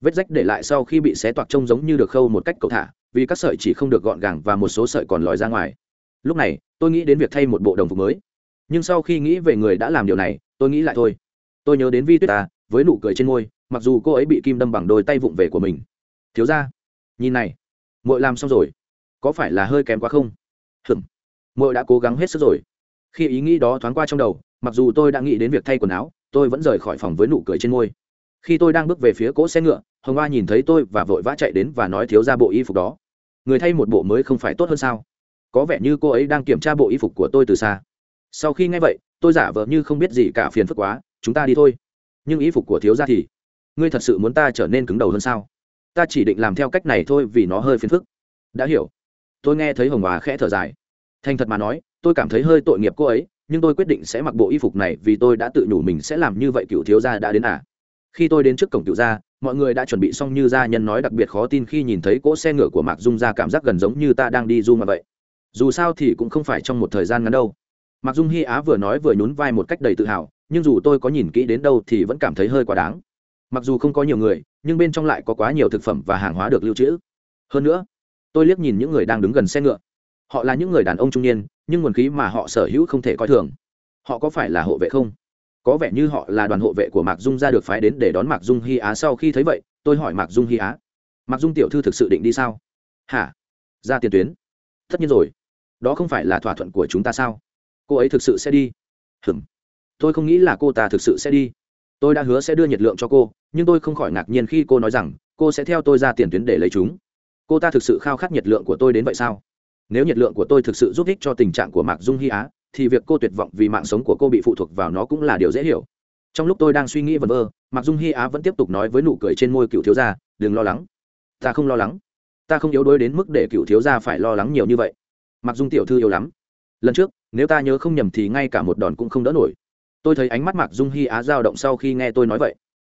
S1: vết rách để lại sau khi bị xé toạc trông giống như được khâu một cách cầu thả, vì các sợi chỉ không được gọn gàng và một số sợi còn lòi ra ngoài. Lúc này, tôi nghĩ đến việc thay một bộ đồng phục mới. Nhưng sau khi nghĩ về người đã làm điều này, tôi nghĩ lại thôi. Tôi nhớ đến vi tuyết ta với nụ cười trên môi, mặc dù cô ấy bị kim đâm bằng đôi tay vụng về của mình. Thiếu ra nhìn này mội làm xong rồi. Có phải là hơi kém quá không? Hừng mội đã cố gắng hết sức rồi. Khi ý nghĩ đó thoáng qua trong đầu, mặc dù tôi đã nghĩ đến việc thay quần áo, tôi vẫn rời khỏi phòng với nụ cười trên môi. Khi tôi đang bước về phía cỗ xe ngựa hồng hoa nhìn thấy tôi và vội vã chạy đến và nói thiếu ra bộ y phục đó. Người thay một bộ mới không phải tốt hơn sao? Có vẻ như cô ấy đang kiểm tra bộ y phục của tôi từ xa. Sau khi nghe vậy, tôi giả vờ như không biết gì cả phiền phức quá, chúng ta đi thôi. Nhưng y phục của thiếu gia thì? Ngươi thật sự muốn ta trở nên cứng đầu hơn sao? Ta chỉ định làm theo cách này thôi vì nó hơi phiền phức. Đã hiểu. Tôi nghe thấy hồng hòa khẽ thở dài. Thành thật mà nói, tôi cảm thấy hơi tội nghiệp cô ấy, nhưng tôi quyết định sẽ mặc bộ y phục này vì tôi đã tự nhủ mình sẽ làm như vậy, cựu thiếu gia đã đến à? Khi tôi đến trước cổng cựu gia mọi người đã chuẩn bị xong như gia nhân nói đặc biệt khó tin khi nhìn thấy cỗ xe ngựa của mạc dung ra cảm giác gần giống như ta đang đi du mà vậy. Dù sao thì cũng không phải trong một thời gian ngắn đâu. Mạc dung hy á vừa nói vừa nhún vai một cách đầy tự hào, nhưng dù tôi có nhìn kỹ đến đâu thì vẫn cảm thấy hơi quá đáng. Mặc dù không có nhiều người, nhưng bên trong lại có quá nhiều thực phẩm và hàng hóa được lưu trữ. Hơn nữa, tôi liếc nhìn những người đang đứng gần xe ngựa. Họ là những người đàn ông trung niên, nhưng nguồn khí mà họ sở hữu không thể coi thường. Họ có phải là hộ vệ không? Có vẻ như họ là đoàn hộ vệ của mạc dung ra được phái đến để đón mạc dung hy á sau khi thấy vậy, tôi hỏi mạc dung hy á, mạc dung tiểu thư thực sự định đi sao? Hả? Ra tiền tuyến. Tất nhiên rồi. Đó không phải là thỏa thuận của chúng ta sao? Cô ấy thực sự sẽ đi? Hừm. Tôi không nghĩ là cô ta thực sự sẽ đi. Tôi đã hứa sẽ đưa nhiệt lượng cho cô, nhưng tôi không khỏi ngạc nhiên khi cô nói rằng, cô sẽ theo tôi ra tiền tuyến để lấy chúng. Cô ta thực sự khao khát nhiệt lượng của tôi đến vậy sao? Nếu nhiệt lượng của tôi thực sự giúp ích cho tình trạng của mạc dung hy á thì việc cô tuyệt vọng vì mạng sống của cô bị phụ thuộc vào nó cũng là điều dễ hiểu. Trong lúc tôi đang suy nghĩ vần vơ mặc dung hy á vẫn tiếp tục nói với nụ cười trên môi cựu thiếu gia, đừng lo lắng. Ta không lo lắng. Ta không yếu đuối đến mức để cựu thiếu gia phải lo lắng nhiều như vậy. Mặc dung tiểu thư yếu lắm. Lần trước, nếu ta nhớ không nhầm thì ngay cả một đòn cũng không đỡ nổi. Tôi thấy ánh mắt mạc dung hy á dao động sau khi nghe tôi nói vậy.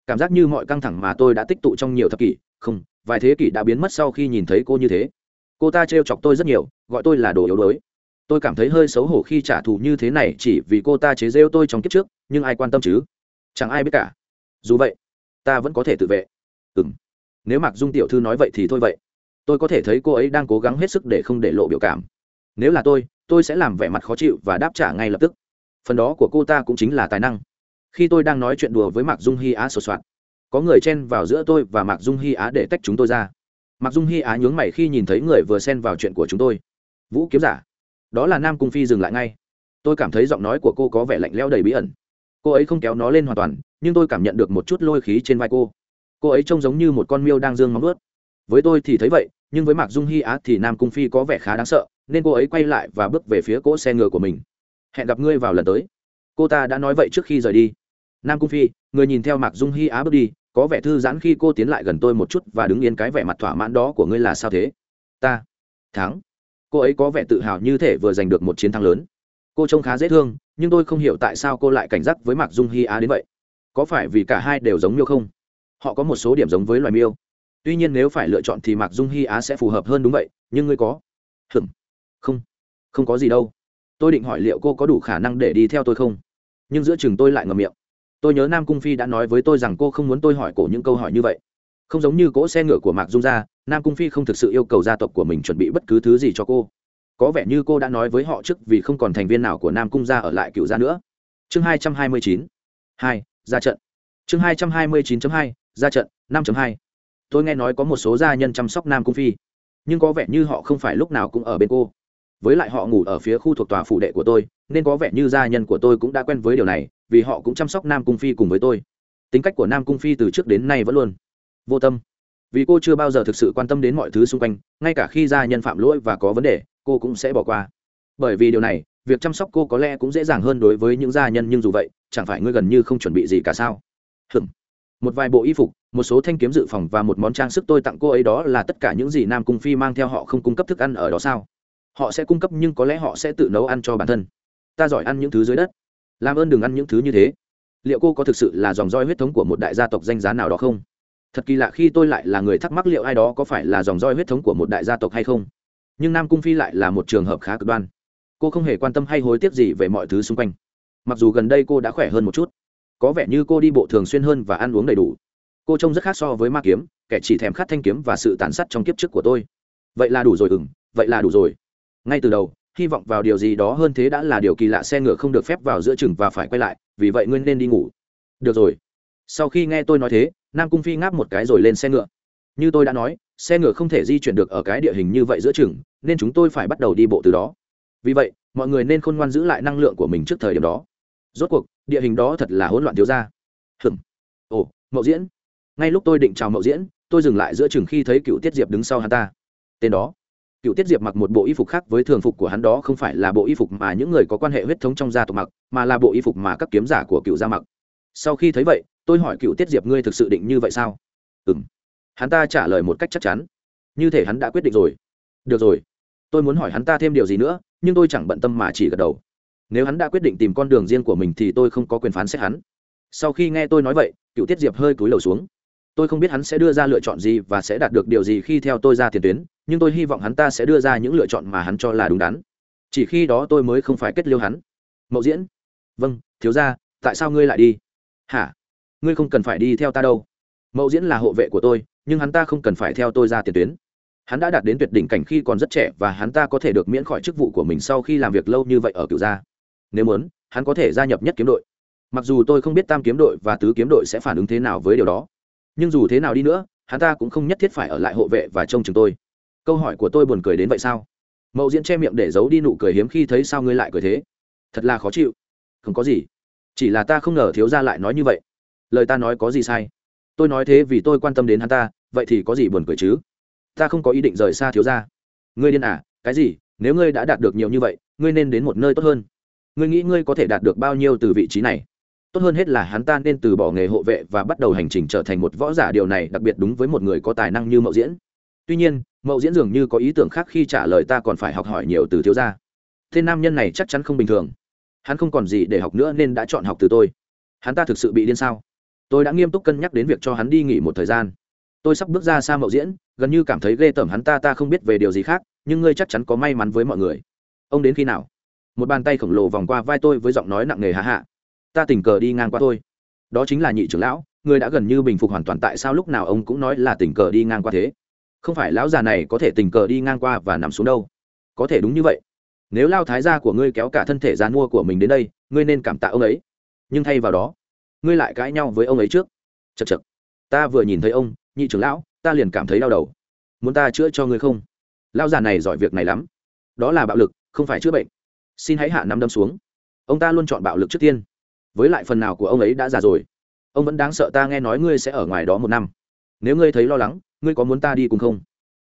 S1: Cảm giác như mọi căng thẳng mà tôi đã tích tụ trong nhiều thập kỷ, không, vài thế kỷ đã biến mất sau khi nhìn thấy cô như thế. Cô ta trêu chọc tôi rất nhiều, gọi tôi là đồ yếu đuối tôi cảm thấy hơi xấu hổ khi trả thù như thế này chỉ vì cô ta chế rêu tôi trong kiếp trước, nhưng ai quan tâm chứ? Chẳng ai biết cả. Dù vậy, ta vẫn có thể tự vệ. Ừ m nếu mạc dung tiểu thư nói vậy thì thôi vậy. Tôi có thể thấy cô ấy đang cố gắng hết sức để không để lộ biểu cảm. Nếu là tôi tôi sẽ làm vẻ mặt khó chịu và đáp trả ngay lập tức. Phần đó của cô ta cũng chính là tài năng. Khi tôi đang nói chuyện đùa với mạc dung hy á sột soạt, có người chen vào giữa tôi và mạc dung hy á để tách chúng tôi ra. Mạc dung hy á nhướng mày khi nhìn thấy người vừa xen vào chuyện của chúng tôi. Vũ kiếm giả đó là nam cung phi dừng lại ngay. Tôi cảm thấy giọng nói của cô có vẻ lạnh lẽo đầy bí ẩn. Cô ấy không kéo nó lên hoàn toàn, nhưng tôi cảm nhận được một chút lôi khí trên vai cô. Cô ấy trông giống như một con miêu đang dương móng ướt với tôi thì thấy vậy, nhưng với mạc dung hy á thì nam cung phi có vẻ khá đáng sợ, nên cô ấy quay lại và bước về phía cỗ xe ngựa của mình. Hẹn gặp ngươi vào lần tới. Cô ta đã nói vậy trước khi rời đi. Nam cung phi, người nhìn theo mạc dung hy á bước đi, có vẻ thư giãn khi cô tiến lại gần tôi một chút và đứng yên cái vẻ mặt thỏa mãn đó của ngươi là sao thế? Ta. Thắng cô ấy có vẻ tự hào như thể vừa giành được một chiến thắng lớn. Cô trông khá dễ thương, nhưng tôi không hiểu tại sao cô lại cảnh giác với mạc dung hy á đến vậy. Có phải vì cả hai đều giống miêu không? Họ có một số điểm giống với loài miêu. Tuy nhiên nếu phải lựa chọn thì mạc dung hy á sẽ phù hợp hơn đúng vậy, nhưng ngươi có? Hừm không. Không có gì đâu. Tôi định hỏi liệu cô có đủ khả năng để đi theo tôi không? Nhưng giữa chừng tôi lại ngầm miệng. Tôi nhớ nam cung phi đã nói với tôi rằng cô không muốn tôi hỏi cổ những câu hỏi như vậy không giống như cỗ xe ngựa của mạc dung gia, nam cung phi không thực sự yêu cầu gia tộc của mình chuẩn bị bất cứ thứ gì cho cô. Có vẻ như cô đã nói với họ trước vì không còn thành viên nào của nam cung gia ở lại cựu gia nữa. Chương hai trăm hai mươi chín. Hai, ra trận. Chương hai trăm hai mươi chín hai, ra trận, năm hai. Tôi nghe nói có một số gia nhân chăm sóc nam cung phi, nhưng có vẻ như họ không phải lúc nào cũng ở bên cô. Với lại họ ngủ ở phía khu thuộc tòa phủ đệ của tôi, nên có vẻ như gia nhân của tôi cũng đã quen với điều này, vì họ cũng chăm sóc nam cung phi cùng với tôi. Tính cách của nam cung phi từ trước đến nay vẫn luôn vô tâm. Vì cô chưa bao giờ thực sự quan tâm đến mọi thứ xung quanh, ngay cả khi gia nhân phạm lỗi và có vấn đề, cô cũng sẽ bỏ qua. Bởi vì điều này, việc chăm sóc cô có lẽ cũng dễ dàng hơn đối với những gia nhân nhưng dù vậy, chẳng phải ngươi gần như không chuẩn bị gì cả sao? Hửm. một vài bộ y phục, một số thanh kiếm dự phòng và một món trang sức tôi tặng cô ấy đó là tất cả những gì nam cung phi mang theo họ không cung cấp thức ăn ở đó sao? Họ sẽ cung cấp nhưng có lẽ họ sẽ tự nấu ăn cho bản thân. Ta giỏi ăn những thứ dưới đất. Làm ơn đừng ăn những thứ như thế. Liệu cô có thực sự là dòng roi huyết thống của một đại gia tộc danh giá nào đó không? Thật kỳ lạ khi tôi lại là người thắc mắc liệu ai đó có phải là dòng roi huyết thống của một đại gia tộc hay không. Nhưng nam cung phi lại là một trường hợp khá cực đoan. Cô không hề quan tâm hay hối tiếc gì về mọi thứ xung quanh. Mặc dù gần đây cô đã khỏe hơn một chút, có vẻ như cô đi bộ thường xuyên hơn và ăn uống đầy đủ. Cô trông rất khác so với ma kiếm, kẻ chỉ thèm khát thanh kiếm và sự tàn sát trong kiếp trước của tôi. Vậy là đủ rồi ừng vậy là đủ rồi. Ngay từ đầu, hy vọng vào điều gì đó hơn thế đã là điều kỳ lạ xe ngựa không được phép vào giữa chừng và phải quay lại, vì vậy ngươi nên đi ngủ. Được rồi. Sau khi nghe tôi nói thế nam cung phi ngáp một cái rồi lên xe ngựa. Như tôi đã nói, xe ngựa không thể di chuyển được ở cái địa hình như vậy giữa chừng, nên chúng tôi phải bắt đầu đi bộ từ đó. Vì vậy, mọi người nên khôn ngoan giữ lại năng lượng của mình trước thời điểm đó. Rốt cuộc, địa hình đó thật là hỗn loạn thiếu ra hừm ồ, mậu diễn. Ngay lúc tôi định chào mậu diễn, tôi dừng lại giữa chừng khi thấy cựu tiết diệp đứng sau hắn ta. Tên đó. Cựu tiết diệp mặc một bộ y phục khác với thường phục của hắn đó không phải là bộ y phục mà những người có quan hệ huyết thống trong gia tộc mặc, mà là bộ y phục mà các kiếm giả của cựu gia mặc. Sau khi thấy vậy tôi hỏi cựu tiết diệp ngươi thực sự định như vậy sao? Ừ m hắn ta trả lời một cách chắc chắn. Như thể hắn đã quyết định rồi. Được rồi. Tôi muốn hỏi hắn ta thêm điều gì nữa, nhưng tôi chẳng bận tâm mà chỉ gật đầu. Nếu hắn đã quyết định tìm con đường riêng của mình thì tôi không có quyền phán xét hắn. Sau khi nghe tôi nói vậy, cựu tiết diệp hơi cúi đầu xuống. Tôi không biết hắn sẽ đưa ra lựa chọn gì và sẽ đạt được điều gì khi theo tôi ra tiền tuyến, nhưng tôi hy vọng hắn ta sẽ đưa ra những lựa chọn mà hắn cho là đúng đắn. Chỉ khi đó tôi mới không phải kết liêu hắn. Mậu diễn. Vâng thiếu ra tại sao ngươi lại đi? Hả? Ngươi không cần phải đi theo ta đâu. Mậu diễn là hộ vệ của tôi, nhưng hắn ta không cần phải theo tôi ra tiền tuyến. Hắn đã đạt đến tuyệt đỉnh cảnh khi còn rất trẻ và hắn ta có thể được miễn khỏi chức vụ của mình sau khi làm việc lâu như vậy ở cựu gia. Nếu muốn, hắn có thể gia nhập nhất kiếm đội. Mặc dù tôi không biết tam kiếm đội và tứ kiếm đội sẽ phản ứng thế nào với điều đó, nhưng dù thế nào đi nữa, hắn ta cũng không nhất thiết phải ở lại hộ vệ và trông chừng tôi. Câu hỏi của tôi buồn cười đến vậy sao? Mậu diễn che miệng để giấu đi nụ cười hiếm khi thấy sao ngươi lại cười thế? Thật là khó chịu. Không có gì. Chỉ là ta không ngờ thiếu gia lại nói như vậy lời ta nói có gì sai? Tôi nói thế vì tôi quan tâm đến hắn ta, vậy thì có gì buồn cười chứ? Ta không có ý định rời xa thiếu gia. Ngươi điên à cái gì? Nếu ngươi đã đạt được nhiều như vậy, ngươi nên đến một nơi tốt hơn. Ngươi nghĩ ngươi có thể đạt được bao nhiêu từ vị trí này? Tốt hơn hết là hắn ta nên từ bỏ nghề hộ vệ và bắt đầu hành trình trở thành một võ giả điều này đặc biệt đúng với một người có tài năng như mậu diễn. Tuy nhiên, mậu diễn dường như có ý tưởng khác khi trả lời ta còn phải học hỏi nhiều từ thiếu gia. Tên nam nhân này chắc chắn không bình thường. Hắn không còn gì để học nữa nên đã chọn học từ tôi. Hắn ta thực sự bị điên sao? Tôi đã nghiêm túc cân nhắc đến việc cho hắn đi nghỉ một thời gian. Tôi sắp bước ra xa mậu diễn, gần như cảm thấy ghê tởm hắn ta ta không biết về điều gì khác, nhưng ngươi chắc chắn có may mắn với mọi người. Ông đến khi nào? Một bàn tay khổng lồ vòng qua vai tôi với giọng nói nặng nề hạ hạ ta tình cờ đi ngang qua tôi đó chính là nhị trưởng lão ngươi đã gần như bình phục hoàn toàn tại sao lúc nào ông cũng nói là tình cờ đi ngang qua thế? Không phải lão già này có thể tình cờ đi ngang qua và nằm xuống đâu. Có thể đúng như vậy. Nếu lao thái gia của ngươi kéo cả thân thể gian mua của mình đến đây, ngươi nên cảm tạ ông ấy. Nhưng thay vào đó ngươi lại cãi nhau với ông ấy trước. Chật chật ta vừa nhìn thấy ông, nhị trưởng lão, ta liền cảm thấy đau đầu. Muốn ta chữa cho ngươi không? Lão già này giỏi việc này lắm. Đó là bạo lực, không phải chữa bệnh. Xin hãy hạ nắm đâm xuống. Ông ta luôn chọn bạo lực trước tiên. Với lại phần nào của ông ấy đã già rồi. Ông vẫn đáng sợ ta nghe nói ngươi sẽ ở ngoài đó một năm. Nếu ngươi thấy lo lắng, ngươi có muốn ta đi cùng không?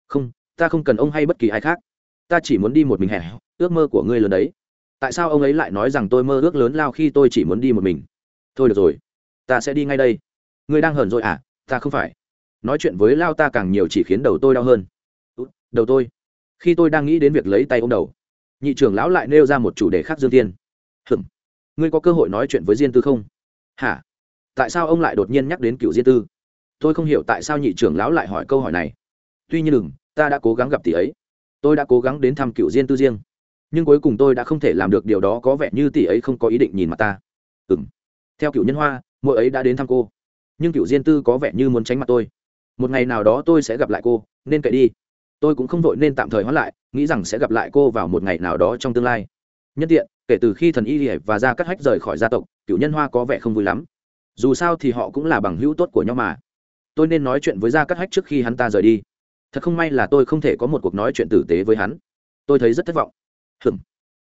S1: Không, ta không cần ông hay bất kỳ ai khác. Ta chỉ muốn đi một mình hẻ ước mơ của ngươi lớn đấy. Tại sao ông ấy lại nói rằng tôi mơ ước lớn lao khi tôi chỉ muốn đi một mình? Thôi được rồi ta sẽ đi ngay đây. Ngươi đang hờn rồi à? Ta không phải. Nói chuyện với lao ta càng nhiều chỉ khiến đầu tôi đau hơn. Đầu tôi. Khi tôi đang nghĩ đến việc lấy tay ô m đầu, nhị trưởng lão lại nêu ra một chủ đề khác dương tiên hừm ngươi có cơ hội nói chuyện với diên tư không? Hả? Tại sao ông lại đột nhiên nhắc đến cựu diên tư? Tôi không hiểu tại sao nhị trưởng lão lại hỏi câu hỏi này. Tuy nhiên đừng, ta đã cố gắng gặp tỷ ấy. Tôi đã cố gắng đến thăm cựu diên tư riêng. Nhưng cuối cùng tôi đã không thể làm được điều đó có vẻ như tỷ ấy không có ý định nhìn mặt ta. Ừ m theo cựu nhân hoa mỗi ấy đã đến thăm cô. Nhưng cựu diên tư có vẻ như muốn tránh mặt tôi. Một ngày nào đó tôi sẽ gặp lại cô, nên kệ đi. Tôi cũng không vội nên tạm thời hoãn lại, nghĩ rằng sẽ gặp lại cô vào một ngày nào đó trong tương lai. Nhân tiện, kể từ khi thần y lìa và ra cắt hách rời khỏi gia tộc, cựu nhân hoa có vẻ không vui lắm. Dù sao thì họ cũng là bằng hữu tốt của nhau mà. Tôi nên nói chuyện với gia cắt hách trước khi hắn ta rời đi. Thật không may là tôi không thể có một cuộc nói chuyện tử tế với hắn. Tôi thấy rất thất vọng. Hừm,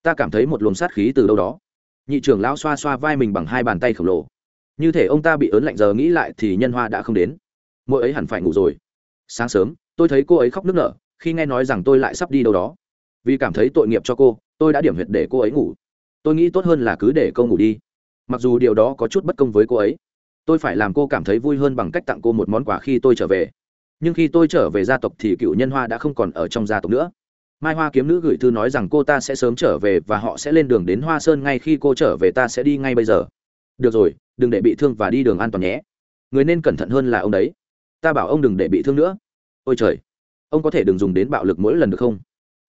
S1: ta cảm thấy một luồng sát khí từ đâu đó. Nhị trưởng lão xoa xoa vai mình bằng hai bàn tay khổng lồ như thể ông ta bị ớn lạnh giờ nghĩ lại thì nhân hoa đã không đến. Mỗi ấy hẳn phải ngủ rồi. Sáng sớm, tôi thấy cô ấy khóc nức nở, khi nghe nói rằng tôi lại sắp đi đâu đó. Vì cảm thấy tội nghiệp cho cô, tôi đã điểm huyệt để cô ấy ngủ. Tôi nghĩ tốt hơn là cứ để cô ngủ đi. Mặc dù điều đó có chút bất công với cô ấy, tôi phải làm cô cảm thấy vui hơn bằng cách tặng cô một món quà khi tôi trở về. Nhưng khi tôi trở về gia tộc thì cựu nhân hoa đã không còn ở trong gia tộc nữa. Mai hoa kiếm nữ gửi thư nói rằng cô ta sẽ sớm trở về và họ sẽ lên đường đến hoa sơn ngay khi cô trở về ta sẽ đi ngay bây giờ được rồi, đừng để bị thương và đi đường an toàn nhé. Người nên cẩn thận hơn là ông đấy. Ta bảo ông đừng để bị thương nữa. Ôi trời, ông có thể đừng dùng đến bạo lực mỗi lần được không?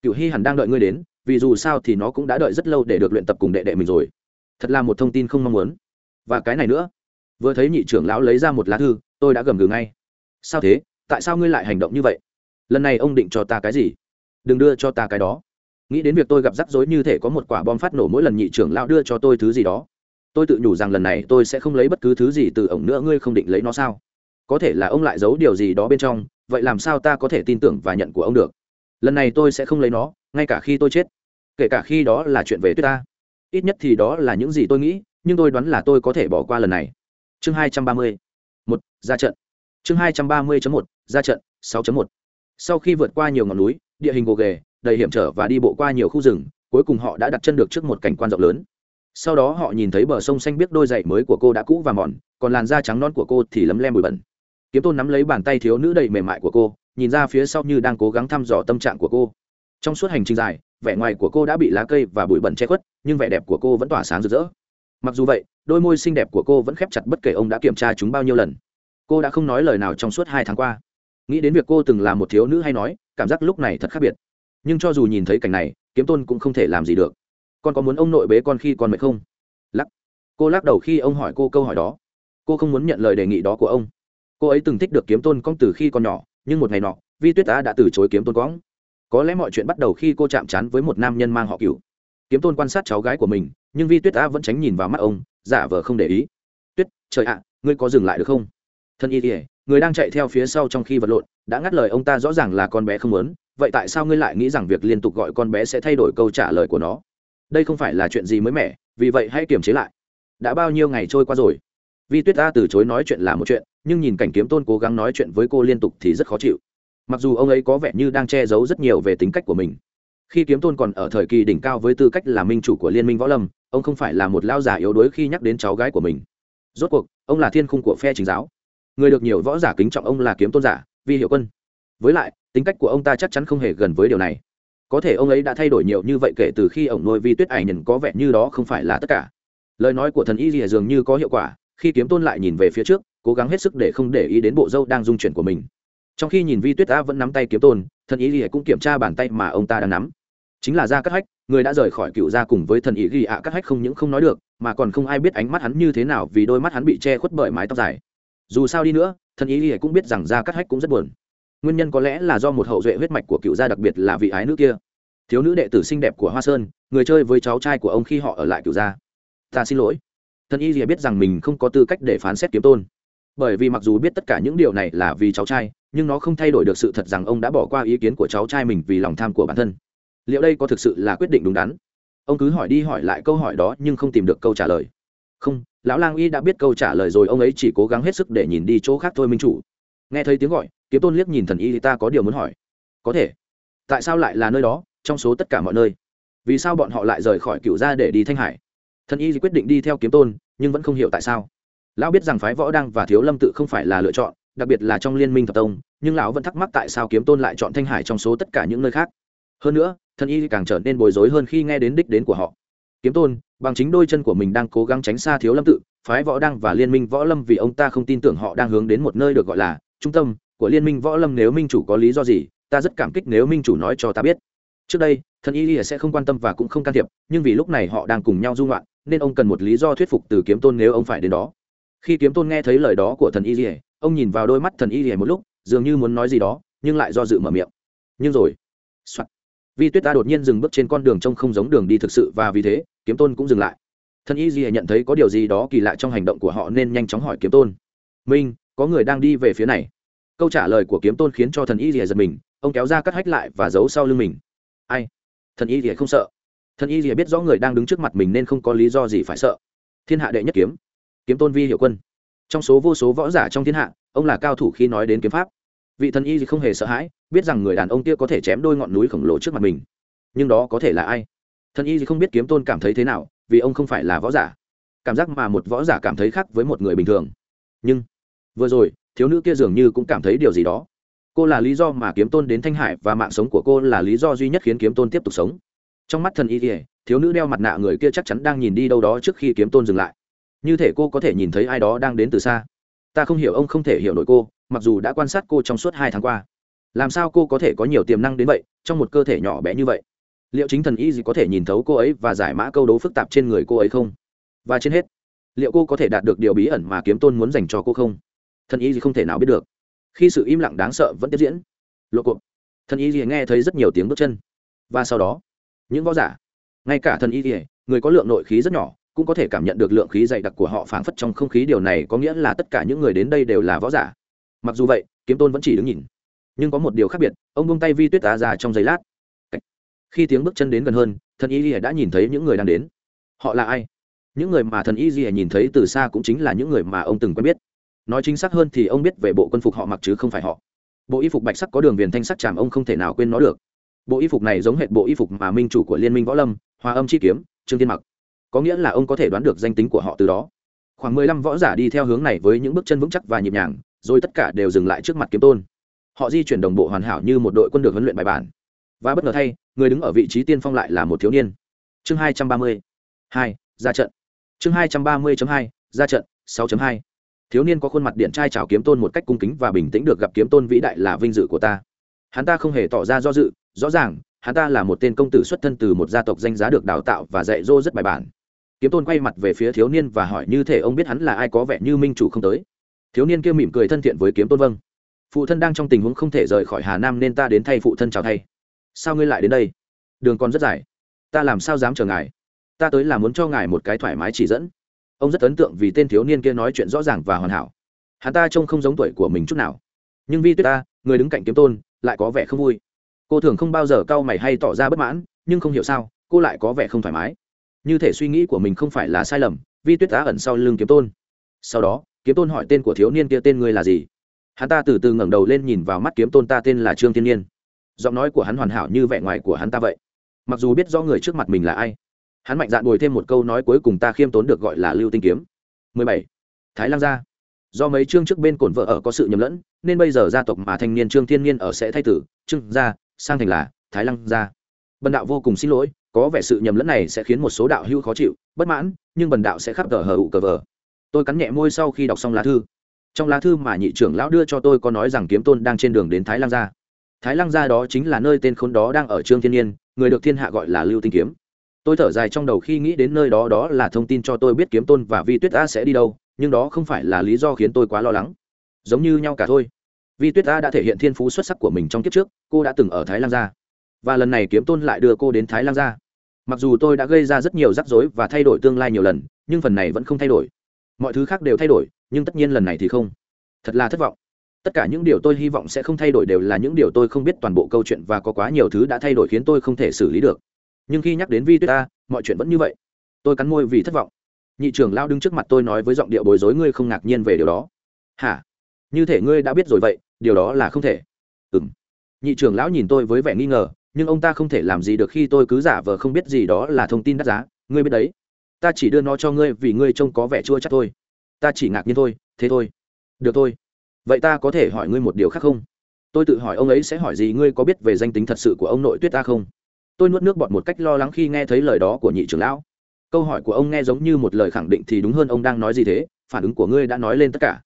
S1: Cựu hy hẳn đang đợi ngươi đến, vì dù sao thì nó cũng đã đợi rất lâu để được luyện tập cùng đệ đệ mình rồi. Thật là một thông tin không mong muốn. Và cái này nữa. Vừa thấy nhị trưởng lão lấy ra một lá thư, tôi đã gầm gừ ngay. Sao thế? Tại sao ngươi lại hành động như vậy? Lần này ông định cho ta cái gì? Đừng đưa cho ta cái đó. Nghĩ đến việc tôi gặp rắc rối như thể có một quả bom phát nổ mỗi lần nhị trưởng lão đưa cho tôi thứ gì đó tôi tự nhủ rằng lần này tôi sẽ không lấy bất cứ thứ gì từ ổng nữa, ngươi không định lấy nó sao? Có thể là ông lại giấu điều gì đó bên trong, vậy làm sao ta có thể tin tưởng và nhận của ông được? Lần này tôi sẽ không lấy nó, ngay cả khi tôi chết. Kể cả khi đó là chuyện về tuyết ta. Ít nhất thì đó là những gì tôi nghĩ, nhưng tôi đoán là tôi có thể bỏ qua lần này. Chương hai trăm ba mươi. Một, ra trận. Chương hai trăm ba mươi một, ra trận, sáu một. Sau khi vượt qua nhiều ngọn núi, địa hình gồ ghề, đầy hiểm trở và đi bộ qua nhiều khu rừng, cuối cùng họ đã đặt chân được trước một cảnh quan rộng lớn sau đó họ nhìn thấy bờ sông xanh biết đôi giày mới của cô đã cũ và mòn, còn làn da trắng non của cô thì lấm lem bụi bẩn. Kiếm tôn nắm lấy bàn tay thiếu nữ đầy mềm mại của cô, nhìn ra phía sau như đang cố gắng thăm dò tâm trạng của cô. Trong suốt hành trình dài, vẻ ngoài của cô đã bị lá cây và bụi bẩn che khuất, nhưng vẻ đẹp của cô vẫn tỏa sáng rực rỡ. Mặc dù vậy, đôi môi xinh đẹp của cô vẫn khép chặt bất kể ông đã kiểm tra chúng bao nhiêu lần. Cô đã không nói lời nào trong suốt hai tháng qua. Nghĩ đến việc cô từng là một thiếu nữ hay nói, cảm giác lúc này thật khác biệt. Nhưng cho dù nhìn thấy cảnh này, kiếm tôn cũng không thể làm gì được con có muốn ông nội bế con khi con mệt không? Lắc. Cô lắc đầu khi ông hỏi cô câu hỏi đó. Cô không muốn nhận lời đề nghị đó của ông. Cô ấy từng thích được kiếm tôn con từ khi còn nhỏ, nhưng một ngày nọ, vi tuyết tá đã từ chối kiếm tôn cóng có lẽ mọi chuyện bắt đầu khi cô chạm trán với một nam nhân mang họ cựu kiếm tôn quan sát cháu gái của mình, nhưng vi tuyết tá vẫn tránh nhìn vào mắt ông, giả vờ không để ý. Tuyết, trời ạ, ngươi có dừng lại được không? Thân y kỉa người đang chạy theo phía sau trong khi vật lộn, đã ngắt lời ông ta rõ ràng là con bé không muốn. Vậy tại sao ngươi lại nghĩ rằng việc liên tục gọi con bé sẽ thay đổi câu trả lời của nó? Đây không phải là chuyện gì mới mẻ, vì vậy hãy kiềm chế lại. Đã bao nhiêu ngày trôi qua rồi, vi tuyết ta từ chối nói chuyện là một chuyện, nhưng nhìn cảnh kiếm tôn cố gắng nói chuyện với cô liên tục thì rất khó chịu. Mặc dù ông ấy có vẻ như đang che giấu rất nhiều về tính cách của mình. Khi kiếm tôn còn ở thời kỳ đỉnh cao với tư cách là minh chủ của liên minh võ lâm, ông không phải là một lao giả yếu đuối khi nhắc đến cháu gái của mình. Rốt cuộc, ông là thiên khung của phe chính giáo. Người được nhiều võ giả kính trọng ông là kiếm tôn giả, vi hiệu quân. Với lại, tính cách của ông ta chắc chắn không hề gần với điều này có thể ông ấy đã thay đổi nhiều như vậy kể từ khi ông nuôi vi tuyết ảnh nhìn có vẻ như đó không phải là tất cả. Lời nói của thần y rìa dường như có hiệu quả, khi kiếm tôn lại nhìn về phía trước, cố gắng hết sức để không để ý đến bộ dâu đang dung chuyển của mình. Trong khi nhìn vi tuyết ta vẫn nắm tay kiếm tôn, thần y rìa cũng kiểm tra bàn tay mà ông ta đang nắm. Chính là gia cắt hách, người đã rời khỏi cựu gia cùng với thần ý ghi ạ cắt hách không những không nói được, mà còn không ai biết ánh mắt hắn như thế nào vì đôi mắt hắn bị che khuất bởi mái tóc dài. Dù sao đi nữa, thần ý ghi cũng biết rằng gia cắt hách cũng rất buồn nguyên nhân có lẽ là do một hậu duệ huyết mạch của cựu gia đặc biệt là vị ái nữ kia. Thiếu nữ đệ tử xinh đẹp của hoa sơn, người chơi với cháu trai của ông khi họ ở lại cựu gia. Ta xin lỗi. Thần y rìa biết rằng mình không có tư cách để phán xét kiếm tôn. Bởi vì mặc dù biết tất cả những điều này là vì cháu trai, nhưng nó không thay đổi được sự thật rằng ông đã bỏ qua ý kiến của cháu trai mình vì lòng tham của bản thân. Liệu đây có thực sự là quyết định đúng đắn? Ông cứ hỏi đi hỏi lại câu hỏi đó nhưng không tìm được câu trả lời. Không, lão lang y đã biết câu trả lời rồi, ông ấy chỉ cố gắng hết sức để nhìn đi chỗ khác thôi, minh chủ. Nghe thấy tiếng gọi kiếm tôn liếc nhìn thần y ta có điều muốn hỏi. Có thể. Tại sao lại là nơi đó, trong số tất cả mọi nơi? Vì sao bọn họ lại rời khỏi cựu gia để đi thanh hải? Thần y quyết định đi theo kiếm tôn, nhưng vẫn không hiểu tại sao. Lão biết rằng phái võ đăng và thiếu lâm tự không phải là lựa chọn, đặc biệt là trong liên minh thập tông, nhưng lão vẫn thắc mắc tại sao kiếm tôn lại chọn thanh hải trong số tất cả những nơi khác. Hơn nữa, thần y càng trở nên bối rối hơn khi nghe đến đích đến của họ. Kiếm tôn, bằng chính đôi chân của mình đang cố gắng tránh xa thiếu lâm tự, phái võ đăng và liên minh võ lâm vì ông ta không tin tưởng họ đang hướng đến một nơi được gọi là trung tâm của liên minh võ lâm nếu minh chủ có lý do gì, ta rất cảm kích nếu minh chủ nói cho ta biết. Trước đây, thần y sẽ không quan tâm và cũng không can thiệp, nhưng vì lúc này họ đang cùng nhau dung loạn nên ông cần một lý do thuyết phục từ kiếm tôn nếu ông phải đến đó. Khi kiếm tôn nghe thấy lời đó của thần y lìa ông nhìn vào đôi mắt thần y lìa một lúc, dường như muốn nói gì đó, nhưng lại do dự mở miệng. Nhưng rồi、Soạn. vi tuyết ta đột nhiên dừng bước trên con đường trông không giống đường đi thực sự và vì thế, kiếm tôn cũng dừng lại. Thần y lìa nhận thấy có điều gì đó kỳ lạ trong hành động của họ nên nhanh chóng hỏi kiếm tôn. Minh, có người đang đi về phía này câu trả lời của kiếm tôn khiến cho thần y rìa giật mình, ông kéo ra cắt hách lại và giấu sau lưng mình. Ai? Thần y rìa không sợ. Thần y rìa biết rõ người đang đứng trước mặt mình nên không có lý do gì phải sợ. Thiên hạ đệ nhất kiếm. Kiếm tôn vi hiệu quân. Trong số vô số võ giả trong thiên hạ, ông là cao thủ khi nói đến kiếm pháp. Vị thần y không hề sợ hãi, biết rằng người đàn ông kia có thể chém đôi ngọn núi khổng lồ trước mặt mình. Nhưng đó có thể là ai? Thần y không biết kiếm tôn cảm thấy thế nào, vì ông không phải là võ giả. Cảm giác mà một võ giả cảm thấy khác với một người bình thường. Nhưng, vừa rồi thiếu nữ kia dường như cũng cảm thấy điều gì đó. Cô là lý do mà kiếm tôn đến thanh hải và mạng sống của cô là lý do duy nhất khiến kiếm tôn tiếp tục sống. Trong mắt thần y kia thiếu nữ đeo mặt nạ người kia chắc chắn đang nhìn đi đâu đó trước khi kiếm tôn dừng lại. Như thể cô có thể nhìn thấy ai đó đang đến từ xa. Ta không hiểu ông không thể hiểu nổi cô, mặc dù đã quan sát cô trong suốt hai tháng qua. Làm sao cô có thể có nhiều tiềm năng đến vậy, trong một cơ thể nhỏ bé như vậy? Liệu chính thần y gì có thể nhìn thấu cô ấy và giải mã câu đố phức tạp trên người cô ấy không? Và trên hết, liệu cô có thể đạt được điều bí ẩn mà kiếm tôn muốn dành cho cô không? Thần y gì không thể nào biết được. Khi sự im lặng đáng sợ vẫn tiếp diễn. Lộ cộp thần y gì nghe thấy rất nhiều tiếng bước chân. Và sau đó, những võ giả, ngay cả thần y gì, người có lượng nội khí rất nhỏ, cũng có thể cảm nhận được lượng khí dày đặc của họ phảng phất trong không khí. Điều này có nghĩa là tất cả những người đến đây đều là võ giả. Mặc dù vậy, kiếm tôn vẫn chỉ đứng nhìn. Nhưng có một điều khác biệt, ông bông tay vi tuyết tá ra trong giây lát. Khi tiếng bước chân đến gần hơn thần y gì đã nhìn thấy những người đang đến. Họ là ai? Những người mà thần y gì nhìn thấy từ xa cũng chính là những người mà ông từng quen biết nói chính xác hơn thì ông biết về bộ quân phục họ mặc chứ không phải họ. Bộ y phục bạch sắc có đường viền thanh sắc chàm ông không thể nào quên nó được. Bộ y phục này giống hệt bộ y phục mà minh chủ của liên minh võ lâm, hòa âm chi kiếm, trương tiên mặc. Có nghĩa là ông có thể đoán được danh tính của họ từ đó. Khoảng mười lăm võ giả đi theo hướng này với những bước chân vững chắc và nhịp nhàng, rồi tất cả đều dừng lại trước mặt kiếm tôn. Họ di chuyển đồng bộ hoàn hảo như một đội quân được huấn luyện bài bản. Và bất ngờ thay, người đứng ở vị trí tiên phong lại là một thiếu niên. Chương hai trăm ba mươi hai, ra trận. Chương hai trăm ba mươi hai, ra trận, sáu hai thiếu niên có khuôn mặt điện trai chào kiếm tôn một cách cung kính và bình tĩnh được gặp kiếm tôn vĩ đại là vinh dự của ta. Hắn ta không hề tỏ ra do dự, rõ ràng, hắn ta là một tên công tử xuất thân từ một gia tộc danh giá được đào tạo và dạy dỗ rất bài bản. Kiếm tôn quay mặt về phía thiếu niên và hỏi như thể ông biết hắn là ai có vẻ như minh chủ không tới. Thiếu niên kia mỉm cười thân thiện với kiếm tôn vâng. Phụ thân đang trong tình huống không thể rời khỏi hà nam nên ta đến thay phụ thân chào thay. Sao ngươi lại đến đây? Đường còn rất dài. Ta làm sao dám chờ ngài? Ta tới là muốn cho ngài một cái thoải mái chỉ dẫn ông rất ấn tượng vì tên thiếu niên kia nói chuyện rõ ràng và hoàn hảo. Hắn ta trông không giống tuổi của mình chút nào. Nhưng vi tuyết ta, người đứng cạnh kiếm tôn, lại có vẻ không vui. Cô thường không bao giờ cau mày hay tỏ ra bất mãn, nhưng không hiểu sao, cô lại có vẻ không thoải mái. Như thể suy nghĩ của mình không phải là sai lầm, vi tuyết á ẩn sau lưng kiếm tôn. Sau đó, kiếm tôn hỏi tên của thiếu niên kia tên ngươi là gì? Hắn ta từ từ ngẩng đầu lên nhìn vào mắt kiếm tôn ta tên là trương tiên Niên. giọng nói của hắn hoàn hảo như vẻ ngoài của hắn ta vậy. Mặc dù biết rõ người trước mặt mình là ai hắn mạnh dạn bồi thêm một câu nói cuối cùng ta khiêm tốn được gọi là lưu tinh kiếm. 17. thái lan gia. Do mấy chương trước bên cổn vợ ở có sự nhầm lẫn, nên bây giờ gia tộc mà thanh niên trương thiên nhiên ở sẽ thay tử, trương gia, sang thành là thái lăng gia. Bần đạo vô cùng xin lỗi, có vẻ sự nhầm lẫn này sẽ khiến một số đạo hữu khó chịu, bất mãn, nhưng bần đạo sẽ khắp tờ hờ ụ cờ vờ. Tôi cắn nhẹ môi sau khi đọc xong lá thư. Trong lá thư mà nhị trưởng lão đưa cho tôi có nói rằng kiếm tôn đang trên đường đến thái lăng gia. Thái lăng gia đó chính là nơi tên khốn đó đang ở trương thiên nhiên người được thiên hạ gọi là lưu tinh kiếm tôi thở dài trong đầu khi nghĩ đến nơi đó đó là thông tin cho tôi biết kiếm tôn và vi tuyết a sẽ đi đâu, nhưng đó không phải là lý do khiến tôi quá lo lắng. Giống như nhau cả thôi. Vi tuyết a đã thể hiện thiên phú xuất sắc của mình trong kiếp trước, cô đã từng ở thái lan gia. Và lần này kiếm tôn lại đưa cô đến thái lan gia. Mặc dù tôi đã gây ra rất nhiều rắc rối và thay đổi tương lai nhiều lần, nhưng phần này vẫn không thay đổi. Mọi thứ khác đều thay đổi, nhưng tất nhiên lần này thì không. Thật là thất vọng. Tất cả những điều tôi hy vọng sẽ không thay đổi đều là những điều tôi không biết toàn bộ câu chuyện và có quá nhiều thứ đã thay đổi khiến tôi không thể xử lý được nhưng khi nhắc đến vi tuyết ta, mọi chuyện vẫn như vậy. Tôi cắn môi vì thất vọng. Nhị trưởng lao đứng trước mặt tôi nói với giọng điệu bối rối, ngươi không ngạc nhiên về điều đó. Hả? Như thể ngươi đã biết rồi vậy, điều đó là không thể. Ừ m nhị trưởng lão nhìn tôi với vẻ nghi ngờ, nhưng ông ta không thể làm gì được khi tôi cứ giả vờ không biết gì đó là thông tin đắt giá. Ngươi biết đấy. Ta chỉ đưa nó cho ngươi vì ngươi trông có vẻ chua chắc thôi. Ta chỉ ngạc nhiên thôi, thế thôi. Được thôi. Vậy ta có thể hỏi ngươi một điều khác không? Tôi tự hỏi ông ấy sẽ hỏi gì, ngươi có biết về danh tính thật sự của ông nội tuyết ta không? Tôi nuốt nước bọt một cách lo lắng khi nghe thấy lời đó của nhị trưởng lão. Câu hỏi của ông nghe giống như một lời khẳng định thì đúng hơn ông đang nói gì thế, phản ứng của ngươi đã nói lên tất cả.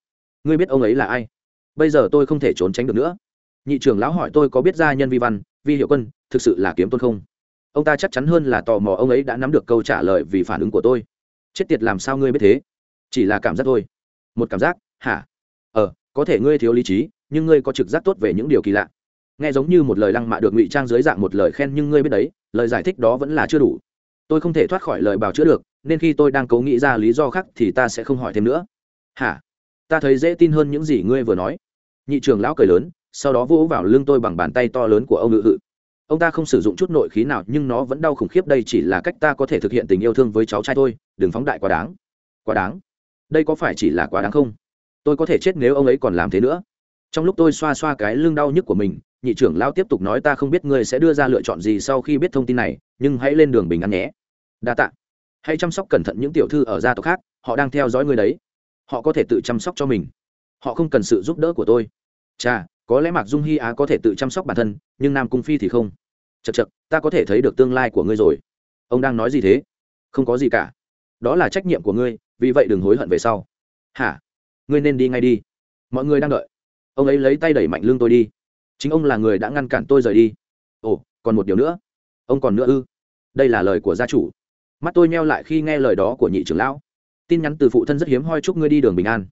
S1: Ngươi biết ông ấy là ai? Bây giờ tôi không thể trốn tránh được nữa. Nhị trưởng lão hỏi tôi có biết gia nhân vi văn, vi hiệu quân thực sự là kiếm tôn không? Ông ta chắc chắn hơn là tò mò ông ấy đã nắm được câu trả lời vì phản ứng của tôi. Chết tiệt làm sao ngươi biết thế? Chỉ là cảm giác thôi. Một cảm giác, hả? Ờ có thể ngươi thiếu lý trí, nhưng ngươi có trực giác tốt về những điều kỳ lạ nghe giống như một lời lăng mạ được ngụy trang dưới dạng một lời khen nhưng ngươi biết đấy, lời giải thích đó vẫn là chưa đủ. Tôi không thể thoát khỏi lời bào chữa được, nên khi tôi đang cố nghĩ ra lý do khác thì ta sẽ không hỏi thêm nữa. Hả? Ta thấy dễ tin hơn những gì ngươi vừa nói. Nhị trưởng lão cười lớn, sau đó vỗ vào lưng tôi bằng bàn tay to lớn của ông ngự hự. Ông ta không sử dụng chút nội khí nào nhưng nó vẫn đau khủng khiếp, đây chỉ là cách ta có thể thực hiện tình yêu thương với cháu trai tôi, đừng phóng đại quá đáng. Quá đáng? Đây có phải chỉ là quá đáng không? Tôi có thể chết nếu ông ấy còn làm thế nữa trong lúc tôi xoa xoa cái lưng đau nhức của mình, nhị trưởng lao tiếp tục nói ta không biết ngươi sẽ đưa ra lựa chọn gì sau khi biết thông tin này, nhưng hãy lên đường bình an nhé. Đa t ạ hãy chăm sóc cẩn thận những tiểu thư ở gia tộc khác, họ đang theo dõi ngươi đấy. Họ có thể tự chăm sóc cho mình. Họ không cần sự giúp đỡ của tôi. Chà, có lẽ mạc dung hy á có thể tự chăm sóc bản thân, nhưng nam cung phi thì không. Chật chật ta có thể thấy được tương lai của ngươi rồi. Ông đang nói gì thế? Không có gì cả. Đó là trách nhiệm của ngươi, vì vậy đừng hối hận về sau. Hả? Ngươi nên đi ngay đi. Mọi người đang đợi ông ấy lấy tay đẩy mạnh lưng tôi đi. Chính ông là người đã ngăn cản tôi rời đi. Ồ, còn một điều nữa. Ông còn nữa ư? Đây là lời của gia chủ. Mắt tôi meo lại khi nghe lời đó của nhị trưởng lão. Tin nhắn từ phụ thân rất hiếm hoi chúc ngươi đi đường bình an.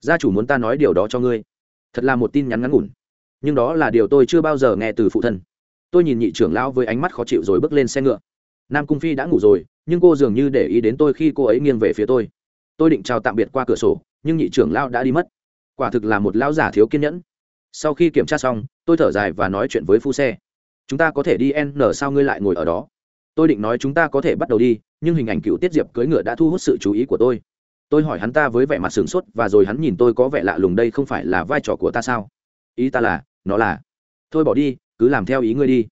S1: Gia chủ muốn ta nói điều đó cho ngươi. Thật là một tin nhắn ngắn ngủn. Nhưng đó là điều tôi chưa bao giờ nghe từ phụ thân. Tôi nhìn nhị trưởng lão với ánh mắt khó chịu rồi bước lên xe ngựa. Nam cung phi đã ngủ rồi, nhưng cô dường như để ý đến tôi khi cô ấy nghiêng về phía tôi. Tôi định chào tạm biệt qua cửa sổ, nhưng nhị trưởng lão đã đi mất quả thực là một lão giả thiếu kiên nhẫn. Sau khi kiểm tra xong, tôi thở dài và nói chuyện với phu xe. Chúng ta có thể đi n sao ngươi lại ngồi ở đó? Tôi định nói chúng ta có thể bắt đầu đi, nhưng hình ảnh cựu tiết diệp cưỡi ngựa đã thu hút sự chú ý của tôi. Tôi hỏi hắn ta với vẻ mặt sửng sốt và rồi hắn nhìn tôi có vẻ lạ lùng đây không phải là vai trò của ta sao? Ý ta là, nó là. Thôi bỏ đi, cứ làm theo ý ngươi đi.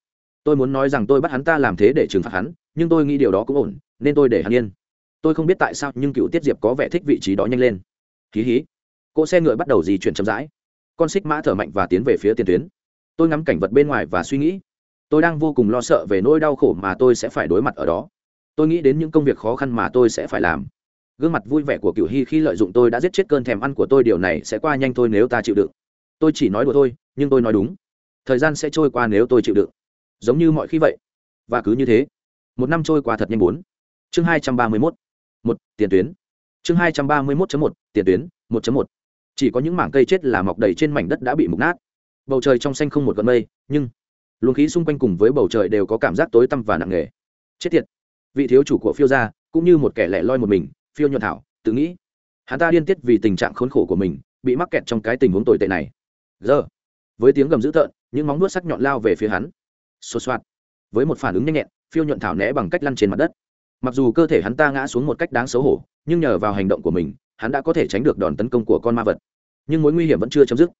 S1: Tôi muốn nói rằng tôi bắt hắn ta làm thế để trừng phạt hắn, nhưng tôi nghĩ điều đó cũng ổn, nên tôi để hắn yên. Tôi không biết tại sao, nhưng cựu tiết diệp có vẻ thích vị trí đó nhanh lên. Hí hí cỗ xe ngựa bắt đầu di chuyển chậm rãi. Con xích mã thở mạnh và tiến về phía tiền tuyến. Tôi ngắm cảnh vật bên ngoài và suy nghĩ. Tôi đang vô cùng lo sợ về nỗi đau khổ mà tôi sẽ phải đối mặt ở đó. Tôi nghĩ đến những công việc khó khăn mà tôi sẽ phải làm. Gương mặt vui vẻ của cựu hy khi lợi dụng tôi đã giết chết cơn thèm ăn của tôi, điều này sẽ qua nhanh thôi nếu ta chịu đựng. Tôi chỉ nói đùa thôi, nhưng tôi nói đúng. Thời gian sẽ trôi qua nếu tôi chịu đựng. Giống như mọi khi vậy. Và cứ như thế. Một năm trôi qua thật nhanh bốn. Chương hai trăm ba mươi mốt. Một, tiền tuyến. Chương hai trăm ba mươi mốt một, tiền tuyến, một một chỉ có những mảng cây chết là mọc đầy trên mảnh đất đã bị mục nát. Bầu trời trong xanh không một gợn mây, nhưng luồng khí xung quanh cùng với bầu trời đều có cảm giác tối tăm và nặng nề. Chết tiệt. Vị thiếu chủ của phiêu gia, cũng như một kẻ lẻ loi một mình, phiêu nhuận thảo, tự nghĩ, hắn ta điên tiết vì tình trạng khốn khổ của mình, bị mắc kẹt trong cái tình huống tồi tệ này. Giờ, với tiếng gầm dữ tợn, những móng nuốt sắc nhọn lao về phía hắn. Xô xoạt. Với một phản ứng nhanh nhẹn, phiêu nhuận thảo né bằng cách lăn trên mặt đất. Mặc dù cơ thể hắn ta ngã xuống một cách đáng xấu hổ, nhưng nhờ vào hành động của mình hắn đã có thể tránh được đòn tấn công của con ma vật. Nhưng mối nguy hiểm vẫn chưa chấm dứt.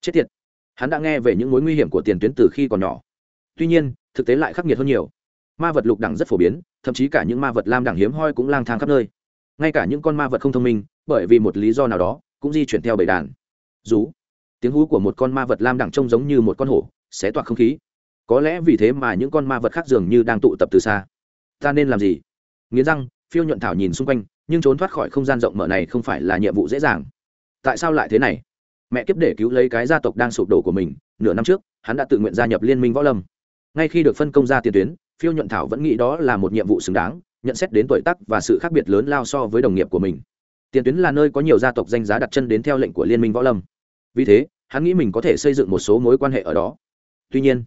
S1: Chết tiệt. Hắn đã nghe về những mối nguy hiểm của tiền tuyến từ khi còn nhỏ. Tuy nhiên, thực tế lại khắc nghiệt hơn nhiều. Ma vật lục đẳng rất phổ biến, thậm chí cả những ma vật lam đẳng hiếm hoi cũng lang thang khắp nơi. Ngay cả những con ma vật không thông minh, bởi vì một lý do nào đó, cũng di chuyển theo bầy đàn. Rú tiếng hú của một con ma vật lam đẳng trông giống như một con hổ, xé toạc không khí. Có lẽ vì thế mà những con ma vật khác dường như đang tụ tập từ xa. Ta nên làm gì? Nghiến răng, phiêu nhuận thảo nhìn xung quanh nhưng trốn thoát khỏi không gian rộng mở này không phải là nhiệm vụ dễ dàng. Tại sao lại thế này? Mẹ kiếp để cứu lấy cái gia tộc đang sụp đổ của mình, nửa năm trước, hắn đã tự nguyện gia nhập liên minh võ lâm. Ngay khi được phân công ra tiền tuyến, phiêu nhuận thảo vẫn nghĩ đó là một nhiệm vụ xứng đáng, nhận xét đến tuổi tác và sự khác biệt lớn lao so với đồng nghiệp của mình. Tiền tuyến là nơi có nhiều gia tộc danh giá đặt chân đến theo lệnh của liên minh võ lâm. Vì thế, hắn nghĩ mình có thể xây dựng một số mối quan hệ ở đó. Tuy nhiên,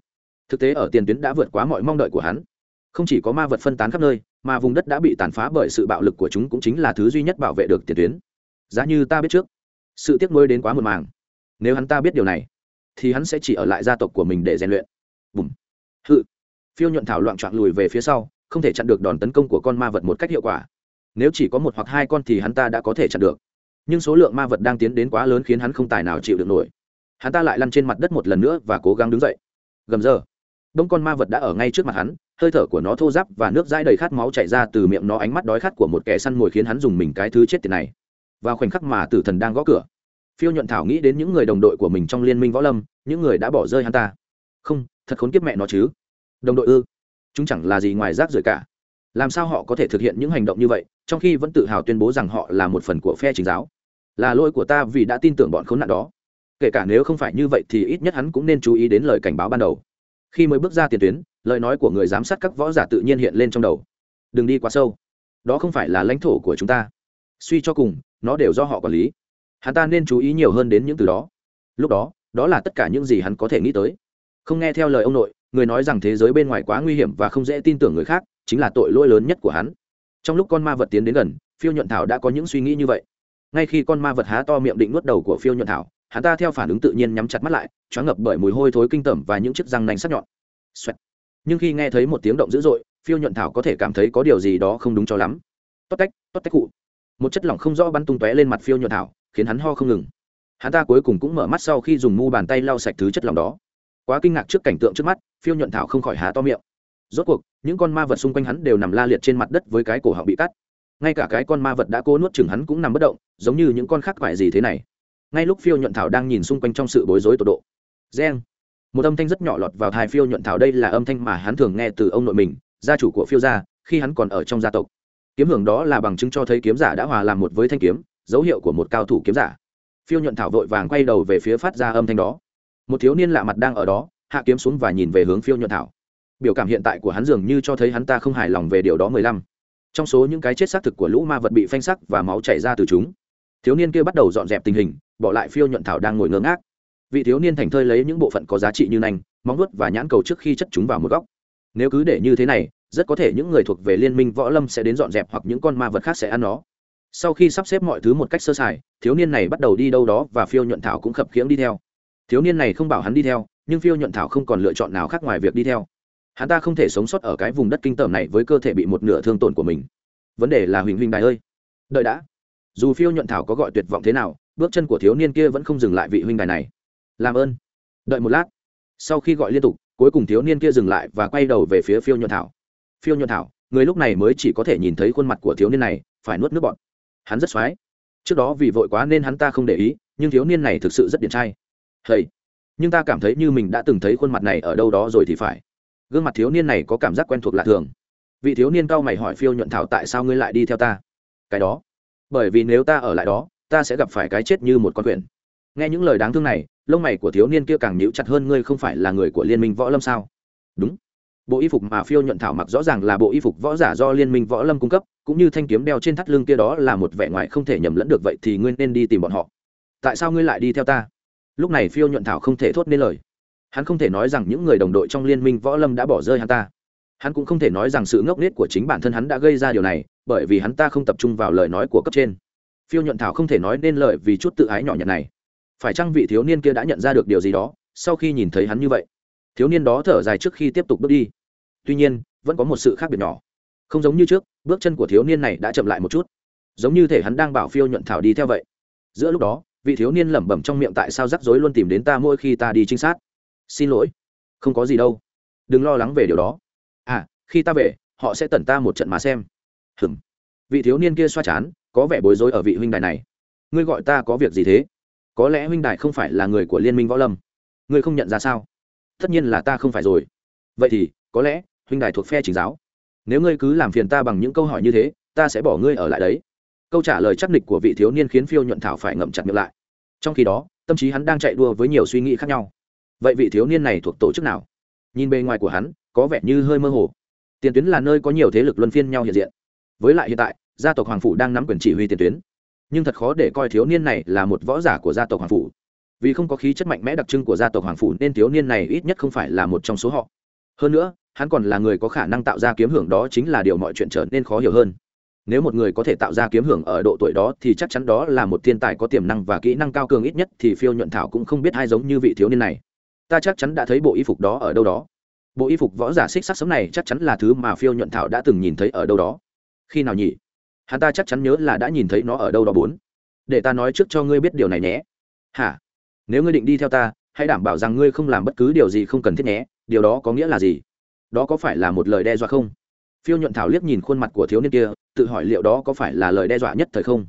S1: thực tế ở tiền tuyến đã vượt quá mọi mong đợi của hắn không chỉ có ma vật phân tán khắp nơi, mà vùng đất đã bị tàn phá bởi sự bạo lực của chúng cũng chính là thứ duy nhất bảo vệ được tiền tuyến. Giá như ta biết trước, sự tiếc nuối đến quá muộn màng. Nếu hắn ta biết điều này, thì hắn sẽ chỉ ở lại gia tộc của mình để rèn luyện. Bùm. Hự. Phiêu nhuận thảo loạn trọn lùi về phía sau, không thể chặn được đòn tấn công của con ma vật một cách hiệu quả. Nếu chỉ có một hoặc hai con thì hắn ta đã có thể chặn được. Nhưng số lượng ma vật đang tiến đến quá lớn khiến hắn không tài nào chịu được nổi. Hắn ta lại lăn trên mặt đất một lần nữa và cố gắng đứng dậy. Gầm giờ. Đông con ma vật đã ở ngay trước mặt hắn hơi thở của nó thô giáp và nước dãi đầy khát máu chảy ra từ miệng nó, ánh mắt đói khát của một kẻ săn mồi khiến hắn dùng mình cái thứ chết tiệt này. Vào khoảnh khắc mà tử thần đang gõ cửa, phiêu nhuận thảo nghĩ đến những người đồng đội của mình trong liên minh võ lâm, những người đã bỏ rơi hắn ta. Không, thật khốn kiếp mẹ nó chứ. Đồng đội ư? Chúng chẳng là gì ngoài rác rưởi cả. Làm sao họ có thể thực hiện những hành động như vậy, trong khi vẫn tự hào tuyên bố rằng họ là một phần của phe chính giáo? Là lỗi của ta vì đã tin tưởng bọn khốn nạn đó. Kể cả nếu không phải như vậy thì ít nhất hắn cũng nên chú ý đến lời cảnh báo ban đầu. Khi mới bước ra tiền tuyến lời nói của người giám sát các võ giả tự nhiên hiện lên trong đầu. Đừng đi quá sâu. Đó không phải là lãnh thổ của chúng ta. Suy cho cùng, nó đều do họ quản lý. Hắn ta nên chú ý nhiều hơn đến những từ đó. Lúc đó đó là tất cả những gì hắn có thể nghĩ tới. Không nghe theo lời ông nội, người nói rằng thế giới bên ngoài quá nguy hiểm và không dễ tin tưởng người khác, chính là tội lỗi lớn nhất của hắn. Trong lúc con ma vật tiến đến gần, phiêu nhuận thảo đã có những suy nghĩ như vậy. Ngay khi con ma vật há to miệng định nuốt đầu của phiêu nhuận thảo, hắn ta theo phản ứng tự nhiên nhắm chặt mắt lại, choáng ngập bởi mùi hôi thối kinh tởm và những chiếc răng nanh sắc nhọn. Xoẹt nhưng khi nghe thấy một tiếng động dữ dội, phiêu nhuận thảo có thể cảm thấy có điều gì đó không đúng cho lắm. Tốt tách tốt tách cụ. Một chất lỏng không rõ bắn tung tóe lên mặt phiêu nhuận thảo, khiến hắn ho không ngừng. Hắn ta cuối cùng cũng mở mắt sau khi dùng mu bàn tay lau sạch thứ chất lỏng đó. Quá kinh ngạc trước cảnh tượng trước mắt, phiêu nhuận thảo không khỏi há to miệng. Rốt cuộc, những con ma vật xung quanh hắn đều nằm la liệt trên mặt đất với cái cổ họng bị cắt. Ngay cả cái con ma vật đã cố nuốt chừng hắn cũng nằm bất động, giống như những con khác quại gì thế này. Ngay lúc phiêu nhuận thảo đang nhìn xung quanh trong sự bối rối tột độ. Reng! Một âm thanh rất nhỏ lọt vào thai phiêu nhuận thảo đây là âm thanh mà hắn thường nghe từ ông nội mình, gia chủ của phiêu gia, khi hắn còn ở trong gia tộc. Kiếm hưởng đó là bằng chứng cho thấy kiếm giả đã hòa làm một với thanh kiếm, dấu hiệu của một cao thủ kiếm giả. Phiêu nhuận thảo vội vàng quay đầu về phía phát ra âm thanh đó. Một thiếu niên lạ mặt đang ở đó, hạ kiếm xuống và nhìn về hướng phiêu nhuận thảo. Biểu cảm hiện tại của hắn dường như cho thấy hắn ta không hài lòng về điều đó mười lăm. Trong số những cái chết xác thực của lũ ma vật bị phanh sắc và máu chảy ra từ chúng, thiếu niên kia bắt đầu dọn dẹp tình hình, bỏ lại phiêu nhuận thảo đang ngồi ngơ ngác vị thiếu niên thành thơi lấy những bộ phận có giá trị như nành, móng vuốt và nhãn cầu trước khi chất chúng vào một góc. Nếu cứ để như thế này rất có thể những người thuộc về liên minh võ lâm sẽ đến dọn dẹp hoặc những con ma vật khác sẽ ăn nó. Sau khi sắp xếp mọi thứ một cách sơ sài thiếu niên này bắt đầu đi đâu đó và phiêu nhuận thảo cũng khập khiễng đi theo. Thiếu niên này không bảo hắn đi theo nhưng phiêu nhuận thảo không còn lựa chọn nào khác ngoài việc đi theo. Hắn ta không thể sống sót ở cái vùng đất kinh tởm này với cơ thể bị một nửa thương tổn của mình. Vấn đề là huỳnh huỳnh đài ơi! Đợi đã! Dù phiêu nhuận thảo có gọi tuyệt vọng thế nào bước chân của thiếu niên kia vẫn không dừng lại vị huynh đài này làm ơn. Đợi một lát. Sau khi gọi liên tục, cuối cùng thiếu niên kia dừng lại và quay đầu về phía phiêu nhuận thảo. Phiêu nhuận thảo, người lúc này mới chỉ có thể nhìn thấy khuôn mặt của thiếu niên này, phải nuốt nước bọn hắn rất x trước đó vì vội quá nên hắn ta không để ý, nhưng thiếu niên này thực sự rất điển trai. Hay nhưng ta cảm thấy như mình đã từng thấy khuôn mặt này ở đâu đó rồi thì phải. Gương mặt thiếu niên này có cảm giác quen thuộc lạ thường. Vị thiếu niên cao mày hỏi phiêu nhuận thảo tại sao ngươi lại đi theo ta? Cái đó. Bởi vì nếu ta ở lại đó, ta sẽ gặp phải cái chết như một con quyển. Nghe những lời đáng thương này lông mày của thiếu niên kia càng nhíu chặt hơn, ngươi không phải là người của liên minh võ lâm sao? Đúng. Bộ y phục mà phiêu nhuận thảo mặc rõ ràng là bộ y phục võ giả do liên minh võ lâm cung cấp, cũng như thanh kiếm đeo trên thắt lưng kia đó là một vẻ ngoài không thể nhầm lẫn được, vậy thì ngươi nên đi tìm bọn họ. Tại sao ngươi lại đi theo ta? Lúc này phiêu nhuận thảo không thể thốt nên lời. Hắn không thể nói rằng những người đồng đội trong liên minh võ lâm đã bỏ rơi hắn ta. Hắn cũng không thể nói rằng sự ngốc nghếch của chính bản thân hắn đã gây ra điều này, bởi vì hắn ta không tập trung vào lời nói của cấp trên. Phiêu nhuận thảo không thể nói nên lời vì chút tự ái nhỏ nhặt này phải chăng vị thiếu niên kia đã nhận ra được điều gì đó, sau khi nhìn thấy hắn như vậy? Thiếu niên đó thở dài trước khi tiếp tục bước đi. Tuy nhiên, vẫn có một sự khác biệt nhỏ. Không giống như trước, bước chân của thiếu niên này đã chậm lại một chút. Giống như thể hắn đang bảo phiêu nhuận thảo đi theo vậy. Giữa lúc đó, vị thiếu niên lẩm bẩm trong miệng tại sao rắc rối luôn tìm đến ta mỗi khi ta đi trinh sát? Xin lỗi. Không có gì đâu. Đừng lo lắng về điều đó. À khi ta về, họ sẽ tẩn ta một trận mà xem. Hừm. Vị thiếu niên kia xoa chán, có vẻ bối rối ở vị huynh đài này. Ngươi gọi ta có việc gì thế? Có lẽ huynh đại không phải là người của liên minh võ lâm. Ngươi không nhận ra sao? Tất nhiên là ta không phải rồi. Vậy thì, có lẽ, huynh đại thuộc phe chính giáo. Nếu ngươi cứ làm phiền ta bằng những câu hỏi như thế, ta sẽ bỏ ngươi ở lại đấy. Câu trả lời chắc nịch của vị thiếu niên khiến phiêu nhuận thảo phải ngậm chặt miệng lại. Trong khi đó, tâm trí hắn đang chạy đua với nhiều suy nghĩ khác nhau. Vậy vị thiếu niên này thuộc tổ chức nào? Nhìn bề ngoài của hắn, có vẻ như hơi mơ hồ. Tiền tuyến là nơi có nhiều thế lực luân phiên nhau hiện diện. Với lại hiện tại, gia tộc hoàng phủ đang nắm quyền chỉ huy tiền tuyến nhưng thật khó để coi thiếu niên này là một võ giả của gia tộc hoàng phủ. Vì không có khí chất mạnh mẽ đặc trưng của gia tộc hoàng phủ nên thiếu niên này ít nhất không phải là một trong số họ. Hơn nữa, hắn còn là người có khả năng tạo ra kiếm hưởng đó chính là điều mọi chuyện trở nên khó hiểu hơn. Nếu một người có thể tạo ra kiếm hưởng ở độ tuổi đó thì chắc chắn đó là một thiên tài có tiềm năng và kỹ năng cao cường ít nhất thì phiêu nhuận thảo cũng không biết ai giống như vị thiếu niên này. Ta chắc chắn đã thấy bộ y phục đó ở đâu đó. Bộ y phục võ giả xích sắc sống này chắc chắn là thứ mà phiêu nhuận thảo đã từng nhìn thấy ở đâu đó. Khi nào nhỉ? Hắn ta chắc chắn nhớ là đã nhìn thấy nó ở đâu đó bốn. Để ta nói trước cho ngươi biết điều này nhé. Hả? Nếu ngươi định đi theo ta, hãy đảm bảo rằng ngươi không làm bất cứ điều gì không cần thiết nhé. Điều đó có nghĩa là gì? Đó có phải là một lời đe dọa không? Phiêu nhuận thảo liếc nhìn khuôn mặt của thiếu niên kia, tự hỏi liệu đó có phải là lời đe dọa nhất thời không?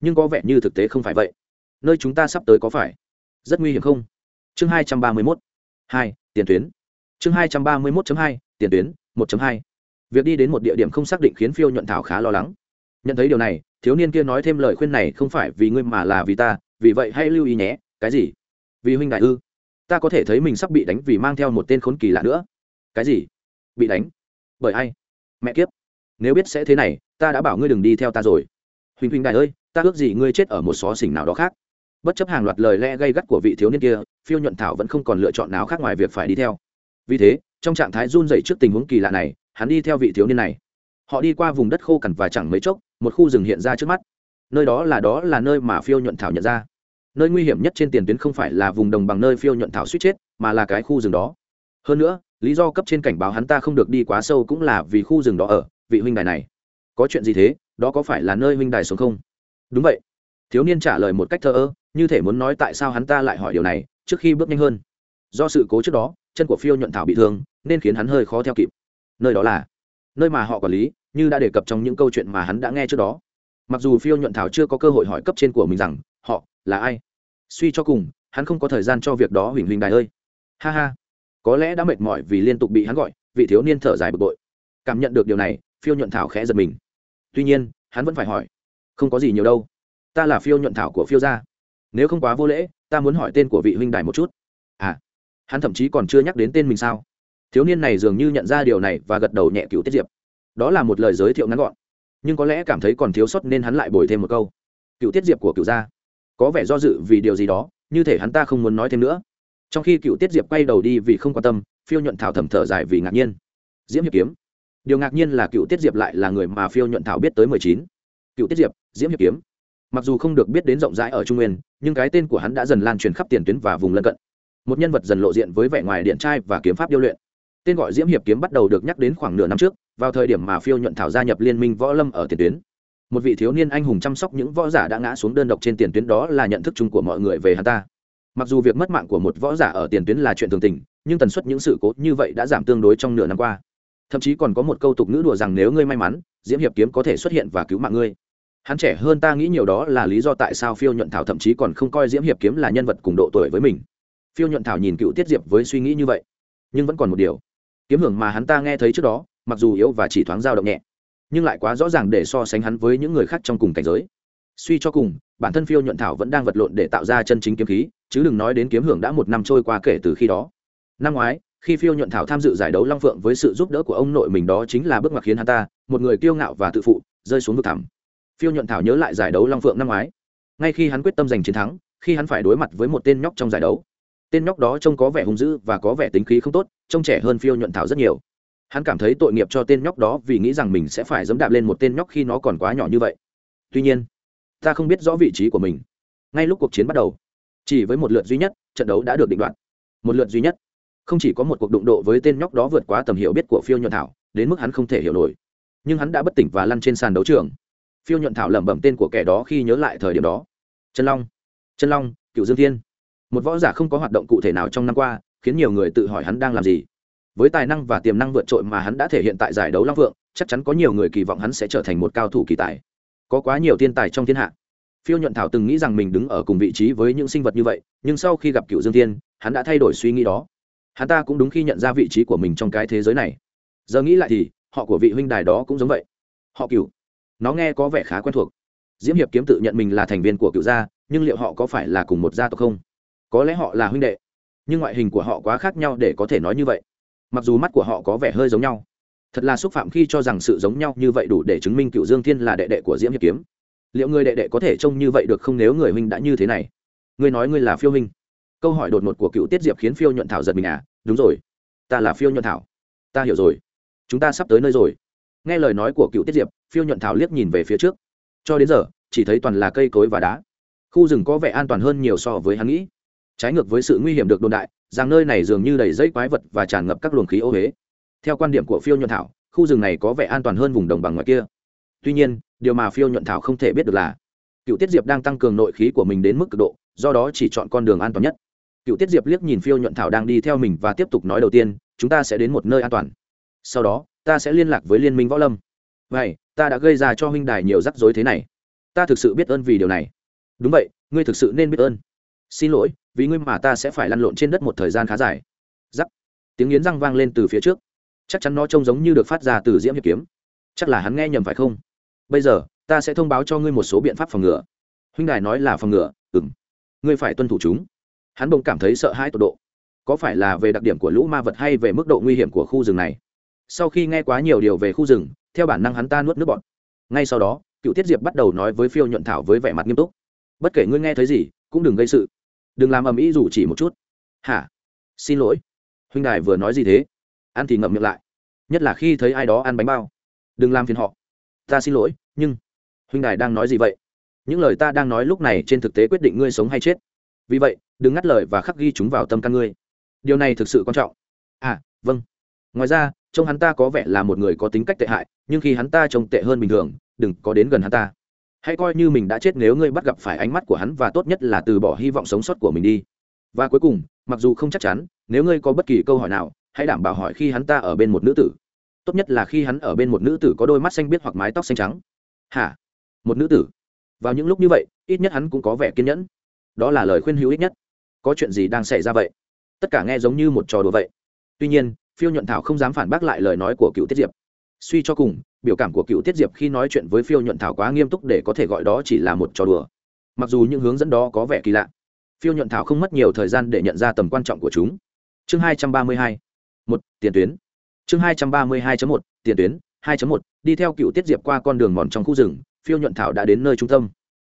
S1: Nhưng có vẻ như thực tế không phải vậy. Nơi chúng ta sắp tới có phải rất nguy hiểm không? Chương hai trăm ba mươi mốt. Hai, tiền tuyến. Chương hai trăm ba mươi mốt hai, tiền tuyến, một hai. Việc đi đến một địa điểm không xác định khiến phiêu nhuận thảo khá lo lắng nhận thấy điều này, thiếu niên kia nói thêm lời khuyên này không phải vì ngươi mà là vì ta, vì vậy hãy lưu ý nhé, cái gì? Vì huynh đại ư? Ta có thể thấy mình sắp bị đánh vì mang theo một tên khốn kỳ lạ nữa. Cái gì? Bị đánh? Bởi ai? Mẹ kiếp. Nếu biết sẽ thế này, ta đã bảo ngươi đừng đi theo ta rồi. Huỳnh huỳnh đại ơi, ta ước gì ngươi chết ở một xó xỉnh nào đó khác. Bất chấp hàng loạt lời lẽ gây gắt của vị thiếu niên kia, phiêu nhuận thảo vẫn không còn lựa chọn nào khác ngoài việc phải đi theo. Vì thế, trong trạng thái run dậy trước tình huống kỳ lạ này, hắn đi theo vị thiếu niên này. Họ đi qua vùng đất khô cằn và chẳng mấy chốc một khu rừng hiện ra trước mắt. Nơi đó là đó là nơi mà phiêu nhuận thảo nhận ra. Nơi nguy hiểm nhất trên tiền tuyến không phải là vùng đồng bằng nơi phiêu nhuận thảo suýt chết, mà là cái khu rừng đó. Hơn nữa, lý do cấp trên cảnh báo hắn ta không được đi quá sâu cũng là vì khu rừng đó ở, vị huynh đài này. Có chuyện gì thế? Đó có phải là nơi huynh đài sống không? Đúng vậy. Thiếu niên trả lời một cách thơ ơ, như thể muốn nói tại sao hắn ta lại hỏi điều này, trước khi bước nhanh hơn. Do sự cố trước đó, chân của phiêu nhuận thảo bị thương, nên khiến hắn hơi khó theo kịp. Nơi đó là nơi mà họ quản lý, như đã đề cập trong những câu chuyện mà hắn đã nghe trước đó. Mặc dù phiêu nhuận thảo chưa có cơ hội hỏi cấp trên của mình rằng, họ là ai? Suy cho cùng, hắn không có thời gian cho việc đó, huỳnh huỳnh đài ơi. Ha ha. Có lẽ đã mệt mỏi vì liên tục bị hắn gọi, vị thiếu niên thở dài bực bội. Cảm nhận được điều này, phiêu nhuận thảo khẽ giật mình. Tuy nhiên, hắn vẫn phải hỏi. Không có gì nhiều đâu. Ta là phiêu nhuận thảo của phiêu gia. Nếu không quá vô lễ, ta muốn hỏi tên của vị huynh đài một chút. À. Hắn thậm chí còn chưa nhắc đến tên mình sao? Thiếu niên này dường như nhận ra điều này và gật đầu nhẹ cựu tiết diệp. Đó là một lời giới thiệu ngắn gọn. Nhưng có lẽ cảm thấy còn thiếu sót nên hắn lại bồi thêm một câu. Cựu tiết diệp của cựu gia. Có vẻ do dự vì điều gì đó, như thể hắn ta không muốn nói thêm nữa. Trong khi cựu tiết diệp quay đầu đi vì không quan tâm, phiêu nhuận thảo thầm thở dài vì ngạc nhiên. Diễm hiệp kiếm. Điều ngạc nhiên là cựu tiết diệp lại là người mà phiêu nhuận thảo biết tới mười chín. Cựu tiết diệp, diễm hiệp kiếm. Mặc dù không được biết đến rộng rãi ở trung nguyên, nhưng cái tên của hắn đã dần lan truyền khắp tiền tuyến và vùng lân cận. Một nhân vật dần lộ diện với vẻ ngoài điện trai và kiếm pháp điêu luyện tên gọi diễm hiệp kiếm bắt đầu được nhắc đến khoảng nửa năm trước, vào thời điểm mà phiêu nhuận thảo gia nhập liên minh võ lâm ở tiền tuyến. Một vị thiếu niên anh hùng chăm sóc những võ giả đã ngã xuống đơn độc trên tiền tuyến đó là nhận thức chung của mọi người về hắn ta. Mặc dù việc mất mạng của một võ giả ở tiền tuyến là chuyện thường tình, nhưng tần suất những sự cố như vậy đã giảm tương đối trong nửa năm qua. Thậm chí còn có một câu tục ngữ đùa rằng nếu ngươi may mắn, diễm hiệp kiếm có thể xuất hiện và cứu mạng ngươi. Hắn trẻ hơn ta nghĩ nhiều đó là lý do tại sao phiêu nhuận thảo thậm chí còn không coi diễm hiệp kiếm là nhân vật cùng độ tuổi với mình. Phiêu nhuận thảo nhìn cựu tiết diệp với suy nghĩ như vậy, nhưng vẫn còn một điều kiếm hưởng mà hắn ta nghe thấy trước đó, mặc dù yếu và chỉ thoáng dao động nhẹ, nhưng lại quá rõ ràng để so sánh hắn với những người khác trong cùng cảnh giới. Suy cho cùng, bản thân phiêu nhuận thảo vẫn đang vật lộn để tạo ra chân chính kiếm khí, chứ đừng nói đến kiếm hưởng đã một năm trôi qua kể từ khi đó. Năm ngoái, khi phiêu nhuận thảo tham dự giải đấu long phượng với sự giúp đỡ của ông nội mình đó chính là bước ngoặt khiến hắn ta, một người kiêu ngạo và tự phụ, rơi xuống vực thẳm. Phiêu nhuận thảo nhớ lại giải đấu long phượng năm ngoái. Ngay khi hắn quyết tâm giành chiến thắng, khi hắn phải đối mặt với một tên nhóc trong giải đấu tên nhóc đó trông có vẻ hung dữ và có vẻ tính khí không tốt, trông trẻ hơn phiêu nhuận thảo rất nhiều. Hắn cảm thấy tội nghiệp cho tên nhóc đó vì nghĩ rằng mình sẽ phải dẫm đạp lên một tên nhóc khi nó còn quá nhỏ như vậy. Tuy nhiên, ta không biết rõ vị trí của mình. Ngay lúc cuộc chiến bắt đầu, chỉ với một lượt duy nhất, trận đấu đã được định đoạt. Một lượt duy nhất. Không chỉ có một cuộc đụng độ với tên nhóc đó vượt quá tầm hiểu biết của phiêu nhuận thảo, đến mức hắn không thể hiểu nổi. Nhưng hắn đã bất tỉnh và lăn trên sàn đấu trường. Phiêu nhuận thảo lẩm bẩm tên của kẻ đó khi nhớ lại thời điểm đó. Trần long trần long, cựu dương thiên một võ giả không có hoạt động cụ thể nào trong năm qua, khiến nhiều người tự hỏi hắn đang làm gì. Với tài năng và tiềm năng vượt trội mà hắn đã thể hiện tại giải đấu long vượng, chắc chắn có nhiều người kỳ vọng hắn sẽ trở thành một cao thủ kỳ tài. Có quá nhiều thiên tài trong thiên hạ. Phiêu nhuận thảo từng nghĩ rằng mình đứng ở cùng vị trí với những sinh vật như vậy, nhưng sau khi gặp cựu dương thiên, hắn đã thay đổi suy nghĩ đó. Hắn ta cũng đúng khi nhận ra vị trí của mình trong cái thế giới này. Giờ nghĩ lại thì, họ của vị huynh đài đó cũng giống vậy. Họ cựu. Nó nghe có vẻ khá quen thuộc. Diễm hiệp kiếm tự nhận mình là thành viên của cựu gia, nhưng liệu họ có phải là cùng một gia tộc không? Có lẽ họ là huynh đệ, nhưng ngoại hình của họ quá khác nhau để có thể nói như vậy. Mặc dù mắt của họ có vẻ hơi giống nhau, thật là xúc phạm khi cho rằng sự giống nhau như vậy đủ để chứng minh cựu dương thiên là đệ đệ của diễm hiệp kiếm. Liệu người đệ đệ có thể trông như vậy được không nếu người huynh đã như thế này? Ngươi nói ngươi là phiêu huynh câu hỏi đột ngột của cựu tiết diệp khiến phiêu nhuận thảo giật mình à? Đúng rồi, ta là phiêu nhuận thảo. Ta hiểu rồi. Chúng ta sắp tới nơi rồi. Nghe lời nói của cựu tiết diệp, phiêu nhuận thảo liếc nhìn về phía trước. Cho đến giờ, chỉ thấy toàn là cây cối và đá. Khu rừng có vẻ an toàn hơn nhiều so với hắn nghĩ trái ngược với sự nguy hiểm được đồn đại, rằng nơi này dường như đầy dây quái vật và tràn ngập các luồng khí ô huế. Theo quan điểm của phiêu nhuận thảo, khu rừng này có vẻ an toàn hơn vùng đồng bằng ngoài kia. Tuy nhiên, điều mà phiêu nhuận thảo không thể biết được là, cựu tiết diệp đang tăng cường nội khí của mình đến mức cực độ, do đó chỉ chọn con đường an toàn nhất. Cựu tiết diệp liếc nhìn phiêu nhuận thảo đang đi theo mình và tiếp tục nói đầu tiên, chúng ta sẽ đến một nơi an toàn. Sau đó, ta sẽ liên lạc với liên minh võ lâm. Vậy, ta đã gây ra cho huynh đài nhiều rắc rối thế này. Ta thực sự biết ơn vì điều này. Đúng vậy, ngươi thực sự nên biết ơn. Xin lỗi vì ngươi mà ta sẽ phải lăn lộn trên đất một thời gian khá dài. Giắc. Tiếng nghiến răng vang lên từ phía trước. Chắc chắn nó trông giống như được phát ra từ diễm hiệp kiếm. Chắc là hắn nghe nhầm phải không? Bây giờ, ta sẽ thông báo cho ngươi một số biện pháp phòng ngừa. Huynh đài nói là phòng ngừa ừng ngươi phải tuân thủ chúng. Hắn bỗng cảm thấy sợ hãi tột độ. Có phải là về đặc điểm của lũ ma vật hay về mức độ nguy hiểm của khu rừng này? Sau khi nghe quá nhiều điều về khu rừng, theo bản năng hắn ta nuốt nước bọt. Ngay sau đó, cựu tiết diệp bắt đầu nói với phiêu nhuận thảo với vẻ mặt nghiêm túc. Bất kể ngươi nghe thấy gì, cũng đừng gây sự đừng làm ầm ĩ dù chỉ một chút. Hả? Xin lỗi. Huynh đài vừa nói gì thế? Ăn thì ngậm miệng lại. Nhất là khi thấy ai đó ăn bánh bao. Đừng làm phiền họ. Ta xin lỗi, nhưng huynh đài đang nói gì vậy? Những lời ta đang nói lúc này trên thực tế quyết định ngươi sống hay chết. Vì vậy, đừng ngắt lời và khắc ghi chúng vào tâm căn ngươi. Điều này thực sự quan trọng. À vâng. Ngoài ra, trông hắn ta có vẻ là một người có tính cách tệ hại, nhưng khi hắn ta trông tệ hơn bình thường, đừng có đến gần hắn ta hãy coi như mình đã chết nếu ngươi bắt gặp phải ánh mắt của hắn và tốt nhất là từ bỏ hy vọng sống sót của mình đi. Và cuối cùng, mặc dù không chắc chắn, nếu ngươi có bất kỳ câu hỏi nào, hãy đảm bảo hỏi khi hắn ta ở bên một nữ tử. Tốt nhất là khi hắn ở bên một nữ tử có đôi mắt xanh biếc hoặc mái tóc xanh trắng. Hả? Một nữ tử? Vào những lúc như vậy, ít nhất hắn cũng có vẻ kiên nhẫn. Đó là lời khuyên hữu ích nhất. Có chuyện gì đang xảy ra vậy? Tất cả nghe giống như một trò đùa vậy. Tuy nhiên, phiêu nhuận thảo không dám phản bác lại lời nói của cựu tiết diệp suy cho cùng, biểu cảm của cựu tiết diệp khi nói chuyện với phiêu nhuận thảo quá nghiêm túc để có thể gọi đó chỉ là một trò đùa. Mặc dù những hướng dẫn đó có vẻ kỳ lạ, phiêu nhuận thảo không mất nhiều thời gian để nhận ra tầm quan trọng của chúng. Chương hai trăm ba mươi hai, một, tiền tuyến. Chương hai trăm ba mươi hai một, tiền tuyến, hai một, đi theo cựu tiết diệp qua con đường mòn trong khu rừng, phiêu nhuận thảo đã đến nơi trung tâm.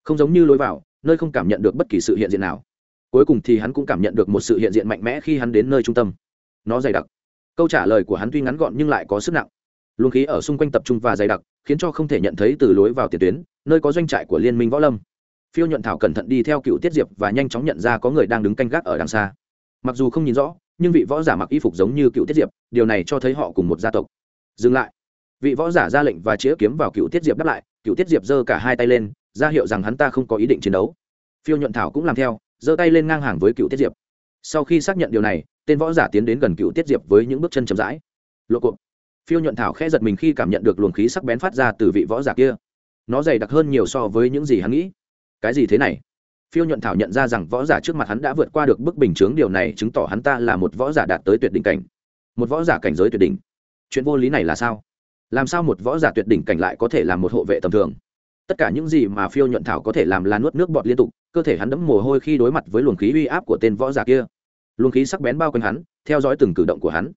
S1: Không giống như lối vào, nơi không cảm nhận được bất kỳ sự hiện diện nào. Cuối cùng thì hắn cũng cảm nhận được một sự hiện diện mạnh mẽ khi hắn đến nơi trung tâm. Nó dày đặc. Câu trả lời của hắn tuy ngắn gọn nhưng lại có sức nặng luồng khí ở xung quanh tập trung và dày đặc, khiến cho không thể nhận thấy từ lối vào tiền tuyến, nơi có doanh trại của liên minh võ lâm. Phiêu nhuận thảo cẩn thận đi theo cựu tiết diệp và nhanh chóng nhận ra có người đang đứng canh gác ở đằng xa. Mặc dù không nhìn rõ, nhưng vị võ giả mặc y phục giống như cựu tiết diệp, điều này cho thấy họ cùng một gia tộc. Dừng lại. Vị võ giả ra lệnh và chĩa kiếm vào cựu tiết diệp đáp lại, cựu tiết diệp giơ cả hai tay lên, ra hiệu rằng hắn ta không có ý định chiến đấu. Phiêu nhuận thảo cũng làm theo, giơ tay lên ngang hàng với cựu tiết diệp. Sau khi xác nhận điều này, tên võ giả tiến đến gần cựu tiết diệp với những bước chân chậm rãi. Lộ cộp phiêu nhuận thảo khẽ giật mình khi cảm nhận được luồng khí sắc bén phát ra từ vị võ giả kia. Nó dày đặc hơn nhiều so với những gì hắn nghĩ. Cái gì thế này? Phiêu nhuận thảo nhận ra rằng võ giả trước mặt hắn đã vượt qua được bức bình chướng điều này chứng tỏ hắn ta là một võ giả đạt tới tuyệt đỉnh cảnh. Một võ giả cảnh giới tuyệt đỉnh. Chuyện vô lý này là sao? Làm sao một võ giả tuyệt đỉnh cảnh lại có thể làm một hộ vệ tầm thường? Tất cả những gì mà phiêu nhuận thảo có thể làm là nuốt nước bọt liên tục, cơ thể hắn đẫm mồ hôi khi đối mặt với luồng khí uy áp của tên võ giả kia. Luồng khí sắc bén bao quanh hắn, theo dõi từng cử động của hắn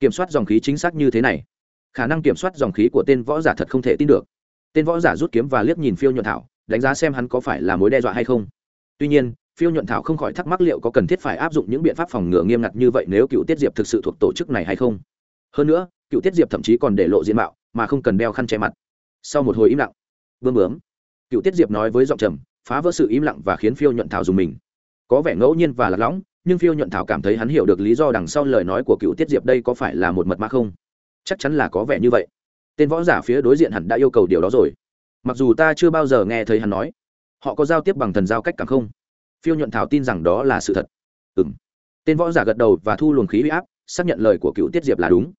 S1: kiểm soát dòng khí chính xác như thế này. Khả năng kiểm soát dòng khí của tên võ giả thật không thể tin được. Tên võ giả rút kiếm và liếc nhìn phiêu nhuận thảo, đánh giá xem hắn có phải là mối đe dọa hay không. Tuy nhiên, phiêu nhuận thảo không khỏi thắc mắc liệu có cần thiết phải áp dụng những biện pháp phòng ngừa nghiêm ngặt như vậy nếu cựu tiết diệp thực sự thuộc tổ chức này hay không. Hơn nữa, cựu tiết diệp thậm chí còn để lộ diện mạo, mà không cần đeo khăn che mặt. Sau một hồi im lặng bơm bướm, cựu tiết diệp nói với giọng trầm, phá vỡ sự im lặng và khiến phiêu nhuận thảo dùng mình. Có vẻ ngẫu nhiên và lạc lõng nhưng phiêu nhuận thảo cảm thấy hắn hiểu được lý do đằng sau lời nói của cựu tiết diệp đây có phải là một mật mã không? Chắc chắn là có vẻ như vậy. Tên võ giả phía đối diện hẳn đã yêu cầu điều đó rồi. Mặc dù ta chưa bao giờ nghe thấy hắn nói, họ có giao tiếp bằng thần giao cách cảm không? Phiêu nhuận thảo tin rằng đó là sự thật. Ừ m tên võ giả gật đầu và thu luồng khí uy áp, xác nhận lời của cựu tiết diệp là đúng.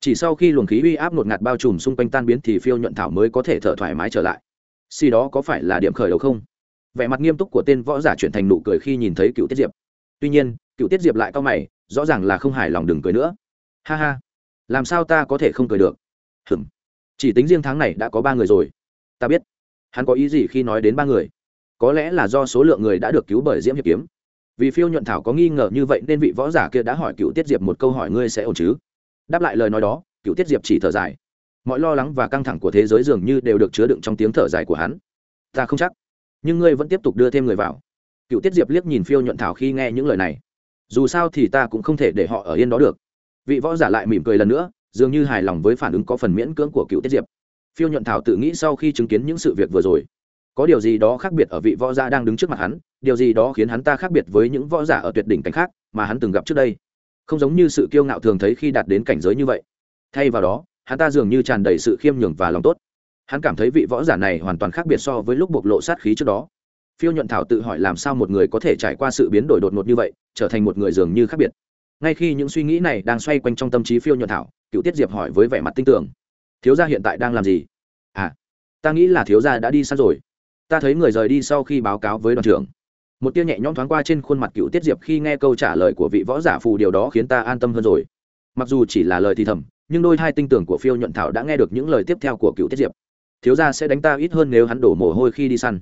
S1: Chỉ sau khi luồng khí uy áp ngột ngạt bao trùm xung quanh tan biến thì phiêu nhuận thảo mới có thể thở thoải mái trở lại. Xì đó có phải là điểm khởi đầu không? Vẻ mặt nghiêm túc của tên võ giả chuyển thành nụ cười khi nhìn thấy cựu tiết diệp tuy nhiên, cựu tiết diệp lại cao mày, rõ ràng là không hài lòng đừng cười nữa. Ha ha, làm sao ta có thể không cười được? Hừm chỉ tính riêng tháng này đã có ba người rồi. Ta biết. Hắn có ý gì khi nói đến ba người? Có lẽ là do số lượng người đã được cứu bởi diễm hiệp kiếm. Vì phiêu nhuận thảo có nghi ngờ như vậy nên vị võ giả kia đã hỏi cựu tiết diệp một câu hỏi ngươi sẽ ổn chứ? Đáp lại lời nói đó, cựu tiết diệp chỉ thở dài. Mọi lo lắng và căng thẳng của thế giới dường như đều được chứa đựng trong tiếng thở dài của hắn. Ta không chắc, nhưng ngươi vẫn tiếp tục đưa thêm người vào cựu tiết diệp liếc nhìn phiêu nhuận thảo khi nghe những lời này. Dù sao thì ta cũng không thể để họ ở yên đó được. Vị võ giả lại mỉm cười lần nữa, dường như hài lòng với phản ứng có phần miễn cưỡng của cựu tiết diệp. Phiêu nhuận thảo tự nghĩ sau khi chứng kiến những sự việc vừa rồi. Có điều gì đó khác biệt ở vị võ giả đang đứng trước mặt hắn, điều gì đó khiến hắn ta khác biệt với những võ giả ở tuyệt đỉnh cảnh khác mà hắn từng gặp trước đây. Không giống như sự kiêu ngạo thường thấy khi đạt đến cảnh giới như vậy. Thay vào đó, hắn ta dường như tràn đầy sự khiêm nhường và lòng tốt. Hắn cảm thấy vị võ giả này hoàn toàn khác biệt so với lúc bộc lộ sát khí trước đó phiêu nhuận thảo tự hỏi làm sao một người có thể trải qua sự biến đổi đột ngột như vậy, trở thành một người dường như khác biệt. Ngay khi những suy nghĩ này đang xoay quanh trong tâm trí phiêu nhuận thảo, cựu tiết diệp hỏi với vẻ mặt tinh tưởng thiếu gia hiện tại đang làm gì? À ta nghĩ là thiếu gia đã đi săn rồi. Ta thấy người rời đi sau khi báo cáo với đoàn trưởng. Một tia nhẹ nhõm thoáng qua trên khuôn mặt cựu tiết diệp khi nghe câu trả lời của vị võ giả phù điều đó khiến ta an tâm hơn rồi. Mặc dù chỉ là lời thì thầm, nhưng đôi hai tinh tưởng của phiêu nhuận thảo đã nghe được những lời tiếp theo của cựu tiết diệp. Thiếu gia sẽ đánh ta ít hơn nếu hắn đổ mồ hôi khi đi săn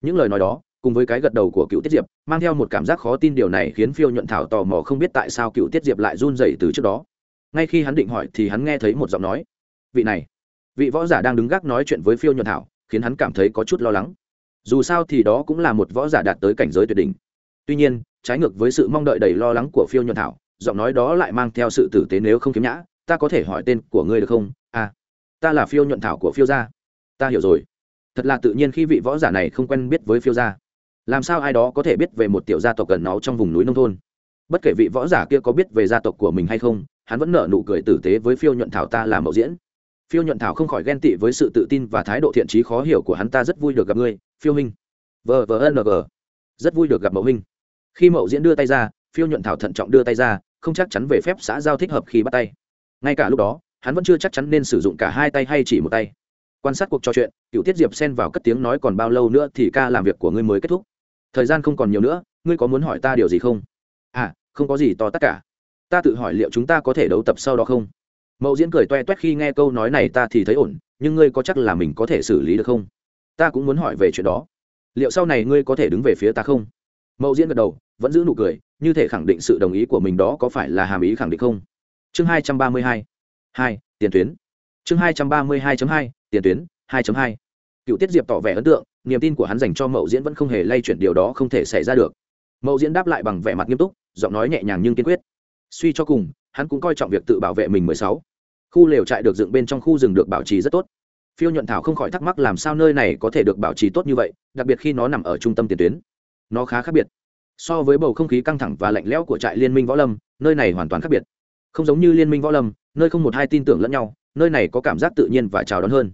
S1: những lời nói đó, cùng với cái gật đầu của cựu tiết diệp, mang theo một cảm giác khó tin điều này khiến phiêu nhuận thảo tò mò không biết tại sao cựu tiết diệp lại run dậy từ trước đó. Ngay khi hắn định hỏi thì hắn nghe thấy một giọng nói. Vị này, vị võ giả đang đứng gác nói chuyện với phiêu nhuận thảo, khiến hắn cảm thấy có chút lo lắng. Dù sao thì đó cũng là một võ giả đạt tới cảnh giới tuyệt đỉnh. Tuy nhiên, trái ngược với sự mong đợi đầy lo lắng của phiêu nhuận thảo, giọng nói đó lại mang theo sự tử tế nếu không kiếm nhã. Ta có thể hỏi tên của ngươi được không? À ta là phiêu nhuận thảo của phiêu gia. Ta hiểu rồi thật là tự nhiên khi vị võ giả này không quen biết với phiêu gia. Làm sao ai đó có thể biết về một tiểu gia tộc gần nó trong vùng núi nông thôn? Bất kể vị võ giả kia có biết về gia tộc của mình hay không, hắn vẫn nở nụ cười tử tế với phiêu nhuận thảo ta làm mẫu diễn. Phiêu nhuận thảo không khỏi ghen tị với sự tự tin và thái độ thiện trí khó hiểu của hắn, ta rất vui được gặp ngươi, phiêu minh vờ vờ ng rất vui được gặp mẫu minh khi mậu diễn đưa tay ra, phiêu nhuận thảo thận trọng đưa tay ra, không chắc chắn về phép xã giao thích hợp khi bắt tay. Ngay cả lúc đó, hắn vẫn chưa chắc chắn nên sử dụng cả hai tay hay chỉ một tay quan sát cuộc trò chuyện, cựu tiết diệp xen vào cất tiếng nói còn bao lâu nữa thì ca làm việc của ngươi mới kết thúc. Thời gian không còn nhiều nữa, ngươi có muốn hỏi ta điều gì không? À không có gì to tất cả. Ta tự hỏi liệu chúng ta có thể đấu tập sau đó không? Mậu diễn cười toe toét khi nghe câu nói này ta thì thấy ổn, nhưng ngươi có chắc là mình có thể xử lý được không? Ta cũng muốn hỏi về chuyện đó. Liệu sau này ngươi có thể đứng về phía ta không? Mậu diễn gật đầu, vẫn giữ nụ cười, như thể khẳng định sự đồng ý của mình đó có phải là hàm ý khẳng định không? Chương hai trăm ba mươi hai. Hai, tiền tuyến chương hai trăm ba mươi hai hai, tiền tuyến, hai hai. Cựu tiết diệp tỏ vẻ ấn tượng, niềm tin của hắn dành cho mậu diễn vẫn không hề lay chuyển điều đó không thể xảy ra được. Mậu diễn đáp lại bằng vẻ mặt nghiêm túc, giọng nói nhẹ nhàng nhưng kiên quyết. Suy cho cùng, hắn cũng coi trọng việc tự bảo vệ mình mười sáu. Khu lều trại được dựng bên trong khu rừng được bảo trì rất tốt. Phiêu nhuận thảo không khỏi thắc mắc làm sao nơi này có thể được bảo trì tốt như vậy, đặc biệt khi nó nằm ở trung tâm tiền tuyến. Nó khá khác biệt. So với bầu không khí căng thẳng và lạnh lẽo của trại liên minh võ lâm, nơi này hoàn toàn khác biệt. Không giống như liên minh võ lâm, nơi không một hai tin tưởng lẫn nhau nơi này có cảm giác tự nhiên và chào đón hơn.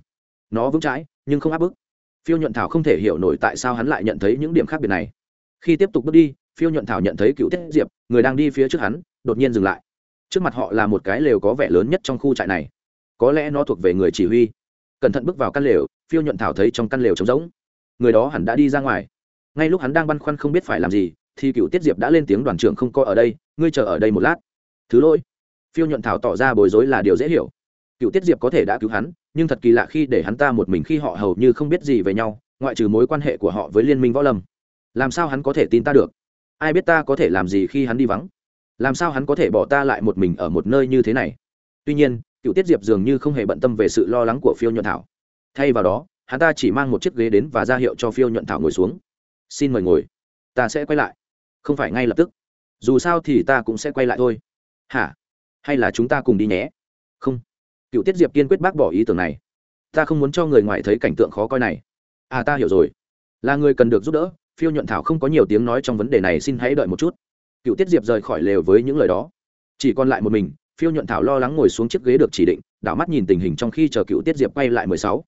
S1: Nó vững chãi, nhưng không áp bức. Phiêu nhuận thảo không thể hiểu nổi tại sao hắn lại nhận thấy những điểm khác biệt này. Khi tiếp tục bước đi, phiêu nhuận thảo nhận thấy cựu tiết diệp, người đang đi phía trước hắn, đột nhiên dừng lại. Trước mặt họ là một cái lều có vẻ lớn nhất trong khu trại này. Có lẽ nó thuộc về người chỉ huy. Cẩn thận bước vào căn lều, phiêu nhuận thảo thấy trong căn lều trống rỗng. Người đó hẳn đã đi ra ngoài. Ngay lúc hắn đang băn khoăn không biết phải làm gì, thì cựu tiết diệp đã lên tiếng đoàn trưởng không có ở đây, ngươi chờ ở đây một lát. Thứ lỗi. Phiêu nhuận thảo tỏ ra bối rối là điều dễ hiểu cựu tiết diệp có thể đã cứu hắn, nhưng thật kỳ lạ khi để hắn ta một mình khi họ hầu như không biết gì về nhau, ngoại trừ mối quan hệ của họ với liên minh võ lâm. Làm sao hắn có thể tin ta được? Ai biết ta có thể làm gì khi hắn đi vắng? Làm sao hắn có thể bỏ ta lại một mình ở một nơi như thế này? Tuy nhiên, cựu tiết diệp dường như không hề bận tâm về sự lo lắng của phiêu nhuận thảo. Thay vào đó, hắn ta chỉ mang một chiếc ghế đến và ra hiệu cho phiêu nhuận thảo ngồi xuống. Xin mời ngồi. Ta sẽ quay lại. Không phải ngay lập tức. Dù sao thì ta cũng sẽ quay lại thôi. Hả? Hay là chúng ta cùng đi nhé? Không cựu tiết diệp kiên quyết bác bỏ ý tưởng này. Ta không muốn cho người ngoài thấy cảnh tượng khó coi này. À ta hiểu rồi. Là người cần được giúp đỡ, phiêu nhuận thảo không có nhiều tiếng nói trong vấn đề này, xin hãy đợi một chút. Cựu tiết diệp rời khỏi lều với những lời đó. Chỉ còn lại một mình, phiêu nhuận thảo lo lắng ngồi xuống chiếc ghế được chỉ định, đảo mắt nhìn tình hình trong khi chờ cựu tiết diệp quay lại mười sáu.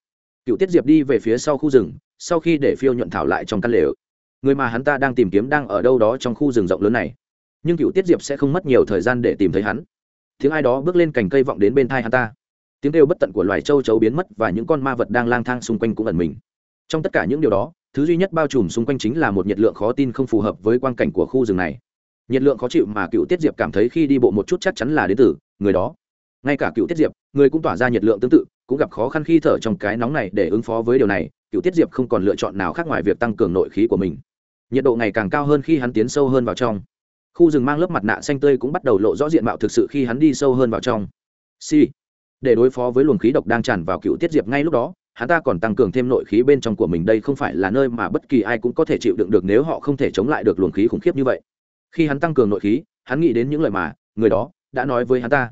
S1: Cựu tiết diệp đi về phía sau khu rừng, sau khi để phiêu nhuận thảo lại trong căn lều. Người mà hắn ta đang tìm kiếm đang ở đâu đó trong khu rừng rộng lớn này. Nhưng cựu tiết diệp sẽ không mất nhiều thời gian để tìm thấy hắn. Tiếng ai đó bước lên cành cây vọng đến bên thai hắn ta tiếng kêu bất tận của loài châu chấu biến mất và những con ma vật đang lang thang xung quanh cũng ẩn mình. Trong tất cả những điều đó, thứ duy nhất bao trùm xung quanh chính là một nhiệt lượng khó tin không phù hợp với quang cảnh của khu rừng này. Nhiệt lượng khó chịu mà cựu tiết diệp cảm thấy khi đi bộ một chút chắc chắn là đến từ người đó. Ngay cả cựu tiết diệp, người cũng tỏa ra nhiệt lượng tương tự, cũng gặp khó khăn khi thở trong cái nóng này để ứng phó với điều này, cựu tiết diệp không còn lựa chọn nào khác ngoài việc tăng cường nội khí của mình. Nhiệt độ ngày càng cao hơn khi hắn tiến sâu hơn vào trong. Khu rừng mang lớp mặt nạ xanh tươi cũng bắt đầu lộ rõ diện mạo thực sự khi hắn đi sâu hơn vào trong. Si để đối phó với luồng khí độc đang tràn vào cựu tiết diệp ngay lúc đó, hắn ta còn tăng cường thêm nội khí bên trong của mình đây không phải là nơi mà bất kỳ ai cũng có thể chịu đựng được nếu họ không thể chống lại được luồng khí khủng khiếp như vậy. Khi hắn tăng cường nội khí, hắn nghĩ đến những lời mà người đó đã nói với hắn ta.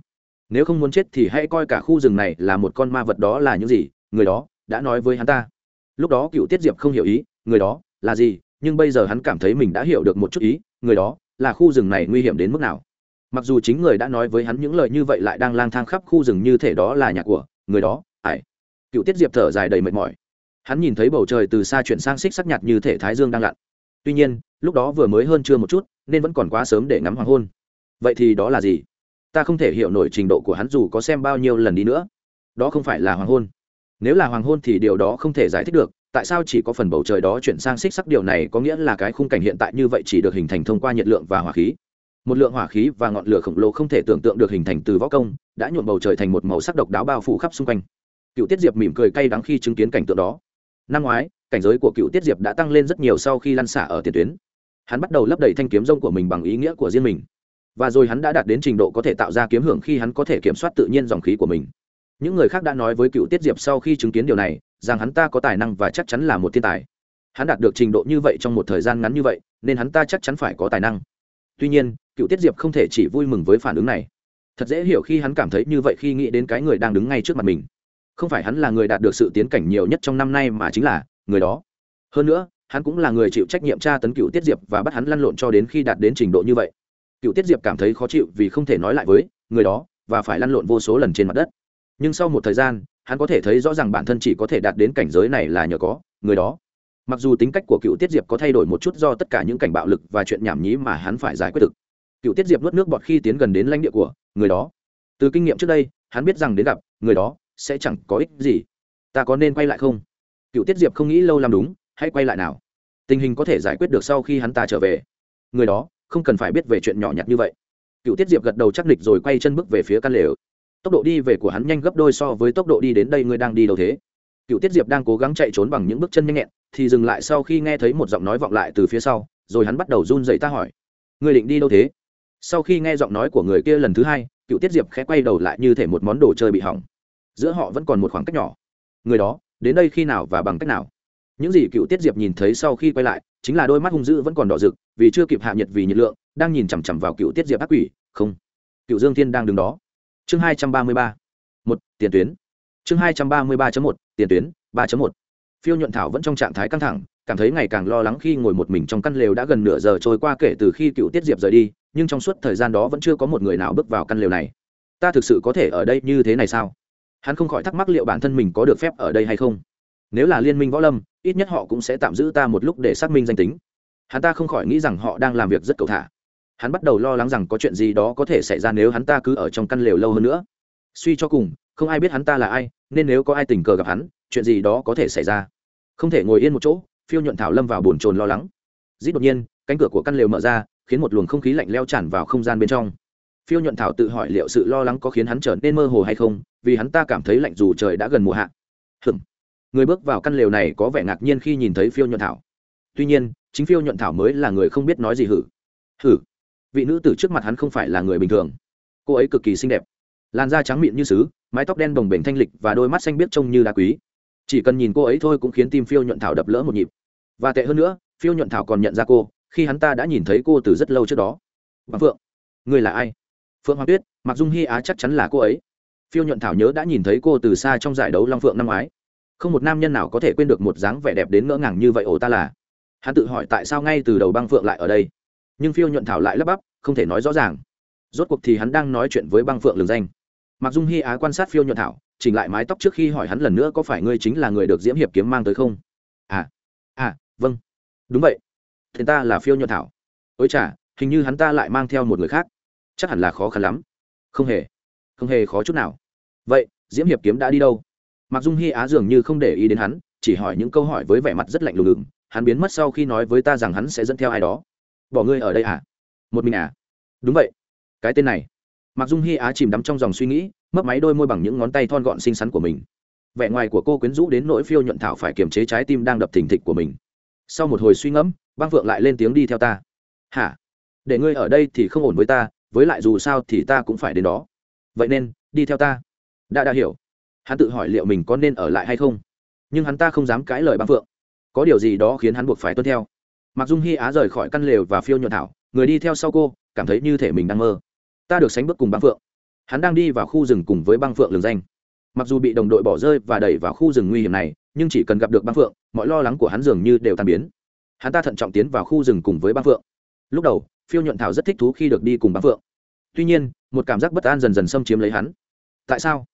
S1: Nếu không muốn chết thì hãy coi cả khu rừng này là một con ma vật đó là những gì người đó đã nói với hắn ta. Lúc đó cựu tiết diệp không hiểu ý, người đó là gì, nhưng bây giờ hắn cảm thấy mình đã hiểu được một chút ý, người đó là khu rừng này nguy hiểm đến mức nào mặc dù chính người đã nói với hắn những lời như vậy lại đang lang thang khắp khu rừng như thể đó là nhà của người đó, ải. Cựu tiết diệp thở dài đầy mệt mỏi. Hắn nhìn thấy bầu trời từ xa chuyển sang xích sắc nhạt như thể thái dương đang lặn. Tuy nhiên, lúc đó vừa mới hơn trưa một chút, nên vẫn còn quá sớm để ngắm hoàng hôn. Vậy thì đó là gì? Ta không thể hiểu nổi trình độ của hắn dù có xem bao nhiêu lần đi nữa. Đó không phải là hoàng hôn. Nếu là hoàng hôn thì điều đó không thể giải thích được. Tại sao chỉ có phần bầu trời đó chuyển sang xích sắc? Điều này có nghĩa là cái khung cảnh hiện tại như vậy chỉ được hình thành thông qua nhiệt lượng và hỏa khí một lượng hỏa khí và ngọn lửa khổng lồ không thể tưởng tượng được hình thành từ võ công, đã nhuộm bầu trời thành một màu sắc độc đáo bao phủ khắp xung quanh. Cựu tiết diệp mỉm cười cay đắng khi chứng kiến cảnh tượng đó. Năm ngoái, cảnh giới của cựu tiết diệp đã tăng lên rất nhiều sau khi lăn xả ở tiền tuyến. Hắn bắt đầu lấp đầy thanh kiếm rông của mình bằng ý nghĩa của riêng mình. Và rồi hắn đã đạt đến trình độ có thể tạo ra kiếm hưởng khi hắn có thể kiểm soát tự nhiên dòng khí của mình. Những người khác đã nói với cựu tiết diệp sau khi chứng kiến điều này, rằng hắn ta có tài năng và chắc chắn là một thiên tài. Hắn đạt được trình độ như vậy trong một thời gian ngắn như vậy, nên hắn ta chắc chắn phải có tài năng. Tuy nhiên cựu tiết diệp không thể chỉ vui mừng với phản ứng này. Thật dễ hiểu khi hắn cảm thấy như vậy khi nghĩ đến cái người đang đứng ngay trước mặt mình. Không phải hắn là người đạt được sự tiến cảnh nhiều nhất trong năm nay mà chính là người đó. Hơn nữa, hắn cũng là người chịu trách nhiệm tra tấn cựu tiết diệp và bắt hắn lăn lộn cho đến khi đạt đến trình độ như vậy. Cựu tiết diệp cảm thấy khó chịu vì không thể nói lại với người đó và phải lăn lộn vô số lần trên mặt đất. Nhưng sau một thời gian, hắn có thể thấy rõ ràng bản thân chỉ có thể đạt đến cảnh giới này là nhờ có người đó. Mặc dù tính cách của cựu tiết diệp có thay đổi một chút do tất cả những cảnh bạo lực và chuyện nhảm nhí mà hắn phải giải quyết được cựu tiết diệp nuốt nước bọt khi tiến gần đến lãnh địa của người đó. Từ kinh nghiệm trước đây, hắn biết rằng đến gặp người đó sẽ chẳng có ích gì. Ta có nên quay lại không? Cựu tiết diệp không nghĩ lâu làm đúng, hãy quay lại nào. Tình hình có thể giải quyết được sau khi hắn ta trở về. Người đó không cần phải biết về chuyện nhỏ nhặt như vậy. Cựu tiết diệp gật đầu chắc địch rồi quay chân bước về phía căn lều. Tốc độ đi về của hắn nhanh gấp đôi so với tốc độ đi đến đây ngươi đang đi đâu thế. Cựu tiết diệp đang cố gắng chạy trốn bằng những bước chân nhanh nhẹn, thì dừng lại sau khi nghe thấy một giọng nói vọng lại từ phía sau, rồi hắn bắt đầu run dậy ta hỏi. Ngươi định đi đâu thế? Sau khi nghe giọng nói của người kia lần thứ hai, cựu tiết diệp khẽ quay đầu lại như thể một món đồ chơi bị hỏng. Giữa họ vẫn còn một khoảng cách nhỏ. Người đó, đến đây khi nào và bằng cách nào? Những gì cựu tiết diệp nhìn thấy sau khi quay lại, chính là đôi mắt hung dữ vẫn còn đỏ rực, vì chưa kịp hạ nhiệt vì nhiệt lượng, đang nhìn chằm chằm vào cựu tiết diệp ác quỷ, không. Cựu dương thiên đang đứng đó. Chương hai trăm ba mươi ba một, tiền tuyến. Chương hai trăm ba mươi ba một, tiền tuyến, ba một. Phiêu nhuận thảo vẫn trong trạng thái căng thẳng, cảm thấy ngày càng lo lắng khi ngồi một mình trong căn lều đã gần nửa giờ trôi qua kể từ khi cựu tiết diệp rời đi nhưng trong suốt thời gian đó vẫn chưa có một người nào bước vào căn lều này. Ta thực sự có thể ở đây như thế này sao? Hắn không khỏi thắc mắc liệu bản thân mình có được phép ở đây hay không. Nếu là liên minh võ lâm, ít nhất họ cũng sẽ tạm giữ ta một lúc để xác minh danh tính. Hắn ta không khỏi nghĩ rằng họ đang làm việc rất cầu thả. Hắn bắt đầu lo lắng rằng có chuyện gì đó có thể xảy ra nếu hắn ta cứ ở trong căn lều lâu hơn nữa. Suy cho cùng, không ai biết hắn ta là ai, nên nếu có ai tình cờ gặp hắn, chuyện gì đó có thể xảy ra. Không thể ngồi yên một chỗ, phiêu nhuận thảo lâm vào bồn chồn lo lắng. Dít đột nhiên cánh cửa của căn lều mở ra, khiến một luồng không khí lạnh leo tràn vào không gian bên trong. Phiêu nhuận thảo tự hỏi liệu sự lo lắng có khiến hắn trở nên mơ hồ hay không, vì hắn ta cảm thấy lạnh dù trời đã gần mùa hạ. Hừm người bước vào căn lều này có vẻ ngạc nhiên khi nhìn thấy phiêu nhuận thảo. Tuy nhiên, chính phiêu nhuận thảo mới là người không biết nói gì hử. Hử? Vị nữ tử trước mặt hắn không phải là người bình thường. Cô ấy cực kỳ xinh đẹp. Làn da trắng mịn như sứ, mái tóc đen bồng bềnh thanh lịch và đôi mắt xanh biếc trông như đá quý. Chỉ cần nhìn cô ấy thôi cũng khiến tim phiêu nhuận thảo đập lỡ một nhịp. Và tệ hơn nữa, phiêu nhuận thảo còn nhận ra cô khi hắn ta đã nhìn thấy cô từ rất lâu trước đó. Bằng phượng, người là ai? Phượng hoàng tuyết mặc dung hy á chắc chắn là cô ấy. Phiêu nhuận thảo nhớ đã nhìn thấy cô từ xa trong giải đấu long phượng năm ngoái. Không một nam nhân nào có thể quên được một dáng vẻ đẹp đến ngỡ ngàng như vậy ồ ta là. Hắn tự hỏi tại sao ngay từ đầu băng phượng lại ở đây. Nhưng phiêu nhuận thảo lại lắp bắp, không thể nói rõ ràng. Rốt cuộc thì hắn đang nói chuyện với băng phượng lường danh. Mặc dung hy á quan sát phiêu nhuận thảo, chỉnh lại mái tóc trước khi hỏi hắn lần nữa có phải ngươi chính là người được diễm hiệp kiếm mang tới không? À à vâng. Đúng vậy thế ta là phiêu nhuận thảo. Ôi chả hình như hắn ta lại mang theo một người khác. Chắc hẳn là khó khăn lắm. Không hề không hề khó chút nào. Vậy, diễm hiệp kiếm đã đi đâu? Mặc dung hy á dường như không để ý đến hắn, chỉ hỏi những câu hỏi với vẻ mặt rất lạnh lùng ngừng hắn biến mất sau khi nói với ta rằng hắn sẽ dẫn theo ai đó. Bỏ ngươi ở đây à? Một mình à? Đúng vậy. Cái tên này. Mặc dung hy á chìm đắm trong dòng suy nghĩ, mấp máy đôi môi bằng những ngón tay thon gọn xinh xắn của mình. Vẻ ngoài của cô quyến rũ đến nỗi phiêu nhuận thảo phải kiềm chế trái tim đang đập thình thịch của mình. Sau một hồi suy ngẫm băng phượng lại lên tiếng đi theo ta. Hả? Để ngươi ở đây thì không ổn với ta, với lại dù sao thì ta cũng phải đến đó. Vậy nên, đi theo ta. Đã đã hiểu. Hắn tự hỏi liệu mình có nên ở lại hay không. Nhưng hắn ta không dám cãi lời băng phượng. Có điều gì đó khiến hắn buộc phải tuân theo. Mặc dung hy á rời khỏi căn lều và phiêu nhuận thảo, người đi theo sau cô, cảm thấy như thể mình đang mơ. Ta được sánh bước cùng băng phượng. Hắn đang đi vào khu rừng cùng với băng phượng lường danh. Mặc dù bị đồng đội bỏ rơi và đẩy vào khu rừng nguy hiểm này, nhưng chỉ cần gặp được băng phượng, mọi lo lắng của hắn dường như đều tan biến hắn ta thận trọng tiến vào khu rừng cùng với băng phượng. Lúc đầu, phiêu nhuận thảo rất thích thú khi được đi cùng băng phượng. Tuy nhiên, một cảm giác bất an dần dần xâm chiếm lấy hắn. Tại sao?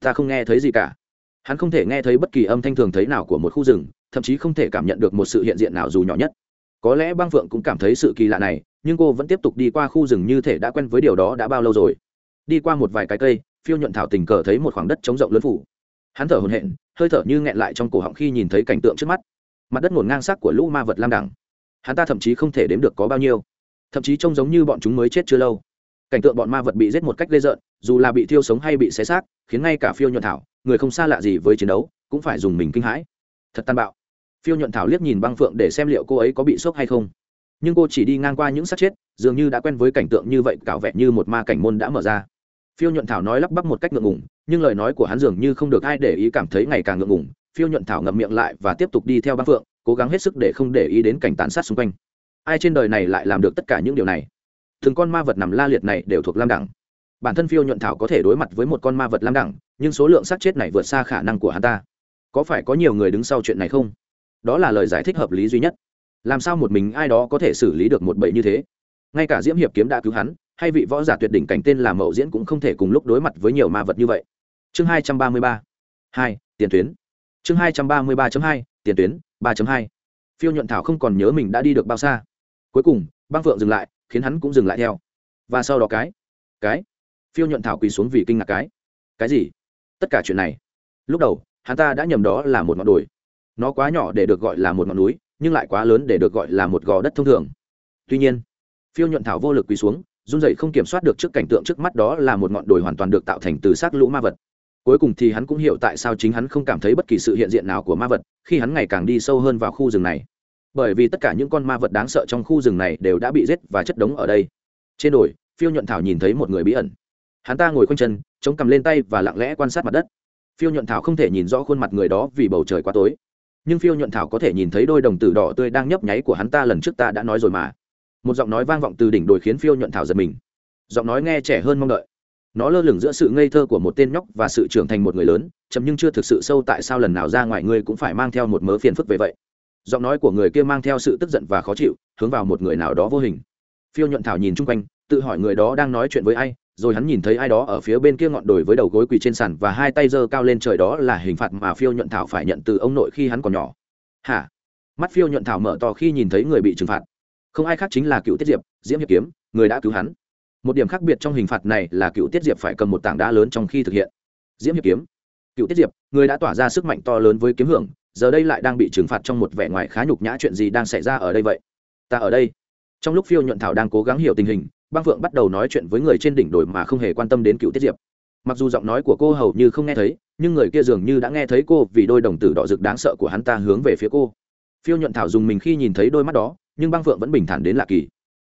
S1: Ta không nghe thấy gì cả. Hắn không thể nghe thấy bất kỳ âm thanh thường thấy nào của một khu rừng, thậm chí không thể cảm nhận được một sự hiện diện nào dù nhỏ nhất. Có lẽ băng phượng cũng cảm thấy sự kỳ lạ này, nhưng cô vẫn tiếp tục đi qua khu rừng như thể đã quen với điều đó đã bao lâu rồi. Đi qua một vài cái cây, phiêu nhuận thảo tình cờ thấy một khoảng đất trống rộng lớn phủ. Hắn thở hồn hện hơi thở như nghẹn lại trong cổ họng khi nhìn thấy cảnh tượng trước mắt mặt đất ngổn ngang sắc của lũ ma vật lam đẳng. Hắn ta thậm chí không thể đếm được có bao nhiêu. Thậm chí trông giống như bọn chúng mới chết chưa lâu. Cảnh tượng bọn ma vật bị giết một cách lê rợn, dù là bị thiêu sống hay bị xé xác, khiến ngay cả phiêu nhuận thảo, người không xa lạ gì với chiến đấu, cũng phải dùng mình kinh hãi. Thật tàn bạo. Phiêu nhuận thảo liếc nhìn băng phượng để xem liệu cô ấy có bị sốc hay không. Nhưng cô chỉ đi ngang qua những xác chết, dường như đã quen với cảnh tượng như vậy, cạo vẹn như một ma cảnh môn đã mở ra. Phiêu nhuận thảo nói lắp bắp một cách ngượng ngùng, nhưng lời nói của hắn dường như không được ai để ý cảm thấy ngày càng ngượng ngùng phiêu nhuận thảo ngậm miệng lại và tiếp tục đi theo băng phượng, cố gắng hết sức để không để ý đến cảnh tàn sát xung quanh. Ai trên đời này lại làm được tất cả những điều này? Từng con ma vật nằm la liệt này đều thuộc lam đẳng. Bản thân phiêu nhuận thảo có thể đối mặt với một con ma vật lam đẳng, nhưng số lượng xác chết này vượt xa khả năng của hắn ta. Có phải có nhiều người đứng sau chuyện này không? Đó là lời giải thích hợp lý duy nhất. Làm sao một mình ai đó có thể xử lý được một bẫy như thế? Ngay cả diễm hiệp kiếm đã cứu hắn, hay vị võ giả tuyệt đỉnh cảnh tên là mậu diễn cũng không thể cùng lúc đối mặt với nhiều ma vật như vậy. Chương hai trăm ba mươi ba. Hai, tiền tuyến chương hai trăm ba mươi ba hai, tiền tuyến, ba hai. Phiêu nhuận thảo không còn nhớ mình đã đi được bao xa. Cuối cùng, băng phượng dừng lại, khiến hắn cũng dừng lại theo. Và sau đó cái cái, phiêu nhuận thảo quỳ xuống vì kinh ngạc cái. Cái gì? Tất cả chuyện này. Lúc đầu, hắn ta đã nhầm đó là một ngọn đồi. Nó quá nhỏ để được gọi là một ngọn núi, nhưng lại quá lớn để được gọi là một gò đất thông thường. Tuy nhiên, phiêu nhuận thảo vô lực quỳ xuống, run dậy không kiểm soát được trước cảnh tượng trước mắt đó là một ngọn đồi hoàn toàn được tạo thành từ xác lũ ma vật cuối cùng thì hắn cũng hiểu tại sao chính hắn không cảm thấy bất kỳ sự hiện diện nào của ma vật khi hắn ngày càng đi sâu hơn vào khu rừng này. Bởi vì tất cả những con ma vật đáng sợ trong khu rừng này đều đã bị giết và chất đống ở đây. Trên đồi, phiêu nhuận thảo nhìn thấy một người bí ẩn. Hắn ta ngồi quanh chân, chống cầm lên tay và lặng lẽ quan sát mặt đất. Phiêu nhuận thảo không thể nhìn rõ khuôn mặt người đó vì bầu trời quá tối. Nhưng phiêu nhuận thảo có thể nhìn thấy đôi đồng tử đỏ tươi đang nhấp nháy của hắn ta lần trước ta đã nói rồi mà. Một giọng nói vang vọng từ đỉnh đồi khiến phiêu nhuận thảo giật mình. Giọng nói nghe trẻ hơn mong đợi nó lơ lửng giữa sự ngây thơ của một tên nhóc và sự trưởng thành một người lớn, chậm nhưng chưa thực sự sâu tại sao lần nào ra ngoài ngươi cũng phải mang theo một mớ phiền phức về vậy. Giọng nói của người kia mang theo sự tức giận và khó chịu, hướng vào một người nào đó vô hình. Phiêu nhuận thảo nhìn chung quanh, tự hỏi người đó đang nói chuyện với ai, rồi hắn nhìn thấy ai đó ở phía bên kia ngọn đồi với đầu gối quỳ trên sàn và hai tay giơ cao lên trời đó là hình phạt mà phiêu nhuận thảo phải nhận từ ông nội khi hắn còn nhỏ. Hả? Mắt phiêu nhuận thảo mở to khi nhìn thấy người bị trừng phạt. Không ai khác chính là cựu tiết diệp, diễm hiệp kiếm, người đã cứu hắn một điểm khác biệt trong hình phạt này là cựu tiết diệp phải cầm một tảng đá lớn trong khi thực hiện. Diễm hiệp kiếm. Cựu tiết diệp, người đã tỏa ra sức mạnh to lớn với kiếm hưởng, giờ đây lại đang bị trừng phạt trong một vẻ ngoài khá nhục nhã chuyện gì đang xảy ra ở đây vậy? Ta ở đây. Trong lúc phiêu nhuận thảo đang cố gắng hiểu tình hình, băng phượng bắt đầu nói chuyện với người trên đỉnh đồi mà không hề quan tâm đến cựu tiết diệp. Mặc dù giọng nói của cô hầu như không nghe thấy, nhưng người kia dường như đã nghe thấy cô vì đôi đồng tử đỏ rực đáng sợ của hắn ta hướng về phía cô. Phiêu nhuận thảo dùng mình khi nhìn thấy đôi mắt đó, nhưng băng phượng vẫn bình thản đến lạ kỳ.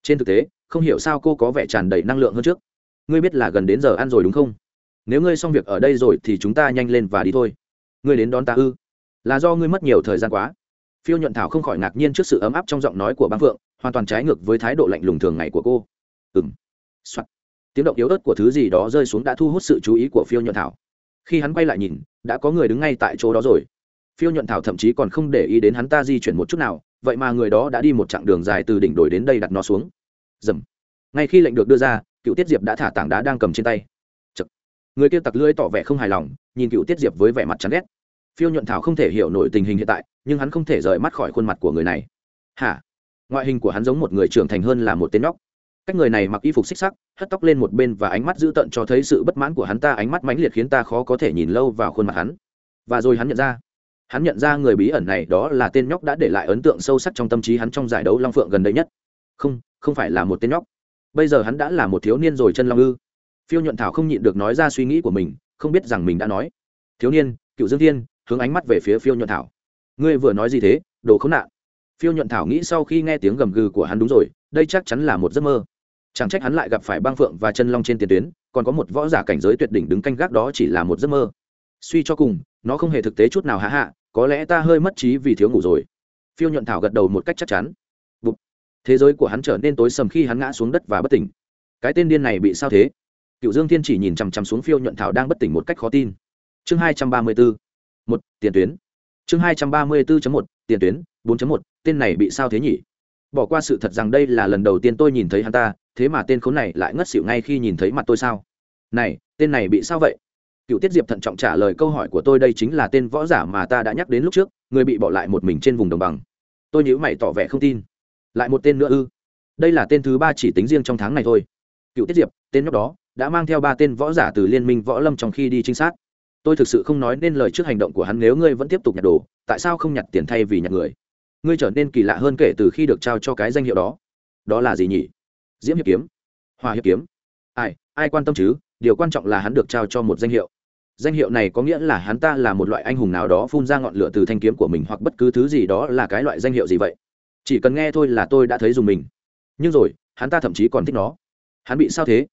S1: Trên thực tế không hiểu sao cô có vẻ tràn đầy năng lượng hơn trước. Ngươi biết là gần đến giờ ăn rồi đúng không? Nếu ngươi xong việc ở đây rồi thì chúng ta nhanh lên và đi thôi. Ngươi đến đón ta ư? Là do ngươi mất nhiều thời gian quá. Phiêu nhuận thảo không khỏi ngạc nhiên trước sự ấm áp trong giọng nói của băng phượng, hoàn toàn trái ngược với thái độ lạnh lùng thường ngày của cô. Ừng soạt. Tiếng động yếu ớt của thứ gì đó rơi xuống đã thu hút sự chú ý của phiêu nhuận thảo. Khi hắn quay lại nhìn, đã có người đứng ngay tại chỗ đó rồi. Phiêu nhuận thảo thậm chí còn không để ý đến hắn ta di chuyển một chút nào, vậy mà người đó đã đi một chặng đường dài từ đỉnh đồi đến đây đặt nó xuống dầm. Ngay khi lệnh được đưa ra, cựu tiết diệp đã thả tảng đá đang cầm trên tay. Chật. người kia tặc lưỡi tỏ vẻ không hài lòng, nhìn cựu tiết diệp với vẻ mặt chán ghét. Phiêu nhuận thảo không thể hiểu nổi tình hình hiện tại, nhưng hắn không thể rời mắt khỏi khuôn mặt của người này. Hả? Ngoại hình của hắn giống một người trưởng thành hơn là một tên nhóc. Cách người này mặc y phục xích sắc, hất tóc lên một bên và ánh mắt dữ tợn cho thấy sự bất mãn của hắn ta, ánh mắt mãnh liệt khiến ta khó có thể nhìn lâu vào khuôn mặt hắn. Và rồi hắn nhận ra. Hắn nhận ra người bí ẩn này, đó là tên nhóc đã để lại ấn tượng sâu sắc trong tâm trí hắn trong giải đấu long phượng gần đây nhất. Không không phải là một tên nhóc. Bây giờ hắn đã là một thiếu niên rồi chân long ư. Phiêu nhuận thảo không nhịn được nói ra suy nghĩ của mình, không biết rằng mình đã nói. Thiếu niên, cựu dương thiên, hướng ánh mắt về phía phiêu nhuận thảo. Ngươi vừa nói gì thế, đồ khốn nạn. Phiêu nhuận thảo nghĩ sau khi nghe tiếng gầm gừ của hắn đúng rồi, đây chắc chắn là một giấc mơ. Chẳng trách hắn lại gặp phải băng phượng và chân long trên tiền tuyến, còn có một võ giả cảnh giới tuyệt đỉnh đứng canh gác đó chỉ là một giấc mơ. Suy cho cùng, nó không hề thực tế chút nào hạ hạ, có lẽ ta hơi mất trí vì thiếu ngủ rồi. Phiêu nhuận thảo gật đầu một cách chắc chắn thế giới của hắn trở nên tối sầm khi hắn ngã xuống đất và bất tỉnh. Cái tên điên này bị sao thế? Cựu dương thiên chỉ nhìn chằm chằm xuống phiêu nhuận thảo đang bất tỉnh một cách khó tin. Chương hai trăm ba mươi bốn một, tiền tuyến. Chương hai trăm ba mươi bốn một, tiền tuyến, bốn một, tên này bị sao thế nhỉ? Bỏ qua sự thật rằng đây là lần đầu tiên tôi nhìn thấy hắn ta, thế mà tên khốn này lại ngất xỉu ngay khi nhìn thấy mặt tôi sao? Này, tên này bị sao vậy? Cựu tiết diệp thận trọng trả lời câu hỏi của tôi đây chính là tên võ giả mà ta đã nhắc đến lúc trước, người bị bỏ lại một mình trên vùng đồng bằng. Tôi nhữ mày tỏ vẻ không tin lại một tên nữa ư? Đây là tên thứ ba chỉ tính riêng trong tháng này thôi. Cựu tiết diệp, tên nhóc đó, đã mang theo ba tên võ giả từ liên minh võ lâm trong khi đi trinh sát. Tôi thực sự không nói nên lời trước hành động của hắn nếu ngươi vẫn tiếp tục nhặt đồ, tại sao không nhặt tiền thay vì nhặt người? Ngươi trở nên kỳ lạ hơn kể từ khi được trao cho cái danh hiệu đó. Đó là gì nhỉ? Diễm hiệp kiếm. Hòa hiệp kiếm. Ai ai quan tâm chứ? Điều quan trọng là hắn được trao cho một danh hiệu. Danh hiệu này có nghĩa là hắn ta là một loại anh hùng nào đó phun ra ngọn lửa từ thanh kiếm của mình hoặc bất cứ thứ gì đó là cái loại danh hiệu gì vậy? Chỉ cần nghe thôi là tôi đã thấy dùng mình. Nhưng rồi, hắn ta thậm chí còn thích nó. Hắn bị sao thế?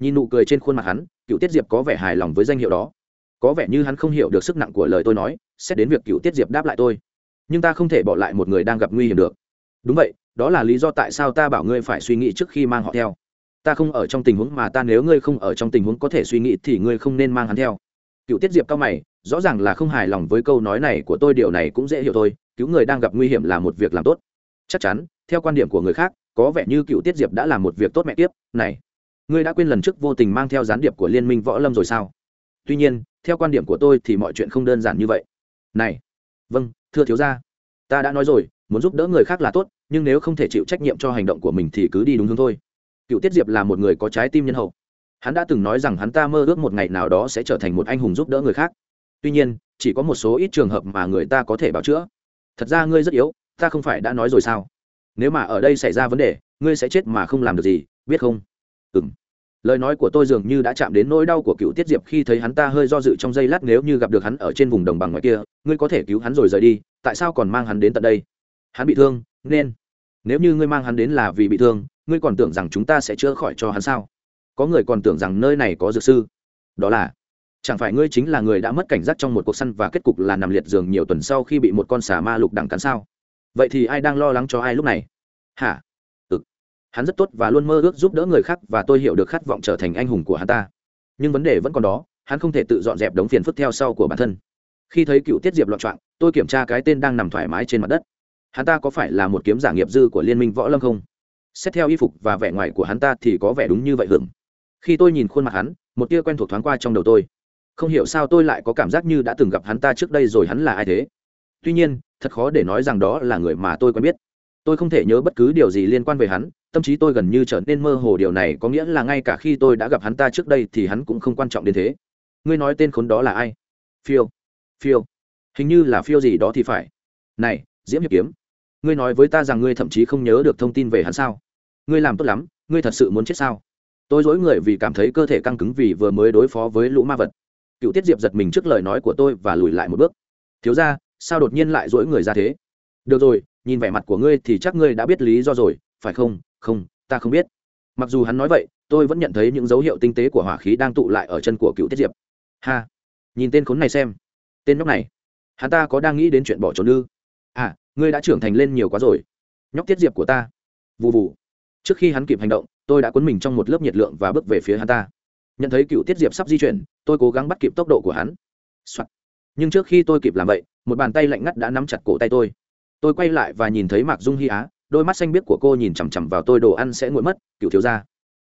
S1: Nhìn nụ cười trên khuôn mặt hắn, cựu tiết diệp có vẻ hài lòng với danh hiệu đó. Có vẻ như hắn không hiểu được sức nặng của lời tôi nói, xét đến việc cựu tiết diệp đáp lại tôi. Nhưng ta không thể bỏ lại một người đang gặp nguy hiểm được. Đúng vậy, đó là lý do tại sao ta bảo ngươi phải suy nghĩ trước khi mang họ theo. Ta không ở trong tình huống mà ta nếu ngươi không ở trong tình huống có thể suy nghĩ thì ngươi không nên mang hắn theo. Cựu tiết diệp cao mày, rõ ràng là không hài lòng với câu nói này của tôi, điều này cũng dễ hiểu thôi. Cứu người đang gặp nguy hiểm là một việc làm tốt chắc chắn, theo quan điểm của người khác, có vẻ như cựu tiết diệp đã làm một việc tốt mẹ tiếp này, ngươi đã quên lần trước vô tình mang theo gián điệp của liên minh võ lâm rồi sao? Tuy nhiên, theo quan điểm của tôi thì mọi chuyện không đơn giản như vậy. Này vâng thưa thiếu gia. Ta đã nói rồi, muốn giúp đỡ người khác là tốt, nhưng nếu không thể chịu trách nhiệm cho hành động của mình thì cứ đi đúng hướng thôi. Cựu tiết diệp là một người có trái tim nhân hậu. Hắn đã từng nói rằng hắn ta mơ ước một ngày nào đó sẽ trở thành một anh hùng giúp đỡ người khác. Tuy nhiên, chỉ có một số ít trường hợp mà người ta có thể bảo chữa. Thật ra ngươi rất yếu ta không phải đã nói rồi sao? Nếu mà ở đây xảy ra vấn đề, ngươi sẽ chết mà không làm được gì, biết không? Ừ m lời nói của tôi dường như đã chạm đến nỗi đau của cựu tiết diệp khi thấy hắn ta hơi do dự trong giây lát nếu như gặp được hắn ở trên vùng đồng bằng ngoài kia, ngươi có thể cứu hắn rồi rời đi, tại sao còn mang hắn đến tận đây? Hắn bị thương, nên. Nếu như ngươi mang hắn đến là vì bị thương, ngươi còn tưởng rằng chúng ta sẽ chữa khỏi cho hắn sao? Có người còn tưởng rằng nơi này có dược sư. Đó là, chẳng phải ngươi chính là người đã mất cảnh giác trong một cuộc săn và kết cục là nằm liệt giường nhiều tuần sau khi bị một con xà ma lục đẳng cắn sao? Vậy thì ai đang lo lắng cho ai lúc này? Hả? Ừ. Hắn rất tốt và luôn mơ ước giúp đỡ người khác và tôi hiểu được khát vọng trở thành anh hùng của hắn ta. Nhưng vấn đề vẫn còn đó, hắn không thể tự dọn dẹp đống phiền phức theo sau của bản thân. Khi thấy cựu tiết diệp loạn trọng tôi kiểm tra cái tên đang nằm thoải mái trên mặt đất. Hắn ta có phải là một kiếm giả nghiệp dư của liên minh võ lâm không? Xét theo y phục và vẻ ngoài của hắn ta thì có vẻ đúng như vậy hưởng. Khi tôi nhìn khuôn mặt hắn, một tia quen thuộc thoáng qua trong đầu tôi. Không hiểu sao tôi lại có cảm giác như đã từng gặp hắn ta trước đây rồi hắn là ai thế? Tuy nhiên thật khó để nói rằng đó là người mà tôi quen biết. Tôi không thể nhớ bất cứ điều gì liên quan về hắn, tâm trí tôi gần như trở nên mơ hồ. Điều này có nghĩa là ngay cả khi tôi đã gặp hắn ta trước đây thì hắn cũng không quan trọng đến thế. Ngươi nói tên khốn đó là ai? Phiêu. Phiêu. Hình như là phiêu gì đó thì phải. Này, diễm hiệp kiếm. Ngươi nói với ta rằng ngươi thậm chí không nhớ được thông tin về hắn sao? Ngươi làm tốt lắm, ngươi thật sự muốn chết sao? Tôi dối người vì cảm thấy cơ thể căng cứng vì vừa mới đối phó với lũ ma vật. Cựu tiết diệp giật mình trước lời nói của tôi và lùi lại một bước. Thiếu ra sao đột nhiên lại dỗi người ra thế? Được rồi, nhìn vẻ mặt của ngươi thì chắc ngươi đã biết lý do rồi, phải không? Không, ta không biết. Mặc dù hắn nói vậy, tôi vẫn nhận thấy những dấu hiệu tinh tế của hỏa khí đang tụ lại ở chân của cựu tiết diệp. Ha! Nhìn tên khốn này xem. Tên nhóc này. Hắn ta có đang nghĩ đến chuyện bỏ trốn ư? À ngươi đã trưởng thành lên nhiều quá rồi. Nhóc tiết diệp của ta. Vụ vụ trước khi hắn kịp hành động, tôi đã cuốn mình trong một lớp nhiệt lượng và bước về phía hắn ta. Nhận thấy cựu tiết diệp sắp di chuyển, tôi cố gắng bắt kịp tốc độ của hắn、Soạn nhưng trước khi tôi kịp làm vậy, một bàn tay lạnh ngắt đã nắm chặt cổ tay tôi. Tôi quay lại và nhìn thấy mạc dung hy á, đôi mắt xanh biếc của cô nhìn chằm chằm vào tôi, đồ ăn sẽ nguội mất, cựu thiếu ra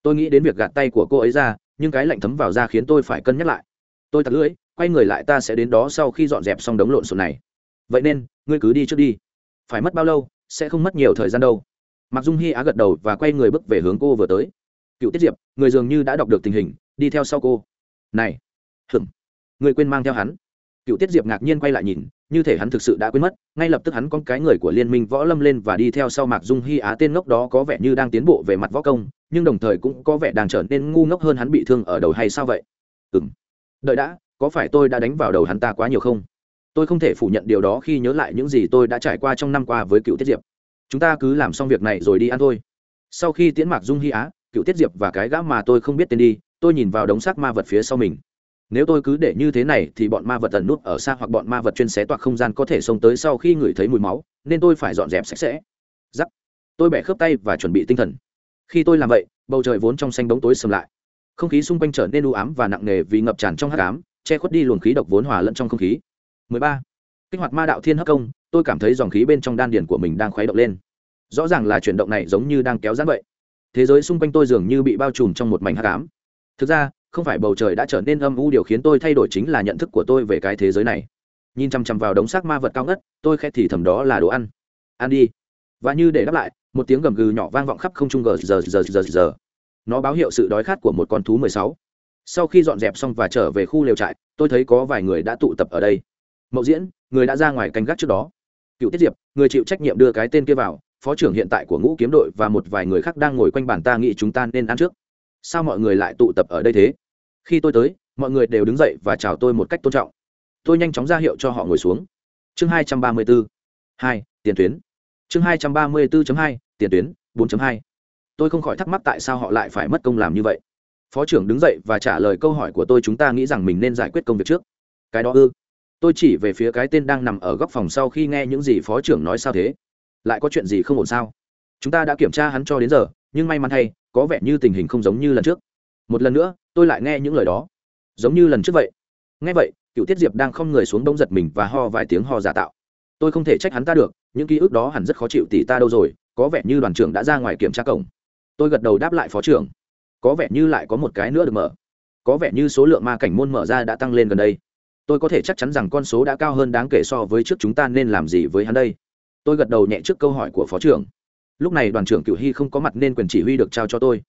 S1: tôi nghĩ đến việc gạt tay của cô ấy ra, nhưng cái lạnh thấm vào da khiến tôi phải cân nhắc lại. Tôi tặc lưỡi, quay người lại ta sẽ đến đó sau khi dọn dẹp xong đống lộn xộn này. Vậy nên, ngươi cứ đi trước đi. Phải mất bao lâu, sẽ không mất nhiều thời gian đâu. Mặc dung hy á gật đầu và quay người bước về hướng cô vừa tới. Cựu tiết diệp, người dường như đã đọc được tình hình, đi theo sau cô. Này hừng người quên mang theo hắn cựu tiết diệp ngạc nhiên quay lại nhìn, như thể hắn thực sự đã quên mất, ngay lập tức hắn con cái người của liên minh võ lâm lên và đi theo sau mạc dung hy á tên ngốc đó có vẻ như đang tiến bộ về mặt võ công, nhưng đồng thời cũng có vẻ đang trở nên ngu ngốc hơn hắn bị thương ở đầu hay sao vậy? Ừ m đợi đã, có phải tôi đã đánh vào đầu hắn ta quá nhiều không? Tôi không thể phủ nhận điều đó khi nhớ lại những gì tôi đã trải qua trong năm qua với cựu tiết diệp. Chúng ta cứ làm xong việc này rồi đi ăn thôi. Sau khi tiễn mạc dung hy á cựu tiết diệp và cái gã mà tôi không biết tên đi, tôi nhìn vào đống xác ma vật phía sau mình nếu tôi cứ để như thế này thì bọn ma vật tần nút ở xa hoặc bọn ma vật chuyên xé toạc không gian có thể xông tới sau khi ngửi thấy mùi máu, nên tôi phải dọn dẹp sạch sẽ. Giắc tôi bẻ khớp tay và chuẩn bị tinh thần. Khi tôi làm vậy, bầu trời vốn trong xanh bóng tối sầm lại. Không khí xung quanh trở nên u ám và nặng nề vì ngập tràn trong hát cám che khuất đi luồng khí độc vốn hòa lẫn trong không khí. 13. kích hoạt ma đạo thiên hấp công, tôi cảm thấy dòng khí bên trong đan điền của mình đang khuấy động lên. Rõ ràng là chuyển động này giống như đang kéo giãn vậy. Thế giới xung quanh tôi dường như bị bao trùm trong một mảnh hắc ám. Thực ra không phải bầu trời đã trở nên âm u, điều khiến tôi thay đổi chính là nhận thức của tôi về cái thế giới này. Nhìn chằm chằm vào đống xác ma vật cao ngất, tôi khẽ thì thầm đó là đồ ăn. Ăn đi. Và như để đáp lại, một tiếng gầm gừ nhỏ vang vọng khắp không trung gờ giờ giờ giờ giờ. Nó báo hiệu sự đói khát của một con thú mười sáu. Sau khi dọn dẹp xong và trở về khu lều trại, tôi thấy có vài người đã tụ tập ở đây. Mậu diễn, người đã ra ngoài canh gác trước đó. Cựu tiết diệp, người chịu trách nhiệm đưa cái tên kia vào. Phó trưởng hiện tại của ngũ kiếm đội và một vài người khác đang ngồi quanh bàn ta nghĩ chúng ta nên ăn trước. Sao mọi người lại tụ tập ở đây thế? Khi tôi tới, mọi người đều đứng dậy và chào tôi một cách tôn trọng. Tôi nhanh chóng ra hiệu cho họ ngồi xuống. Chương hai trăm ba mươi bốn. Hai, tiền tuyến. Chương hai trăm ba mươi bốn hai, tiền tuyến, bốn hai. Tôi không khỏi thắc mắc tại sao họ lại phải mất công làm như vậy. Phó trưởng đứng dậy và trả lời câu hỏi của tôi, chúng ta nghĩ rằng mình nên giải quyết công việc trước. Cái đó ư? Tôi chỉ về phía cái tên đang nằm ở góc phòng sau khi nghe những gì phó trưởng nói sao thế. Lại có chuyện gì không ổn sao? Chúng ta đã kiểm tra hắn cho đến giờ, nhưng may mắn thay, có vẻ như tình hình không giống như lần trước. Một lần nữa tôi lại nghe những lời đó. Giống như lần trước vậy. Nghe vậy, cựu tiết diệp đang không người xuống đông giật mình và ho vài tiếng ho giả tạo. Tôi không thể trách hắn ta được, những ký ức đó hẳn rất khó chịu tỷ ta đâu rồi, có vẻ như đoàn trưởng đã ra ngoài kiểm tra cổng. Tôi gật đầu đáp lại phó trưởng. Có vẻ như lại có một cái nữa được mở. Có vẻ như số lượng ma cảnh môn mở ra đã tăng lên gần đây. Tôi có thể chắc chắn rằng con số đã cao hơn đáng kể so với trước chúng ta nên làm gì với hắn đây. Tôi gật đầu nhẹ trước câu hỏi của phó trưởng. Lúc này đoàn trưởng cựu hy không có mặt nên quyền chỉ huy được trao cho tôi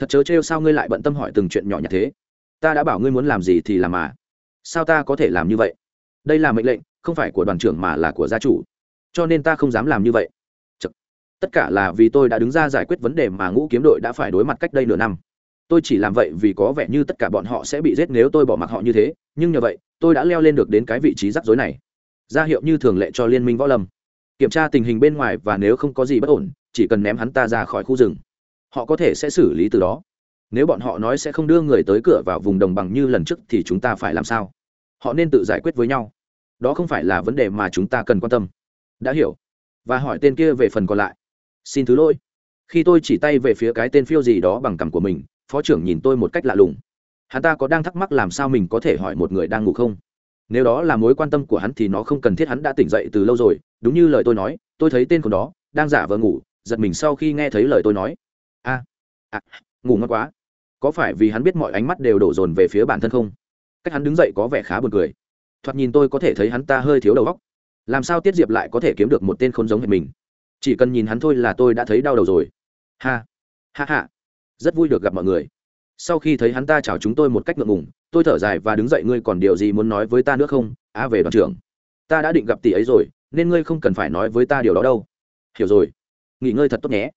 S1: thật chớ trêu sao ngươi lại bận tâm hỏi từng chuyện nhỏ nhặt thế? Ta đã bảo ngươi muốn làm gì thì làm mà. Sao ta có thể làm như vậy? Đây là mệnh lệnh, không phải của đoàn trưởng mà là của gia chủ. Cho nên ta không dám làm như vậy. Chật. tất cả là vì tôi đã đứng ra giải quyết vấn đề mà ngũ kiếm đội đã phải đối mặt cách đây nửa năm. Tôi chỉ làm vậy vì có vẻ như tất cả bọn họ sẽ bị giết nếu tôi bỏ mặc họ như thế, nhưng nhờ vậy, tôi đã leo lên được đến cái vị trí rắc rối này. Ra hiệu như thường lệ cho liên minh võ lâm. Kiểm tra tình hình bên ngoài và nếu không có gì bất ổn, chỉ cần ném hắn ta ra khỏi khu rừng họ có thể sẽ xử lý từ đó. Nếu bọn họ nói sẽ không đưa người tới cửa vào vùng đồng bằng như lần trước thì chúng ta phải làm sao? Họ nên tự giải quyết với nhau. Đó không phải là vấn đề mà chúng ta cần quan tâm. Đã hiểu. Và hỏi tên kia về phần còn lại. Xin thứ lỗi. Khi tôi chỉ tay về phía cái tên phiêu gì đó bằng cằm của mình, phó trưởng nhìn tôi một cách lạ lùng. Hắn ta có đang thắc mắc làm sao mình có thể hỏi một người đang ngủ không? Nếu đó là mối quan tâm của hắn thì nó không cần thiết hắn đã tỉnh dậy từ lâu rồi. Đúng như lời tôi nói, tôi thấy tên của đó đang giả vờ ngủ, giật mình sau khi nghe thấy lời tôi nói a à, ngủ ngon quá. Có phải vì hắn biết mọi ánh mắt đều đổ dồn về phía bản thân không? Cách hắn đứng dậy có vẻ khá buồn cười. Thoạt nhìn tôi có thể thấy hắn ta hơi thiếu đầu óc. Làm sao tiết diệp lại có thể kiếm được một tên khốn giống hệt mình? Chỉ cần nhìn hắn thôi là tôi đã thấy đau đầu rồi. Ha ha ha. Rất vui được gặp mọi người. Sau khi thấy hắn ta chào chúng tôi một cách ngượng ngùng tôi thở dài và đứng dậy ngươi còn điều gì muốn nói với ta nữa không? Á về đoàn trưởng. Ta đã định gặp tỷ ấy rồi nên ngươi không cần phải nói với ta điều đó đâu. Hiểu rồi. Nghỉ ngơi thật tốt nhé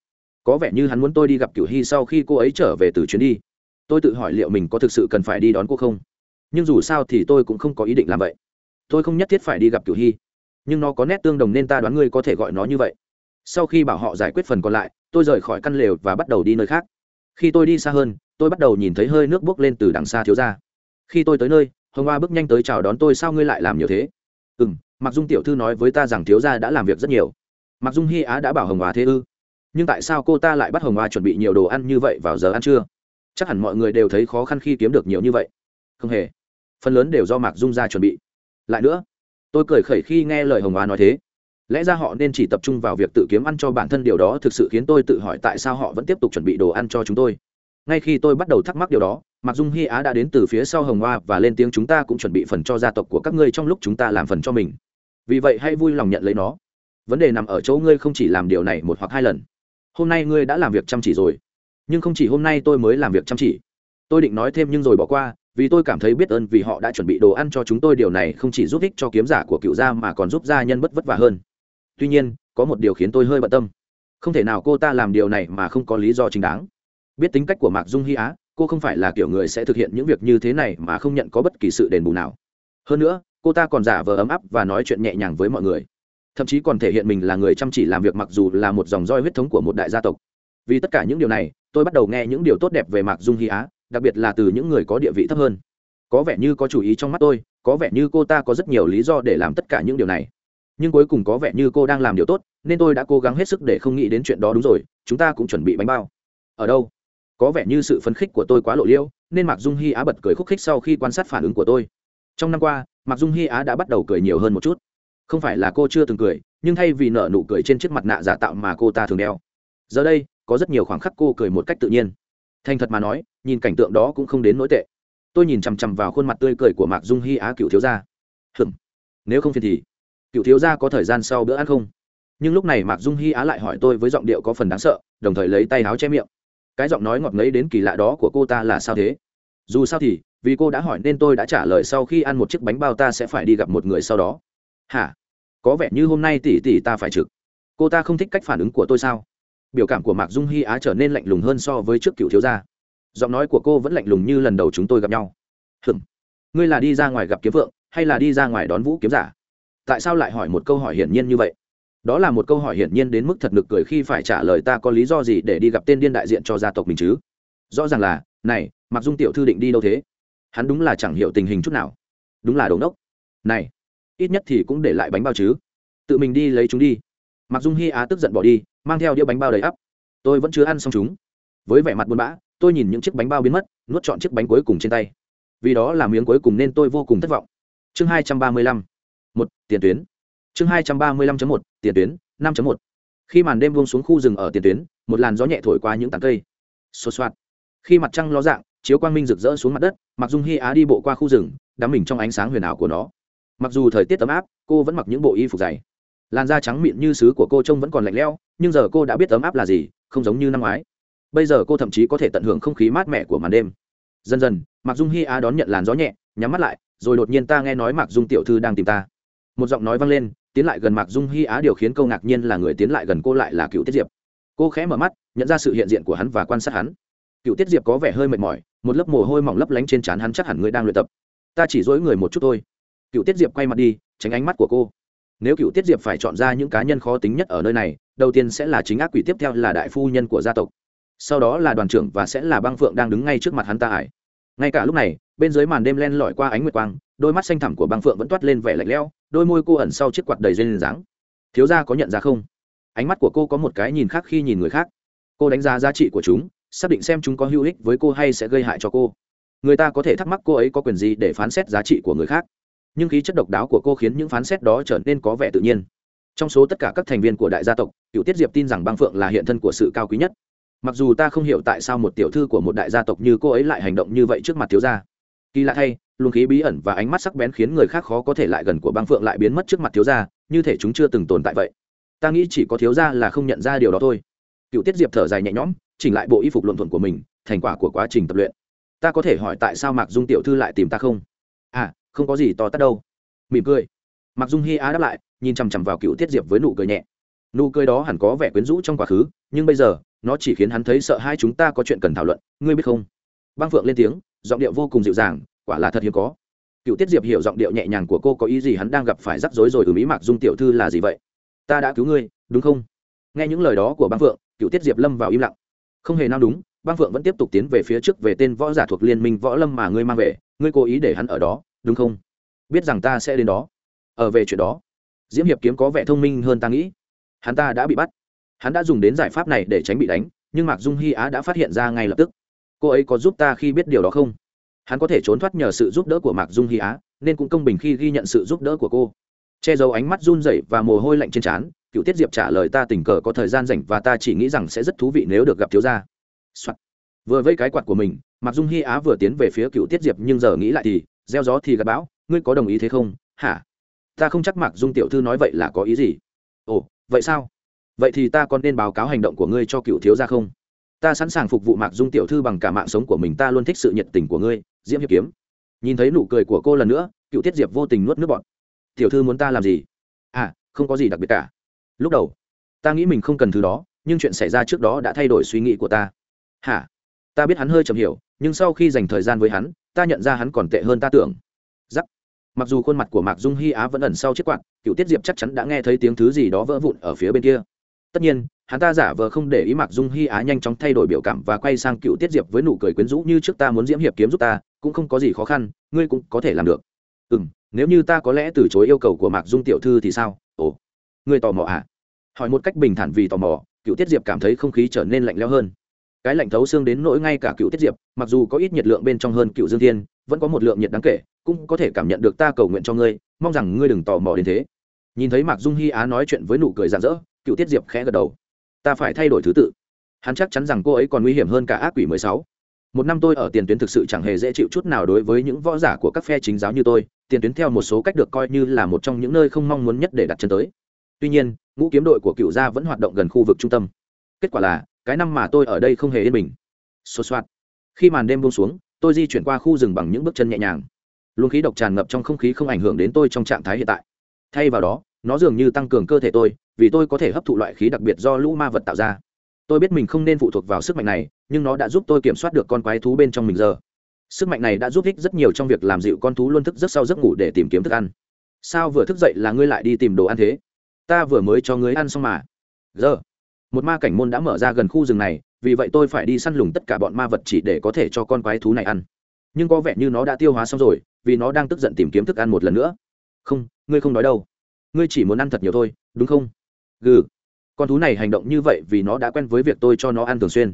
S1: có vẻ như hắn muốn tôi đi gặp cửu hy sau khi cô ấy trở về từ chuyến đi. Tôi tự hỏi liệu mình có thực sự cần phải đi đón cô không? Nhưng dù sao thì tôi cũng không có ý định làm vậy. Tôi không nhất thiết phải đi gặp cửu hy. Nhưng nó có nét tương đồng nên ta đoán ngươi có thể gọi nó như vậy. Sau khi bảo họ giải quyết phần còn lại, tôi rời khỏi căn lều và bắt đầu đi nơi khác. Khi tôi đi xa hơn, tôi bắt đầu nhìn thấy hơi nước bốc lên từ đằng xa thiếu ra. Khi tôi tới nơi, hồng hoa bước nhanh tới chào đón tôi, sao ngươi lại làm nhiều thế? Ừ m mặc dung tiểu thư nói với ta rằng thiếu gia đã làm việc rất nhiều. Mặc dung hy á đã bảo hồng hoa thế ư? Nhưng tại sao cô ta lại bắt hồng hoa chuẩn bị nhiều đồ ăn như vậy vào giờ ăn trưa? Chắc hẳn mọi người đều thấy khó khăn khi kiếm được nhiều như vậy. Không hề. Phần lớn đều do mạc dung ra chuẩn bị. Lại nữa, tôi cười khẩy khi nghe lời hồng hoa nói thế. Lẽ ra họ nên chỉ tập trung vào việc tự kiếm ăn cho bản thân điều đó thực sự khiến tôi tự hỏi tại sao họ vẫn tiếp tục chuẩn bị đồ ăn cho chúng tôi. Ngay khi tôi bắt đầu thắc mắc điều đó mặc dung hy á đã đến từ phía sau hồng hoa và lên tiếng chúng ta cũng chuẩn bị phần cho gia tộc của các ngươi trong lúc chúng ta làm phần cho mình. Vì vậy hãy vui lòng nhận lấy nó. Vấn đề nằm ở chỗ ngươi không chỉ làm điều này một hoặc hai lần hôm nay ngươi đã làm việc chăm chỉ rồi, nhưng không chỉ hôm nay tôi mới làm việc chăm chỉ. Tôi định nói thêm nhưng rồi bỏ qua, vì tôi cảm thấy biết ơn vì họ đã chuẩn bị đồ ăn cho chúng tôi, điều này không chỉ giúp ích cho kiếm giả của cựu gia mà còn giúp gia nhân bất vất vả hơn. Tuy nhiên, có một điều khiến tôi hơi bận tâm. Không thể nào cô ta làm điều này mà không có lý do chính đáng. Biết tính cách của mạc dung hy á, cô không phải là kiểu người sẽ thực hiện những việc như thế này mà không nhận có bất kỳ sự đền bù nào. Hơn nữa, cô ta còn giả vờ ấm áp và nói chuyện nhẹ nhàng với mọi người thậm chí còn thể hiện mình là người chăm chỉ làm việc mặc dù là một dòng roi huyết thống của một đại gia tộc. Vì tất cả những điều này, tôi bắt đầu nghe những điều tốt đẹp về mạc dung hy á, đặc biệt là từ những người có địa vị thấp hơn. Có vẻ như có chủ ý trong mắt tôi, có vẻ như cô ta có rất nhiều lý do để làm tất cả những điều này. Nhưng cuối cùng có vẻ như cô đang làm điều tốt, nên tôi đã cố gắng hết sức để không nghĩ đến chuyện đó đúng rồi, chúng ta cũng chuẩn bị bánh bao. Ở đâu? Có vẻ như sự phấn khích của tôi quá lộ liêu nên mạc dung hy á bật cười khúc khích sau khi quan sát phản ứng của tôi. Trong năm qua mặc dung hy á đã bắt đầu cười nhiều hơn một chút không phải là cô chưa từng cười, nhưng thay vì nở nụ cười trên chiếc mặt nạ giả tạo mà cô ta thường đeo. Giờ đây, có rất nhiều khoảng khắc cô cười một cách tự nhiên. Thành thật mà nói, nhìn cảnh tượng đó cũng không đến nỗi tệ. Tôi nhìn chằm chằm vào khuôn mặt tươi cười của mạc dung hy á cựu thiếu gia. Hừm nếu không phiền thì, cựu thiếu gia có thời gian sau bữa ăn không? Nhưng lúc này mạc dung hy á lại hỏi tôi với giọng điệu có phần đáng sợ, đồng thời lấy tay áo che miệng. Cái giọng nói ngọt ngấy đến kỳ lạ đó của cô ta là sao thế? Dù sao thì, vì cô đã hỏi nên tôi đã trả lời sau khi ăn một chiếc bánh bao ta sẽ phải đi gặp một người sau đó hả? Có vẻ như hôm nay tỷ tỷ ta phải trực. Cô ta không thích cách phản ứng của tôi sao? Biểu cảm của mạc dung hy á trở nên lạnh lùng hơn so với trước cựu thiếu gia. Giọng nói của cô vẫn lạnh lùng như lần đầu chúng tôi gặp nhau. Hừm ngươi là đi ra ngoài gặp kiếm vượng, hay là đi ra ngoài đón vũ kiếm giả? Tại sao lại hỏi một câu hỏi hiển nhiên như vậy? Đó là một câu hỏi hiển nhiên đến mức thật nực cười khi phải trả lời ta có lý do gì để đi gặp tên điên đại diện cho gia tộc mình chứ? Rõ ràng là, này mặc dung tiểu thư định đi đâu thế? Hắn đúng là chẳng hiểu tình hình chút nào. Đúng là đồn đốc. Này ít nhất thì cũng để lại bánh bao chứ. Tự mình đi lấy chúng đi. Mặc dung hy á tức giận bỏ đi, mang theo đĩa bánh bao đầy ắp. Tôi vẫn chưa ăn xong chúng. Với vẻ mặt buồn bã, tôi nhìn những chiếc bánh bao biến mất, nuốt chọn chiếc bánh cuối cùng trên tay. Vì đó là miếng cuối cùng nên tôi vô cùng thất vọng. Chương hai trăm ba mươi lăm, một, tiền tuyến. Chương hai trăm ba mươi lăm một, tiền tuyến, năm một. Khi màn đêm buông xuống khu rừng ở tiền tuyến, một làn gió nhẹ thổi qua những tán cây. Xô xoạt. Khi mặt trăng ló dạng, chiếu quang minh rực rỡ xuống mặt đất, mặc dung hy á đi bộ qua khu rừng, đắm mình trong ánh sáng huyền ảo của nó mặc dù thời tiết ấm áp, cô vẫn mặc những bộ y phục dày. Làn da trắng mịn như sứ của cô trông vẫn còn lạnh lẽo, nhưng giờ cô đã biết ấm áp là gì, không giống như năm ngoái. Bây giờ cô thậm chí có thể tận hưởng không khí mát mẻ của màn đêm. Dần dần mặc dung hy á đón nhận làn gió nhẹ, nhắm mắt lại, rồi đột nhiên ta nghe nói mặc dung tiểu thư đang tìm ta. Một giọng nói vang lên, tiến lại gần mặc dung hy á điều khiến câu ngạc nhiên là người tiến lại gần cô lại là cựu tiết diệp. Cô khẽ mở mắt, nhận ra sự hiện diện của hắn và quan sát hắn. Cựu tiết diệp có vẻ hơi mệt mỏi, một lớp mồ hôi mỏng lấp lánh trên trán hắn chắc hẳn người đang luyện tập. Ta chỉ dối người một chút thôi cựu tiết diệp quay mặt đi, tránh ánh mắt của cô. Nếu cựu tiết diệp phải chọn ra những cá nhân khó tính nhất ở nơi này, đầu tiên sẽ là chính ác quỷ tiếp theo là đại phu nhân của gia tộc. Sau đó là đoàn trưởng và sẽ là băng phượng đang đứng ngay trước mặt hắn ta ải. Ngay cả lúc này, bên dưới màn đêm len lỏi qua ánh nguyệt quang, đôi mắt xanh thẳm của băng phượng vẫn toát lên vẻ lạnh lẽo, đôi môi cô ẩn sau chiếc quạt đầy dây dáng. Thiếu gia có nhận ra không? Ánh mắt của cô có một cái nhìn khác khi nhìn người khác. Cô đánh giá giá trị của chúng, xác định xem chúng có hữu ích với cô hay sẽ gây hại cho cô. Người ta có thể thắc mắc cô ấy có quyền gì để phán xét giá trị của người khác nhưng khí chất độc đáo của cô khiến những phán xét đó trở nên có vẻ tự nhiên. Trong số tất cả các thành viên của đại gia tộc, cựu tiết diệp tin rằng băng phượng là hiện thân của sự cao quý nhất. Mặc dù ta không hiểu tại sao một tiểu thư của một đại gia tộc như cô ấy lại hành động như vậy trước mặt thiếu gia. Kỳ lạ thay, luồng khí bí ẩn và ánh mắt sắc bén khiến người khác khó có thể lại gần của băng phượng lại biến mất trước mặt thiếu gia, như thể chúng chưa từng tồn tại vậy. Ta nghĩ chỉ có thiếu gia là không nhận ra điều đó thôi. Cựu tiết diệp thở dài nhẹ nhõm, chỉnh lại bộ y phục luận thuận của mình, thành quả của quá trình tập luyện. Ta có thể hỏi tại sao mạc dung tiểu thư lại tìm ta không? À không có gì to tát đâu. Mỉm cười. Mặc dung hy á đáp lại, nhìn chằm chằm vào cựu tiết diệp với nụ cười nhẹ. Nụ cười đó hẳn có vẻ quyến rũ trong quá khứ, nhưng bây giờ, nó chỉ khiến hắn thấy sợ hai chúng ta có chuyện cần thảo luận, ngươi biết không? Băng phượng lên tiếng, giọng điệu vô cùng dịu dàng, quả là thật hiếm có. Cựu tiết diệp hiểu giọng điệu nhẹ nhàng của cô có ý gì hắn đang gặp phải rắc rối rồi ừ mỹ mạc dung tiểu thư là gì vậy? Ta đã cứu ngươi, đúng không? Nghe những lời đó của băng phượng, cựu tiết diệp lâm vào im lặng. Không hề nào đúng, băng phượng vẫn tiếp tục tiến về phía trước về tên võ giả thuộc liên minh võ lâm mà ngươi mang về, ngươi cố ý để hắn ở đó đúng không? Biết rằng ta sẽ đến đó. Ở về chuyện đó, diễm hiệp kiếm có vẻ thông minh hơn ta nghĩ. Hắn ta đã bị bắt. Hắn đã dùng đến giải pháp này để tránh bị đánh, nhưng mạc dung hy á đã phát hiện ra ngay lập tức. Cô ấy có giúp ta khi biết điều đó không? Hắn có thể trốn thoát nhờ sự giúp đỡ của mạc dung hy á, nên cũng công bình khi ghi nhận sự giúp đỡ của cô. Che giấu ánh mắt run rẩy và mồ hôi lạnh trên trán, cựu tiết diệp trả lời ta tình cờ có thời gian rảnh và ta chỉ nghĩ rằng sẽ rất thú vị nếu được gặp thiếu gia、Soạn. vừa vây cái quạt của mình, mạc dung hy á vừa tiến về phía cựu tiết diệp nhưng giờ nghĩ lại thì gieo gió thì gặp bão, ngươi có đồng ý thế không? Hả? Ta không chắc mạc dung tiểu thư nói vậy là có ý gì. Ồ, vậy sao? Vậy thì ta còn nên báo cáo hành động của ngươi cho cựu thiếu gia không? Ta sẵn sàng phục vụ mạc dung tiểu thư bằng cả mạng sống của mình, ta luôn thích sự nhiệt tình của ngươi, diễm hiệp kiếm. Nhìn thấy nụ cười của cô lần nữa, cựu tiết diệp vô tình nuốt nước bọn tiểu thư muốn ta làm gì? À không có gì đặc biệt cả. Lúc đầu, ta nghĩ mình không cần thứ đó, nhưng chuyện xảy ra trước đó đã thay đổi suy nghĩ của ta. Hả? Ta biết hắn hơi chậm hiểu, nhưng sau khi dành thời gian với hắn ta nhận ra hắn còn tệ hơn ta tưởng. Giắc. Mặc dù khuôn mặt của mạc dung hy á vẫn ẩn sau chiếc quạt, cựu tiết diệp chắc chắn đã nghe thấy tiếng thứ gì đó vỡ vụn ở phía bên kia. Tất nhiên, hắn ta giả vờ không để ý mạc dung hy á nhanh chóng thay đổi biểu cảm và quay sang cựu tiết diệp với nụ cười quyến rũ như trước ta muốn diễm hiệp kiếm giúp ta, cũng không có gì khó khăn, ngươi cũng có thể làm được. Ừ m nếu như ta có lẽ từ chối yêu cầu của mạc dung tiểu thư thì sao? Ồ. Ngươi tò mò à? Hỏi một cách bình thản vì tò mò, cựu tiết diệp cảm thấy không khí trở nên lạnh lẽo hơn cái lạnh thấu xương đến nỗi ngay cả cựu tiết diệp, mặc dù có ít nhiệt lượng bên trong hơn cựu dương thiên, vẫn có một lượng nhiệt đáng kể, cũng có thể cảm nhận được ta cầu nguyện cho ngươi, mong rằng ngươi đừng tò mò đến thế. Nhìn thấy mạc dung hy á nói chuyện với nụ cười rạng rỡ, cựu tiết diệp khẽ gật đầu. Ta phải thay đổi thứ tự. Hắn chắc chắn rằng cô ấy còn nguy hiểm hơn cả ác quỷ mười sáu. Một năm tôi ở tiền tuyến thực sự chẳng hề dễ chịu chút nào đối với những võ giả của các phe chính giáo như tôi, tiền tuyến theo một số cách được coi như là một trong những nơi không mong muốn nhất để đặt chân tới. Tuy nhiên, ngũ kiếm đội của cựu gia vẫn hoạt động gần khu vực trung tâm. Kết quả là cái năm mà tôi ở đây không hề yên bình. Xô xoát khi màn đêm buông xuống, tôi di chuyển qua khu rừng bằng những bước chân nhẹ nhàng. Luồng khí độc tràn ngập trong không khí không ảnh hưởng đến tôi trong trạng thái hiện tại. Thay vào đó, nó dường như tăng cường cơ thể tôi, vì tôi có thể hấp thụ loại khí đặc biệt do lũ ma vật tạo ra. Tôi biết mình không nên phụ thuộc vào sức mạnh này, nhưng nó đã giúp tôi kiểm soát được con quái thú bên trong mình giờ. Sức mạnh này đã giúp ích rất nhiều trong việc làm dịu con thú luôn thức rất sau giấc ngủ để tìm kiếm thức ăn. Sao vừa thức dậy là ngươi lại đi tìm đồ ăn thế? Ta vừa mới cho ngươi ăn xong mà. Giờ một ma cảnh môn đã mở ra gần khu rừng này, vì vậy tôi phải đi săn lùng tất cả bọn ma vật chỉ để có thể cho con quái thú này ăn. Nhưng có vẻ như nó đã tiêu hóa xong rồi, vì nó đang tức giận tìm kiếm thức ăn một lần nữa. Không, ngươi không nói đâu. Ngươi chỉ muốn ăn thật nhiều thôi, đúng không? Gừ. Con thú này hành động như vậy vì nó đã quen với việc tôi cho nó ăn thường xuyên.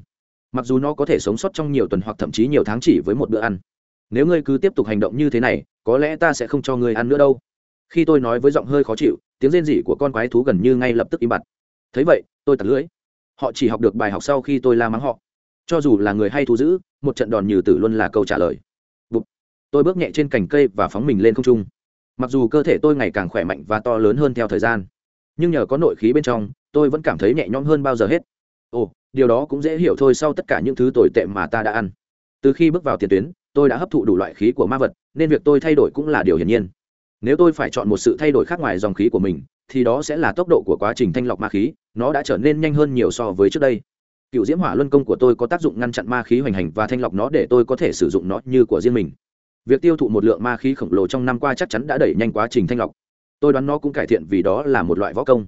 S1: Mặc dù nó có thể sống sót trong nhiều tuần hoặc thậm chí nhiều tháng chỉ với một bữa ăn. Nếu ngươi cứ tiếp tục hành động như thế này, có lẽ ta sẽ không cho ngươi ăn nữa đâu. Khi tôi nói với giọng hơi khó chịu, tiếng rên rỉ của con quái thú gần như ngay lập tức im bặt thấy vậy, tôi tật lưỡi. Họ chỉ học được bài học sau khi tôi la mắng họ. Cho dù là người hay thú giữ một trận đòn nhừ tử luôn là câu trả lời. Bụt. tôi bước nhẹ trên cành cây và phóng mình lên không trung. Mặc dù cơ thể tôi ngày càng khỏe mạnh và to lớn hơn theo thời gian, nhưng nhờ có nội khí bên trong, tôi vẫn cảm thấy nhẹ nhõm hơn bao giờ hết. Ồ, điều đó cũng dễ hiểu thôi sau tất cả những thứ tồi tệ mà ta đã ăn. Từ khi bước vào tiền tuyến, tôi đã hấp thụ đủ loại khí của ma vật, nên việc tôi thay đổi cũng là điều hiển nhiên. Nếu tôi phải chọn một sự thay đổi khác ngoài dòng khí của mình thì đó sẽ là tốc độ của quá trình thanh lọc ma khí, nó đã trở nên nhanh hơn nhiều so với trước đây. Cựu diễm hỏa luân công của tôi có tác dụng ngăn chặn ma khí hoành hành và thanh lọc nó để tôi có thể sử dụng nó như của riêng mình. Việc tiêu thụ một lượng ma khí khổng lồ trong năm qua chắc chắn đã đẩy nhanh quá trình thanh lọc. Tôi đoán nó cũng cải thiện vì đó là một loại võ công.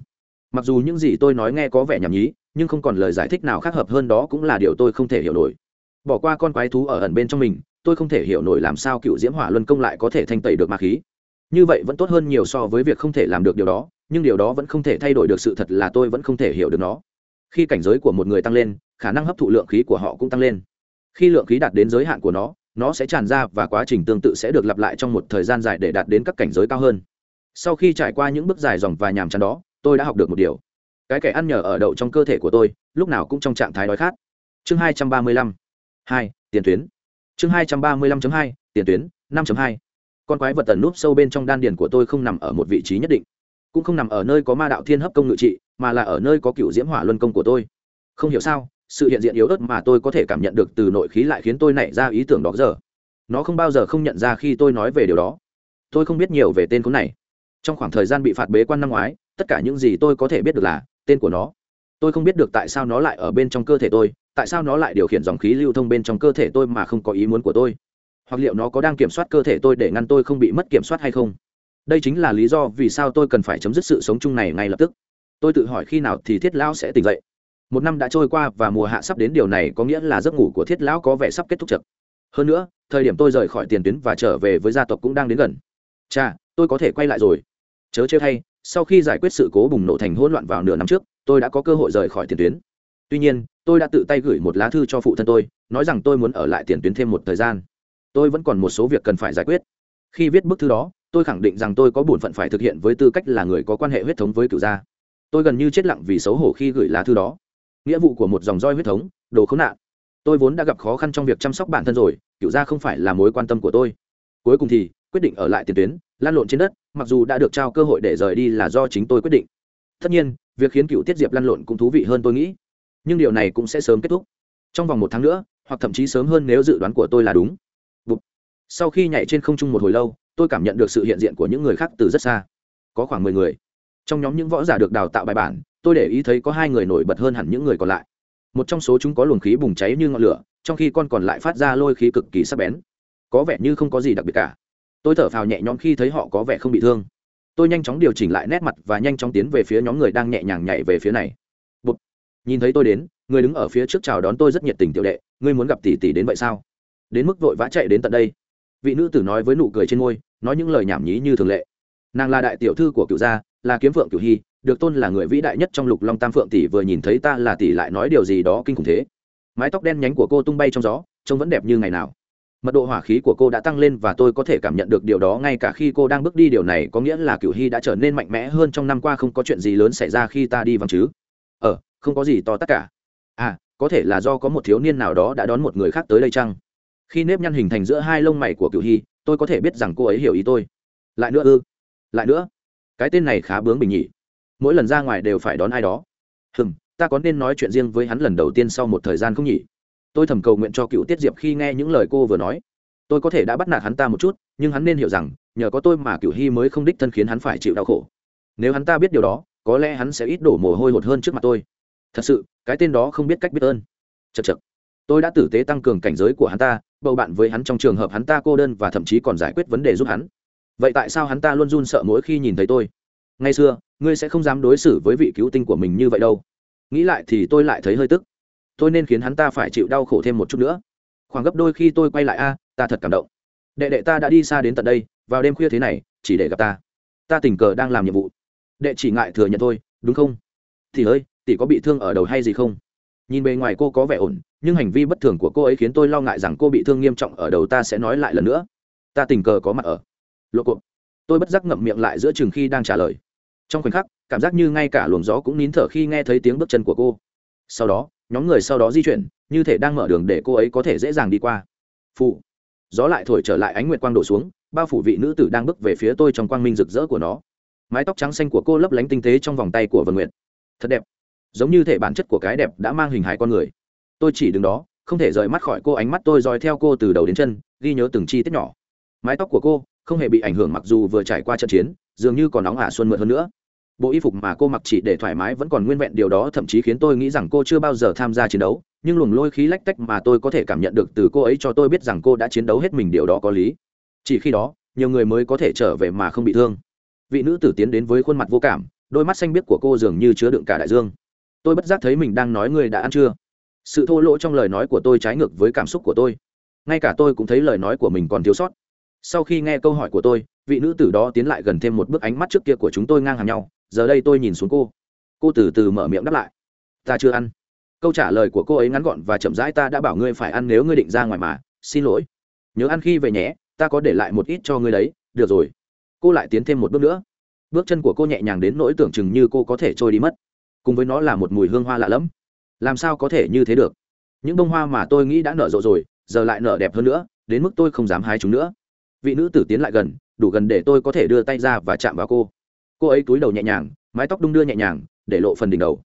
S1: Mặc dù những gì tôi nói nghe có vẻ nhảm nhí, nhưng không còn lời giải thích nào khác hợp hơn đó cũng là điều tôi không thể hiểu nổi. Bỏ qua con quái thú ở ẩn bên trong mình, tôi không thể hiểu nổi làm sao cựu diễm hỏa luân công lại có thể thanh tẩy được ma khí. Như vậy vẫn tốt hơn nhiều so với việc không thể làm được điều đó nhưng điều đó vẫn không thể thay đổi được sự thật là tôi vẫn không thể hiểu được nó. Khi cảnh giới của một người tăng lên, khả năng hấp thụ lượng khí của họ cũng tăng lên. Khi lượng khí đạt đến giới hạn của nó nó sẽ tràn ra và quá trình tương tự sẽ được lặp lại trong một thời gian dài để đạt đến các cảnh giới cao hơn. Sau khi trải qua những bước dài dòng và nhàm chán đó, tôi đã học được một điều. Cái kẻ ăn nhờ ở đậu trong cơ thể của tôi, lúc nào cũng trong trạng thái đói khát. Chương hai trăm ba mươi lăm. Hai, tiền tuyến. Chương hai trăm ba mươi lăm hai, tiền tuyến, năm hai. Con quái vật tần núp sâu bên trong đan điền của tôi không nằm ở một vị trí nhất định cũng không nằm ở nơi có ma đạo thiên hấp công ngự trị, mà là ở nơi có cựu diễm hỏa luân công của tôi. Không hiểu sao, sự hiện diện yếu ớt mà tôi có thể cảm nhận được từ nội khí lại khiến tôi nảy ra ý tưởng đó giờ. Nó không bao giờ không nhận ra khi tôi nói về điều đó. Tôi không biết nhiều về tên cuốn này. Trong khoảng thời gian bị phạt bế quan năm ngoái, tất cả những gì tôi có thể biết được là, tên của nó. Tôi không biết được tại sao nó lại ở bên trong cơ thể tôi, tại sao nó lại điều khiển dòng khí lưu thông bên trong cơ thể tôi mà không có ý muốn của tôi. Hoặc liệu nó có đang kiểm soát cơ thể tôi để ngăn tôi không bị mất kiểm soát hay không? Đây chính là lý do vì sao tôi cần phải chấm dứt sự sống chung này ngay lập tức. Tôi tự hỏi khi nào thì thiết lão sẽ tỉnh dậy. Một năm đã trôi qua và mùa hạ sắp đến, điều này có nghĩa là giấc ngủ của thiết lão có vẻ sắp kết thúc chật hơn nữa, thời điểm tôi rời khỏi tiền tuyến và trở về với gia tộc cũng đang đến gần. Cha tôi có thể quay lại rồi. Chớ chơi thay sau khi giải quyết sự cố bùng nổ thành hỗn loạn vào nửa năm trước, tôi đã có cơ hội rời khỏi tiền tuyến. Tuy nhiên, tôi đã tự tay gửi một lá thư cho phụ thân tôi, nói rằng tôi muốn ở lại tiền tuyến thêm một thời gian. Tôi vẫn còn một số việc cần phải giải quyết. Khi viết bức thư đó tôi khẳng định rằng tôi có bổn phận phải thực hiện với tư cách là người có quan hệ huyết thống với cựu gia. Tôi gần như chết lặng vì xấu hổ khi gửi lá thư đó. Nghĩa vụ của một dòng roi huyết thống, đồ khốn nạn. Tôi vốn đã gặp khó khăn trong việc chăm sóc bản thân rồi, cựu gia không phải là mối quan tâm của tôi. Cuối cùng thì, quyết định ở lại tiền tuyến lan lộn trên đất, mặc dù đã được trao cơ hội để rời đi là do chính tôi quyết định. Tất nhiên, việc khiến cựu tiết diệp lăn lộn cũng thú vị hơn tôi nghĩ. Nhưng điều này cũng sẽ sớm kết thúc. Trong vòng một tháng nữa, hoặc thậm chí sớm hơn nếu dự đoán của tôi là đúng. Bụt. sau khi nhảy trên không trung một hồi lâu tôi cảm nhận được sự hiện diện của những người khác từ rất xa. Có khoảng mười người. Trong nhóm những võ giả được đào tạo bài bản, tôi để ý thấy có hai người nổi bật hơn hẳn những người còn lại. Một trong số chúng có luồng khí bùng cháy như ngọn lửa, trong khi con còn lại phát ra lôi khí cực kỳ sắc bén. Có vẻ như không có gì đặc biệt cả. Tôi thở phào nhẹ nhõm khi thấy họ có vẻ không bị thương. Tôi nhanh chóng điều chỉnh lại nét mặt và nhanh chóng tiến về phía nhóm người đang nhẹ nhàng nhảy về phía này. Bụt. nhìn thấy tôi đến, người đứng ở phía trước chào đón tôi rất nhiệt tình tiểu đệ. Ngươi muốn gặp tỷ tỷ đến vậy sao? Đến mức vội vã chạy đến tận đây vị nữ tử nói với nụ cười trên môi, nói những lời nhảm nhí như thường lệ. Nàng là đại tiểu thư của cựu gia, là kiếm phượng cựu hy, được tôn là người vĩ đại nhất trong lục long tam phượng tỷ vừa nhìn thấy ta là tỷ lại nói điều gì đó kinh khủng thế. Mái tóc đen nhánh của cô tung bay trong gió, trông vẫn đẹp như ngày nào. Mật độ hỏa khí của cô đã tăng lên và tôi có thể cảm nhận được điều đó ngay cả khi cô đang bước đi, điều này có nghĩa là cựu hy đã trở nên mạnh mẽ hơn trong năm qua, không có chuyện gì lớn xảy ra khi ta đi vắng chứ? Ờ không có gì to tất cả. À có thể là do có một thiếu niên nào đó đã đón một người khác tới đây chăng? Khi nếp nhăn hình thành giữa hai lông mày của cựu hy, tôi có thể biết rằng cô ấy hiểu ý tôi. Lại nữa ư? Lại nữa? Cái tên này khá bướng bình nhỉ. Mỗi lần ra ngoài đều phải đón ai đó. Hừm, ta có nên nói chuyện riêng với hắn lần đầu tiên sau một thời gian không nhỉ? Tôi thầm cầu nguyện cho cựu tiết diệp khi nghe những lời cô vừa nói. Tôi có thể đã bắt nạt hắn ta một chút, nhưng hắn nên hiểu rằng, nhờ có tôi mà cựu hy mới không đích thân khiến hắn phải chịu đau khổ. Nếu hắn ta biết điều đó, có lẽ hắn sẽ ít đổ mồ hôi hột hơn trước mặt tôi. Thật sự, cái tên đó không biết cách biết ơn. Chật chật tôi đã tử tế tăng cường cảnh giới của hắn ta bầu bạn với hắn trong trường hợp hắn ta cô đơn và thậm chí còn giải quyết vấn đề giúp hắn. Vậy tại sao hắn ta luôn run sợ mỗi khi nhìn thấy tôi? Ngày xưa, ngươi sẽ không dám đối xử với vị cứu tinh của mình như vậy đâu. Nghĩ lại thì tôi lại thấy hơi tức. Tôi nên khiến hắn ta phải chịu đau khổ thêm một chút nữa. Khoảng gấp đôi khi tôi quay lại, a, ta thật cảm động. Đệ đệ ta đã đi xa đến tận đây, vào đêm khuya thế này, chỉ để gặp ta. Ta tình cờ đang làm nhiệm vụ. Đệ chỉ ngại thừa nhận thôi, đúng không? Thì ơi, tỷ có bị thương ở đầu hay gì không? Nhìn bề ngoài cô có vẻ ổn, nhưng hành vi bất thường của cô ấy khiến tôi lo ngại rằng cô bị thương nghiêm trọng ở đầu ta sẽ nói lại lần nữa. Ta tình cờ có mặt ở. Lộ cộp tôi bất giác ngậm miệng lại giữa chừng khi đang trả lời. Trong khoảnh khắc, cảm giác như ngay cả luồng gió cũng nín thở khi nghe thấy tiếng bước chân của cô. Sau đó, nhóm người sau đó di chuyển, như thể đang mở đường để cô ấy có thể dễ dàng đi qua. Phụ gió lại thổi trở lại ánh nguyệt quang đổ xuống, bao phủ vị nữ tử đang bước về phía tôi trong quang minh rực rỡ của nó. Mái tóc trắng xanh của cô lấp lánh tinh tế trong vòng tay của vân nguyệt. Thật đẹp giống như thể bản chất của cái đẹp đã mang hình hài con người. Tôi chỉ đứng đó, không thể rời mắt khỏi cô ánh mắt tôi dòi theo cô từ đầu đến chân, ghi nhớ từng chi tiết nhỏ. Mái tóc của cô không hề bị ảnh hưởng mặc dù vừa trải qua trận chiến, dường như còn nóng ả xuân mượt hơn nữa. Bộ y phục mà cô mặc chỉ để thoải mái vẫn còn nguyên vẹn điều đó thậm chí khiến tôi nghĩ rằng cô chưa bao giờ tham gia chiến đấu, nhưng luồng lôi khí lách tách mà tôi có thể cảm nhận được từ cô ấy cho tôi biết rằng cô đã chiến đấu hết mình điều đó có lý. Chỉ khi đó, nhiều người mới có thể trở về mà không bị thương. Vị nữ tử tiến đến với khuôn mặt vô cảm, đôi mắt xanh biếc của cô dường như chứa đựng cả đại dương tôi bất giác thấy mình đang nói người đã ăn chưa? Sự thô lỗ trong lời nói của tôi trái ngược với cảm xúc của tôi. Ngay cả tôi cũng thấy lời nói của mình còn thiếu sót. Sau khi nghe câu hỏi của tôi, vị nữ tử đó tiến lại gần thêm một bước ánh mắt trước kia của chúng tôi ngang hàng nhau. Giờ đây tôi nhìn xuống cô. Cô từ từ mở miệng đáp lại. Ta chưa ăn. Câu trả lời của cô ấy ngắn gọn và chậm rãi ta đã bảo ngươi phải ăn nếu ngươi định ra ngoài mà. Xin lỗi. Nhớ ăn khi về nhé, ta có để lại một ít cho ngươi đấy. Được rồi. Cô lại tiến thêm một bước nữa. Bước chân của cô nhẹ nhàng đến nỗi tưởng chừng như cô có thể trôi đi mất cùng với nó là một mùi hương hoa lạ lẫm. Làm sao có thể như thế được? Những bông hoa mà tôi nghĩ đã nở rộ rồi, giờ lại nở đẹp hơn nữa, đến mức tôi không dám hái chúng nữa. Vị nữ tử tiến lại gần, đủ gần để tôi có thể đưa tay ra và chạm vào cô. Cô ấy cúi đầu nhẹ nhàng, mái tóc đung đưa nhẹ nhàng, để lộ phần đỉnh đầu.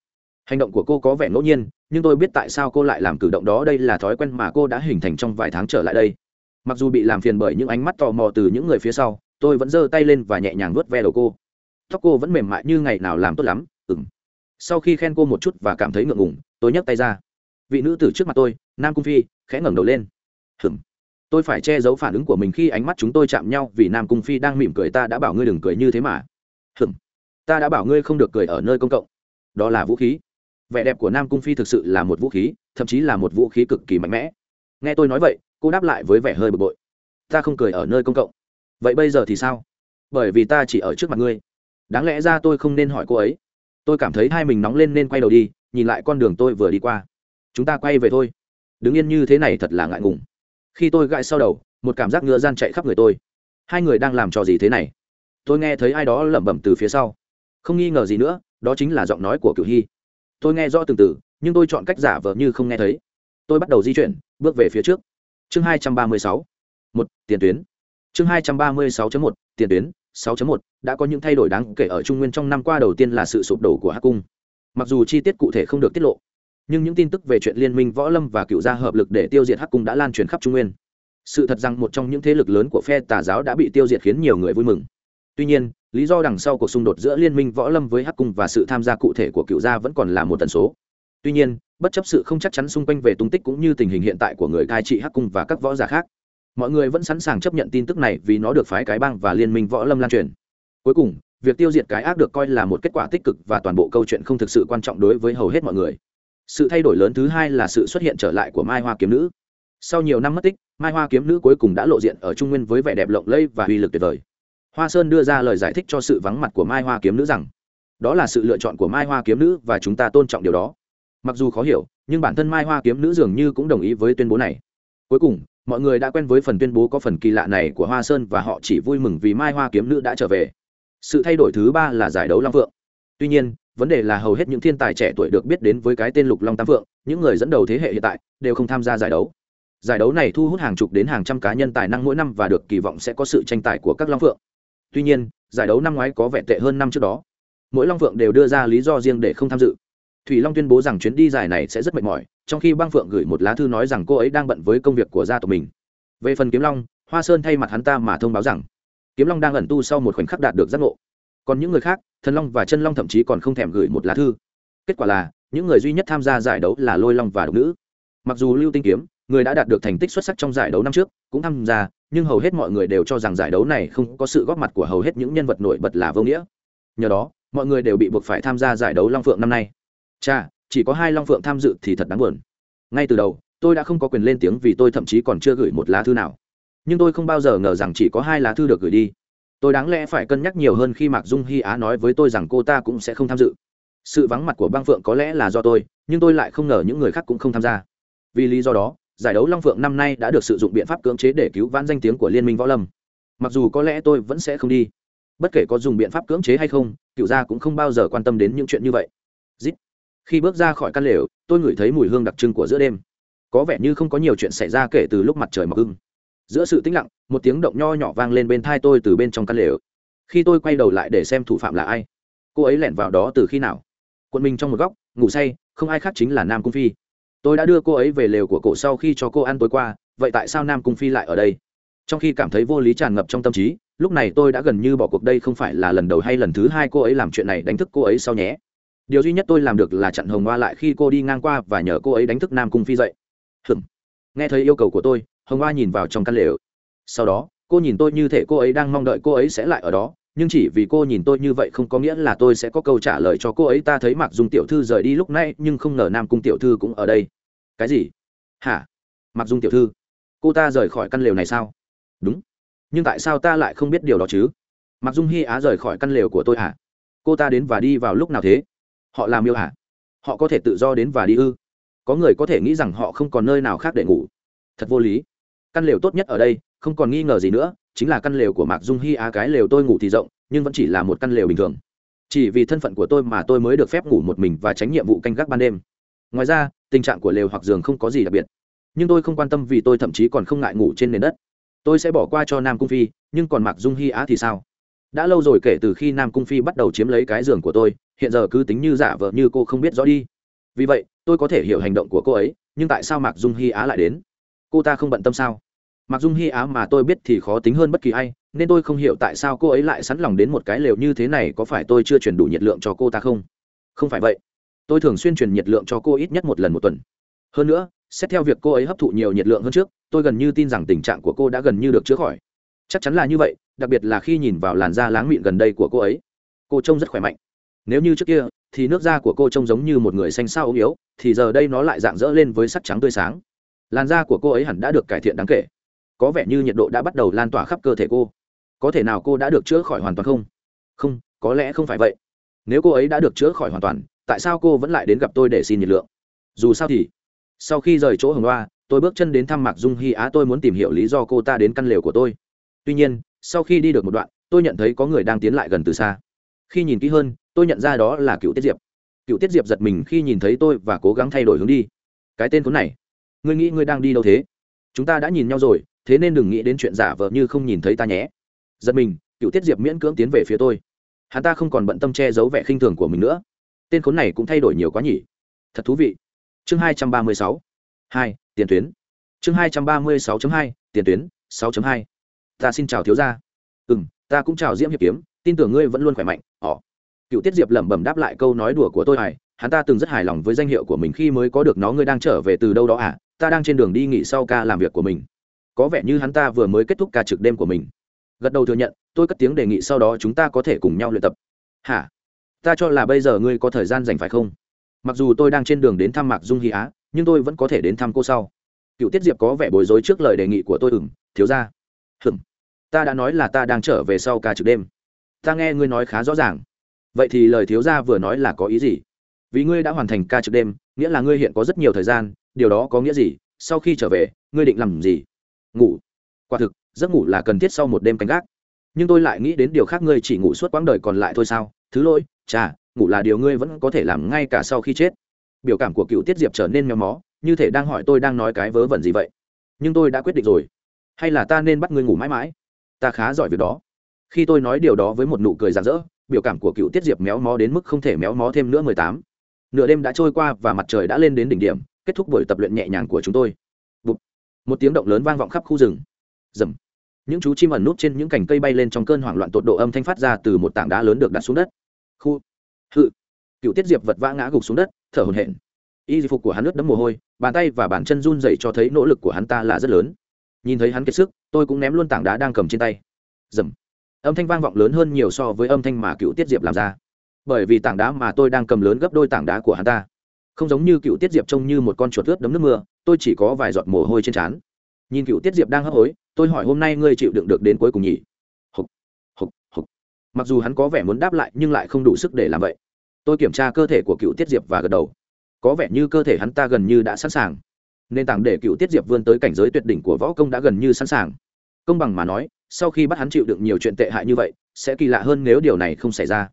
S1: Hành động của cô có vẻ ngẫu nhiên, nhưng tôi biết tại sao cô lại làm cử động đó. Đây là thói quen mà cô đã hình thành trong vài tháng trở lại đây. Mặc dù bị làm phiền bởi những ánh mắt tò mò từ những người phía sau, tôi vẫn giơ tay lên và nhẹ nhàng vuốt ve đầu cô. Tóc cô vẫn mềm mại như ngày nào làm tốt lắm ừng sau khi khen cô một chút và cảm thấy ngượng ngùng, tôi nhấc tay ra. Vị nữ tử trước mặt tôi, nam cung phi, khẽ ngẩng đầu lên. Hừm tôi phải che giấu phản ứng của mình khi ánh mắt chúng tôi chạm nhau vì nam cung phi đang mỉm cười ta đã bảo ngươi đừng cười như thế mà. Hừm ta đã bảo ngươi không được cười ở nơi công cộng. Đó là vũ khí. Vẻ đẹp của nam cung phi thực sự là một vũ khí, thậm chí là một vũ khí cực kỳ mạnh mẽ. Nghe tôi nói vậy, cô đáp lại với vẻ hơi bực bội. Ta không cười ở nơi công cộng. Vậy bây giờ thì sao? Bởi vì ta chỉ ở trước mặt ngươi. Đáng lẽ ra tôi không nên hỏi cô ấy tôi cảm thấy hai mình nóng lên nên quay đầu đi, nhìn lại con đường tôi vừa đi qua. Chúng ta quay về thôi. Đứng yên như thế này thật là ngại ngùng. Khi tôi gãi sau đầu, một cảm giác ngựa gian chạy khắp người tôi. Hai người đang làm trò gì thế này? Tôi nghe thấy ai đó lẩm bẩm từ phía sau. Không nghi ngờ gì nữa, đó chính là giọng nói của cựu hy. Tôi nghe rõ từng từ, nhưng tôi chọn cách giả vờ như không nghe thấy. Tôi bắt đầu di chuyển, bước về phía trước. Chương hai trăm ba mươi sáu. Một, tiền tuyến. Chương hai trăm ba mươi sáu một, tiền tuyến sáu một, đã có những thay đổi đáng kể ở trung nguyên trong năm qua đầu tiên là sự sụp đổ của hắc cung. Mặc dù chi tiết cụ thể không được tiết lộ, nhưng những tin tức về chuyện liên minh võ lâm và cựu gia hợp lực để tiêu diệt hắc cung đã lan truyền khắp trung nguyên. Sự thật rằng một trong những thế lực lớn của phe tà giáo đã bị tiêu diệt khiến nhiều người vui mừng. Tuy nhiên, lý do đằng sau cuộc xung đột giữa liên minh võ lâm với hắc cung và sự tham gia cụ thể của cựu gia vẫn còn là một tần số. Tuy nhiên, bất chấp sự không chắc chắn xung quanh về tung tích cũng như tình hình hiện tại của người cai trị hắc cung và các võ giả khác mọi người vẫn sẵn sàng chấp nhận tin tức này vì nó được phái cái bang và liên minh võ lâm lan truyền. Cuối cùng, việc tiêu diệt cái ác được coi là một kết quả tích cực và toàn bộ câu chuyện không thực sự quan trọng đối với hầu hết mọi người. Sự thay đổi lớn thứ hai là sự xuất hiện trở lại của mai hoa kiếm nữ. Sau nhiều năm mất tích, mai hoa kiếm nữ cuối cùng đã lộ diện ở trung nguyên với vẻ đẹp lộng lẫy và uy lực tuyệt vời. Hoa sơn đưa ra lời giải thích cho sự vắng mặt của mai hoa kiếm nữ rằng, đó là sự lựa chọn của mai hoa kiếm nữ và chúng ta tôn trọng điều đó. Mặc dù khó hiểu, nhưng bản thân mai hoa kiếm nữ dường như cũng đồng ý với tuyên bố này. Cuối cùng mọi người đã quen với phần tuyên bố có phần kỳ lạ này của hoa sơn và họ chỉ vui mừng vì mai hoa kiếm nữ đã trở về. Sự thay đổi thứ ba là giải đấu long phượng. Tuy nhiên, vấn đề là hầu hết những thiên tài trẻ tuổi được biết đến với cái tên lục long tam phượng, những người dẫn đầu thế hệ hiện tại, đều không tham gia giải đấu. Giải đấu này thu hút hàng chục đến hàng trăm cá nhân tài năng mỗi năm và được kỳ vọng sẽ có sự tranh tài của các long phượng. Tuy nhiên, giải đấu năm ngoái có vẻ tệ hơn năm trước đó. Mỗi long phượng đều đưa ra lý do riêng để không tham dự. Thủy long tuyên bố rằng chuyến đi dài này sẽ rất mệt mỏi trong khi băng phượng gửi một lá thư nói rằng cô ấy đang bận với công việc của gia tộc mình. Về phần kiếm long, hoa sơn thay mặt hắn ta mà thông báo rằng, kiếm long đang ẩn tu sau một khoảnh khắc đạt được giác ngộ. Còn những người khác, thần long và chân long thậm chí còn không thèm gửi một lá thư. Kết quả là, những người duy nhất tham gia giải đấu là lôi long và độc nữ. Mặc dù lưu tinh kiếm, người đã đạt được thành tích xuất sắc trong giải đấu năm trước, cũng tham gia, nhưng hầu hết mọi người đều cho rằng giải đấu này không có sự góp mặt của hầu hết những nhân vật nổi bật là vô nghĩa. Nhờ đó, mọi người đều bị buộc phải tham gia giải đấu long phượng năm nay. Cha chỉ có hai long phượng tham dự thì thật đáng buồn. Ngay từ đầu, tôi đã không có quyền lên tiếng vì tôi thậm chí còn chưa gửi một lá thư nào. Nhưng tôi không bao giờ ngờ rằng chỉ có hai lá thư được gửi đi. Tôi đáng lẽ phải cân nhắc nhiều hơn khi mạc dung hy á nói với tôi rằng cô ta cũng sẽ không tham dự. Sự vắng mặt của băng phượng có lẽ là do tôi, nhưng tôi lại không ngờ những người khác cũng không tham gia. Vì lý do đó, giải đấu long phượng năm nay đã được sử dụng biện pháp cưỡng chế để cứu vãn danh tiếng của liên minh võ lâm. Mặc dù có lẽ tôi vẫn sẽ không đi. Bất kể có dùng biện pháp cưỡng chế hay không, cựu gia cũng không bao giờ quan tâm đến những chuyện như vậy. Dít khi bước ra khỏi căn lều, tôi ngửi thấy mùi hương đặc trưng của giữa đêm. Có vẻ như không có nhiều chuyện xảy ra kể từ lúc mặt trời mọc ưng. Giữa sự tĩnh lặng, một tiếng động nho nhỏ vang lên bên thai tôi từ bên trong căn lều. Khi tôi quay đầu lại để xem thủ phạm là ai, cô ấy lẻn vào đó từ khi nào? Quân mình trong một góc, ngủ say, không ai khác chính là nam cung phi. Tôi đã đưa cô ấy về lều của cổ sau khi cho cô ăn tối qua, vậy tại sao nam cung phi lại ở đây? Trong khi cảm thấy vô lý tràn ngập trong tâm trí, lúc này tôi đã gần như bỏ cuộc đây không phải là lần đầu hay lần thứ hai cô ấy làm chuyện này đánh thức cô ấy sau nhé điều duy nhất tôi làm được là chặn hồng hoa lại khi cô đi ngang qua và nhờ cô ấy đánh thức nam cung phi dậy. Hừm nghe thấy yêu cầu của tôi, hồng hoa nhìn vào trong căn lều. Sau đó, cô nhìn tôi như thể cô ấy đang mong đợi cô ấy sẽ lại ở đó, nhưng chỉ vì cô nhìn tôi như vậy không có nghĩa là tôi sẽ có câu trả lời cho cô ấy. Ta thấy mặc dung tiểu thư rời đi lúc nãy, nhưng không ngờ nam cung tiểu thư cũng ở đây. Cái gì? Hả? Mặc dung tiểu thư? Cô ta rời khỏi căn lều này sao? Đúng. Nhưng tại sao ta lại không biết điều đó chứ? Mặc dung hy á rời khỏi căn lều của tôi hả? Cô ta đến và đi vào lúc nào thế? Họ làm yêu hả? Họ có thể tự do đến và đi ư? Có người có thể nghĩ rằng họ không còn nơi nào khác để ngủ. Thật vô lý. Căn lều tốt nhất ở đây, không còn nghi ngờ gì nữa, chính là căn lều của mạc dung hy á, cái lều tôi ngủ thì rộng, nhưng vẫn chỉ là một căn lều bình thường. Chỉ vì thân phận của tôi mà tôi mới được phép ngủ một mình và tránh nhiệm vụ canh gác ban đêm. Ngoài ra, tình trạng của lều hoặc giường không có gì đặc biệt. Nhưng tôi không quan tâm vì tôi thậm chí còn không ngại ngủ trên nền đất. Tôi sẽ bỏ qua cho nam cung phi, nhưng còn mạc dung hy á thì sao? Đã lâu rồi kể từ khi nam cung phi bắt đầu chiếm lấy cái giường của tôi, hiện giờ cứ tính như giả vợ như cô không biết rõ đi. Vì vậy, tôi có thể hiểu hành động của cô ấy, nhưng tại sao mạc dung hy á lại đến? Cô ta không bận tâm sao? Mặc dung hy á mà tôi biết thì khó tính hơn bất kỳ ai, nên tôi không hiểu tại sao cô ấy lại sẵn lòng đến một cái lều như thế này có phải tôi chưa chuyển đủ nhiệt lượng cho cô ta không? Không phải vậy. Tôi thường xuyên truyền nhiệt lượng cho cô ít nhất một lần một tuần. Hơn nữa, xét theo việc cô ấy hấp thụ nhiều nhiệt lượng hơn trước, tôi gần như tin rằng tình trạng của cô đã gần như được chữa khỏi chắc chắn là như vậy đặc biệt là khi nhìn vào làn da láng mịn gần đây của cô ấy. Cô trông rất khỏe mạnh. Nếu như trước kia thì nước da của cô trông giống như một người xanh sao ốm yếu thì giờ đây nó lại dạng dỡ lên với sắc trắng tươi sáng. Làn da của cô ấy hẳn đã được cải thiện đáng kể. Có vẻ như nhiệt độ đã bắt đầu lan tỏa khắp cơ thể cô. Có thể nào cô đã được chữa khỏi hoàn toàn không? Không có lẽ không phải vậy. Nếu cô ấy đã được chữa khỏi hoàn toàn tại sao cô vẫn lại đến gặp tôi để xin nhiệt lượng? Dù sao thì sau khi rời chỗ hồng loa, tôi bước chân đến thăm mạc dung hy á tôi muốn tìm hiểu lý do cô ta đến căn lều của tôi tuy nhiên, sau khi đi được một đoạn, tôi nhận thấy có người đang tiến lại gần từ xa. Khi nhìn kỹ hơn, tôi nhận ra đó là cựu tiết diệp. Cựu tiết diệp giật mình khi nhìn thấy tôi và cố gắng thay đổi hướng đi. Cái tên cuốn này, ngươi nghĩ ngươi đang đi đâu thế? Chúng ta đã nhìn nhau rồi, thế nên đừng nghĩ đến chuyện giả vờ như không nhìn thấy ta nhé. Giật mình, cựu tiết diệp miễn cưỡng tiến về phía tôi. Hắn ta không còn bận tâm che giấu vẻ khinh thường của mình nữa. Tên khốn này cũng thay đổi nhiều quá nhỉ. Thật thú vị. Chương hai trăm ba mươi sáu. Hai, tiền tuyến. Chương hai trăm ba mươi sáu hai, tiền tuyến, sáu hai ta xin chào thiếu gia. Ừ m ta cũng chào diễm hiệp kiếm, tin tưởng ngươi vẫn luôn khỏe mạnh họ cựu tiết diệp lẩm bẩm đáp lại câu nói đùa của tôi hài hắn ta từng rất hài lòng với danh hiệu của mình khi mới có được nó, ngươi đang trở về từ đâu đó à? Ta đang trên đường đi nghỉ sau ca làm việc của mình. Có vẻ như hắn ta vừa mới kết thúc ca trực đêm của mình. Gật đầu thừa nhận, tôi cất tiếng đề nghị sau đó chúng ta có thể cùng nhau luyện tập. Hả? Ta cho là bây giờ ngươi có thời gian dành phải không? Mặc dù tôi đang trên đường đến thăm mạc dung hy á, nhưng tôi vẫn có thể đến thăm cô sau. Cựu tiết diệp có vẻ bối rối trước lời đề nghị của tôi ừng thiếu ra hừng ta đã nói là ta đang trở về sau ca trực đêm. Ta nghe ngươi nói khá rõ ràng. Vậy thì lời thiếu gia vừa nói là có ý gì? Vì ngươi đã hoàn thành ca trực đêm, nghĩa là ngươi hiện có rất nhiều thời gian, điều đó có nghĩa gì? Sau khi trở về, ngươi định làm gì? Ngủ. Quả thực, giấc ngủ là cần thiết sau một đêm canh gác. Nhưng tôi lại nghĩ đến điều khác ngươi chỉ ngủ suốt quãng đời còn lại thôi sao? Thứ lỗi, chà, ngủ là điều ngươi vẫn có thể làm ngay cả sau khi chết. Biểu cảm của cựu tiết diệp trở nên méo mó, như thể đang hỏi tôi đang nói cái vớ vẩn gì vậy. Nhưng tôi đã quyết định rồi. Hay là ta nên bắt ngươi ngủ mãi mãi? Ta khá giỏi việc đó. Khi tôi nói điều đó với một nụ cười rạng rỡ, biểu cảm của cựu tiết diệp méo mó đến mức không thể méo mó thêm nữa mười tám. Nửa đêm đã trôi qua và mặt trời đã lên đến đỉnh điểm, kết thúc buổi tập luyện nhẹ nhàng của chúng tôi. Bụt. một tiếng động lớn vang vọng khắp khu rừng. Rầm. Những chú chim ẩn nút trên những cành cây bay lên trong cơn hoảng loạn tột độ âm thanh phát ra từ một tảng đá lớn được đặt xuống đất. Khu. Hự. Cựu tiết diệp vật vã ngã gục xuống đất, thở hổn hển. Y phục của hắn ướt đẫm mồ hôi, bàn tay và bàn chân run dậy cho thấy nỗ lực của hắn ta là rất lớn nhìn thấy hắn kiệt sức tôi cũng ném luôn tảng đá đang cầm trên tay. Dầm. Âm thanh vang vọng lớn hơn nhiều so với âm thanh mà cựu tiết diệp làm ra. Bởi vì tảng đá mà tôi đang cầm lớn gấp đôi tảng đá của hắn ta. Không giống như cựu tiết diệp trông như một con chuột ướt đấm nước mưa tôi chỉ có vài giọt mồ hôi trên trán. Nhìn cựu tiết diệp đang hấp hối tôi hỏi hôm nay ngươi chịu đựng được đến cuối cùng nhỉ? Hục, hục, hục. mặc dù hắn có vẻ muốn đáp lại nhưng lại không đủ sức để làm vậy. Tôi kiểm tra cơ thể của cựu tiết diệp và gật đầu. Có vẻ như cơ thể hắn ta gần như đã sẵn sàng nền tảng để cựu tiết diệp vươn tới cảnh giới tuyệt đỉnh của võ công đã gần như sẵn sàng. Công bằng mà nói, sau khi bắt hắn chịu đựng nhiều chuyện tệ hại như vậy, sẽ kỳ lạ hơn nếu điều này không xảy ra.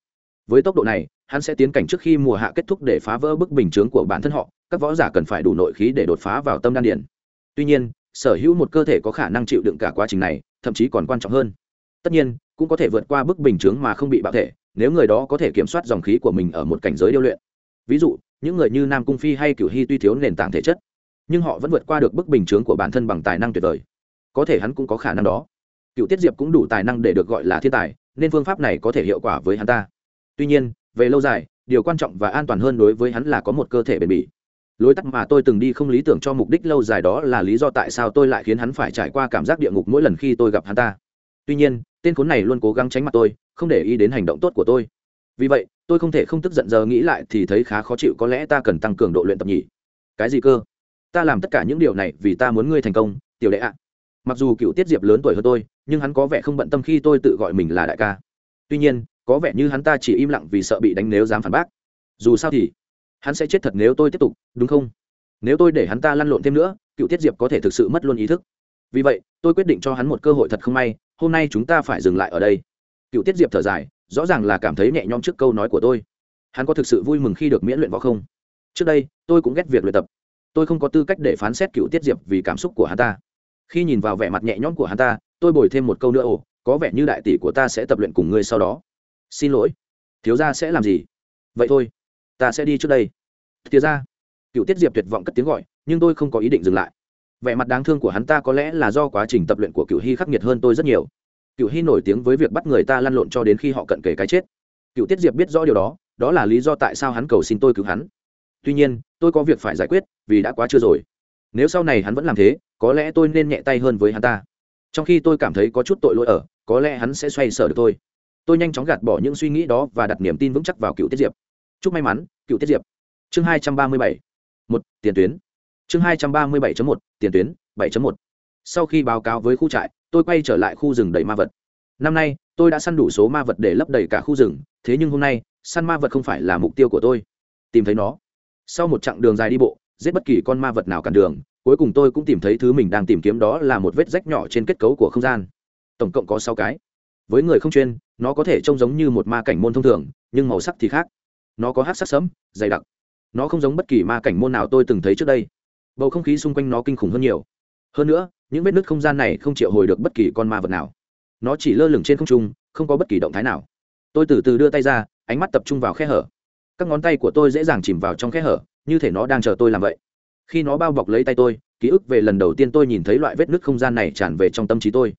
S1: Với tốc độ này, hắn sẽ tiến cảnh trước khi mùa hạ kết thúc để phá vỡ bức bình chướng của bản thân họ, các võ giả cần phải đủ nội khí để đột phá vào tâm đan điển tuy nhiên, sở hữu một cơ thể có khả năng chịu đựng cả quá trình này, thậm chí còn quan trọng hơn. Tất nhiên, cũng có thể vượt qua bức bình chướng mà không bị bạo thể, nếu người đó có thể kiểm soát dòng khí của mình ở một cảnh giới điêu luyện. Ví dụ, những người như nam cung phi hay cửu hy tuy thiếu nền tảng thể chất nhưng họ vẫn vượt qua được bức bình chướng của bản thân bằng tài năng tuyệt vời. Có thể hắn cũng có khả năng đó. Cựu tiết diệp cũng đủ tài năng để được gọi là thiên tài, nên phương pháp này có thể hiệu quả với hắn ta. Tuy nhiên, về lâu dài, điều quan trọng và an toàn hơn đối với hắn là có một cơ thể bền bỉ. Lối tắt mà tôi từng đi không lý tưởng cho mục đích lâu dài đó là lý do tại sao tôi lại khiến hắn phải trải qua cảm giác địa ngục mỗi lần khi tôi gặp hắn ta. Tuy nhiên, tên khốn này luôn cố gắng tránh mặt tôi, không để ý đến hành động tốt của tôi. Vì vậy, tôi không thể không tức giận giờ nghĩ lại thì thấy khá khó chịu có lẽ ta cần tăng cường độ luyện tập nhỉ. Cái gì cơ? Ta làm tất cả những điều này vì ta muốn ngươi thành công, tiểu đệ ạ. Mặc dù cựu tiết diệp lớn tuổi hơn tôi, nhưng hắn có vẻ không bận tâm khi tôi tự gọi mình là đại ca. Tuy nhiên, có vẻ như hắn ta chỉ im lặng vì sợ bị đánh nếu dám phản bác. Dù sao thì, hắn sẽ chết thật nếu tôi tiếp tục, đúng không? Nếu tôi để hắn ta lăn lộn thêm nữa, cựu tiết diệp có thể thực sự mất luôn ý thức. Vì vậy, tôi quyết định cho hắn một cơ hội thật không may, hôm nay chúng ta phải dừng lại ở đây. Cựu tiết diệp thở dài, rõ ràng là cảm thấy nhẹ nhõm trước câu nói của tôi. Hắn có thực sự vui mừng khi được miễn luyện võ không? Trước đây, tôi cũng ghét việc luyện tập tôi không có tư cách để phán xét cựu tiết diệp vì cảm xúc của hắn ta. Khi nhìn vào vẻ mặt nhẹ nhõm của hắn ta, tôi bồi thêm một câu nữa, ồ, có vẻ như đại tỷ của ta sẽ tập luyện cùng ngươi sau đó. Xin lỗi, thiếu gia sẽ làm gì? Vậy thôi, ta sẽ đi trước đây. Thiếu gia. Cựu tiết diệp tuyệt vọng cất tiếng gọi, nhưng tôi không có ý định dừng lại. Vẻ mặt đáng thương của hắn ta có lẽ là do quá trình tập luyện của cựu hy khắc nghiệt hơn tôi rất nhiều. Cựu hy nổi tiếng với việc bắt người ta lăn lộn cho đến khi họ cận kề cái chết. Cựu tiết diệp biết rõ điều đó đó là lý do tại sao hắn cầu xin tôi cứu hắn tuy nhiên, tôi có việc phải giải quyết, vì đã quá chưa rồi. Nếu sau này hắn vẫn làm thế, có lẽ tôi nên nhẹ tay hơn với hắn ta. Trong khi tôi cảm thấy có chút tội lỗi ở, có lẽ hắn sẽ xoay sở được tôi tôi nhanh chóng gạt bỏ những suy nghĩ đó và đặt niềm tin vững chắc vào cựu tiết diệp. Chúc may mắn, cựu tiết diệp. Chương hai trăm ba mươi bảy. Một, tiền tuyến. Chương hai trăm ba mươi bảy một, tiền tuyến, bảy một. Sau khi báo cáo với khu trại, tôi quay trở lại khu rừng đầy ma vật. Năm nay, tôi đã săn đủ số ma vật để lấp đầy cả khu rừng, thế nhưng hôm nay, săn ma vật không phải là mục tiêu của tôi. Tìm thấy nó sau một chặng đường dài đi bộ, giết bất kỳ con ma vật nào cản đường, cuối cùng tôi cũng tìm thấy thứ mình đang tìm kiếm đó là một vết rách nhỏ trên kết cấu của không gian. Tổng cộng có sáu cái. Với người không chuyên, nó có thể trông giống như một ma cảnh môn thông thường, nhưng màu sắc thì khác. Nó có hát sắc sẫm, dày đặc. Nó không giống bất kỳ ma cảnh môn nào tôi từng thấy trước đây. Bầu không khí xung quanh nó kinh khủng hơn nhiều. Hơn nữa, những vết nứt không gian này không triệu hồi được bất kỳ con ma vật nào. Nó chỉ lơ lửng trên không trung, không có bất kỳ động thái nào. Tôi từ từ đưa tay ra, ánh mắt tập trung vào khe hở các ngón tay của tôi dễ dàng chìm vào trong khe hở, như thể nó đang chờ tôi làm vậy. Khi nó bao bọc lấy tay tôi, ký ức về lần đầu tiên tôi nhìn thấy loại vết nứt không gian này tràn về trong tâm trí tôi.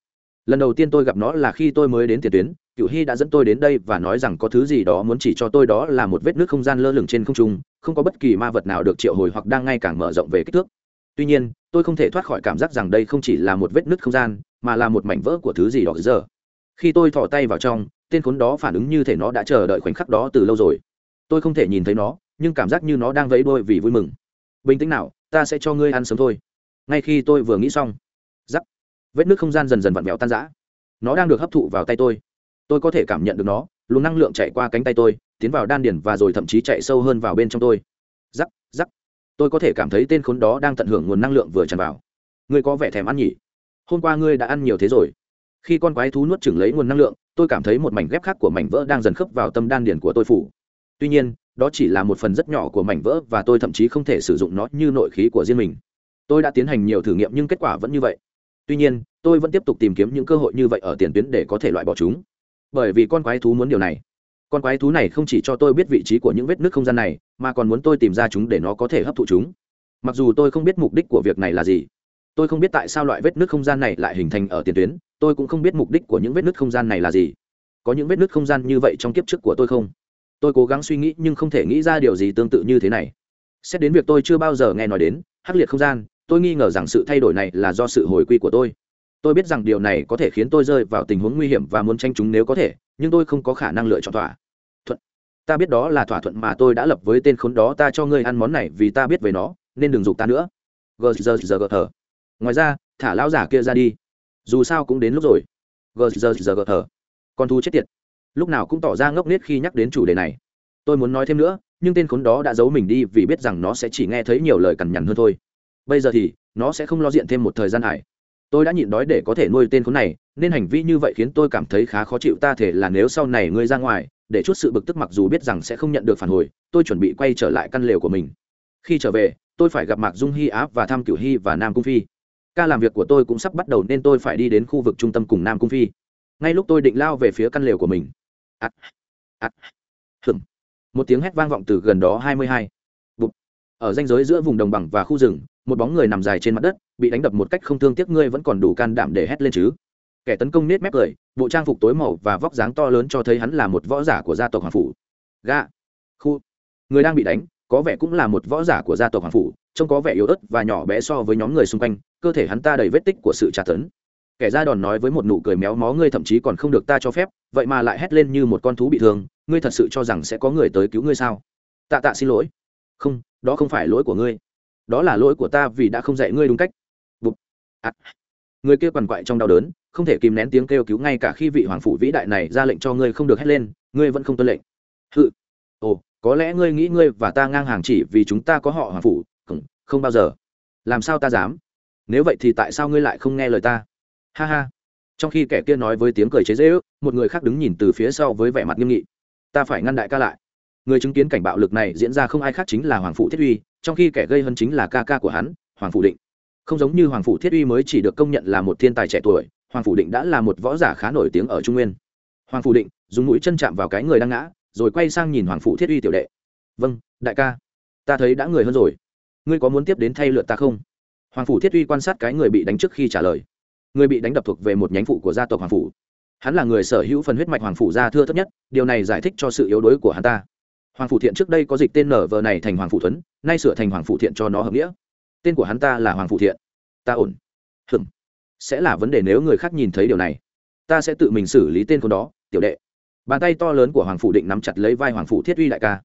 S1: Lần đầu tiên tôi gặp nó là khi tôi mới đến tiền tuyến, cựu hy đã dẫn tôi đến đây và nói rằng có thứ gì đó muốn chỉ cho tôi đó là một vết nứt không gian lơ lửng trên không trung, không có bất kỳ ma vật nào được triệu hồi hoặc đang ngày càng mở rộng về kích thước. Tuy nhiên, tôi không thể thoát khỏi cảm giác rằng đây không chỉ là một vết nứt không gian, mà là một mảnh vỡ của thứ gì đó giờ. Khi tôi thỏ tay vào trong, tên khốn đó phản ứng như thể nó đã chờ đợi khoảnh khắc đó từ lâu rồi tôi không thể nhìn thấy nó, nhưng cảm giác như nó đang vẫy đôi vì vui mừng. Bình tĩnh nào, ta sẽ cho ngươi ăn sớm thôi. Ngay khi tôi vừa nghĩ xong giắc vết nước không gian dần dần vặn vẹo tan rã. Nó đang được hấp thụ vào tay tôi. Tôi có thể cảm nhận được nó, luồng năng lượng chạy qua cánh tay tôi, tiến vào đan điền và rồi thậm chí chạy sâu hơn vào bên trong tôi. Giắc giắc tôi có thể cảm thấy tên khốn đó đang tận hưởng nguồn năng lượng vừa tràn vào. Ngươi có vẻ thèm ăn nhỉ? Hôm qua ngươi đã ăn nhiều thế rồi. Khi con quái thú nuốt chừng lấy nguồn năng lượng, tôi cảm thấy một mảnh ghép khác của mảnh vỡ đang dần khớp vào tâm đan điển của tôi phủ tuy nhiên, đó chỉ là một phần rất nhỏ của mảnh vỡ và tôi thậm chí không thể sử dụng nó như nội khí của riêng mình. Tôi đã tiến hành nhiều thử nghiệm nhưng kết quả vẫn như vậy. Tuy nhiên, tôi vẫn tiếp tục tìm kiếm những cơ hội như vậy ở tiền tuyến để có thể loại bỏ chúng. Bởi vì con quái thú muốn điều này. Con quái thú này không chỉ cho tôi biết vị trí của những vết nước không gian này, mà còn muốn tôi tìm ra chúng để nó có thể hấp thụ chúng. Mặc dù tôi không biết mục đích của việc này là gì, tôi không biết tại sao loại vết nước không gian này lại hình thành ở tiền tuyến, tôi cũng không biết mục đích của những vết nước không gian này là gì. Có những vết nước không gian như vậy trong kiếp trước của tôi không? Tôi cố gắng suy nghĩ nhưng không thể nghĩ ra điều gì tương tự như thế này xét đến việc tôi chưa bao giờ nghe nói đến hắc liệt không gian tôi nghi ngờ rằng sự thay đổi này là do sự hồi quy của tôi tôi biết rằng điều này có thể khiến tôi rơi vào tình huống nguy hiểm và muốn tranh chúng nếu có thể nhưng tôi không có khả năng lựa chọn thỏa thuận ta biết đó là thỏa thuận mà tôi đã lập với tên khốn đó ta cho ngươi ăn món này vì ta biết về nó nên đừng giục ta nữa gờ giờ giờ gờ thở ngoài ra thả lão giả kia ra đi dù sao cũng đến lúc rồi gờ giờ giờ gờ thở con thú chết tiệt lúc nào cũng tỏ ra ngốc nghếch khi nhắc đến chủ đề này. Tôi muốn nói thêm nữa, nhưng tên khốn đó đã giấu mình đi vì biết rằng nó sẽ chỉ nghe thấy nhiều lời cằn nhằn hơn thôi. Bây giờ thì, nó sẽ không lo diện thêm một thời gian hải tôi đã nhịn đói để có thể nuôi tên khốn này, nên hành vi như vậy khiến tôi cảm thấy khá khó chịu. Ta thể là nếu sau này ngươi ra ngoài, để chút sự bực tức mặc dù biết rằng sẽ không nhận được phản hồi, tôi chuẩn bị quay trở lại căn lều của mình. Khi trở về, tôi phải gặp mạc dung hy áp và Tham cửu hy và nam cung phi. Ca làm việc của tôi cũng sắp bắt đầu nên tôi phải đi đến khu vực trung tâm cùng nam cung phi. Ngay lúc tôi định lao về phía căn lều của mình ắt ắt hừng một tiếng hét vang vọng từ gần đó hai mươi hai. Bụp. Ở ranh giới giữa vùng đồng bằng và khu rừng, một bóng người nằm dài trên mặt đất, bị đánh đập một cách không thương tiếc ngươi vẫn còn đủ can đảm để hét lên chứ. Kẻ tấn công nết mép cười, bộ trang phục tối màu và vóc dáng to lớn cho thấy hắn là một võ giả của gia tộc hoàng phủ. Ga khu. Người đang bị đánh, có vẻ cũng là một võ giả của gia tộc hoàng phủ, trông có vẻ yếu ớt và nhỏ bé so với nhóm người xung quanh, cơ thể hắn ta đầy vết tích của sự tra tấn kẻ ra đòn nói với một nụ cười méo mó ngươi thậm chí còn không được ta cho phép vậy mà lại hét lên như một con thú bị thương ngươi thật sự cho rằng sẽ có người tới cứu ngươi sao? Tạ tạ xin lỗi. Không đó không phải lỗi của ngươi. Đó là lỗi của ta vì đã không dạy ngươi đúng cách. Bụt. À. người kia quằn quại trong đau đớn không thể kìm nén tiếng kêu cứu ngay cả khi vị hoàng phủ vĩ đại này ra lệnh cho ngươi không được hét lên ngươi vẫn không tuân lệnh. Hự. Ồ có lẽ ngươi nghĩ ngươi và ta ngang hàng chỉ vì chúng ta có họ hoàng phủ không, không bao giờ. Làm sao ta dám? Nếu vậy thì tại sao ngươi lại không nghe lời ta? Ha ha. Trong khi kẻ kia nói với tiếng cười chế dễ ước một người khác đứng nhìn từ phía sau với vẻ mặt nghiêm nghị. Ta phải ngăn đại ca lại. Người chứng kiến cảnh bạo lực này diễn ra không ai khác chính là hoàng phụ thiết uy, trong khi kẻ gây hấn chính là ca ca của hắn, hoàng phụ định. Không giống như hoàng phụ thiết uy mới chỉ được công nhận là một thiên tài trẻ tuổi, hoàng phụ định đã là một võ giả khá nổi tiếng ở trung nguyên. Hoàng phụ định, dùng mũi chân chạm vào cái người đang ngã, rồi quay sang nhìn hoàng phụ thiết uy tiểu đệ. Vâng đại ca. Ta thấy đã người hơn rồi. Ngươi có muốn tiếp đến thay lượt ta không? Hoàng phủ thiết uy quan sát cái người bị đánh trước khi trả lời người bị đánh đập thuộc về một nhánh phụ của gia tộc hoàng phủ. Hắn là người sở hữu phần huyết mạch hoàng phủ gia thưa thấp nhất, điều này giải thích cho sự yếu đuối của hắn ta. Hoàng phủ thiện trước đây có dịch tên nở vờ này thành hoàng phủ thuấn nay sửa thành hoàng phủ thiện cho nó hợp nghĩa. Tên của hắn ta là hoàng phủ thiện. Ta ổn. Hừm. Sẽ là vấn đề nếu người khác nhìn thấy điều này. Ta sẽ tự mình xử lý tên con đó, tiểu đệ. Bàn tay to lớn của hoàng phủ định nắm chặt lấy vai hoàng phủ thiết uy đại ca.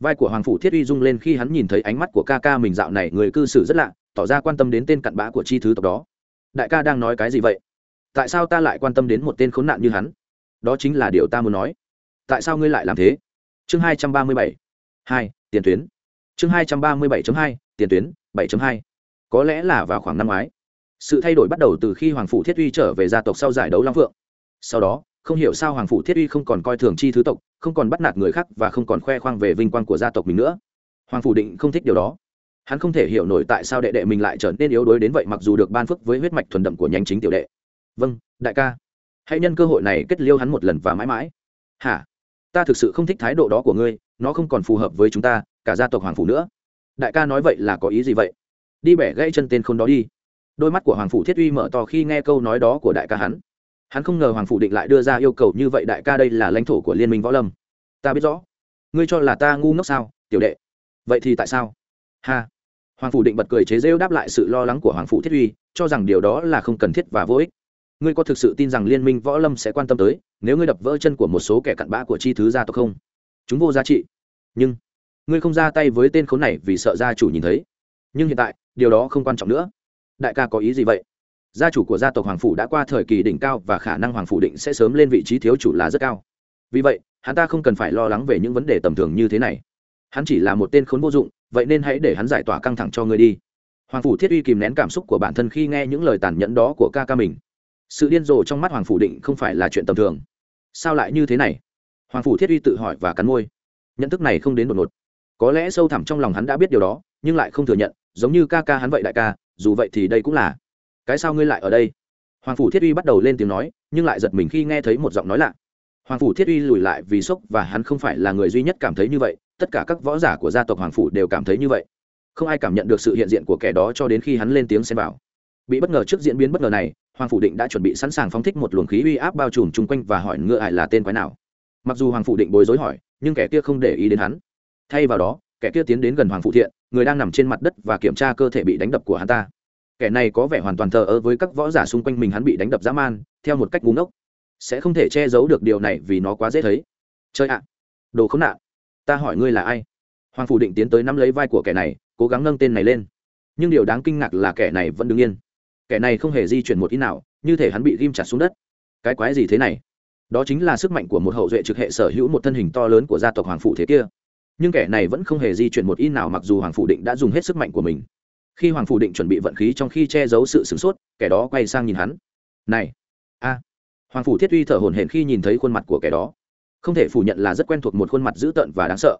S1: Vai của hoàng phủ thiết uy rung lên khi hắn nhìn thấy ánh mắt của ca ca mình dạo này, người cư xử rất lạ, tỏ ra quan tâm đến tên cặn bã của chi thứ tộc đó đại ca đang nói cái gì vậy? Tại sao ta lại quan tâm đến một tên khốn nạn như hắn? Đó chính là điều ta muốn nói. Tại sao ngươi lại làm thế? Chương hai trăm ba mươi bảy. Hai, tiền tuyến. Chương hai trăm ba mươi bảy hai, tiền tuyến, bảy hai. Có lẽ là vào khoảng năm ngoái. Sự thay đổi bắt đầu từ khi hoàng phủ thiết uy trở về gia tộc sau giải đấu long phượng. Sau đó, không hiểu sao hoàng phủ thiết uy không còn coi thường chi thứ tộc, không còn bắt nạt người khác và không còn khoe khoang về vinh quang của gia tộc mình nữa. Hoàng phủ định không thích điều đó hắn không thể hiểu nổi tại sao đệ đệ mình lại trở nên yếu đuối đến vậy mặc dù được ban phước với huyết mạch thuần đậm của nhánh chính tiểu đệ. Vâng đại ca. Hãy nhân cơ hội này kết liêu hắn một lần và mãi mãi. Hả? Ta thực sự không thích thái độ đó của ngươi, nó không còn phù hợp với chúng ta, cả gia tộc hoàng phủ nữa. Đại ca nói vậy là có ý gì vậy? Đi bẻ gãy chân tên khôn đó đi. Đôi mắt của hoàng phủ thiết uy mở to khi nghe câu nói đó của đại ca hắn. Hắn không ngờ hoàng phủ định lại đưa ra yêu cầu như vậy đại ca đây là lãnh thổ của liên minh võ lâm. Ta biết rõ. Ngươi cho là ta ngu ngốc sao, tiểu đệ? Vậy thì tại sao? Ha hoàng phủ định bật cười chế rêu đáp lại sự lo lắng của hoàng phủ thiết uy, cho rằng điều đó là không cần thiết và vô ích. Ngươi có thực sự tin rằng liên minh võ lâm sẽ quan tâm tới, nếu ngươi đập vỡ chân của một số kẻ cặn bã của chi thứ gia tộc không? Chúng vô giá trị. Nhưng, ngươi không ra tay với tên khốn này vì sợ gia chủ nhìn thấy. Nhưng hiện tại, điều đó không quan trọng nữa. Đại ca có ý gì vậy? Gia chủ của gia tộc hoàng phủ đã qua thời kỳ đỉnh cao và khả năng hoàng phủ định sẽ sớm lên vị trí thiếu chủ là rất cao. Vì vậy, hắn ta không cần phải lo lắng về những vấn đề tầm thường như thế này. Hắn chỉ là một tên khốn vô dụng vậy nên hãy để hắn giải tỏa căng thẳng cho ngươi đi. Hoàng phủ thiết uy kìm nén cảm xúc của bản thân khi nghe những lời tàn nhẫn đó của ca ca mình. Sự điên rồ trong mắt hoàng phủ định không phải là chuyện tầm thường. Sao lại như thế này? Hoàng phủ thiết uy tự hỏi và cắn môi. Nhận thức này không đến đột ngột. Có lẽ sâu thẳm trong lòng hắn đã biết điều đó, nhưng lại không thừa nhận, giống như ca ca hắn vậy đại ca, dù vậy thì đây cũng là. Cái sao ngươi lại ở đây? Hoàng phủ thiết uy bắt đầu lên tiếng nói, nhưng lại giật mình khi nghe thấy một giọng nói lạ hoàng phủ thiết uy lùi lại vì sốc và hắn không phải là người duy nhất cảm thấy như vậy, tất cả các võ giả của gia tộc hoàng phủ đều cảm thấy như vậy. Không ai cảm nhận được sự hiện diện của kẻ đó cho đến khi hắn lên tiếng xem vào. Bị bất ngờ trước diễn biến bất ngờ này, hoàng phủ định đã chuẩn bị sẵn sàng phóng thích một luồng khí uy áp bao trùm chung quanh và hỏi ngựa ải là tên quái nào. Mặc dù hoàng phủ định bối rối hỏi, nhưng kẻ kia không để ý đến hắn. Thay vào đó, kẻ kia tiến đến gần hoàng phụ thiện, người đang nằm trên mặt đất và kiểm tra cơ thể bị đánh đập của hắn ta. Kẻ này có vẻ hoàn toàn thờ ơ với các võ giả xung quanh mình, hắn bị đánh đập dã man, theo một cách ngu ngốc sẽ không thể che giấu được điều này vì nó quá dễ thấy. Chơi ạ. Đồ khốn nạn. Ta hỏi ngươi là ai? Hoàng phủ định tiến tới nắm lấy vai của kẻ này, cố gắng nâng tên này lên. Nhưng điều đáng kinh ngạc là kẻ này vẫn đứng yên. Kẻ này không hề di chuyển một ít nào, như thể hắn bị ghim chặt xuống đất. Cái quái gì thế này? Đó chính là sức mạnh của một hậu duệ trực hệ sở hữu một thân hình to lớn của gia tộc hoàng phủ thế kia. Nhưng kẻ này vẫn không hề di chuyển một ít nào mặc dù hoàng phủ định đã dùng hết sức mạnh của mình. Khi hoàng phủ định chuẩn bị vận khí trong khi che giấu sự sửng sốt, kẻ đó quay sang nhìn hắn. Này! Hoàng phủ thiết uy thở hổn hển khi nhìn thấy khuôn mặt của kẻ đó. Không thể phủ nhận là rất quen thuộc một khuôn mặt dữ tợn và đáng sợ.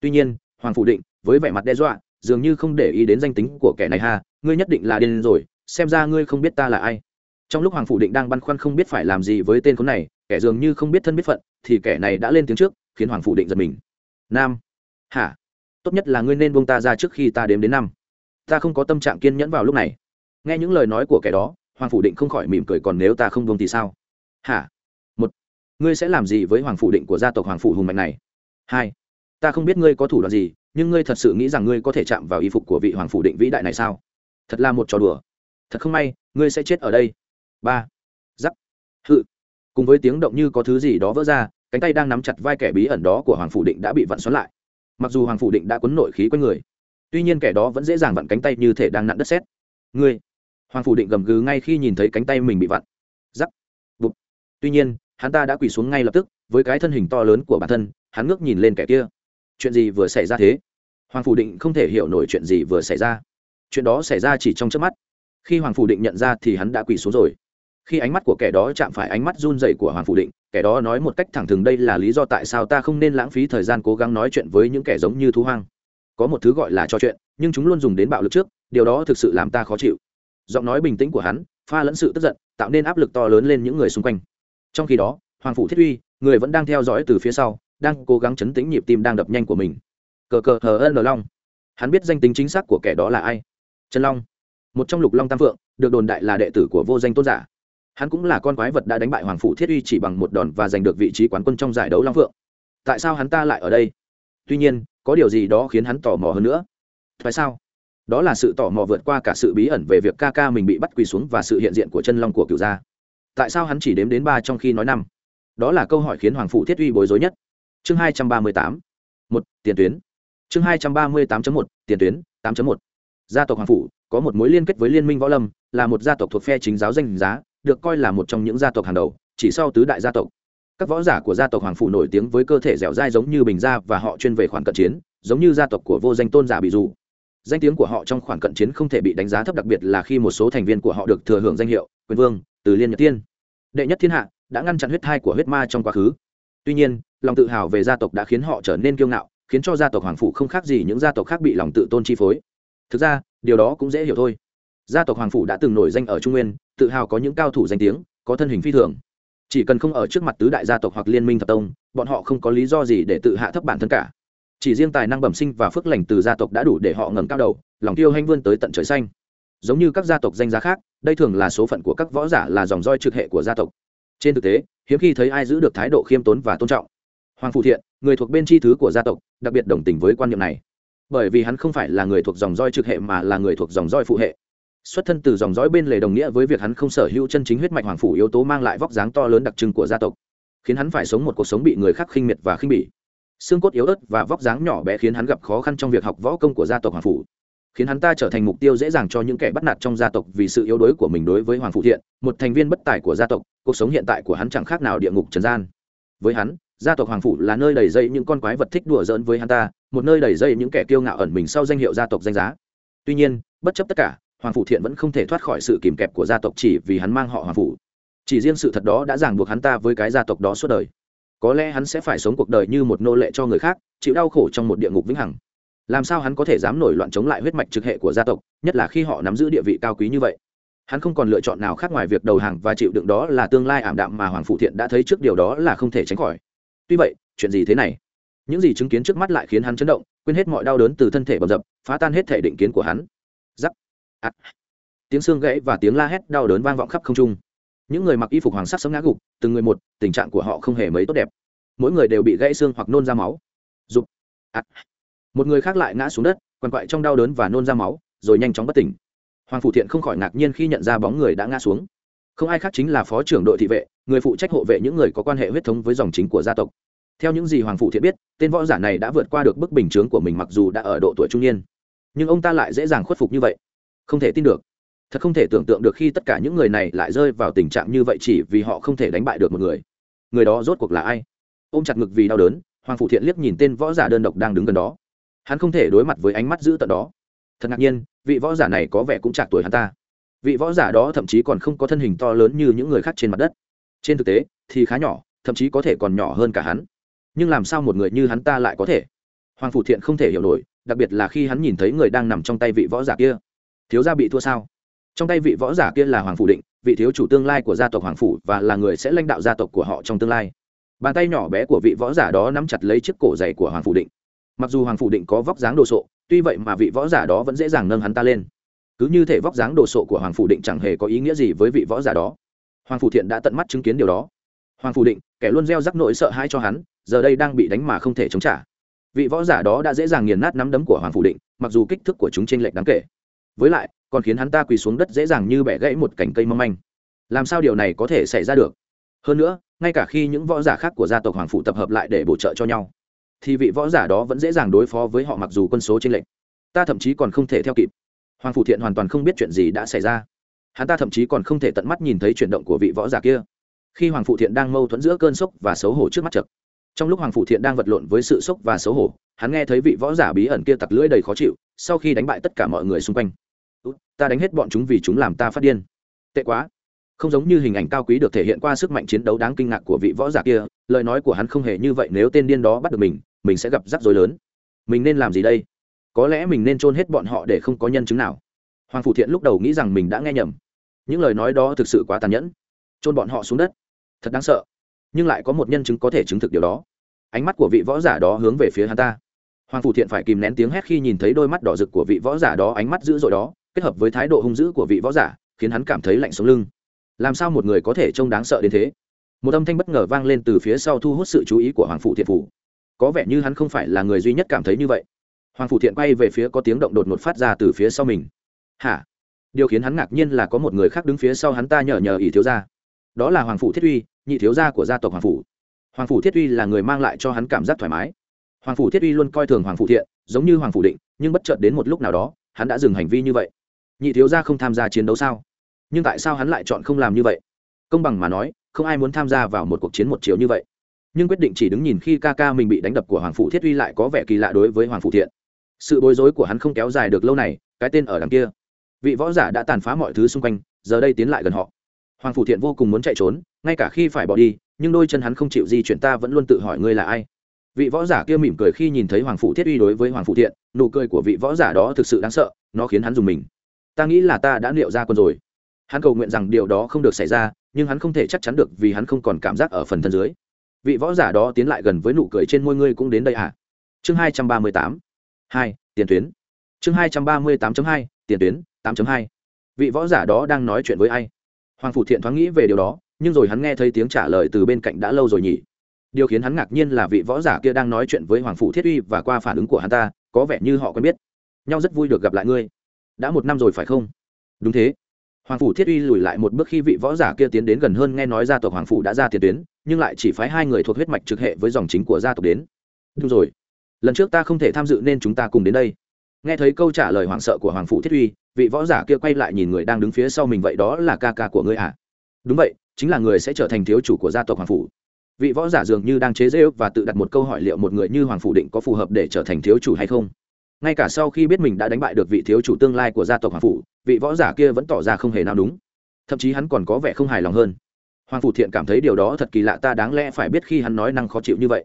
S1: Tuy nhiên, hoàng phủ định, với vẻ mặt đe dọa, dường như không để ý đến danh tính của kẻ này ha, ngươi nhất định là điên rồi, xem ra ngươi không biết ta là ai. Trong lúc hoàng phủ định đang băn khoăn không biết phải làm gì với tên khốn này, kẻ dường như không biết thân biết phận, thì kẻ này đã lên tiếng trước, khiến hoàng phủ định giật mình. Nam. Hả? Tốt nhất là ngươi nên buông ta ra trước khi ta đếm đến năm. Ta không có tâm trạng kiên nhẫn vào lúc này. Nghe những lời nói của kẻ đó, hoàng phủ định không khỏi mỉm cười còn nếu ta không buông thì sao? Hả? Một. Ngươi sẽ làm gì với hoàng phủ định của gia tộc hoàng phủ hùng mạnh này? Hai. Ta không biết ngươi có thủ đoạn gì, nhưng ngươi thật sự nghĩ rằng ngươi có thể chạm vào y phục của vị hoàng phủ định vĩ đại này sao? Thật là một trò đùa. Thật không may, ngươi sẽ chết ở đây. Ba. Giắc. Hự. Cùng với tiếng động như có thứ gì đó vỡ ra, cánh tay đang nắm chặt vai kẻ bí ẩn đó của hoàng phủ định đã bị vặn xoắn lại. Mặc dù hoàng phủ định đã quấn nội khí quanh người, tuy nhiên kẻ đó vẫn dễ dàng vặn cánh tay như thể đang nặn đất xét ngươi. Hoàng phủ định gầm gừ ngay khi nhìn thấy cánh tay mình bị vặn. Giắc tuy nhiên, hắn ta đã quỳ xuống ngay lập tức, với cái thân hình to lớn của bản thân, hắn ngước nhìn lên kẻ kia. Chuyện gì vừa xảy ra thế? Hoàng phủ định không thể hiểu nổi chuyện gì vừa xảy ra. Chuyện đó xảy ra chỉ trong trước mắt. Khi hoàng phủ định nhận ra thì hắn đã quỳ xuống rồi. Khi ánh mắt của kẻ đó chạm phải ánh mắt run dậy của hoàng phủ định, kẻ đó nói một cách thẳng thừng, đây là lý do tại sao ta không nên lãng phí thời gian cố gắng nói chuyện với những kẻ giống như thú hoang. Có một thứ gọi là trò chuyện, nhưng chúng luôn dùng đến bạo lực trước, điều đó thực sự làm ta khó chịu. Giọng nói bình tĩnh của hắn, pha lẫn sự tức giận, tạo nên áp lực to lớn lên những người xung quanh trong khi đó, hoàng phủ thiết uy, người vẫn đang theo dõi từ phía sau, đang cố gắng chấn tĩnh nhịp tim đang đập nhanh của mình. Cờ cờ hờ ân long. Hắn biết danh tính chính xác của kẻ đó là ai. Trần long, một trong lục long tam phượng, được đồn đại là đệ tử của vô danh tôn giả. Hắn cũng là con quái vật đã đánh bại hoàng phủ thiết uy chỉ bằng một đòn và giành được vị trí quán quân trong giải đấu long phượng. Tại sao hắn ta lại ở đây? Tuy nhiên, có điều gì đó khiến hắn tò mò hơn nữa. Tại sao? Đó là sự tò mò vượt qua cả sự bí ẩn về việc ca ca mình bị bắt quỳ xuống và sự hiện diện của chân long của cựu gia tại sao hắn chỉ đếm đến ba trong khi nói năm? Đó là câu hỏi khiến hoàng phụ thiết uy bối rối nhất. Chương hai trăm ba mươi tám, một, tiền tuyến. Chương hai trăm ba mươi tám một, tiền tuyến, tám một. Gia tộc hoàng phụ, có một mối liên kết với liên minh võ lâm, là một gia tộc thuộc phe chính giáo danh giá, được coi là một trong những gia tộc hàng đầu, chỉ sau tứ đại gia tộc. Các võ giả của gia tộc hoàng phụ nổi tiếng với cơ thể dẻo dai giống như bình gia và họ chuyên về khoản cận chiến, giống như gia tộc của vô danh tôn giả bị dù. Danh tiếng của họ trong khoản cận chiến không thể bị đánh giá thấp, đặc biệt là khi một số thành viên của họ được thừa hưởng danh hiệu quyền vương, từ liên nhật tiên đệ nhất thiên hạ, đã ngăn chặn huyết thai của huyết ma trong quá khứ. Tuy nhiên, lòng tự hào về gia tộc đã khiến họ trở nên kiêu ngạo, khiến cho gia tộc hoàng phủ không khác gì những gia tộc khác bị lòng tự tôn chi phối. Thực ra, điều đó cũng dễ hiểu thôi. Gia tộc hoàng phủ đã từng nổi danh ở trung nguyên, tự hào có những cao thủ danh tiếng, có thân hình phi thường. Chỉ cần không ở trước mặt tứ đại gia tộc hoặc liên minh thập tông, bọn họ không có lý do gì để tự hạ thấp bản thân cả. Chỉ riêng tài năng bẩm sinh và phước lành từ gia tộc đã đủ để họ ngẩng cao đầu, lòng tiêu hanh vươn tới tận trời xanh giống như các gia tộc danh giá khác, đây thường là số phận của các võ giả là dòng roi trực hệ của gia tộc. Trên thực tế, hiếm khi thấy ai giữ được thái độ khiêm tốn và tôn trọng. Hoàng phụ thiện, người thuộc bên chi thứ của gia tộc, đặc biệt đồng tình với quan niệm này. Bởi vì hắn không phải là người thuộc dòng roi trực hệ mà là người thuộc dòng roi phụ hệ. Xuất thân từ dòng dõi bên lề đồng nghĩa với việc hắn không sở hữu chân chính huyết mạch, hoàng phủ yếu tố mang lại vóc dáng to lớn đặc trưng của gia tộc, khiến hắn phải sống một cuộc sống bị người khác khinh miệt và khinh bỉ. Xương cốt yếu ớt và vóc dáng nhỏ bé khiến hắn gặp khó khăn trong việc học võ công của gia tộc hoàng phủ khiến hắn ta trở thành mục tiêu dễ dàng cho những kẻ bắt nạt trong gia tộc vì sự yếu đuối của mình đối với hoàng phụ thiện, một thành viên bất tài của gia tộc, cuộc sống hiện tại của hắn chẳng khác nào địa ngục trần gian. Với hắn, gia tộc hoàng phụ là nơi đầy dây những con quái vật thích đùa giỡn với hắn ta, một nơi đầy dây những kẻ kiêu ngạo ẩn mình sau danh hiệu gia tộc danh giá. Tuy nhiên, bất chấp tất cả, hoàng phủ thiện vẫn không thể thoát khỏi sự kìm kẹp của gia tộc chỉ vì hắn mang họ hoàng phủ chỉ riêng sự thật đó đã ràng buộc hắn ta với cái gia tộc đó suốt đời. Có lẽ hắn sẽ phải sống cuộc đời như một nô lệ cho người khác, chịu đau khổ trong một địa ngục vĩnh hằng làm sao hắn có thể dám nổi loạn chống lại huyết mạch trực hệ của gia tộc, nhất là khi họ nắm giữ địa vị cao quý như vậy? Hắn không còn lựa chọn nào khác ngoài việc đầu hàng và chịu đựng đó là tương lai ảm đạm mà hoàng phụ thiện đã thấy trước điều đó là không thể tránh khỏi. Tuy vậy, chuyện gì thế này? Những gì chứng kiến trước mắt lại khiến hắn chấn động, quên hết mọi đau đớn từ thân thể bầm dập, phá tan hết thể định kiến của hắn. Giắc ắt tiếng xương gãy và tiếng la hét đau đớn vang vọng khắp không trung. Những người mặc y phục hoàng sắc sống ngã gục, từng người một, tình trạng của họ không hề mấy tốt đẹp. Mỗi người đều bị gãy xương hoặc nôn ra máu. Dục ắt một người khác lại ngã xuống đất, quằn quại trong đau đớn và nôn ra máu, rồi nhanh chóng bất tỉnh. Hoàng phủ thiện không khỏi ngạc nhiên khi nhận ra bóng người đã ngã xuống. Không ai khác chính là phó trưởng đội thị vệ, người phụ trách hộ vệ những người có quan hệ huyết thống với dòng chính của gia tộc. Theo những gì hoàng phủ thiện biết, tên võ giả này đã vượt qua được bức bình chướng của mình mặc dù đã ở độ tuổi trung niên. Nhưng ông ta lại dễ dàng khuất phục như vậy. Không thể tin được. Thật không thể tưởng tượng được khi tất cả những người này lại rơi vào tình trạng như vậy chỉ vì họ không thể đánh bại được một người. Người đó rốt cuộc là ai? Ôm chặt ngực vì đau đớn, hoàng phủ thiện liếc nhìn tên võ giả đơn độc đang đứng gần đó hắn không thể đối mặt với ánh mắt dữ tận đó. Thật ngạc nhiên, vị võ giả này có vẻ cũng chạc tuổi hắn ta. Vị võ giả đó thậm chí còn không có thân hình to lớn như những người khác trên mặt đất. Trên thực tế, thì khá nhỏ, thậm chí có thể còn nhỏ hơn cả hắn. Nhưng làm sao một người như hắn ta lại có thể? Hoàng phủ thiện không thể hiểu nổi, đặc biệt là khi hắn nhìn thấy người đang nằm trong tay vị võ giả kia. Thiếu gia bị thua sao? Trong tay vị võ giả kia là hoàng phủ định, vị thiếu chủ tương lai của gia tộc hoàng phủ và là người sẽ lãnh đạo gia tộc của họ trong tương lai. Bàn tay nhỏ bé của vị võ giả đó nắm chặt lấy chiếc cổ dày của hoàng phủ định mặc dù hoàng phủ định có vóc dáng đồ sộ, tuy vậy mà vị võ giả đó vẫn dễ dàng nâng hắn ta lên. Cứ như thể vóc dáng đồ sộ của hoàng phủ định chẳng hề có ý nghĩa gì với vị võ giả đó. Hoàng phủ thiện đã tận mắt chứng kiến điều đó. Hoàng phủ định, kẻ luôn gieo rắc nỗi sợ hãi cho hắn, giờ đây đang bị đánh mà không thể chống trả. Vị võ giả đó đã dễ dàng nghiền nát nắm đấm của hoàng phủ định, mặc dù kích thước của chúng chênh lệch đáng kể. Với lại, còn khiến hắn ta quỳ xuống đất dễ dàng như bẻ gãy một cành cây mong manh. Làm sao điều này có thể xảy ra được? Hơn nữa, ngay cả khi những võ giả khác của gia tộc hoàng phủ tập hợp lại để bổ trợ cho nhau thì vị võ giả đó vẫn dễ dàng đối phó với họ mặc dù quân số trên lệnh ta thậm chí còn không thể theo kịp. Hoàng phủ thiện hoàn toàn không biết chuyện gì đã xảy ra. Hắn ta thậm chí còn không thể tận mắt nhìn thấy chuyển động của vị võ giả kia. Khi hoàng phụ thiện đang mâu thuẫn giữa cơn sốc và xấu hổ trước mắt chật trong lúc hoàng phụ thiện đang vật lộn với sự sốc và xấu hổ, hắn nghe thấy vị võ giả bí ẩn kia tặc lưỡi đầy khó chịu, sau khi đánh bại tất cả mọi người xung quanh. Ta đánh hết bọn chúng vì chúng làm ta phát điên. Tệ quá không giống như hình ảnh cao quý được thể hiện qua sức mạnh chiến đấu đáng kinh ngạc của vị võ giả kia, lời nói của hắn không hề như vậy, nếu tên điên đó bắt được mình mình sẽ gặp rắc rối lớn. Mình nên làm gì đây? Có lẽ mình nên chôn hết bọn họ để không có nhân chứng nào. Hoàng phủ thiện lúc đầu nghĩ rằng mình đã nghe nhầm. Những lời nói đó thực sự quá tàn nhẫn. Chôn bọn họ xuống đất. Thật đáng sợ. Nhưng lại có một nhân chứng có thể chứng thực điều đó. Ánh mắt của vị võ giả đó hướng về phía hắn ta. Hoàng phủ thiện phải kìm nén tiếng hét khi nhìn thấy đôi mắt đỏ rực của vị võ giả đó, ánh mắt dữ dội đó, kết hợp với thái độ hung dữ của vị võ giả, khiến hắn cảm thấy lạnh sống lưng làm sao một người có thể trông đáng sợ đến thế? Một âm thanh bất ngờ vang lên từ phía sau thu hút sự chú ý của hoàng phụ thiện phủ. Có vẻ như hắn không phải là người duy nhất cảm thấy như vậy. Hoàng phụ thiện quay về phía có tiếng động đột ngột phát ra từ phía sau mình. Hả? Điều khiến hắn ngạc nhiên là có một người khác đứng phía sau hắn ta nhờ nhờ ý thiếu gia. đó là hoàng phụ thiết uy, nhị thiếu gia của gia tộc hoàng phủ. Hoàng phụ thiết uy là người mang lại cho hắn cảm giác thoải mái. Hoàng phụ thiết uy luôn coi thường hoàng phụ thiện, giống như hoàng phụ định, nhưng bất chợt đến một lúc nào đó, hắn đã dừng hành vi như vậy. Nhị thiếu gia không tham gia chiến đấu sao? Nhưng tại sao hắn lại chọn không làm như vậy? Công bằng mà nói, không ai muốn tham gia vào một cuộc chiến một chiều như vậy. Nhưng quyết định chỉ đứng nhìn khi ca ca mình bị đánh đập của hoàng phụ thiết uy lại có vẻ kỳ lạ đối với hoàng phụ thiện. Sự bối rối của hắn không kéo dài được lâu này, cái tên ở đằng kia. Vị võ giả đã tàn phá mọi thứ xung quanh, giờ đây tiến lại gần họ. Hoàng phụ thiện vô cùng muốn chạy trốn, ngay cả khi phải bỏ đi, nhưng đôi chân hắn không chịu di chuyển ta vẫn luôn tự hỏi ngươi là ai. Vị võ giả kia mỉm cười khi nhìn thấy hoàng phụ thiết uy đối với hoàng phụ thiện, nụ cười của vị võ giả đó thực sự đáng sợ, nó khiến hắn dùng mình. Ta nghĩ là ta đã liệu ra quân rồi hắn cầu nguyện rằng điều đó không được xảy ra, nhưng hắn không thể chắc chắn được vì hắn không còn cảm giác ở phần thân dưới. Vị võ giả đó tiến lại gần với nụ cười trên môi ngươi cũng đến đây à? Chương hai trăm ba mươi tám hai, tiền tuyến. Chương hai trăm ba mươi tám hai, tiền tuyến, tám hai. Vị võ giả đó đang nói chuyện với ai? Hoàng phủ thiện thoáng nghĩ về điều đó, nhưng rồi hắn nghe thấy tiếng trả lời từ bên cạnh đã lâu rồi nhỉ? Điều khiến hắn ngạc nhiên là vị võ giả kia đang nói chuyện với hoàng phủ thiết uy và qua phản ứng của hắn ta, có vẻ như họ quen biết. Nhau rất vui được gặp lại ngươi. Đã một năm rồi phải không? Đúng thế hoàng phủ thiết uy lùi lại một bước khi vị võ giả kia tiến đến gần hơn nghe nói gia tộc hoàng phủ đã ra tiền tuyến, nhưng lại chỉ phái hai người thuộc huyết mạch trực hệ với dòng chính của gia tộc đến. Đúng rồi. Lần trước ta không thể tham dự nên chúng ta cùng đến đây. Nghe thấy câu trả lời hoảng sợ của hoàng phủ thiết uy, vị võ giả kia quay lại nhìn người đang đứng phía sau mình vậy đó là ca ca của ngươi à? Đúng vậy, chính là người sẽ trở thành thiếu chủ của gia tộc hoàng phủ. Vị võ giả dường như đang chế rêu và tự đặt một câu hỏi liệu một người như hoàng phủ định có phù hợp để trở thành thiếu chủ hay không? Ngay cả sau khi biết mình đã đánh bại được vị thiếu chủ tương lai của gia tộc hoàng phủ, vị võ giả kia vẫn tỏ ra không hề nào đúng thậm chí hắn còn có vẻ không hài lòng hơn. Hoàng phủ thiện cảm thấy điều đó thật kỳ lạ, ta đáng lẽ phải biết khi hắn nói năng khó chịu như vậy.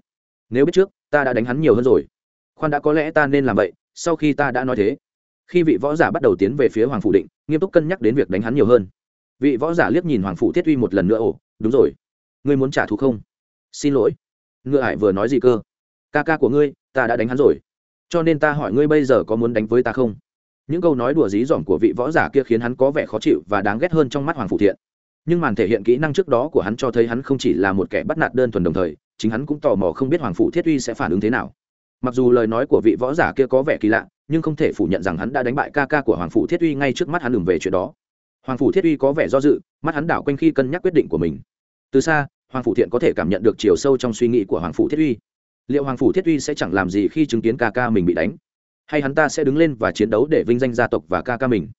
S1: Nếu biết trước, ta đã đánh hắn nhiều hơn rồi. Khoan đã, có lẽ ta nên làm vậy, sau khi ta đã nói thế. Khi vị võ giả bắt đầu tiến về phía hoàng phủ định, nghiêm túc cân nhắc đến việc đánh hắn nhiều hơn. Vị võ giả liếc nhìn hoàng phủ thiết uy một lần nữa, ồ, đúng rồi. Ngươi muốn trả thù không? Xin lỗi. Ngựa hải vừa nói gì cơ? Ca ca của ngươi, ta đã đánh hắn rồi cho nên ta hỏi ngươi bây giờ có muốn đánh với ta không? Những câu nói đùa dí dỏm của vị võ giả kia khiến hắn có vẻ khó chịu và đáng ghét hơn trong mắt hoàng phủ thiện. Nhưng màn thể hiện kỹ năng trước đó của hắn cho thấy hắn không chỉ là một kẻ bắt nạt đơn thuần đồng thời, chính hắn cũng tò mò không biết hoàng phủ thiết uy sẽ phản ứng thế nào. Mặc dù lời nói của vị võ giả kia có vẻ kỳ lạ, nhưng không thể phủ nhận rằng hắn đã đánh bại ca ca của hoàng phủ thiết uy ngay trước mắt hắn đừng về chuyện đó. Hoàng phủ thiết uy có vẻ do dự, mắt hắn đảo quanh khi cân nhắc quyết định của mình. Từ xa, hoàng phủ thiện có thể cảm nhận được chiều sâu trong suy nghĩ của hoàng phủ thiết uy liệu hoàng phủ thiết uy sẽ chẳng làm gì khi chứng kiến ca ca mình bị đánh? Hay hắn ta sẽ đứng lên và chiến đấu để vinh danh gia tộc và ca ca mình?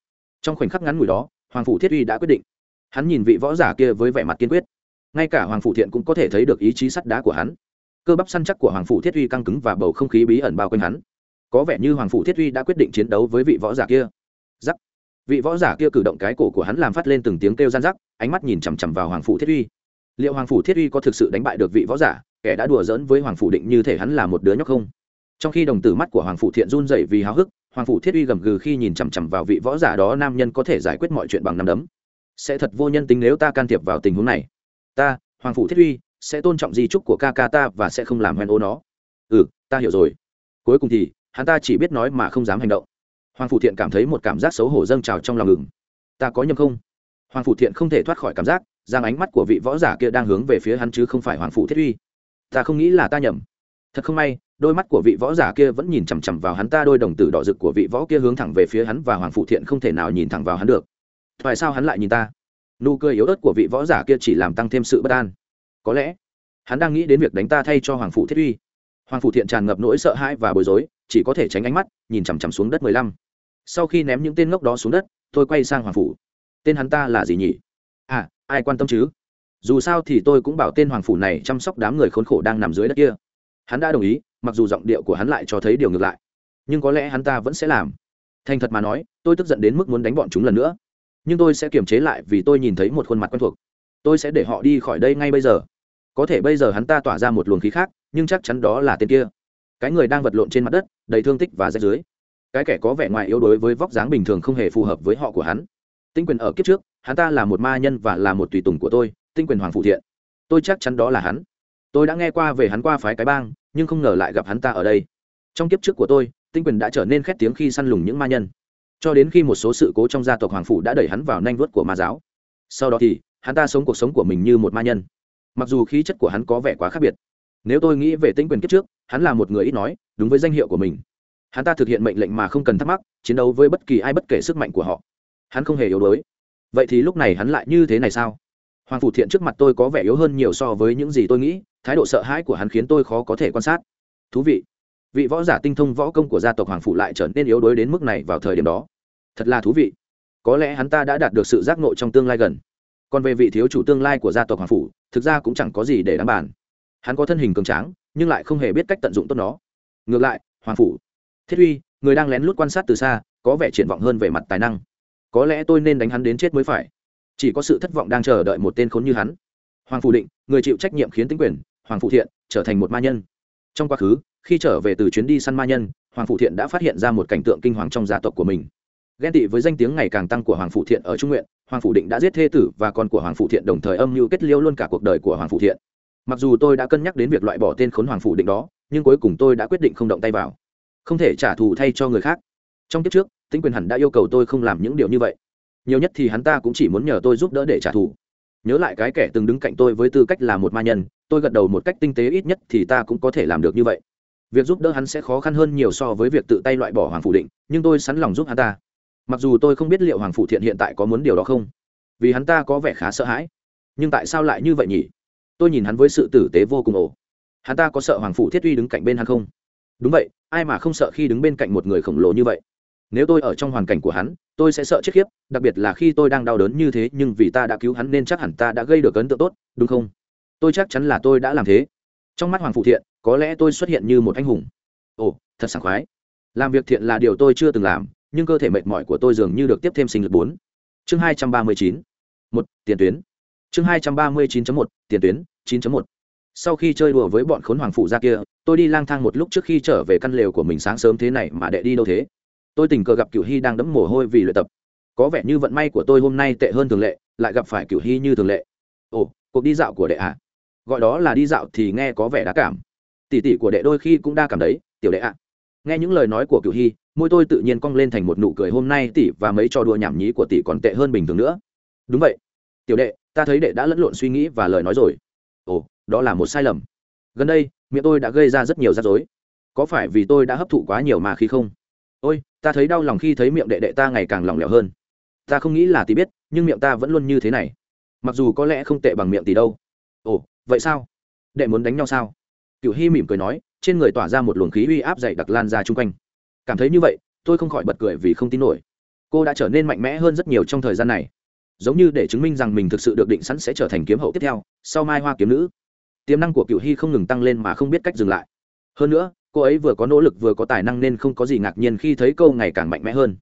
S1: Trong khoảnh khắc ngắn ngủi đó, hoàng phủ thiết uy đã quyết định. Hắn nhìn vị võ giả kia với vẻ mặt kiên quyết. Ngay cả hoàng phủ thiện cũng có thể thấy được ý chí sắt đá của hắn. Cơ bắp săn chắc của hoàng phủ thiết uy căng cứng và bầu không khí bí ẩn bao quanh hắn. Có vẻ như hoàng phủ thiết uy đã quyết định chiến đấu với vị võ giả kia. Giắc vị võ giả kia cử động cái cổ của hắn làm phát lên từng tiếng kêu gian rắc, ánh mắt nhìn chằm chằm vào hoàng phủ thiết uy. Liệu hoàng phủ thiết uy có thực sự đánh bại được vị võ giả? Kẻ đã đùa giỡn với hoàng phủ định như thể hắn là một đứa nhóc không? Trong khi đồng tử mắt của hoàng phủ thiện run dậy vì háo hức, hoàng phủ thiết uy gầm gừ khi nhìn chằm chằm vào vị võ giả đó nam nhân có thể giải quyết mọi chuyện bằng nắm đấm. Sẽ thật vô nhân tính nếu ta can thiệp vào tình huống này. Ta, hoàng phủ thiết uy, sẽ tôn trọng di trúc của ca ca ta và sẽ không làm hoen ô nó. Ừ ta hiểu rồi. Cuối cùng thì, hắn ta chỉ biết nói mà không dám hành động. Hoàng phủ thiện cảm thấy một cảm giác xấu hổ dâng trào trong lòng ngừng ta có nhầm không? Hoàng phủ thiện không thể thoát khỏi cảm giác, rằng ánh mắt của vị võ giả kia đang hướng về phía hắn chứ không phải hoàng phủ thiết uy ta không nghĩ là ta nhầm. Thật không may, đôi mắt của vị võ giả kia vẫn nhìn chằm chằm vào hắn, ta đôi đồng tử đỏ rực của vị võ kia hướng thẳng về phía hắn và hoàng phụ thiện không thể nào nhìn thẳng vào hắn được. Tại sao hắn lại nhìn ta? Nụ cười yếu ớt của vị võ giả kia chỉ làm tăng thêm sự bất an. Có lẽ, hắn đang nghĩ đến việc đánh ta thay cho hoàng phụ thiết uy. Hoàng phụ thiện tràn ngập nỗi sợ hãi và bối rối, chỉ có thể tránh ánh mắt, nhìn chằm chằm xuống đất mười lăm. Sau khi ném những tên ngốc đó xuống đất, tôi quay sang hoàng phủ tên hắn ta là gì nhỉ? À ai quan tâm chứ? Dù sao thì tôi cũng bảo tên hoàng phủ này chăm sóc đám người khốn khổ đang nằm dưới đất kia. Hắn đã đồng ý, mặc dù giọng điệu của hắn lại cho thấy điều ngược lại. Nhưng có lẽ hắn ta vẫn sẽ làm. Thành thật mà nói, tôi tức giận đến mức muốn đánh bọn chúng lần nữa. Nhưng tôi sẽ kiềm chế lại vì tôi nhìn thấy một khuôn mặt quen thuộc. Tôi sẽ để họ đi khỏi đây ngay bây giờ. Có thể bây giờ hắn ta tỏa ra một luồng khí khác, nhưng chắc chắn đó là tên kia. Cái người đang vật lộn trên mặt đất, đầy thương tích và rách dưới cái kẻ có vẻ ngoài yếu đối với vóc dáng bình thường không hề phù hợp với họ của hắn. Tinh quyền ở kiếp trước, hắn ta là một ma nhân và là một tùy tùng của tôi tinh quyền hoàng phụ thiện. Tôi chắc chắn đó là hắn. Tôi đã nghe qua về hắn qua phái cái bang, nhưng không ngờ lại gặp hắn ta ở đây. Trong kiếp trước của tôi, tinh quyền đã trở nên khét tiếng khi săn lùng những ma nhân. Cho đến khi một số sự cố trong gia tộc hoàng phủ đã đẩy hắn vào nanh vuốt của ma giáo. Sau đó thì, hắn ta sống cuộc sống của mình như một ma nhân. Mặc dù khí chất của hắn có vẻ quá khác biệt. Nếu tôi nghĩ về tinh quyền kiếp trước, hắn là một người ít nói, đúng với danh hiệu của mình. Hắn ta thực hiện mệnh lệnh mà không cần thắc mắc, chiến đấu với bất kỳ ai bất kể sức mạnh của họ. Hắn không hề yếu đuối. Vậy thì lúc này hắn lại như thế này sao? Hoàng phủ thiện trước mặt tôi có vẻ yếu hơn nhiều so với những gì tôi nghĩ, thái độ sợ hãi của hắn khiến tôi khó có thể quan sát. Thú vị. Vị võ giả tinh thông võ công của gia tộc hoàng phủ lại trở nên yếu đuối đến mức này vào thời điểm đó. Thật là thú vị. Có lẽ hắn ta đã đạt được sự giác ngộ trong tương lai gần. Còn về vị thiếu chủ tương lai của gia tộc hoàng phủ, thực ra cũng chẳng có gì để đáng bàn. Hắn có thân hình cường tráng, nhưng lại không hề biết cách tận dụng tốt nó. Ngược lại, hoàng phủ. Thiết uy, người đang lén lút quan sát từ xa, có vẻ triển vọng hơn về mặt tài năng. Có lẽ tôi nên đánh hắn đến chết mới phải chỉ có sự thất vọng đang chờ đợi một tên khốn như hắn. Hoàng phủ định, người chịu trách nhiệm khiến tính quyền, hoàng phụ thiện trở thành một ma nhân. Trong quá khứ, khi trở về từ chuyến đi săn ma nhân, hoàng phụ thiện đã phát hiện ra một cảnh tượng kinh hoàng trong gia tộc của mình. Ghen tị với danh tiếng ngày càng tăng của hoàng phụ thiện ở trung nguyện, hoàng phụ định đã giết thê tử và con của hoàng phụ thiện đồng thời âm mưu kết liêu luôn cả cuộc đời của hoàng phụ thiện. Mặc dù tôi đã cân nhắc đến việc loại bỏ tên khốn hoàng phụ định đó, nhưng cuối cùng tôi đã quyết định không động tay vào. Không thể trả thù thay cho người khác. Trong kiếp trước, tính quyền hẳn đã yêu cầu tôi không làm những điều như vậy nhiều nhất thì hắn ta cũng chỉ muốn nhờ tôi giúp đỡ để trả thù. Nhớ lại cái kẻ từng đứng cạnh tôi với tư cách là một ma nhân, tôi gật đầu một cách tinh tế ít nhất thì ta cũng có thể làm được như vậy. Việc giúp đỡ hắn sẽ khó khăn hơn nhiều so với việc tự tay loại bỏ hoàng phủ định, nhưng tôi sẵn lòng giúp hắn ta. Mặc dù tôi không biết liệu hoàng phủ thiện hiện tại có muốn điều đó không, vì hắn ta có vẻ khá sợ hãi. Nhưng tại sao lại như vậy nhỉ? Tôi nhìn hắn với sự tử tế vô cùng ổ hắn ta có sợ hoàng phủ thiết uy đứng cạnh bên hắn không? Đúng vậy, ai mà không sợ khi đứng bên cạnh một người khổng lồ như vậy? Nếu tôi ở trong hoàn cảnh của hắn tôi sẽ sợ chết khiếp, đặc biệt là khi tôi đang đau đớn như thế, nhưng vì ta đã cứu hắn nên chắc hẳn ta đã gây được ấn tượng tốt, đúng không? Tôi chắc chắn là tôi đã làm thế. Trong mắt hoàng phụ thiện, có lẽ tôi xuất hiện như một anh hùng. Ồ, thật sảng khoái. Làm việc thiện là điều tôi chưa từng làm, nhưng cơ thể mệt mỏi của tôi dường như được tiếp thêm sinh lực bốn. Chương hai trăm ba mươi chín. Một, tiền tuyến. Chương hai trăm ba mươi chín một, tiền tuyến, chín một. Sau khi chơi đùa với bọn khốn hoàng phụ ra kia, tôi đi lang thang một lúc trước khi trở về căn lều của mình sáng sớm thế này mà đệ đi đâu thế? Tôi tình cờ gặp cựu hy đang đẫm mồ hôi vì luyện tập. Có vẻ như vận may của tôi hôm nay tệ hơn thường lệ, lại gặp phải cựu hy như thường lệ. Ồ, cuộc đi dạo của đệ ạ. À? gọi đó là đi dạo thì nghe có vẻ đá cảm. Tỉ tỉ của đệ đôi khi cũng đa cảm đấy, tiểu đệ ạ. Nghe những lời nói của cựu hy, môi tôi tự nhiên cong lên thành một nụ cười hôm nay tỷ và mấy trò đùa nhảm nhí của tỷ còn tệ hơn bình thường nữa. Đúng vậy. Tiểu đệ, ta thấy đệ đã lẫn lộn suy nghĩ và lời nói rồi. Ồ, đó là một sai lầm. Gần đây, miệng tôi đã gây ra rất nhiều rắc rối. Có phải vì tôi đã hấp thụ quá nhiều mà khi không? Ôi, ta thấy đau lòng khi thấy miệng đệ đệ ta ngày càng lỏng lẻo hơn. Ta không nghĩ là tỷ biết, nhưng miệng ta vẫn luôn như thế này. Mặc dù có lẽ không tệ bằng miệng tỷ đâu. Ồ, vậy sao? Đệ muốn đánh nhau sao? Cựu hy mỉm cười nói, trên người tỏa ra một luồng khí uy áp dày đặc lan ra chung quanh. Cảm thấy như vậy, tôi không khỏi bật cười vì không tin nổi. Cô đã trở nên mạnh mẽ hơn rất nhiều trong thời gian này. Giống như để chứng minh rằng mình thực sự được định sẵn sẽ trở thành kiếm hậu tiếp theo, sau mai hoa kiếm nữ. Tiềm năng của cựu hy không ngừng tăng lên mà không biết cách dừng lại. Hơn nữa cô ấy vừa có nỗ lực vừa có tài năng nên không có gì ngạc nhiên khi thấy câu ngày càng mạnh mẽ hơn.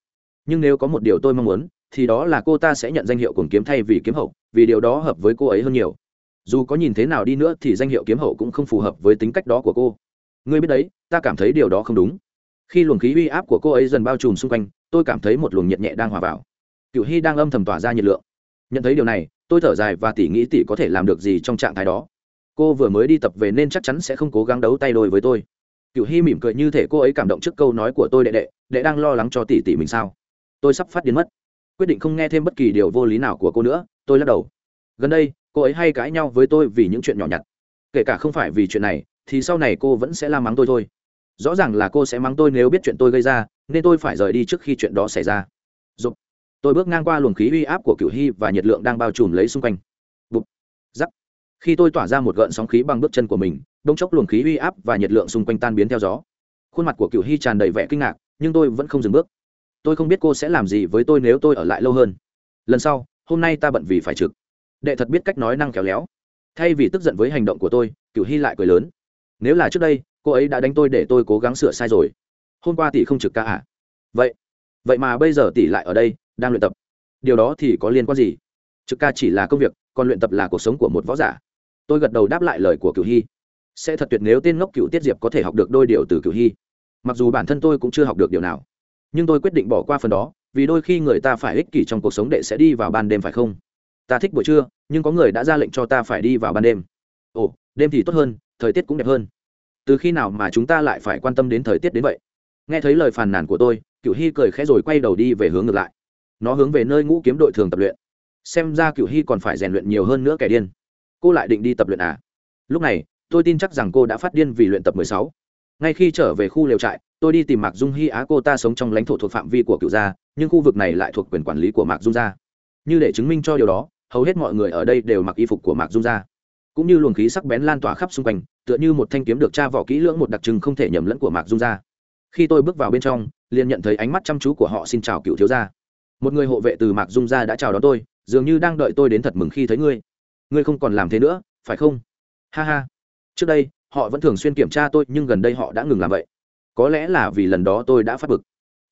S1: Nhưng nếu có một điều tôi mong muốn, thì đó là cô ta sẽ nhận danh hiệu cùng kiếm thay vì kiếm hậu, vì điều đó hợp với cô ấy hơn nhiều. Dù có nhìn thế nào đi nữa thì danh hiệu kiếm hậu cũng không phù hợp với tính cách đó của cô. Ngươi biết đấy, ta cảm thấy điều đó không đúng. Khi luồng khí uy áp của cô ấy dần bao trùm xung quanh, tôi cảm thấy một luồng nhiệt nhẹ đang hòa vào. Cựu hy đang âm thầm tỏa ra nhiệt lượng. Nhận thấy điều này, tôi thở dài và tỉ nghĩ tỉ có thể làm được gì trong trạng thái đó. Cô vừa mới đi tập về nên chắc chắn sẽ không cố gắng đấu tay đôi với tôi cựu hy mỉm cười như thể cô ấy cảm động trước câu nói của tôi, đệ đệ đệ đang lo lắng cho tỷ tỷ mình sao? Tôi sắp phát điên mất. Quyết định không nghe thêm bất kỳ điều vô lý nào của cô nữa, tôi lắc đầu. Gần đây, cô ấy hay cãi nhau với tôi vì những chuyện nhỏ nhặt. Kể cả không phải vì chuyện này, thì sau này cô vẫn sẽ la mắng tôi thôi. Rõ ràng là cô sẽ mắng tôi nếu biết chuyện tôi gây ra, nên tôi phải rời đi trước khi chuyện đó xảy ra. Dục. tôi bước ngang qua luồng khí uy áp của cựu hy và nhiệt lượng đang bao trùm lấy xung quanh. Bụp. Giắc. khi tôi tỏa ra một gợn sóng khí bằng bước chân của mình đông chốc luồng khí uy áp và nhiệt lượng xung quanh tan biến theo gió. Khuôn mặt của cựu hy tràn đầy vẻ kinh ngạc, nhưng tôi vẫn không dừng bước. Tôi không biết cô sẽ làm gì với tôi nếu tôi ở lại lâu hơn. Lần sau, hôm nay ta bận vì phải trực. Đệ thật biết cách nói năng khéo léo. Thay vì tức giận với hành động của tôi cựu hy lại cười lớn. Nếu là trước đây, cô ấy đã đánh tôi để tôi cố gắng sửa sai rồi. Hôm qua tỷ không trực ca à? Vậy vậy mà bây giờ tỷ lại ở đây, đang luyện tập. Điều đó thì có liên quan gì? Trực ca chỉ là công việc, còn luyện tập là cuộc sống của một võ giả. Tôi gật đầu đáp lại lời của cựu hy sẽ thật tuyệt nếu tên ngốc cựu tiết diệp có thể học được đôi điều từ cựu hy. Mặc dù bản thân tôi cũng chưa học được điều nào, nhưng tôi quyết định bỏ qua phần đó, vì đôi khi người ta phải ích kỷ trong cuộc sống để sẽ đi vào ban đêm phải không? Ta thích buổi trưa, nhưng có người đã ra lệnh cho ta phải đi vào ban đêm. Ồ, đêm thì tốt hơn, thời tiết cũng đẹp hơn. Từ khi nào mà chúng ta lại phải quan tâm đến thời tiết đến vậy? Nghe thấy lời phàn nàn của tôi cựu hy cười khẽ rồi quay đầu đi về hướng ngược lại. Nó hướng về nơi ngũ kiếm đội thường tập luyện. Xem ra cựu hy còn phải rèn luyện nhiều hơn nữa kẻ điên. Cô lại định đi tập luyện à? Lúc này tôi tin chắc rằng cô đã phát điên vì luyện tập mười sáu. Ngay khi trở về khu lều trại, tôi đi tìm mạc dung hy á cô ta sống trong lãnh thổ thuộc phạm vi của cựu gia, nhưng khu vực này lại thuộc quyền quản lý của mạc dung gia. Như để chứng minh cho điều đó, hầu hết mọi người ở đây đều mặc y phục của mạc dung gia. Cũng như luồng khí sắc bén lan tỏa khắp xung quanh, tựa như một thanh kiếm được tra vỏ kỹ lưỡng một đặc trưng không thể nhầm lẫn của mạc dung gia. Khi tôi bước vào bên trong, liền nhận thấy ánh mắt chăm chú của họ xin chào cựu thiếu gia. Một người hộ vệ từ mạc dung gia đã chào đón tôi, dường như đang đợi tôi đến thật mừng khi thấy ngươi. Ngươi không còn làm thế nữa, phải không? Ha ha trước đây, họ vẫn thường xuyên kiểm tra tôi, nhưng gần đây họ đã ngừng làm vậy. Có lẽ là vì lần đó tôi đã phát bực.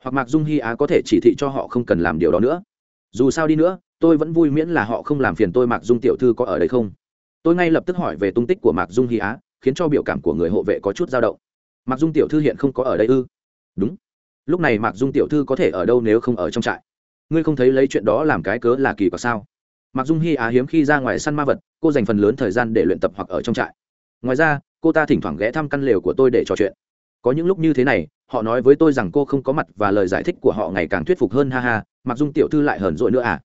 S1: Hoặc mạc dung hy á có thể chỉ thị cho họ không cần làm điều đó nữa. Dù sao đi nữa, tôi vẫn vui miễn là họ không làm phiền tôi, mạc dung tiểu thư có ở đây không? Tôi ngay lập tức hỏi về tung tích của mạc dung hy á, khiến cho biểu cảm của người hộ vệ có chút dao động. Mạc dung tiểu thư hiện không có ở đây ư? Đúng. Lúc này mạc dung tiểu thư có thể ở đâu nếu không ở trong trại? Ngươi không thấy lấy chuyện đó làm cái cớ là kỳ quặc sao? Mạc dung hy á hiếm khi ra ngoài săn ma vật, cô dành phần lớn thời gian để luyện tập hoặc ở trong trại ngoài ra, cô ta thỉnh thoảng ghé thăm căn lều của tôi để trò chuyện. Có những lúc như thế này, họ nói với tôi rằng cô không có mặt và lời giải thích của họ ngày càng thuyết phục hơn, ha ha mặc dung tiểu thư lại hờn dội nữa à?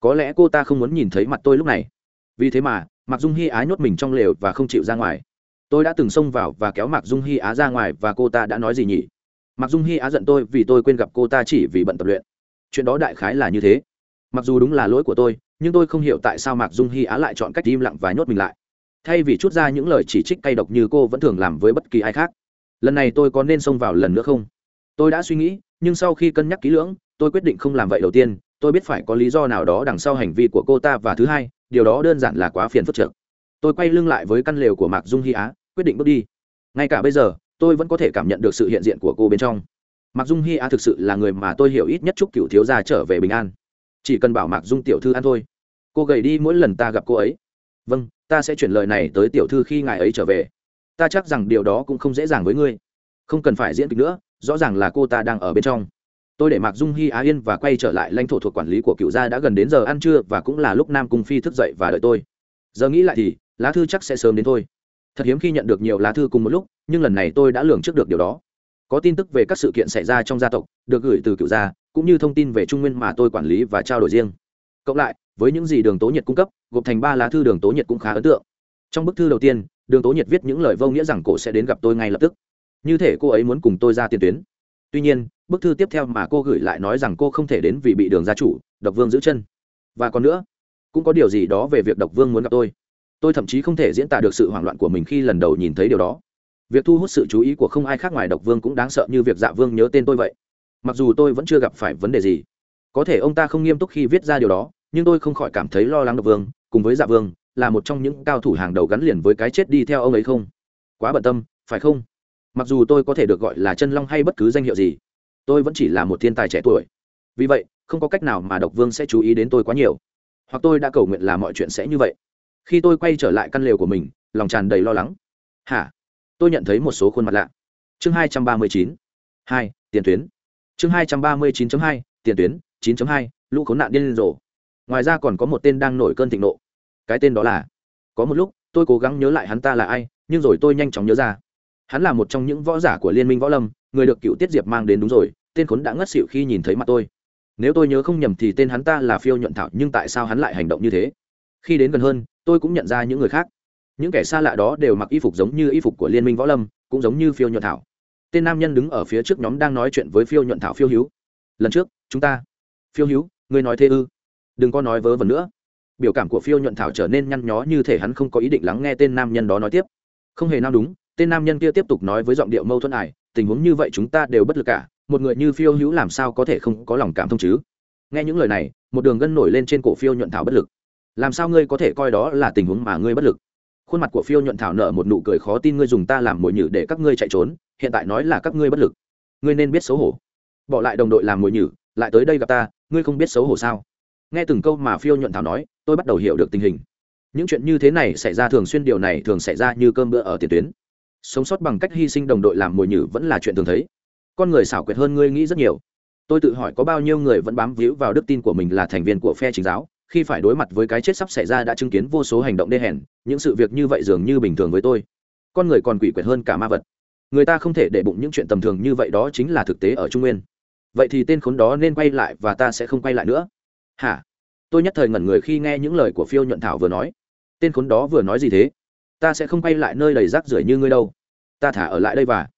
S1: Có lẽ cô ta không muốn nhìn thấy mặt tôi lúc này. Vì thế mà mặc dung hy á nhốt mình trong lều và không chịu ra ngoài. Tôi đã từng xông vào và kéo mặc dung hy á ra ngoài và cô ta đã nói gì nhỉ? Mặc dung hy á giận tôi vì tôi quên gặp cô ta chỉ vì bận tập luyện. Chuyện đó đại khái là như thế. Mặc dù đúng là lỗi của tôi, nhưng tôi không hiểu tại sao Mặc dung hy á lại chọn cách im lặng và nhốt mình lại thay vì chút ra những lời chỉ trích cay độc như cô vẫn thường làm với bất kỳ ai khác. Lần này tôi có nên xông vào lần nữa không? Tôi đã suy nghĩ, nhưng sau khi cân nhắc kỹ lưỡng, tôi quyết định không làm vậy đầu tiên. Tôi biết phải có lý do nào đó đằng sau hành vi của cô ta và thứ hai, điều đó đơn giản là quá phiền phức trực tôi quay lưng lại với căn lều của mạc dung hy á, quyết định bước đi. Ngay cả bây giờ, tôi vẫn có thể cảm nhận được sự hiện diện của cô bên trong. Mặc dung hy Á thực sự là người mà tôi hiểu ít nhất chúc cựu thiếu gia trở về bình an. Chỉ cần bảo mạc dung tiểu thư ăn thôi. Cô gầy đi mỗi lần ta gặp cô ấy. Vâng ta sẽ chuyển lời này tới tiểu thư khi ngài ấy trở về. Ta chắc rằng điều đó cũng không dễ dàng với ngươi. Không cần phải diễn kịch nữa, rõ ràng là cô ta đang ở bên trong. Tôi để mạc dung hy á yên và quay trở lại lãnh thổ thuộc quản lý của cựu gia đã gần đến giờ ăn trưa và cũng là lúc nam cung phi thức dậy và đợi tôi. Giờ nghĩ lại thì, lá thư chắc sẽ sớm đến thôi. Thật hiếm khi nhận được nhiều lá thư cùng một lúc, nhưng lần này tôi đã lường trước được điều đó. Có tin tức về các sự kiện xảy ra trong gia tộc, được gửi từ cựu gia, cũng như thông tin về trung nguyên mà tôi quản lý và trao đổi riêng cộng lại, với những gì đường tố nhiệt cung cấp, gộp thành ba lá thư đường tố nhiệt cũng khá ấn tượng. Trong bức thư đầu tiên, đường tố nhiệt viết những lời vô nghĩa rằng cổ sẽ đến gặp tôi ngay lập tức. Như thể cô ấy muốn cùng tôi ra tiền tuyến. Tuy nhiên, bức thư tiếp theo mà cô gửi lại nói rằng cô không thể đến vì bị đường gia chủ, độc vương giữ chân. Và còn nữa, cũng có điều gì đó về việc độc vương muốn gặp tôi. Tôi thậm chí không thể diễn tả được sự hoảng loạn của mình khi lần đầu nhìn thấy điều đó. Việc thu hút sự chú ý của không ai khác ngoài độc vương cũng đáng sợ như việc dạ vương nhớ tên tôi vậy. Mặc dù tôi vẫn chưa gặp phải vấn đề gì có thể ông ta không nghiêm túc khi viết ra điều đó, nhưng tôi không khỏi cảm thấy lo lắng độc vương, cùng với dạ vương, là một trong những cao thủ hàng đầu gắn liền với cái chết đi theo ông ấy không? Quá bận tâm, phải không? Mặc dù tôi có thể được gọi là chân long hay bất cứ danh hiệu gì, tôi vẫn chỉ là một thiên tài trẻ tuổi. Vì vậy, không có cách nào mà độc vương sẽ chú ý đến tôi quá nhiều. Hoặc tôi đã cầu nguyện là mọi chuyện sẽ như vậy. Khi tôi quay trở lại căn lều của mình, lòng tràn đầy lo lắng. Hả? Tôi nhận thấy một số khuôn mặt lạ. Chương hai trăm ba mươi chín. Hai, tiền tuyến. Chương hai trăm ba mươi chín hai, tiền tuyến chín hai, lũ khốn nạn điên rồ. Ngoài ra còn có một tên đang nổi cơn thịnh nộ. Cái tên đó là, có một lúc, tôi cố gắng nhớ lại hắn ta là ai, nhưng rồi tôi nhanh chóng nhớ ra. Hắn là một trong những võ giả của liên minh võ lâm, người được cựu tiết diệp mang đến đúng rồi, tên khốn đã ngất xỉu khi nhìn thấy mặt tôi. Nếu tôi nhớ không nhầm thì tên hắn ta là phiêu nhuận thảo, nhưng tại sao hắn lại hành động như thế? Khi đến gần hơn, tôi cũng nhận ra những người khác. Những kẻ xa lạ đó đều mặc y phục giống như y phục của liên minh võ lâm, cũng giống như phiêu nhuận thảo. Tên nam nhân đứng ở phía trước nhóm đang nói chuyện với phiêu nhuận thảo phiêu hữu lần trước, chúng ta phiêu hữu, ngươi nói thế ư? Đừng có nói vớ vẩn nữa. Biểu cảm của phiêu nhuận thảo trở nên nhăn nhó như thể hắn không có ý định lắng nghe tên nam nhân đó nói tiếp. Không hề nào đúng, tên nam nhân kia tiếp tục nói với giọng điệu mâu thuẫn ải, tình huống như vậy chúng ta đều bất lực cả, một người như phiêu hữu làm sao có thể không có lòng cảm thông chứ? Nghe những lời này, một đường gân nổi lên trên cổ phiêu nhuận thảo bất lực. Làm sao ngươi có thể coi đó là tình huống mà ngươi bất lực? Khuôn mặt của phiêu nhuận thảo nở một nụ cười khó tin ngươi dùng ta làm mồi nhử để các ngươi chạy trốn, hiện tại nói là các ngươi bất lực. Ngươi nên biết xấu hổ. Bỏ lại đồng đội làm mồi nhử, lại tới đây gặp ta ngươi không biết xấu hổ sao? Nghe từng câu mà phiêu nhuận thảo nói, tôi bắt đầu hiểu được tình hình. Những chuyện như thế này xảy ra thường xuyên, điều này thường xảy ra như cơm bữa ở tiền tuyến. Sống sót bằng cách hy sinh đồng đội làm mồi nhử vẫn là chuyện thường thấy. Con người xảo quyệt hơn ngươi nghĩ rất nhiều. Tôi tự hỏi có bao nhiêu người vẫn bám víu vào đức tin của mình là thành viên của phe chính giáo. Khi phải đối mặt với cái chết sắp xảy ra đã chứng kiến vô số hành động đê hèn, những sự việc như vậy dường như bình thường với tôi. Con người còn quỷ quyệt hơn cả ma vật. Người ta không thể để bụng những chuyện tầm thường như vậy, đó chính là thực tế ở trung nguyên vậy thì tên khốn đó nên quay lại và ta sẽ không quay lại nữa. Hả? Tôi nhất thời ngẩn người khi nghe những lời của phiêu nhuận thảo vừa nói. Tên khốn đó vừa nói gì thế? Ta sẽ không quay lại nơi đầy rác rưởi như ngươi đâu. Ta thả ở lại đây và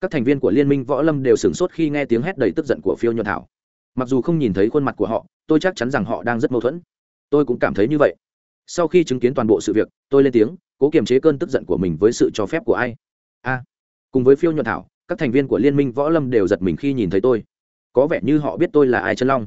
S1: các thành viên của liên minh võ lâm đều sửng sốt khi nghe tiếng hét đầy tức giận của phiêu nhuận thảo. Mặc dù không nhìn thấy khuôn mặt của họ, tôi chắc chắn rằng họ đang rất mâu thuẫn. Tôi cũng cảm thấy như vậy. Sau khi chứng kiến toàn bộ sự việc, tôi lên tiếng, cố kiềm chế cơn tức giận của mình với sự cho phép của ai? A. Cùng với phiêu nhuận thảo, các thành viên của liên minh võ lâm đều giật mình khi nhìn thấy tôi có vẻ như họ biết tôi là ai chân long.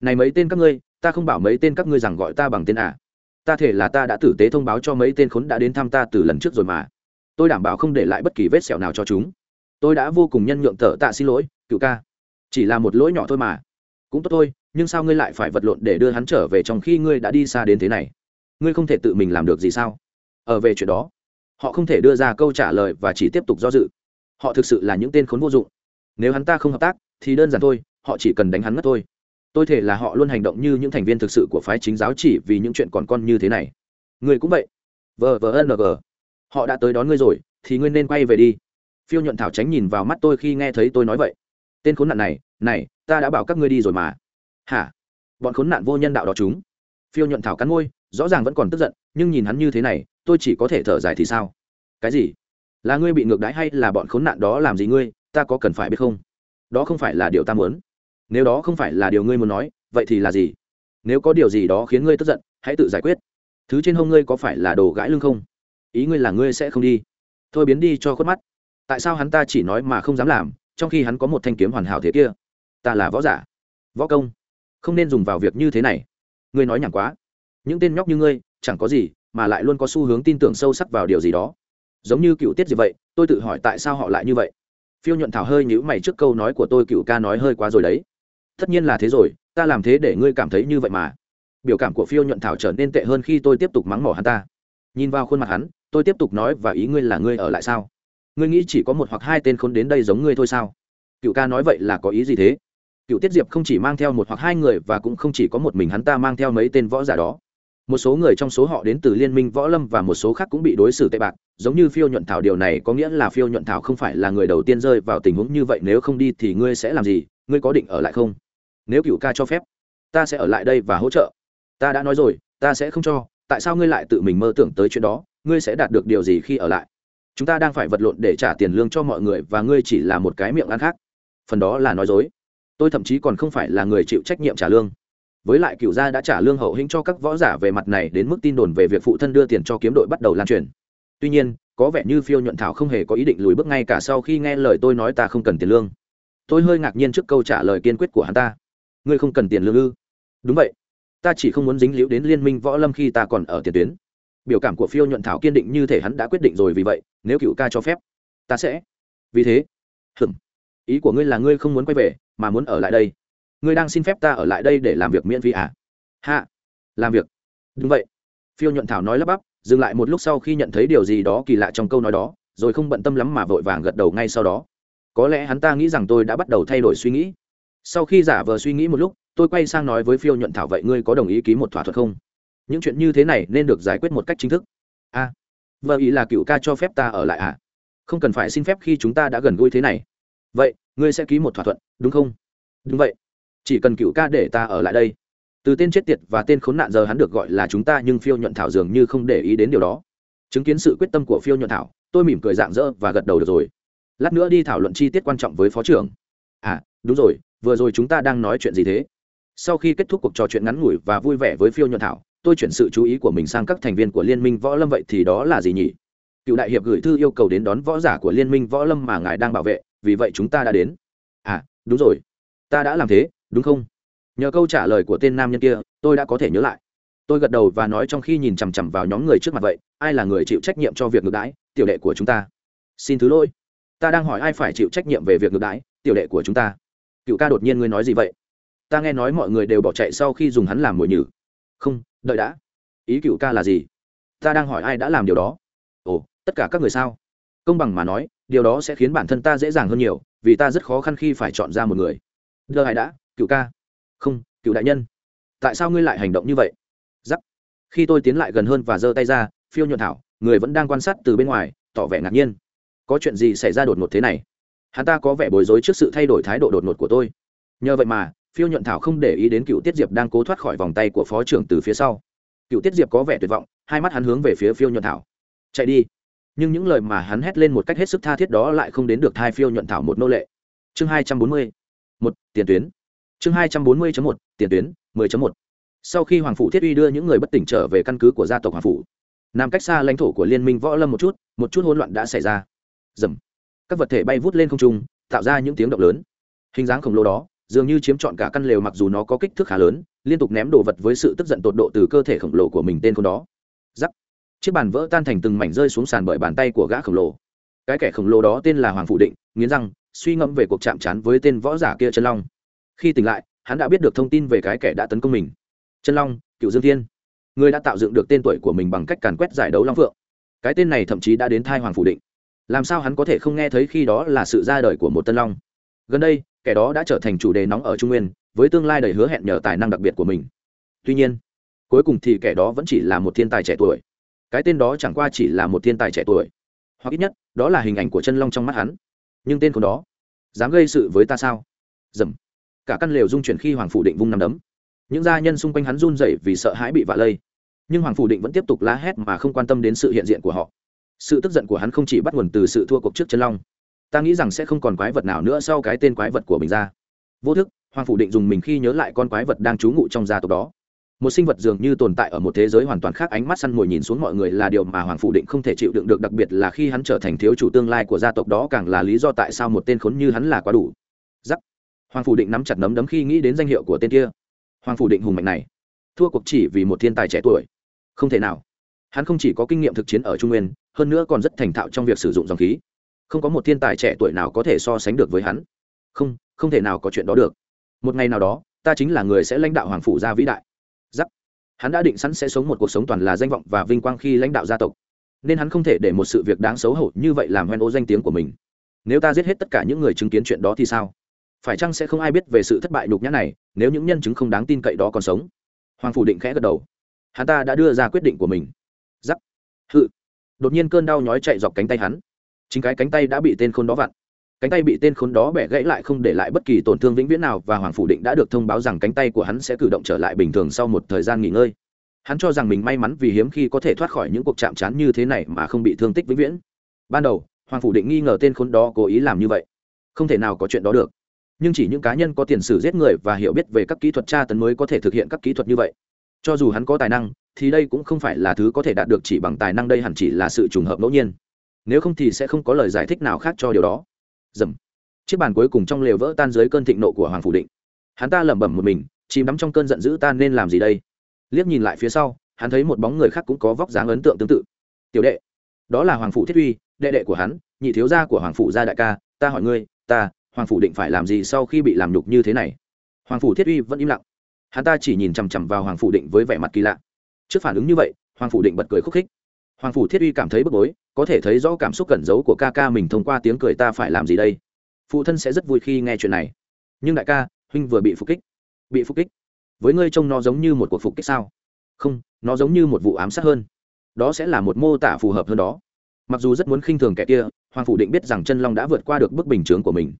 S1: Này mấy tên các ngươi, ta không bảo mấy tên các ngươi rằng gọi ta bằng tên à. Ta thể là ta đã tử tế thông báo cho mấy tên khốn đã đến thăm ta từ lần trước rồi mà. Tôi đảm bảo không để lại bất kỳ vết sẹo nào cho chúng. Tôi đã vô cùng nhân nhượng thở tạ xin lỗi, cựu ca. Chỉ là một lỗi nhỏ thôi mà. Cũng tốt thôi, nhưng sao ngươi lại phải vật lộn để đưa hắn trở về trong khi ngươi đã đi xa đến thế này? Ngươi không thể tự mình làm được gì sao? Ở về chuyện đó, họ không thể đưa ra câu trả lời và chỉ tiếp tục do dự. Họ thực sự là những tên khốn vô dụng. Nếu hắn ta không hợp tác thì đơn giản thôi, họ chỉ cần đánh hắn mất thôi. Tôi thể là họ luôn hành động như những thành viên thực sự của phái chính giáo chỉ vì những chuyện còn con như thế này. Người cũng vậy. Vờ vờ ng họ đã tới đón ngươi rồi, thì ngươi nên quay về đi. Phiêu nhuận thảo tránh nhìn vào mắt tôi khi nghe thấy tôi nói vậy. Tên khốn nạn này này, ta đã bảo các ngươi đi rồi mà. Hả? Bọn khốn nạn vô nhân đạo đó chúng. Phiêu nhuận thảo cắn môi, rõ ràng vẫn còn tức giận, nhưng nhìn hắn như thế này, tôi chỉ có thể thở dài thì sao? Cái gì? Là ngươi bị ngược đãi hay là bọn khốn nạn đó làm gì ngươi? Ta có cần phải biết không? Đó không phải là điều ta muốn. Nếu đó không phải là điều ngươi muốn nói, vậy thì là gì? Nếu có điều gì đó khiến ngươi tức giận, hãy tự giải quyết. Thứ trên hông ngươi có phải là đồ gãi lưng không? Ý ngươi là ngươi sẽ không đi. Thôi biến đi cho khuất mắt. Tại sao hắn ta chỉ nói mà không dám làm, trong khi hắn có một thanh kiếm hoàn hảo thế kia? Ta là võ giả. Võ công. Không nên dùng vào việc như thế này. Ngươi nói nhảm quá. Những tên nhóc như ngươi, chẳng có gì, mà lại luôn có xu hướng tin tưởng sâu sắc vào điều gì đó. Giống như cựu tiết gì vậy, tôi tự hỏi tại sao họ lại như vậy phiêu nhuận thảo hơi nhữ mày trước câu nói của tôi, cựu ca nói hơi quá rồi đấy. Tất nhiên là thế rồi, ta làm thế để ngươi cảm thấy như vậy mà. Biểu cảm của phiêu nhuận thảo trở nên tệ hơn khi tôi tiếp tục mắng mỏ hắn ta. Nhìn vào khuôn mặt hắn, tôi tiếp tục nói, và ý ngươi là ngươi ở lại sao? Ngươi nghĩ chỉ có một hoặc hai tên khốn đến đây giống ngươi thôi sao? Cựu ca nói, vậy là có ý gì thế? Cựu tiết diệp không chỉ mang theo một hoặc hai người và cũng không chỉ có một mình hắn ta mang theo mấy tên võ giả đó một số người trong số họ đến từ liên minh võ lâm và một số khác cũng bị đối xử tệ bạc, giống như phiêu nhuận thảo điều này có nghĩa là phiêu nhuận thảo không phải là người đầu tiên rơi vào tình huống như vậy, nếu không đi thì ngươi sẽ làm gì? Ngươi có định ở lại không? Nếu cựu ca cho phép, ta sẽ ở lại đây và hỗ trợ. Ta đã nói rồi, ta sẽ không cho, tại sao ngươi lại tự mình mơ tưởng tới chuyện đó? Ngươi sẽ đạt được điều gì khi ở lại? Chúng ta đang phải vật lộn để trả tiền lương cho mọi người và ngươi chỉ là một cái miệng ăn khác. Phần đó là nói dối. Tôi thậm chí còn không phải là người chịu trách nhiệm trả lương với lại cựu gia đã trả lương hậu hĩnh cho các võ giả về mặt này đến mức tin đồn về việc phụ thân đưa tiền cho kiếm đội bắt đầu lan truyền. Tuy nhiên, có vẻ như phiêu nhuận thảo không hề có ý định lùi bước ngay cả sau khi nghe lời tôi nói ta không cần tiền lương. Tôi hơi ngạc nhiên trước câu trả lời kiên quyết của hắn ta. Ngươi không cần tiền lương ư? Đúng vậy. Ta chỉ không muốn dính líu đến liên minh võ lâm khi ta còn ở tiền tuyến. Biểu cảm của phiêu nhuận thảo kiên định như thể hắn đã quyết định rồi vì vậy, nếu cựu ca cho phép, ta sẽ. Vì thế hừm ý của ngươi là ngươi không muốn quay về, mà muốn ở lại đây ngươi đang xin phép ta ở lại đây để làm việc miễn phí à? Hạ. Làm việc. Đúng vậy. Phiêu nhuận thảo nói lắp bắp dừng lại một lúc sau khi nhận thấy điều gì đó kỳ lạ trong câu nói đó rồi không bận tâm lắm mà vội vàng gật đầu ngay sau đó. Có lẽ hắn ta nghĩ rằng tôi đã bắt đầu thay đổi suy nghĩ. Sau khi giả vờ suy nghĩ một lúc tôi quay sang nói với phiêu nhuận thảo vậy ngươi có đồng ý ký một thỏa thuận không? Những chuyện như thế này nên được giải quyết một cách chính thức. A. À, vợ ý là cựu ca cho phép ta ở lại à? Không cần phải xin phép khi chúng ta đã gần gũi thế này. Vậy ngươi sẽ ký một thỏa thuận đúng không? Đúng vậy chỉ cần cựu ca để ta ở lại đây. Từ tên chết tiệt và tên khốn nạn giờ hắn được gọi là chúng ta, nhưng phiêu nhuận thảo dường như không để ý đến điều đó. Chứng kiến sự quyết tâm của phiêu nhuận thảo, tôi mỉm cười dạng dỡ và gật đầu được rồi. Lát nữa đi thảo luận chi tiết quan trọng với phó trưởng. À đúng rồi, vừa rồi chúng ta đang nói chuyện gì thế? Sau khi kết thúc cuộc trò chuyện ngắn ngủi và vui vẻ với phiêu nhuận thảo, tôi chuyển sự chú ý của mình sang các thành viên của liên minh võ lâm vậy thì đó là gì nhỉ? Cựu đại hiệp gửi thư yêu cầu đến đón võ giả của liên minh võ lâm mà ngài đang bảo vệ, vì vậy chúng ta đã đến. À đúng rồi. Ta đã làm thế đúng không? Nhờ câu trả lời của tên nam nhân kia, tôi đã có thể nhớ lại. Tôi gật đầu và nói trong khi nhìn chằm chằm vào nhóm người trước mặt vậy, ai là người chịu trách nhiệm cho việc ngược đãi, tiểu đệ của chúng ta? Xin thứ lỗi. Ta đang hỏi ai phải chịu trách nhiệm về việc ngược đãi, tiểu đệ của chúng ta? Cựu ca đột nhiên ngươi nói gì vậy? Ta nghe nói mọi người đều bỏ chạy sau khi dùng hắn làm mồi nhử. Không, đợi đã. Ý cựu ca là gì? Ta đang hỏi ai đã làm điều đó. Ồ, tất cả các người sao? Công bằng mà nói, điều đó sẽ khiến bản thân ta dễ dàng hơn nhiều, vì ta rất khó khăn khi phải chọn ra một người. Đơ ai đã cựu ca. Không, cựu đại nhân. Tại sao ngươi lại hành động như vậy? Giắc. Khi tôi tiến lại gần hơn và giơ tay ra, phiêu nhuận thảo, người vẫn đang quan sát từ bên ngoài, tỏ vẻ ngạc nhiên. Có chuyện gì xảy ra đột ngột thế này? Hắn ta có vẻ bối rối trước sự thay đổi thái độ đột ngột của tôi. Nhờ vậy mà, phiêu nhuận thảo không để ý đến cựu tiết diệp đang cố thoát khỏi vòng tay của phó trưởng từ phía sau. Cựu tiết diệp có vẻ tuyệt vọng, hai mắt hắn hướng về phía phiêu nhuận thảo. Chạy đi. Nhưng những lời mà hắn hét lên một cách hết sức tha thiết đó lại không đến được thai phiêu nhuận thảo một nô lệ. Chương hai trăm bốn mươi, một, tiền tuyến chương hai trăm bốn mươi một, tiền tuyến, mười một. Sau khi hoàng phủ thiết uy đưa những người bất tỉnh trở về căn cứ của gia tộc hoàng phủ, nằm cách xa lãnh thổ của liên minh võ lâm một chút một chút hỗn loạn đã xảy ra. Dầm các vật thể bay vút lên không trung, tạo ra những tiếng động lớn. Hình dáng khổng lồ đó, dường như chiếm trọn cả căn lều mặc dù nó có kích thước khá lớn, liên tục ném đồ vật với sự tức giận tột độ từ cơ thể khổng lồ của mình tên con đó. Giắc chiếc bàn vỡ tan thành từng mảnh rơi xuống sàn bởi bàn tay của gã khổng lồ. Cái kẻ khổng lồ đó tên là hoàng phụ định, nghiến răng, suy ngẫm về cuộc chạm trán với tên võ giả kia chân long khi tỉnh lại, hắn đã biết được thông tin về cái kẻ đã tấn công mình. Chân long, cựu dương thiên, người đã tạo dựng được tên tuổi của mình bằng cách càn quét giải đấu long phượng. Cái tên này thậm chí đã đến thai hoàng phủ định. Làm sao hắn có thể không nghe thấy khi đó là sự ra đời của một tân long? Gần đây, kẻ đó đã trở thành chủ đề nóng ở trung nguyên, với tương lai đầy hứa hẹn nhờ tài năng đặc biệt của mình. Tuy nhiên, cuối cùng thì kẻ đó vẫn chỉ là một thiên tài trẻ tuổi. Cái tên đó chẳng qua chỉ là một thiên tài trẻ tuổi. Hoặc ít nhất, đó là hình ảnh của chân long trong mắt hắn. Nhưng tên của đó, dám gây sự với ta sao? Dầm cả căn lều dung chuyển khi hoàng phủ định vung nằm đấm. Những gia nhân xung quanh hắn run rẩy vì sợ hãi bị vạ lây. Nhưng hoàng phủ định vẫn tiếp tục la hét mà không quan tâm đến sự hiện diện của họ. Sự tức giận của hắn không chỉ bắt nguồn từ sự thua cuộc trước chân long. Ta nghĩ rằng sẽ không còn quái vật nào nữa sau cái tên quái vật của mình ra. Vô thức, hoàng phủ định dùng mình khi nhớ lại con quái vật đang trú ngụ trong gia tộc đó. Một sinh vật dường như tồn tại ở một thế giới hoàn toàn khác, ánh mắt săn mồi nhìn xuống mọi người là điều mà hoàng phủ định không thể chịu đựng được, đặc biệt là khi hắn trở thành thiếu chủ tương lai của gia tộc đó càng là lý do tại sao một tên khốn như hắn là quá đủ. Giắc hoàng phủ định nắm chặt nấm đấm khi nghĩ đến danh hiệu của tên kia. Hoàng phủ định hùng mạnh này. Thua cuộc chỉ vì một thiên tài trẻ tuổi. Không thể nào. Hắn không chỉ có kinh nghiệm thực chiến ở trung nguyên, hơn nữa còn rất thành thạo trong việc sử dụng dòng khí. Không có một thiên tài trẻ tuổi nào có thể so sánh được với hắn. Không không thể nào có chuyện đó được. Một ngày nào đó, ta chính là người sẽ lãnh đạo hoàng phủ gia vĩ đại. Giắc. Hắn đã định sẵn sẽ sống một cuộc sống toàn là danh vọng và vinh quang khi lãnh đạo gia tộc. Nên hắn không thể để một sự việc đáng xấu hổ như vậy làm hoen ô danh tiếng của mình. Nếu ta giết hết tất cả những người chứng kiến chuyện đó thì sao? Phải chăng sẽ không ai biết về sự thất bại nhục nhã này, nếu những nhân chứng không đáng tin cậy đó còn sống? Hoàng phủ định khẽ gật đầu. Hắn ta đã đưa ra quyết định của mình. Giắc. Hự. Đột nhiên cơn đau nhói chạy dọc cánh tay hắn. Chính cái cánh tay đã bị tên khốn đó vặn. Cánh tay bị tên khốn đó bẻ gãy lại không để lại bất kỳ tổn thương vĩnh viễn nào và hoàng phủ định đã được thông báo rằng cánh tay của hắn sẽ cử động trở lại bình thường sau một thời gian nghỉ ngơi. Hắn cho rằng mình may mắn vì hiếm khi có thể thoát khỏi những cuộc chạm trán như thế này mà không bị thương tích vĩnh viễn. Ban đầu, hoàng phủ định nghi ngờ tên khốn đó cố ý làm như vậy. Không thể nào có chuyện đó được nhưng chỉ những cá nhân có tiền sử giết người và hiểu biết về các kỹ thuật tra tấn mới có thể thực hiện các kỹ thuật như vậy. Cho dù hắn có tài năng, thì đây cũng không phải là thứ có thể đạt được chỉ bằng tài năng, đây hẳn chỉ là sự trùng hợp ngẫu nhiên. Nếu không thì sẽ không có lời giải thích nào khác cho điều đó. Dầm. Chiếc bàn cuối cùng trong lều vỡ tan dưới cơn thịnh nộ của hoàng phủ định. Hắn ta lẩm bẩm một mình, chìm đắm trong cơn giận dữ ta nên làm gì đây? Liếc nhìn lại phía sau, hắn thấy một bóng người khác cũng có vóc dáng ấn tượng tương tự. Tiểu đệ. Đó là hoàng phủ thiết uy, đệ đệ của hắn, nhị thiếu gia của hoàng phủ gia đại ca. Ta hỏi ngươi, ta hoàng phủ định phải làm gì sau khi bị làm nhục như thế này? Hoàng phủ thiết uy vẫn im lặng. Hắn ta chỉ nhìn chằm chằm vào hoàng phủ định với vẻ mặt kỳ lạ. Trước phản ứng như vậy, hoàng phủ định bật cười khúc khích. Hoàng phủ thiết uy cảm thấy bức bối, có thể thấy rõ cảm xúc cẩn giấu của ca ca mình thông qua tiếng cười ta phải làm gì đây? Phụ thân sẽ rất vui khi nghe chuyện này. Nhưng đại ca, huynh vừa bị phục kích. Bị phục kích? Với ngươi trông nó giống như một cuộc phục kích sao? Không, nó giống như một vụ ám sát hơn. Đó sẽ là một mô tả phù hợp hơn đó. Mặc dù rất muốn khinh thường kẻ kia, hoàng phủ định biết rằng chân long đã vượt qua được bức bình chướng của mình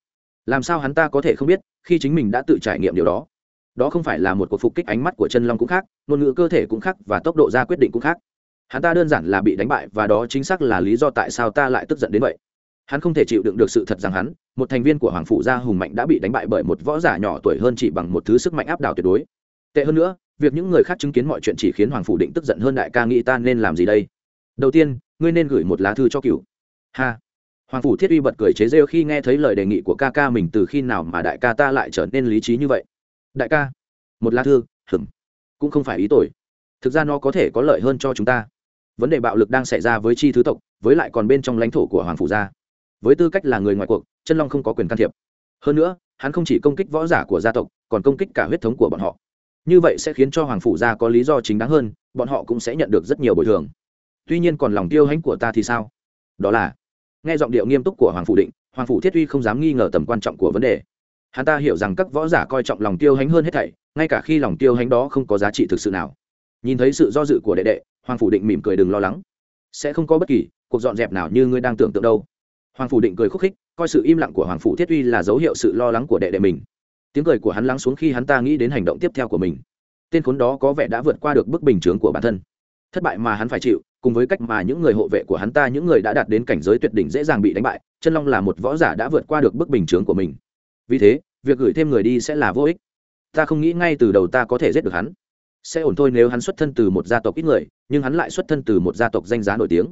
S1: làm sao hắn ta có thể không biết, khi chính mình đã tự trải nghiệm điều đó? Đó không phải là một cuộc phục kích ánh mắt của chân long cũng khác, ngôn ngữ cơ thể cũng khác và tốc độ ra quyết định cũng khác. Hắn ta đơn giản là bị đánh bại và đó chính xác là lý do tại sao ta lại tức giận đến vậy. Hắn không thể chịu đựng được sự thật rằng hắn, một thành viên của hoàng phủ gia hùng mạnh đã bị đánh bại bởi một võ giả nhỏ tuổi hơn chỉ bằng một thứ sức mạnh áp đảo tuyệt đối. Tệ hơn nữa, việc những người khác chứng kiến mọi chuyện chỉ khiến hoàng phủ định tức giận hơn đại ca nghĩ ta nên làm gì đây? Đầu tiên, ngươi nên gửi một lá thư cho cựu. Ha! Hoàng phủ thiết uy bật cười chế rêu khi nghe thấy lời đề nghị của ca ca mình từ khi nào mà đại ca ta lại trở nên lý trí như vậy. Đại ca, một lá thư hừng cũng không phải ý tội thực ra nó có thể có lợi hơn cho chúng ta. Vấn đề bạo lực đang xảy ra với chi thứ tộc, với lại còn bên trong lãnh thổ của hoàng phủ gia. Với tư cách là người ngoài cuộc, chân long không có quyền can thiệp. Hơn nữa, hắn không chỉ công kích võ giả của gia tộc, còn công kích cả huyết thống của bọn họ. Như vậy sẽ khiến cho hoàng phủ gia có lý do chính đáng hơn, bọn họ cũng sẽ nhận được rất nhiều bồi thường. Tuy nhiên còn lòng tiêu hãnh của ta thì sao? Đó là nghe giọng điệu nghiêm túc của hoàng phủ định, hoàng phủ thiết uy không dám nghi ngờ tầm quan trọng của vấn đề. Hắn ta hiểu rằng các võ giả coi trọng lòng tiêu hánh hơn hết thảy, ngay cả khi lòng tiêu hánh đó không có giá trị thực sự nào. Nhìn thấy sự do dự của đệ đệ, hoàng phủ định mỉm cười đừng lo lắng. Sẽ không có bất kỳ cuộc dọn dẹp nào như ngươi đang tưởng tượng đâu. Hoàng phủ định cười khúc khích, coi sự im lặng của hoàng phủ thiết uy là dấu hiệu sự lo lắng của đệ đệ mình. Tiếng cười của hắn lắng xuống khi hắn ta nghĩ đến hành động tiếp theo của mình. Tên khốn đó có vẻ đã vượt qua được bức bình chướng của bản thân. Thất bại mà hắn phải chịu cùng với cách mà những người hộ vệ của hắn ta, những người đã đạt đến cảnh giới tuyệt đỉnh dễ dàng bị đánh bại, chân long là một võ giả đã vượt qua được bức bình chướng của mình. Vì thế, việc gửi thêm người đi sẽ là vô ích. Ta không nghĩ ngay từ đầu ta có thể giết được hắn. Sẽ ổn thôi nếu hắn xuất thân từ một gia tộc ít người, nhưng hắn lại xuất thân từ một gia tộc danh giá nổi tiếng.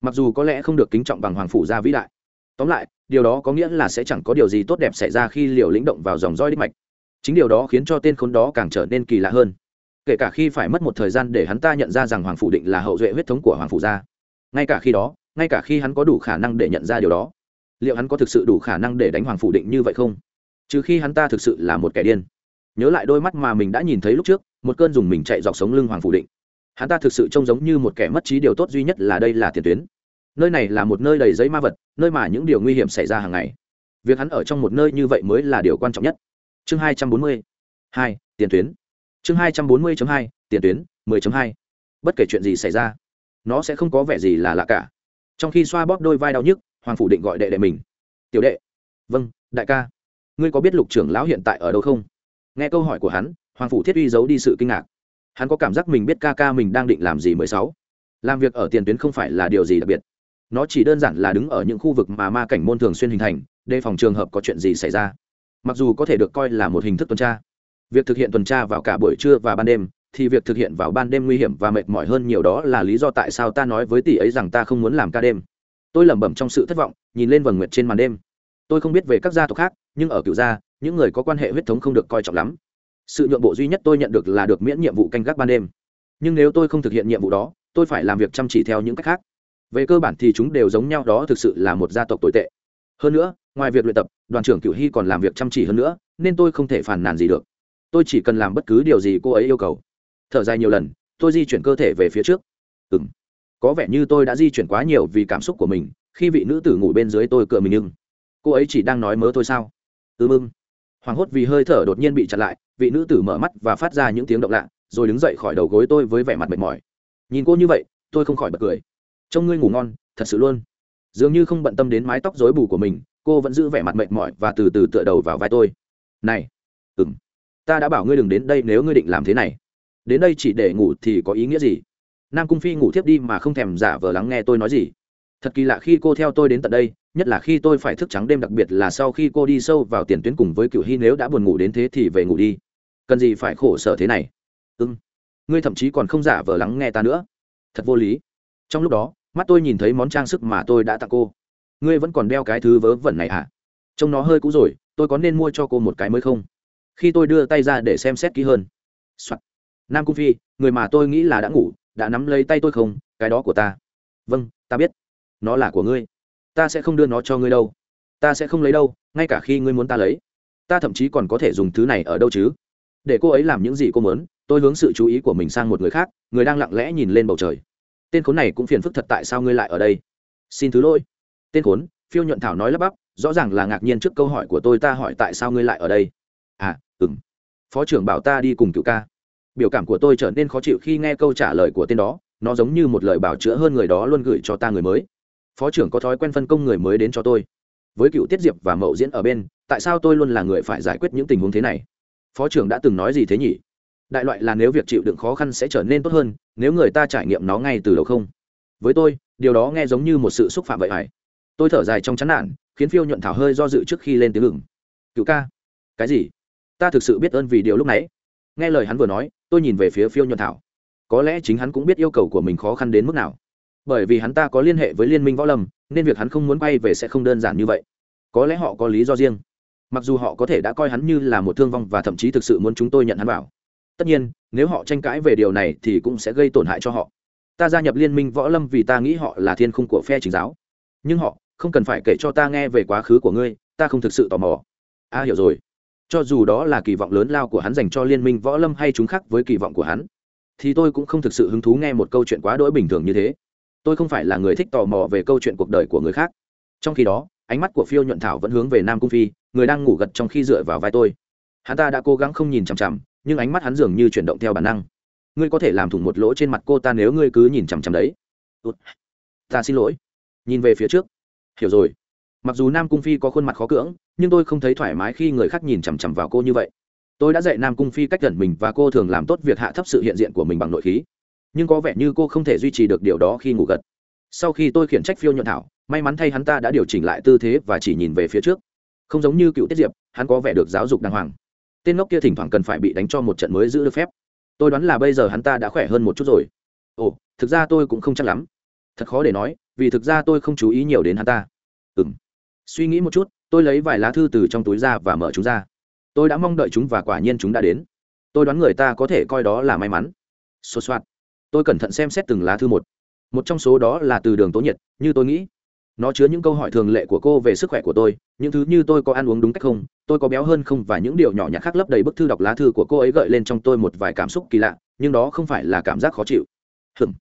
S1: Mặc dù có lẽ không được kính trọng bằng hoàng phủ gia vĩ đại. Tóm lại, điều đó có nghĩa là sẽ chẳng có điều gì tốt đẹp xảy ra khi liều lĩnh động vào dòng roi đích mạch. Chính điều đó khiến cho tên khốn đó càng trở nên kỳ lạ hơn kể cả khi phải mất một thời gian để hắn ta nhận ra rằng hoàng phủ định là hậu duệ huyết thống của hoàng phủ gia. Ngay cả khi đó, ngay cả khi hắn có đủ khả năng để nhận ra điều đó, liệu hắn có thực sự đủ khả năng để đánh hoàng phủ định như vậy không? Trừ khi hắn ta thực sự là một kẻ điên. Nhớ lại đôi mắt mà mình đã nhìn thấy lúc trước, một cơn dùng mình chạy dọc sống lưng hoàng phủ định. Hắn ta thực sự trông giống như một kẻ mất trí điều tốt duy nhất là đây là tiền tuyến. Nơi này là một nơi đầy giấy ma vật, nơi mà những điều nguy hiểm xảy ra hàng ngày. Việc hắn ở trong một nơi như vậy mới là điều quan trọng nhất. Chương hai trăm bốn mươi hai, tiền tuyến chương hai trăm bốn mươi hai, tiền tuyến, mười hai. Bất kể chuyện gì xảy ra, nó sẽ không có vẻ gì là lạ cả. Trong khi xoa bóp đôi vai đau nhức, hoàng phủ định gọi đệ đệ mình. Tiểu đệ. Vâng đại ca. Ngươi có biết lục trưởng lão hiện tại ở đâu không? Nghe câu hỏi của hắn, hoàng phủ thiết uy giấu đi sự kinh ngạc. Hắn có cảm giác mình biết ca ca mình đang định làm gì mười sáu. Làm việc ở tiền tuyến không phải là điều gì đặc biệt. Nó chỉ đơn giản là đứng ở những khu vực mà ma cảnh môn thường xuyên hình thành, đề phòng trường hợp có chuyện gì xảy ra. Mặc dù có thể được coi là một hình thức tuần tra việc thực hiện tuần tra vào cả buổi trưa và ban đêm, thì việc thực hiện vào ban đêm nguy hiểm và mệt mỏi hơn nhiều đó là lý do tại sao ta nói với tỷ ấy rằng ta không muốn làm ca đêm. Tôi lẩm bẩm trong sự thất vọng, nhìn lên vầng nguyệt trên màn đêm. Tôi không biết về các gia tộc khác, nhưng ở cựu gia, những người có quan hệ huyết thống không được coi trọng lắm. Sự nhượng bộ duy nhất tôi nhận được là được miễn nhiệm vụ canh gác ban đêm. Nhưng nếu tôi không thực hiện nhiệm vụ đó, tôi phải làm việc chăm chỉ theo những cách khác. Về cơ bản thì chúng đều giống nhau, đó thực sự là một gia tộc tồi tệ. Hơn nữa, ngoài việc luyện tập, đoàn trưởng cựu hy còn làm việc chăm chỉ hơn nữa, nên tôi không thể phản nàn gì được tôi chỉ cần làm bất cứ điều gì cô ấy yêu cầu. Thở dài nhiều lần, tôi di chuyển cơ thể về phía trước. Ừ m có vẻ như tôi đã di chuyển quá nhiều vì cảm xúc của mình, khi vị nữ tử ngủ bên dưới tôi cựa mình nhưng cô ấy chỉ đang nói mớ tôi sao? Ừ mưng hoảng hốt vì hơi thở đột nhiên bị chặn lại, vị nữ tử mở mắt và phát ra những tiếng động lạ, rồi đứng dậy khỏi đầu gối tôi với vẻ mặt mệt mỏi. Nhìn cô như vậy, tôi không khỏi bật cười. Trông ngươi ngủ ngon, thật sự luôn. Dường như không bận tâm đến mái tóc rối bù của mình, cô vẫn giữ vẻ mặt mệt mỏi và từ từ tựa đầu vào vai tôi. Này. Ừng ta đã bảo ngươi đừng đến đây nếu ngươi định làm thế này. Đến đây chỉ để ngủ thì có ý nghĩa gì? Nam cung phi ngủ thiếp đi mà không thèm giả vờ lắng nghe tôi nói gì. Thật kỳ lạ khi cô theo tôi đến tận đây, nhất là khi tôi phải thức trắng đêm đặc biệt là sau khi cô đi sâu vào tiền tuyến cùng với cựu hy nếu đã buồn ngủ đến thế thì về ngủ đi. Cần gì phải khổ sở thế này? Ư ừ. ngươi thậm chí còn không giả vờ lắng nghe ta nữa. Thật vô lý. Trong lúc đó, mắt tôi nhìn thấy món trang sức mà tôi đã tặng cô. Ngươi vẫn còn đeo cái thứ vớ vẩn này à? Trông nó hơi cũ rồi, tôi có nên mua cho cô một cái mới không? Khi tôi đưa tay ra để xem xét kỹ hơn、Soạn. nam cung phi, người mà tôi nghĩ là đã ngủ, đã nắm lấy tay tôi không? Cái đó của ta. Vâng ta biết. Nó là của ngươi. Ta sẽ không đưa nó cho ngươi đâu. Ta sẽ không lấy đâu, ngay cả khi ngươi muốn ta lấy. Ta thậm chí còn có thể dùng thứ này ở đâu chứ? Để cô ấy làm những gì cô muốn, tôi hướng sự chú ý của mình sang một người khác, người đang lặng lẽ nhìn lên bầu trời. Tên khốn này cũng phiền phức thật tại sao ngươi lại ở đây? Xin thứ lỗi. Tên khốn, phiêu nhuận thảo nói lắp bắp, rõ ràng là ngạc nhiên trước câu hỏi của tôi, ta hỏi tại sao ngươi lại ở đây? Ừng phó trưởng bảo ta đi cùng cựu ca. Biểu cảm của tôi trở nên khó chịu khi nghe câu trả lời của tên đó, nó giống như một lời bảo chữa hơn người đó luôn gửi cho ta người mới. Phó trưởng có thói quen phân công người mới đến cho tôi. Với cựu tiết diệp và mậu diễn ở bên, tại sao tôi luôn là người phải giải quyết những tình huống thế này? Phó trưởng đã từng nói gì thế nhỉ? Đại loại là nếu việc chịu đựng khó khăn sẽ trở nên tốt hơn, nếu người ta trải nghiệm nó ngay từ đầu không? Với tôi, điều đó nghe giống như một sự xúc phạm vậy hải tôi thở dài trong chán nản, khiến phiêu nhuận thảo hơi do dự trước khi lên tiếng ngừng cựu ca. Cái gì? Ta thực sự biết ơn vì điều lúc nãy. Nghe lời hắn vừa nói tôi nhìn về phía phiêu nhuận thảo. Có lẽ chính hắn cũng biết yêu cầu của mình khó khăn đến mức nào. Bởi vì hắn ta có liên hệ với liên minh võ lâm nên việc hắn không muốn quay về sẽ không đơn giản như vậy. Có lẽ họ có lý do riêng. Mặc dù họ có thể đã coi hắn như là một thương vong và thậm chí thực sự muốn chúng tôi nhận hắn vào. Tất nhiên nếu họ tranh cãi về điều này thì cũng sẽ gây tổn hại cho họ. Ta gia nhập liên minh võ lâm vì ta nghĩ họ là thiên khung của phe chính giáo. Nhưng họ không cần phải kể cho ta nghe về quá khứ của ngươi ta không thực sự tò mò. A à, hiểu rồi cho dù đó là kỳ vọng lớn lao của hắn dành cho liên minh võ lâm hay chúng khác với kỳ vọng của hắn, thì tôi cũng không thực sự hứng thú nghe một câu chuyện quá đỗi bình thường như thế. Tôi không phải là người thích tò mò về câu chuyện cuộc đời của người khác. Trong khi đó, ánh mắt của phiêu nhuận thảo vẫn hướng về nam cung phi, người đang ngủ gật trong khi dựa vào vai tôi. Hắn ta đã cố gắng không nhìn chằm chằm, nhưng ánh mắt hắn dường như chuyển động theo bản năng. Ngươi có thể làm thủng một lỗ trên mặt cô ta nếu ngươi cứ nhìn chằm chằm đấy. Ta xin lỗi. Nhìn về phía trước. Hiểu rồi mặc dù nam cung phi có khuôn mặt khó cưỡng, nhưng tôi không thấy thoải mái khi người khác nhìn chằm chằm vào cô như vậy. Tôi đã dạy nam cung phi cách gần mình và cô thường làm tốt việc hạ thấp sự hiện diện của mình bằng nội khí. Nhưng có vẻ như cô không thể duy trì được điều đó khi ngủ gật. Sau khi tôi khiển trách phiêu nhuận thảo, may mắn thay hắn ta đã điều chỉnh lại tư thế và chỉ nhìn về phía trước. Không giống như cựu tiết diệp, hắn có vẻ được giáo dục đàng hoàng. Tên ngốc kia thỉnh thoảng cần phải bị đánh cho một trận mới giữ được phép. Tôi đoán là bây giờ hắn ta đã khỏe hơn một chút rồi. Ồ, thực ra tôi cũng không chắc lắm. Thật khó để nói, vì thực ra tôi không chú ý nhiều đến hắn ta. Ừ m suy nghĩ một chút, tôi lấy vài lá thư từ trong túi ra và mở chúng ra. Tôi đã mong đợi chúng và quả nhiên chúng đã đến. Tôi đoán người ta có thể coi đó là may mắn. Sô soạt tôi cẩn thận xem xét từng lá thư một. Một trong số đó là từ đường tố nhiệt, như tôi nghĩ. Nó chứa những câu hỏi thường lệ của cô về sức khỏe của tôi, những thứ như tôi có ăn uống đúng cách không, tôi có béo hơn không và những điều nhỏ nhặt khác lấp đầy bức thư đọc lá thư của cô ấy gợi lên trong tôi một vài cảm xúc kỳ lạ, nhưng đó không phải là cảm giác khó chịu. Hừm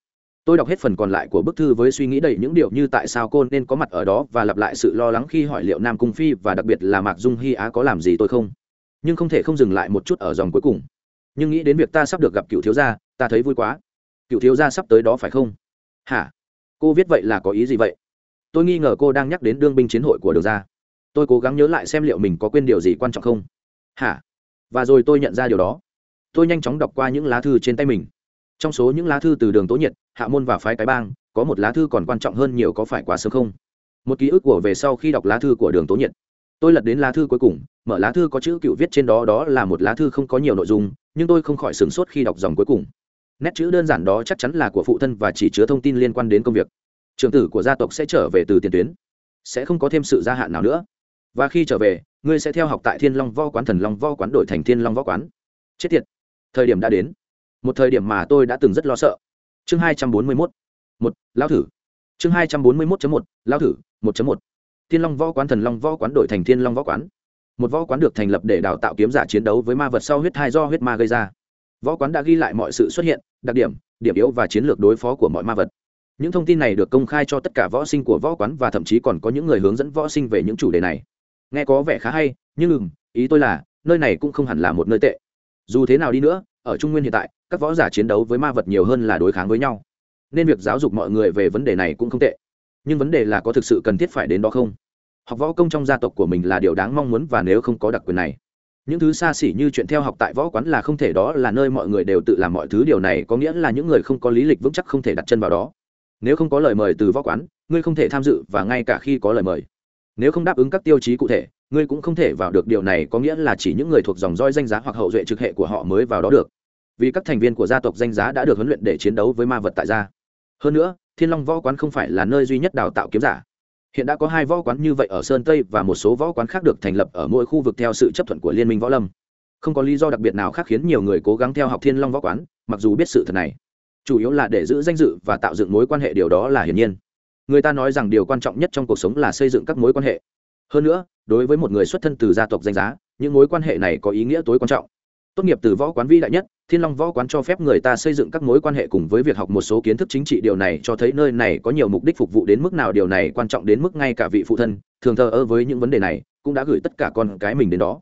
S1: tôi đọc hết phần còn lại của bức thư với suy nghĩ đầy những điều như tại sao cô nên có mặt ở đó và lặp lại sự lo lắng khi hỏi liệu nam cung phi và đặc biệt là mạc dung hy á có làm gì tôi không. Nhưng không thể không dừng lại một chút ở dòng cuối cùng. Nhưng nghĩ đến việc ta sắp được gặp cựu thiếu gia, ta thấy vui quá. Cựu thiếu gia sắp tới đó phải không? Hả? Cô viết vậy là có ý gì vậy? Tôi nghi ngờ cô đang nhắc đến đương binh chiến hội của đường gia. Tôi cố gắng nhớ lại xem liệu mình có quên điều gì quan trọng không. Hả? Và rồi tôi nhận ra điều đó. Tôi nhanh chóng đọc qua những lá thư trên tay mình trong số những lá thư từ đường tố nhiệt, hạ môn và phái cái bang, có một lá thư còn quan trọng hơn nhiều có phải quá sớm không? Một ký ức của về sau khi đọc lá thư của đường tố nhiệt. Tôi lật đến lá thư cuối cùng, mở lá thư có chữ cựu viết trên đó đó là một lá thư không có nhiều nội dung, nhưng tôi không khỏi sửng sốt khi đọc dòng cuối cùng. Nét chữ đơn giản đó chắc chắn là của phụ thân và chỉ chứa thông tin liên quan đến công việc. Trưởng tử của gia tộc sẽ trở về từ tiền tuyến, sẽ không có thêm sự gia hạn nào nữa. Và khi trở về, ngươi sẽ theo học tại thiên long võ quán, thần long võ quán đổi thành thiên long võ quán. Chết tiệt, thời điểm đã đến một thời điểm mà tôi đã từng rất lo sợ. Chương hai trăm bốn mươi mốt, một, lao thử. Chương hai trăm bốn mươi mốt một, lao thử, một một. Thiên long võ quán, thần long võ quán đổi thành thiên long võ quán. Một võ quán được thành lập để đào tạo kiếm giả chiến đấu với ma vật sau huyết thai do huyết ma gây ra. Võ quán đã ghi lại mọi sự xuất hiện, đặc điểm điểm yếu và chiến lược đối phó của mọi ma vật. Những thông tin này được công khai cho tất cả võ sinh của võ quán và thậm chí còn có những người hướng dẫn võ sinh về những chủ đề này. Nghe có vẻ khá hay, nhưng ừm, ý tôi là, nơi này cũng không hẳn là một nơi tệ. Dù thế nào đi nữa ở trung nguyên hiện tại, các võ giả chiến đấu với ma vật nhiều hơn là đối kháng với nhau. Nên việc giáo dục mọi người về vấn đề này cũng không tệ. Nhưng vấn đề là có thực sự cần thiết phải đến đó không? Học võ công trong gia tộc của mình là điều đáng mong muốn và nếu không có đặc quyền này. Những thứ xa xỉ như chuyện theo học tại võ quán là không thể đó là nơi mọi người đều tự làm mọi thứ, điều này có nghĩa là những người không có lý lịch vững chắc không thể đặt chân vào đó. Nếu không có lời mời từ võ quán, ngươi không thể tham dự và ngay cả khi có lời mời nếu không đáp ứng các tiêu chí cụ thể, ngươi cũng không thể vào được điều này, có nghĩa là chỉ những người thuộc dòng roi danh giá hoặc hậu duệ trực hệ của họ mới vào đó được. Vì các thành viên của gia tộc danh giá đã được huấn luyện để chiến đấu với ma vật tại gia. Hơn nữa, thiên long võ quán không phải là nơi duy nhất đào tạo kiếm giả. Hiện đã có hai võ quán như vậy ở sơn tây và một số võ quán khác được thành lập ở mỗi khu vực theo sự chấp thuận của liên minh võ lâm. Không có lý do đặc biệt nào khác khiến nhiều người cố gắng theo học thiên long võ quán, mặc dù biết sự thật này. Chủ yếu là để giữ danh dự và tạo dựng mối quan hệ, điều đó là hiển nhiên người ta nói rằng điều quan trọng nhất trong cuộc sống là xây dựng các mối quan hệ. Hơn nữa, đối với một người xuất thân từ gia tộc danh giá, những mối quan hệ này có ý nghĩa tối quan trọng. Tốt nghiệp từ võ quán vĩ đại nhất, thiên long võ quán cho phép người ta xây dựng các mối quan hệ cùng với việc học một số kiến thức chính trị. Điều này cho thấy nơi này có nhiều mục đích phục vụ đến mức nào, điều này quan trọng đến mức ngay cả vị phụ thân, thường thờ ơ với những vấn đề này, cũng đã gửi tất cả con cái mình đến đó.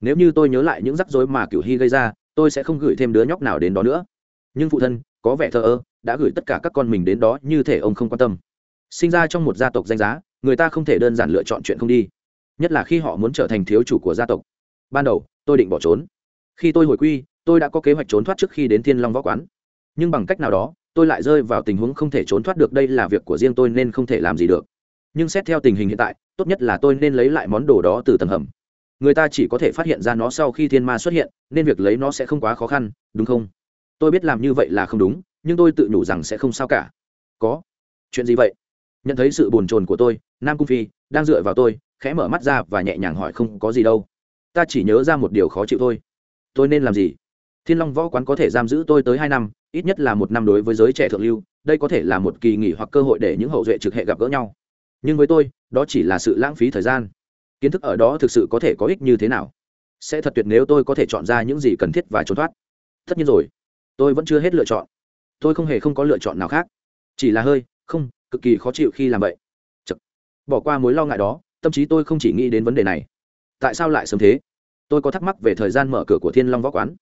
S1: Nếu như tôi nhớ lại những rắc rối mà cửu hy gây ra, tôi sẽ không gửi thêm đứa nhóc nào đến đó nữa. Nhưng phụ thân, có vẻ thờ ơ, đã gửi tất cả các con mình đến đó, như thể ông không quan tâm sinh ra trong một gia tộc danh giá, người ta không thể đơn giản lựa chọn chuyện không đi, nhất là khi họ muốn trở thành thiếu chủ của gia tộc. Ban đầu, tôi định bỏ trốn. Khi tôi hồi quy, tôi đã có kế hoạch trốn thoát trước khi đến thiên long võ quán. Nhưng bằng cách nào đó, tôi lại rơi vào tình huống không thể trốn thoát được đây là việc của riêng tôi nên không thể làm gì được. Nhưng xét theo tình hình hiện tại, tốt nhất là tôi nên lấy lại món đồ đó từ tầng hầm. Người ta chỉ có thể phát hiện ra nó sau khi thiên ma xuất hiện, nên việc lấy nó sẽ không quá khó khăn, đúng không? Tôi biết làm như vậy là không đúng, nhưng tôi tự nhủ rằng sẽ không sao cả. Có. Chuyện gì vậy? Nhận thấy sự bồn chồn của tôi, nam cung phi đang dựa vào tôi, khẽ mở mắt ra và nhẹ nhàng hỏi không có gì đâu. Ta chỉ nhớ ra một điều khó chịu thôi. Tôi nên làm gì? Thiên long võ quán có thể giam giữ tôi tới hai năm, ít nhất là một năm đối với giới trẻ thượng lưu, đây có thể là một kỳ nghỉ hoặc cơ hội để những hậu duệ trực hệ gặp gỡ nhau. Nhưng với tôi, đó chỉ là sự lãng phí thời gian. Kiến thức ở đó thực sự có thể có ích như thế nào? Sẽ thật tuyệt nếu tôi có thể chọn ra những gì cần thiết và trốn thoát. Tất nhiên rồi, tôi vẫn chưa hết lựa chọn. Tôi không hề không có lựa chọn nào khác. Chỉ là hơi, không cực kỳ khó chịu khi làm vậy. Chật. bỏ qua mối lo ngại đó, tâm trí tôi không chỉ nghĩ đến vấn đề này. Tại sao lại sớm thế? Tôi có thắc mắc về thời gian mở cửa của thiên long võ quán.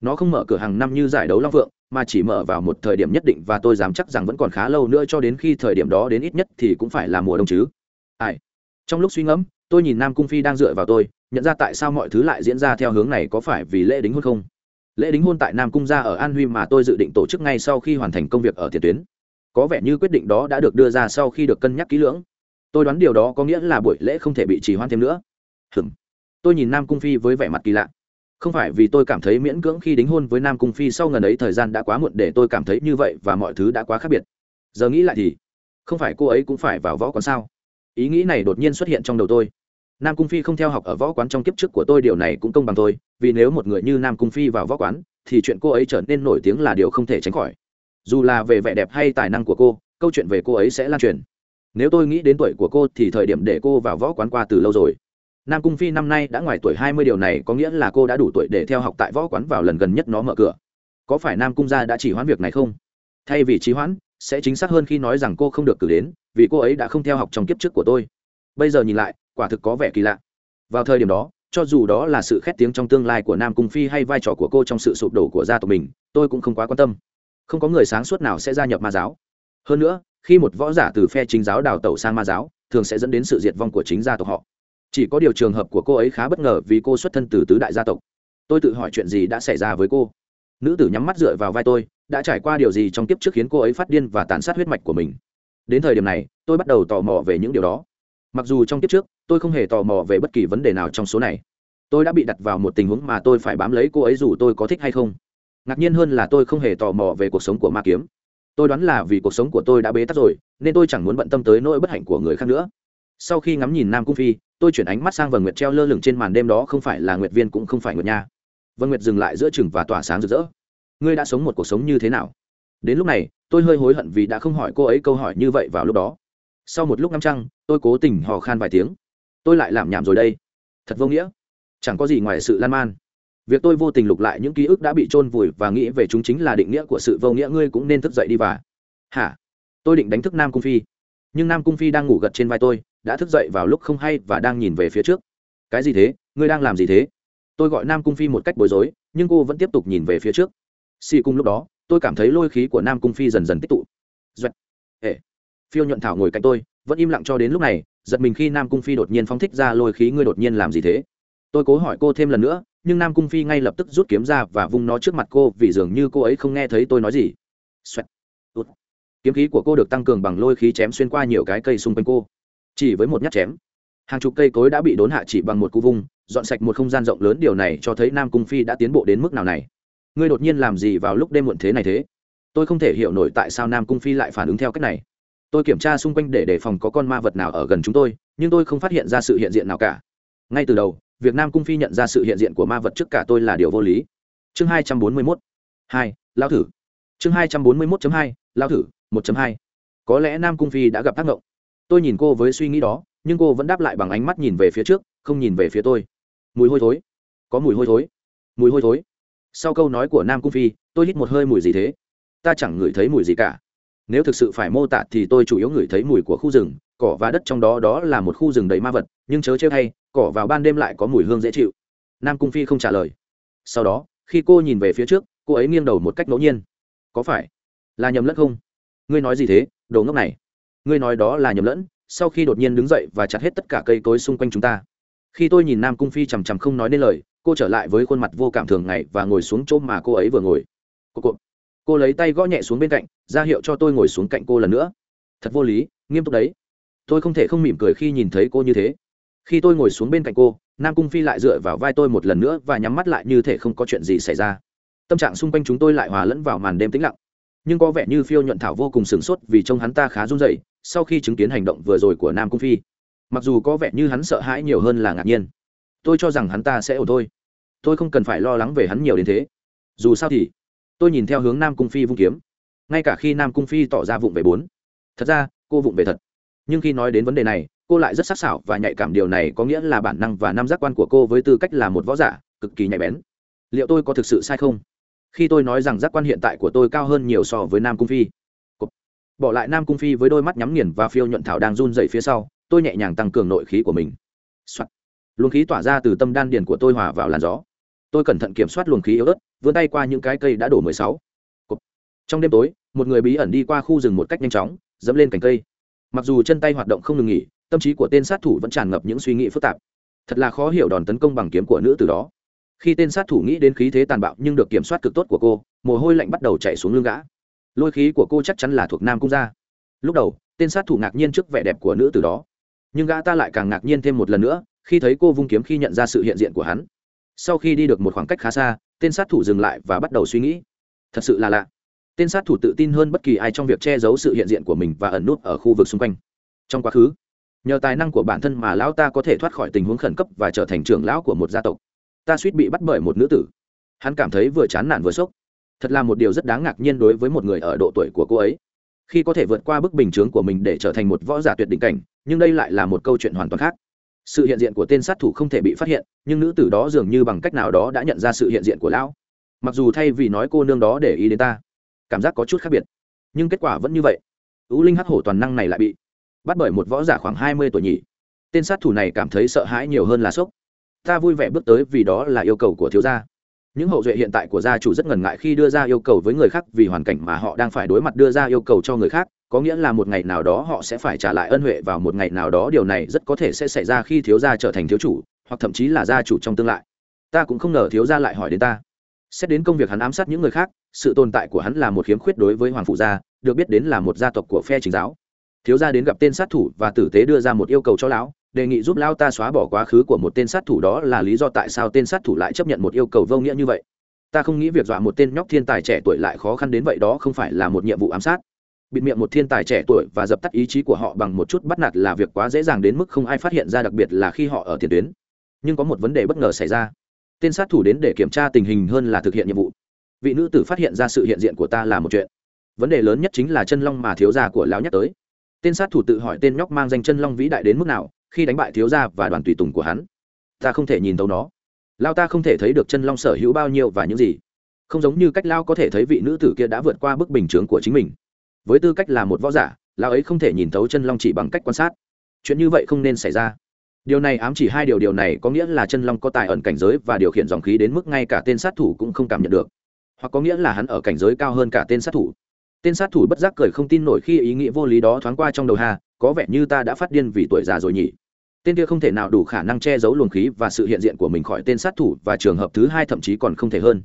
S1: Nó không mở cửa hàng năm như giải đấu long phượng mà chỉ mở vào một thời điểm nhất định và tôi dám chắc rằng vẫn còn khá lâu nữa cho đến khi thời điểm đó đến ít nhất thì cũng phải là mùa đông chứ. Ai? Trong lúc suy ngẫm, tôi nhìn nam cung phi đang dựa vào tôi, nhận ra tại sao mọi thứ lại diễn ra theo hướng này có phải vì lễ đính hôn không? Lễ đính hôn tại nam cung gia ở an huy mà tôi dự định tổ chức ngay sau khi hoàn thành công việc ở tiền tuyến có vẻ như quyết định đó đã được đưa ra sau khi được cân nhắc kỹ lưỡng. Tôi đoán điều đó có nghĩa là buổi lễ không thể bị trì hoãn thêm nữa. Hừm tôi nhìn nam cung phi với vẻ mặt kỳ lạ. Không phải vì tôi cảm thấy miễn cưỡng khi đính hôn với nam cung phi sau ngần ấy thời gian đã quá muộn để tôi cảm thấy như vậy và mọi thứ đã quá khác biệt. Giờ nghĩ lại thì, không phải cô ấy cũng phải vào võ quán sao? Ý nghĩ này đột nhiên xuất hiện trong đầu tôi. Nam cung phi không theo học ở võ quán trong kiếp trước của tôi, điều này cũng công bằng tôi vì nếu một người như nam cung phi vào võ quán, thì chuyện cô ấy trở nên nổi tiếng là điều không thể tránh khỏi dù là về vẻ đẹp hay tài năng của cô, câu chuyện về cô ấy sẽ lan truyền. Nếu tôi nghĩ đến tuổi của cô thì thời điểm để cô vào võ quán qua từ lâu rồi. Nam cung phi năm nay đã ngoài tuổi hai mươi, điều này có nghĩa là cô đã đủ tuổi để theo học tại võ quán vào lần gần nhất nó mở cửa. Có phải nam cung gia đã chỉ hoãn việc này không? Thay vì trí hoãn, sẽ chính xác hơn khi nói rằng cô không được cử đến, vì cô ấy đã không theo học trong kiếp trước của tôi. Bây giờ nhìn lại, quả thực có vẻ kỳ lạ. Vào thời điểm đó, cho dù đó là sự khét tiếng trong tương lai của nam cung phi hay vai trò của cô trong sự sụp đổ của gia tộc mình, tôi cũng không quá quan tâm không có người sáng suốt nào sẽ gia nhập ma giáo. Hơn nữa, khi một võ giả từ phe chính giáo đào tẩu sang ma giáo, thường sẽ dẫn đến sự diệt vong của chính gia tộc họ. Chỉ có điều trường hợp của cô ấy khá bất ngờ vì cô xuất thân từ tứ đại gia tộc. Tôi tự hỏi chuyện gì đã xảy ra với cô. Nữ tử nhắm mắt dựa vào vai tôi, đã trải qua điều gì trong kiếp trước khiến cô ấy phát điên và tàn sát huyết mạch của mình? Đến thời điểm này, tôi bắt đầu tò mò về những điều đó. Mặc dù trong kiếp trước, tôi không hề tò mò về bất kỳ vấn đề nào trong số này. Tôi đã bị đặt vào một tình huống mà tôi phải bám lấy cô ấy dù tôi có thích hay không ngạc nhiên hơn là tôi không hề tò mò về cuộc sống của ma kiếm. Tôi đoán là vì cuộc sống của tôi đã bế tắc rồi, nên tôi chẳng muốn bận tâm tới nỗi bất hạnh của người khác nữa. Sau khi ngắm nhìn nam cung phi, tôi chuyển ánh mắt sang vầng nguyệt treo lơ lửng trên màn đêm đó không phải là nguyệt viên cũng không phải nguyệt nha. Vâng nguyệt dừng lại giữa chừng và tỏa sáng rực rỡ. Ngươi đã sống một cuộc sống như thế nào? Đến lúc này, tôi hơi hối hận vì đã không hỏi cô ấy câu hỏi như vậy vào lúc đó. Sau một lúc ngắm trăng, tôi cố tình hò khan vài tiếng. Tôi lại làm nhảm rồi đây. Thật vô nghĩa. Chẳng có gì ngoài sự lan man việc tôi vô tình lục lại những ký ức đã bị chôn vùi và nghĩ về chúng chính là định nghĩa của sự vô nghĩa, ngươi cũng nên thức dậy đi và hả? Tôi định đánh thức nam cung phi. Nhưng nam cung phi đang ngủ gật trên vai tôi, đã thức dậy vào lúc không hay và đang nhìn về phía trước. Cái gì thế? Ngươi đang làm gì thế? Tôi gọi nam cung phi một cách bối rối, nhưng cô vẫn tiếp tục nhìn về phía trước. Xì cung lúc đó, tôi cảm thấy lôi khí của nam cung phi dần dần tích tụ. Doạch. Ê. phiêu nhuận thảo ngồi cạnh tôi, vẫn im lặng cho đến lúc này, giật mình khi nam cung phi đột nhiên phóng thích ra lôi khí, ngươi đột nhiên làm gì thế? Tôi cố hỏi cô thêm lần nữa nhưng nam cung phi ngay lập tức rút kiếm ra và vung nó trước mặt cô vì dường như cô ấy không nghe thấy tôi nói gì. Xoẹt. kiếm khí của cô được tăng cường bằng lôi khí chém xuyên qua nhiều cái cây xung quanh cô. Chỉ với một nhát chém, hàng chục cây cối đã bị đốn hạ chỉ bằng một cú vung, dọn sạch một không gian rộng lớn. Điều này cho thấy nam cung phi đã tiến bộ đến mức nào này. Ngươi đột nhiên làm gì vào lúc đêm muộn thế này thế? Tôi không thể hiểu nổi tại sao nam cung phi lại phản ứng theo cách này. Tôi kiểm tra xung quanh để đề phòng có con ma vật nào ở gần chúng tôi, nhưng tôi không phát hiện ra sự hiện diện nào cả. Ngay từ đầu việc nam cung phi nhận ra sự hiện diện của ma vật trước cả tôi là điều vô lý. Chương hai trăm bốn mươi mốt, hai, lao thử. Chương hai trăm bốn mươi mốt hai, lao thử, một hai. Có lẽ nam cung phi đã gặp tác động tôi nhìn cô với suy nghĩ đó, nhưng cô vẫn đáp lại bằng ánh mắt nhìn về phía trước, không nhìn về phía tôi. Mùi hôi thối. Có mùi hôi thối. Mùi hôi thối. Sau câu nói của nam cung phi, tôi hít một hơi mùi gì thế? Ta chẳng ngửi thấy mùi gì cả. Nếu thực sự phải mô tả thì tôi chủ yếu ngửi thấy mùi của khu rừng cỏ và đất trong đó đó là một khu rừng đầy ma vật nhưng chớ chơi hay cỏ vào ban đêm lại có mùi hương dễ chịu. Nam cung phi không trả lời. Sau đó khi cô nhìn về phía trước cô ấy nghiêng đầu một cách ngẫu nhiên. Có phải là nhầm lẫn không? Ngươi nói gì thế đồ ngốc này? Ngươi nói đó là nhầm lẫn sau khi đột nhiên đứng dậy và chặt hết tất cả cây cối xung quanh chúng ta. Khi tôi nhìn nam cung phi chằm chằm không nói nên lời cô trở lại với khuôn mặt vô cảm thường ngày và ngồi xuống chỗ mà cô ấy vừa ngồi. Cô, cô, cô lấy tay gõ nhẹ xuống bên cạnh ra hiệu cho tôi ngồi xuống cạnh cô lần nữa. Thật vô lý nghiêm túc đấy tôi không thể không mỉm cười khi nhìn thấy cô như thế. Khi tôi ngồi xuống bên cạnh cô, nam cung phi lại dựa vào vai tôi một lần nữa và nhắm mắt lại như thể không có chuyện gì xảy ra. Tâm trạng xung quanh chúng tôi lại hòa lẫn vào màn đêm tĩnh lặng. Nhưng có vẻ như phiêu nhuận thảo vô cùng sửng sốt vì trông hắn ta khá run rẩy sau khi chứng kiến hành động vừa rồi của nam cung phi. Mặc dù có vẻ như hắn sợ hãi nhiều hơn là ngạc nhiên. Tôi cho rằng hắn ta sẽ ổn thôi. Tôi không cần phải lo lắng về hắn nhiều đến thế. Dù sao thì, tôi nhìn theo hướng nam cung phi vung kiếm. Ngay cả khi nam cung phi tỏ ra vụng về bốn. Thật ra, cô vụng về thật nhưng khi nói đến vấn đề này, cô lại rất sắc sảo và nhạy cảm điều này có nghĩa là bản năng và năm giác quan của cô với tư cách là một võ giả, cực kỳ nhạy bén. Liệu tôi có thực sự sai không? Khi tôi nói rằng giác quan hiện tại của tôi cao hơn nhiều so với nam cung phi. Bỏ lại nam cung phi với đôi mắt nhắm nghiền và phiêu nhuận thảo đang run dậy phía sau, tôi nhẹ nhàng tăng cường nội khí của mình、Soạn. luồng khí tỏa ra từ tâm đan điền của tôi hòa vào làn gió. Tôi cẩn thận kiểm soát luồng khí yếu ớt, vươn tay qua những cái cây đã đổ mười sáu. Trong đêm tối, một người bí ẩn đi qua khu rừng một cách nhanh chóng, dẫm lên cành cây mặc dù chân tay hoạt động không ngừng nghỉ, tâm trí của tên sát thủ vẫn tràn ngập những suy nghĩ phức tạp. Thật là khó hiểu đòn tấn công bằng kiếm của nữ từ đó. Khi tên sát thủ nghĩ đến khí thế tàn bạo nhưng được kiểm soát cực tốt của cô, mồ hôi lạnh bắt đầu chạy xuống lưng gã. Lôi khí của cô chắc chắn là thuộc nam cung gia. Lúc đầu, tên sát thủ ngạc nhiên trước vẻ đẹp của nữ từ đó. Nhưng gã ta lại càng ngạc nhiên thêm một lần nữa, khi thấy cô vung kiếm khi nhận ra sự hiện diện của hắn. Sau khi đi được một khoảng cách khá xa, tên sát thủ dừng lại và bắt đầu suy nghĩ. Thật sự là lạ tên sát thủ tự tin hơn bất kỳ ai trong việc che giấu sự hiện diện của mình và ẩn nút ở khu vực xung quanh. Trong quá khứ, nhờ tài năng của bản thân mà lão ta có thể thoát khỏi tình huống khẩn cấp và trở thành trưởng lão của một gia tộc. Ta suýt bị bắt bởi một nữ tử. Hắn cảm thấy vừa chán nản vừa sốc. Thật là một điều rất đáng ngạc nhiên đối với một người ở độ tuổi của cô ấy. Khi có thể vượt qua bức bình chướng của mình để trở thành một võ giả tuyệt đỉnh cảnh, nhưng đây lại là một câu chuyện hoàn toàn khác. Sự hiện diện của tên sát thủ không thể bị phát hiện, nhưng nữ tử đó dường như bằng cách nào đó đã nhận ra sự hiện diện của lão. Mặc dù thay vì nói cô nương đó để ý đến ta cảm giác có chút khác biệt. Nhưng kết quả vẫn như vậy. U linh hắc hổ toàn năng này lại bị bắt bởi một võ giả khoảng hai mươi tuổi nhỉ. Tên sát thủ này cảm thấy sợ hãi nhiều hơn là sốc. Ta vui vẻ bước tới vì đó là yêu cầu của thiếu gia. Những hậu duệ hiện tại của gia chủ rất ngần ngại khi đưa ra yêu cầu với người khác vì hoàn cảnh mà họ đang phải đối mặt đưa ra yêu cầu cho người khác, có nghĩa là một ngày nào đó họ sẽ phải trả lại ân huệ vào một ngày nào đó. Điều này rất có thể sẽ xảy ra khi thiếu gia trở thành thiếu chủ, hoặc thậm chí là gia chủ trong tương lai. Ta cũng không ngờ thiếu gia lại hỏi đến ta xét đến công việc hắn ám sát những người khác, sự tồn tại của hắn là một khiếm khuyết đối với hoàng phụ gia, được biết đến là một gia tộc của phe chính giáo. Thiếu gia đến gặp tên sát thủ và tử tế đưa ra một yêu cầu cho lão, đề nghị giúp lão ta xóa bỏ quá khứ của một tên sát thủ đó là lý do tại sao tên sát thủ lại chấp nhận một yêu cầu vô nghĩa như vậy. Ta không nghĩ việc dọa một tên nhóc thiên tài trẻ tuổi lại khó khăn đến vậy, đó không phải là một nhiệm vụ ám sát. Bịt miệng một thiên tài trẻ tuổi và dập tắt ý chí của họ bằng một chút bắt nạt là việc quá dễ dàng đến mức không ai phát hiện ra, đặc biệt là khi họ ở tiền tuyến. Nhưng có một vấn đề bất ngờ xảy ra tên sát thủ đến để kiểm tra tình hình hơn là thực hiện nhiệm vụ. Vị nữ tử phát hiện ra sự hiện diện của ta là một chuyện. Vấn đề lớn nhất chính là chân long mà thiếu gia của lão nhắc tới. Tên sát thủ tự hỏi tên nhóc mang danh chân long vĩ đại đến mức nào, khi đánh bại thiếu gia và đoàn tùy tùng của hắn. Ta không thể nhìn thấu nó. Lao ta không thể thấy được chân long sở hữu bao nhiêu và những gì. Không giống như cách lao có thể thấy vị nữ tử kia đã vượt qua bức bình chướng của chính mình. Với tư cách là một võ giả lao ấy không thể nhìn thấu chân long chỉ bằng cách quan sát. Chuyện như vậy không nên xảy ra điều này ám chỉ hai điều điều này có nghĩa là chân long có tài ẩn cảnh giới và điều khiển dòng khí đến mức ngay cả tên sát thủ cũng không cảm nhận được. Hoặc có nghĩa là hắn ở cảnh giới cao hơn cả tên sát thủ. Tên sát thủ bất giác cười không tin nổi khi ý nghĩ vô lý đó thoáng qua trong đầu hà, có vẻ như ta đã phát điên vì tuổi già rồi nhỉ. Tên kia không thể nào đủ khả năng che giấu luồng khí và sự hiện diện của mình khỏi tên sát thủ và trường hợp thứ hai thậm chí còn không thể hơn.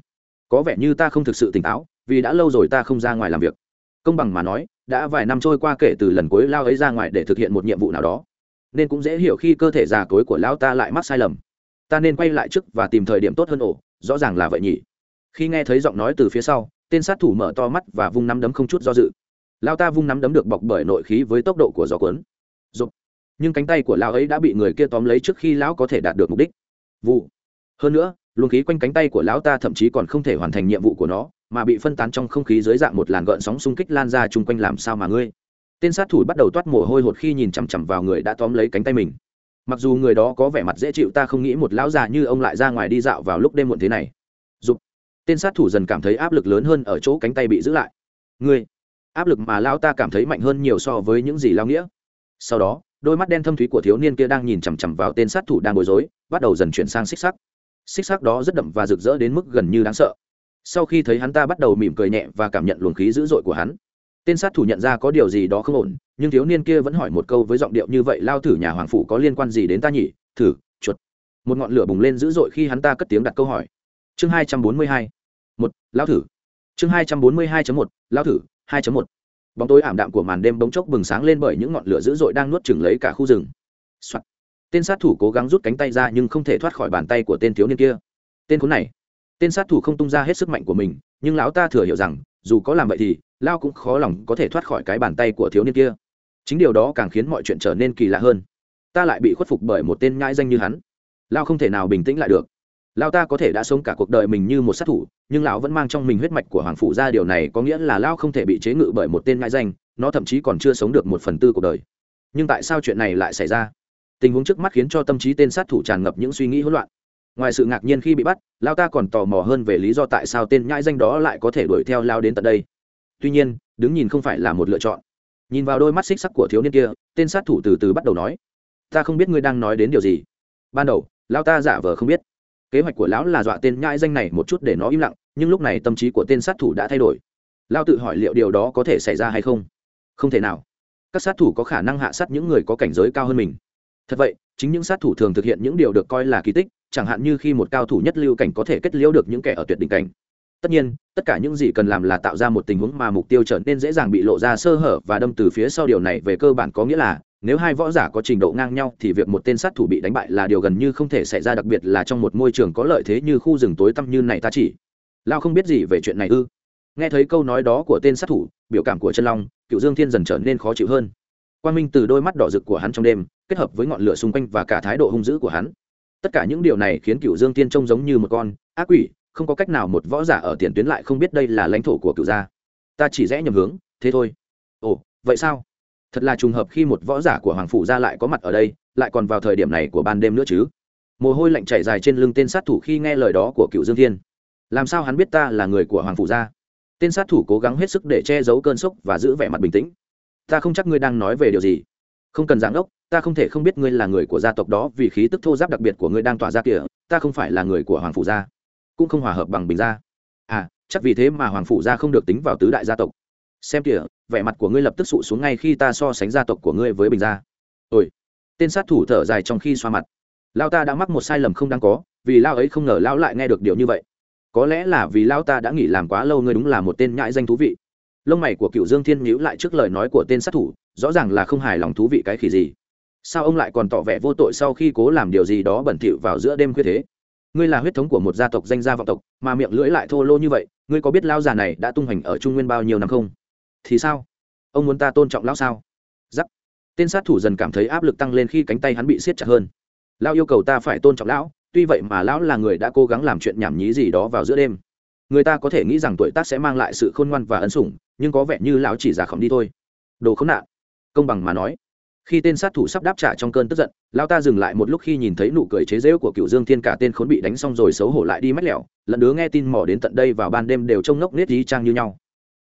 S1: Có vẻ như ta không thực sự tỉnh táo, vì đã lâu rồi ta không ra ngoài làm việc. Công bằng mà nói, đã vài năm trôi qua kể từ lần cuối lao ấy ra ngoài để thực hiện một nhiệm vụ nào đó nên cũng dễ hiểu khi cơ thể già cối của lão ta lại mắc sai lầm. Ta nên quay lại trước và tìm thời điểm tốt hơn ổ, rõ ràng là vậy nhỉ. Khi nghe thấy giọng nói từ phía sau, tên sát thủ mở to mắt và vung nắm đấm không chút do dự. Lao ta vung nắm đấm được bọc bởi nội khí với tốc độ của gió cuốn. Rộp. nhưng cánh tay của lão ấy đã bị người kia tóm lấy trước khi lão có thể đạt được mục đích. Vụ. Hơn nữa, luồng khí quanh cánh tay của lão ta thậm chí còn không thể hoàn thành nhiệm vụ của nó, mà bị phân tán trong không khí dưới dạng một làn gợn sóng xung kích lan ra chung quanh làm sao mà ngươi? Tên sát thủ bắt đầu toát mồ hôi hột khi nhìn chằm chằm vào người đã tóm lấy cánh tay mình. Mặc dù người đó có vẻ mặt dễ chịu, ta không nghĩ một lão già như ông lại ra ngoài đi dạo vào lúc đêm muộn thế này. Dục. tên sát thủ dần cảm thấy áp lực lớn hơn ở chỗ cánh tay bị giữ lại. Ngươi. Áp lực mà lão ta cảm thấy mạnh hơn nhiều so với những gì lao nghĩa. Sau đó, đôi mắt đen thâm thúy của thiếu niên kia đang nhìn chằm chằm vào tên sát thủ đang bối rối, bắt đầu dần chuyển sang xích sắc. Xích sắc đó rất đậm và rực rỡ đến mức gần như đáng sợ. Sau khi thấy hắn ta bắt đầu mỉm cười nhẹ và cảm nhận luồng khí dữ dội của hắn tên sát thủ nhận ra có điều gì đó không ổn, nhưng thiếu niên kia vẫn hỏi một câu với giọng điệu như vậy, lao thử nhà hoàng phủ có liên quan gì đến ta nhỉ? Thử, chuột. Một ngọn lửa bùng lên dữ dội khi hắn ta cất tiếng đặt câu hỏi. Chương hai trăm bốn mươi hai một, lao thử. Chương hai trăm bốn mươi hai một, lao thử, hai một. Bóng tối ảm đạm của màn đêm bỗng chốc bừng sáng lên bởi những ngọn lửa dữ dội đang nuốt chừng lấy cả khu rừng、Soạn. tên sát thủ cố gắng rút cánh tay ra nhưng không thể thoát khỏi bàn tay của tên thiếu niên kia. Tên khốn này. Tên sát thủ không tung ra hết sức mạnh của mình, nhưng lão ta thừa hiểu rằng, dù có làm vậy thì lao cũng khó lòng có thể thoát khỏi cái bàn tay của thiếu niên kia. Chính điều đó càng khiến mọi chuyện trở nên kỳ lạ hơn. Ta lại bị khuất phục bởi một tên nhãi danh như hắn. Lao không thể nào bình tĩnh lại được. Lao ta có thể đã sống cả cuộc đời mình như một sát thủ, nhưng lão vẫn mang trong mình huyết mạch của hoàng phủ ra điều này có nghĩa là lao không thể bị chế ngự bởi một tên nhãi danh, nó thậm chí còn chưa sống được một phần tư cuộc đời. Nhưng tại sao chuyện này lại xảy ra? Tình huống trước mắt khiến cho tâm trí tên sát thủ tràn ngập những suy nghĩ hỗn loạn. Ngoài sự ngạc nhiên khi bị bắt, lao ta còn tò mò hơn về lý do tại sao tên nhãi danh đó lại có thể đuổi theo lao đến tận đây tuy nhiên, đứng nhìn không phải là một lựa chọn. Nhìn vào đôi mắt xích sắc của thiếu niên kia, tên sát thủ từ từ bắt đầu nói, ta không biết ngươi đang nói đến điều gì. Ban đầu, lão ta giả vờ không biết. Kế hoạch của lão là dọa tên nhãi danh này một chút để nó im lặng, nhưng lúc này tâm trí của tên sát thủ đã thay đổi. Lão tự hỏi liệu điều đó có thể xảy ra hay không? Không thể nào. Các sát thủ có khả năng hạ sát những người có cảnh giới cao hơn mình. Thật vậy, chính những sát thủ thường thực hiện những điều được coi là kỳ tích, chẳng hạn như khi một cao thủ nhất lưu cảnh có thể kết liễu được những kẻ ở tuyệt đỉnh cảnh tất nhiên, tất cả những gì cần làm là tạo ra một tình huống mà mục tiêu trở nên dễ dàng bị lộ ra sơ hở và đâm từ phía sau điều này về cơ bản có nghĩa là, nếu hai võ giả có trình độ ngang nhau thì việc một tên sát thủ bị đánh bại là điều gần như không thể xảy ra, đặc biệt là trong một môi trường có lợi thế như khu rừng tối tăm như này ta chỉ. Lao không biết gì về chuyện này ư? Nghe thấy câu nói đó của tên sát thủ, biểu cảm của chân long, cựu dương thiên dần trở nên khó chịu hơn. Quan minh từ đôi mắt đỏ rực của hắn trong đêm, kết hợp với ngọn lửa xung quanh và cả thái độ hung dữ của hắn. Tất cả những điều này khiến cựu dương tiên trông giống như một con ác quỷ không có cách nào một võ giả ở tiền tuyến lại không biết đây là lãnh thổ của cựu gia. Ta chỉ rẽ nhầm hướng, thế thôi. Ồ, vậy sao? Thật là trùng hợp khi một võ giả của hoàng phủ gia lại có mặt ở đây, lại còn vào thời điểm này của ban đêm nữa chứ. Mồ hôi lạnh chảy dài trên lưng tên sát thủ khi nghe lời đó của cựu dương thiên. Làm sao hắn biết ta là người của hoàng phủ gia? Tên sát thủ cố gắng hết sức để che giấu cơn sốc và giữ vẻ mặt bình tĩnh. Ta không chắc ngươi đang nói về điều gì. Không cần giảng ốc ta không thể không biết ngươi là người của gia tộc đó vì khí tức thô giáp đặc biệt của ngươi đang tỏa ra kìa, ta không phải là người của hoàng phủ gia cũng không hòa hợp bằng bình gia. À chắc vì thế mà hoàng phủ gia không được tính vào tứ đại gia tộc. Xem kìa, vẻ mặt của ngươi lập tức sụ xuống ngay khi ta so sánh gia tộc của ngươi với bình gia. Ôi, tên sát thủ thở dài trong khi xoa mặt. Lao ta đã mắc một sai lầm không đáng có, vì lao ấy không ngờ lao lại nghe được điều như vậy. Có lẽ là vì lao ta đã nghỉ làm quá lâu ngươi đúng là một tên nhãi danh thú vị. Lông mày của cựu dương thiên nhíu lại trước lời nói của tên sát thủ, rõ ràng là không hài lòng thú vị cái khỉ gì. Sao ông lại còn tỏ vẻ vô tội sau khi cố làm điều gì đó bẩn thỉu vào giữa đêm khuya thế? Ngươi là huyết thống của một gia tộc danh gia vọng tộc, mà miệng lưỡi lại thô lô như vậy, ngươi có biết lao già này đã tung hành ở trung nguyên bao nhiêu năm không? Thì sao? Ông muốn ta tôn trọng lão sao? Giắc. Tên sát thủ dần cảm thấy áp lực tăng lên khi cánh tay hắn bị siết chặt hơn. Lão yêu cầu ta phải tôn trọng lão, tuy vậy mà lão là người đã cố gắng làm chuyện nhảm nhí gì đó vào giữa đêm. Người ta có thể nghĩ rằng tuổi tác sẽ mang lại sự khôn ngoan và ấn sủng, nhưng có vẻ như lão chỉ giả khổng đi thôi. Đồ khốn nạn. Công bằng mà nói khi tên sát thủ sắp đáp trả trong cơn tức giận lao ta dừng lại một lúc khi nhìn thấy nụ cười chế rễu của cựu dương thiên cả tên khốn bị đánh xong rồi xấu hổ lại đi mách lẹo lần đứa nghe tin mỏ đến tận đây vào ban đêm đều trông ngốc nết ý trang như nhau.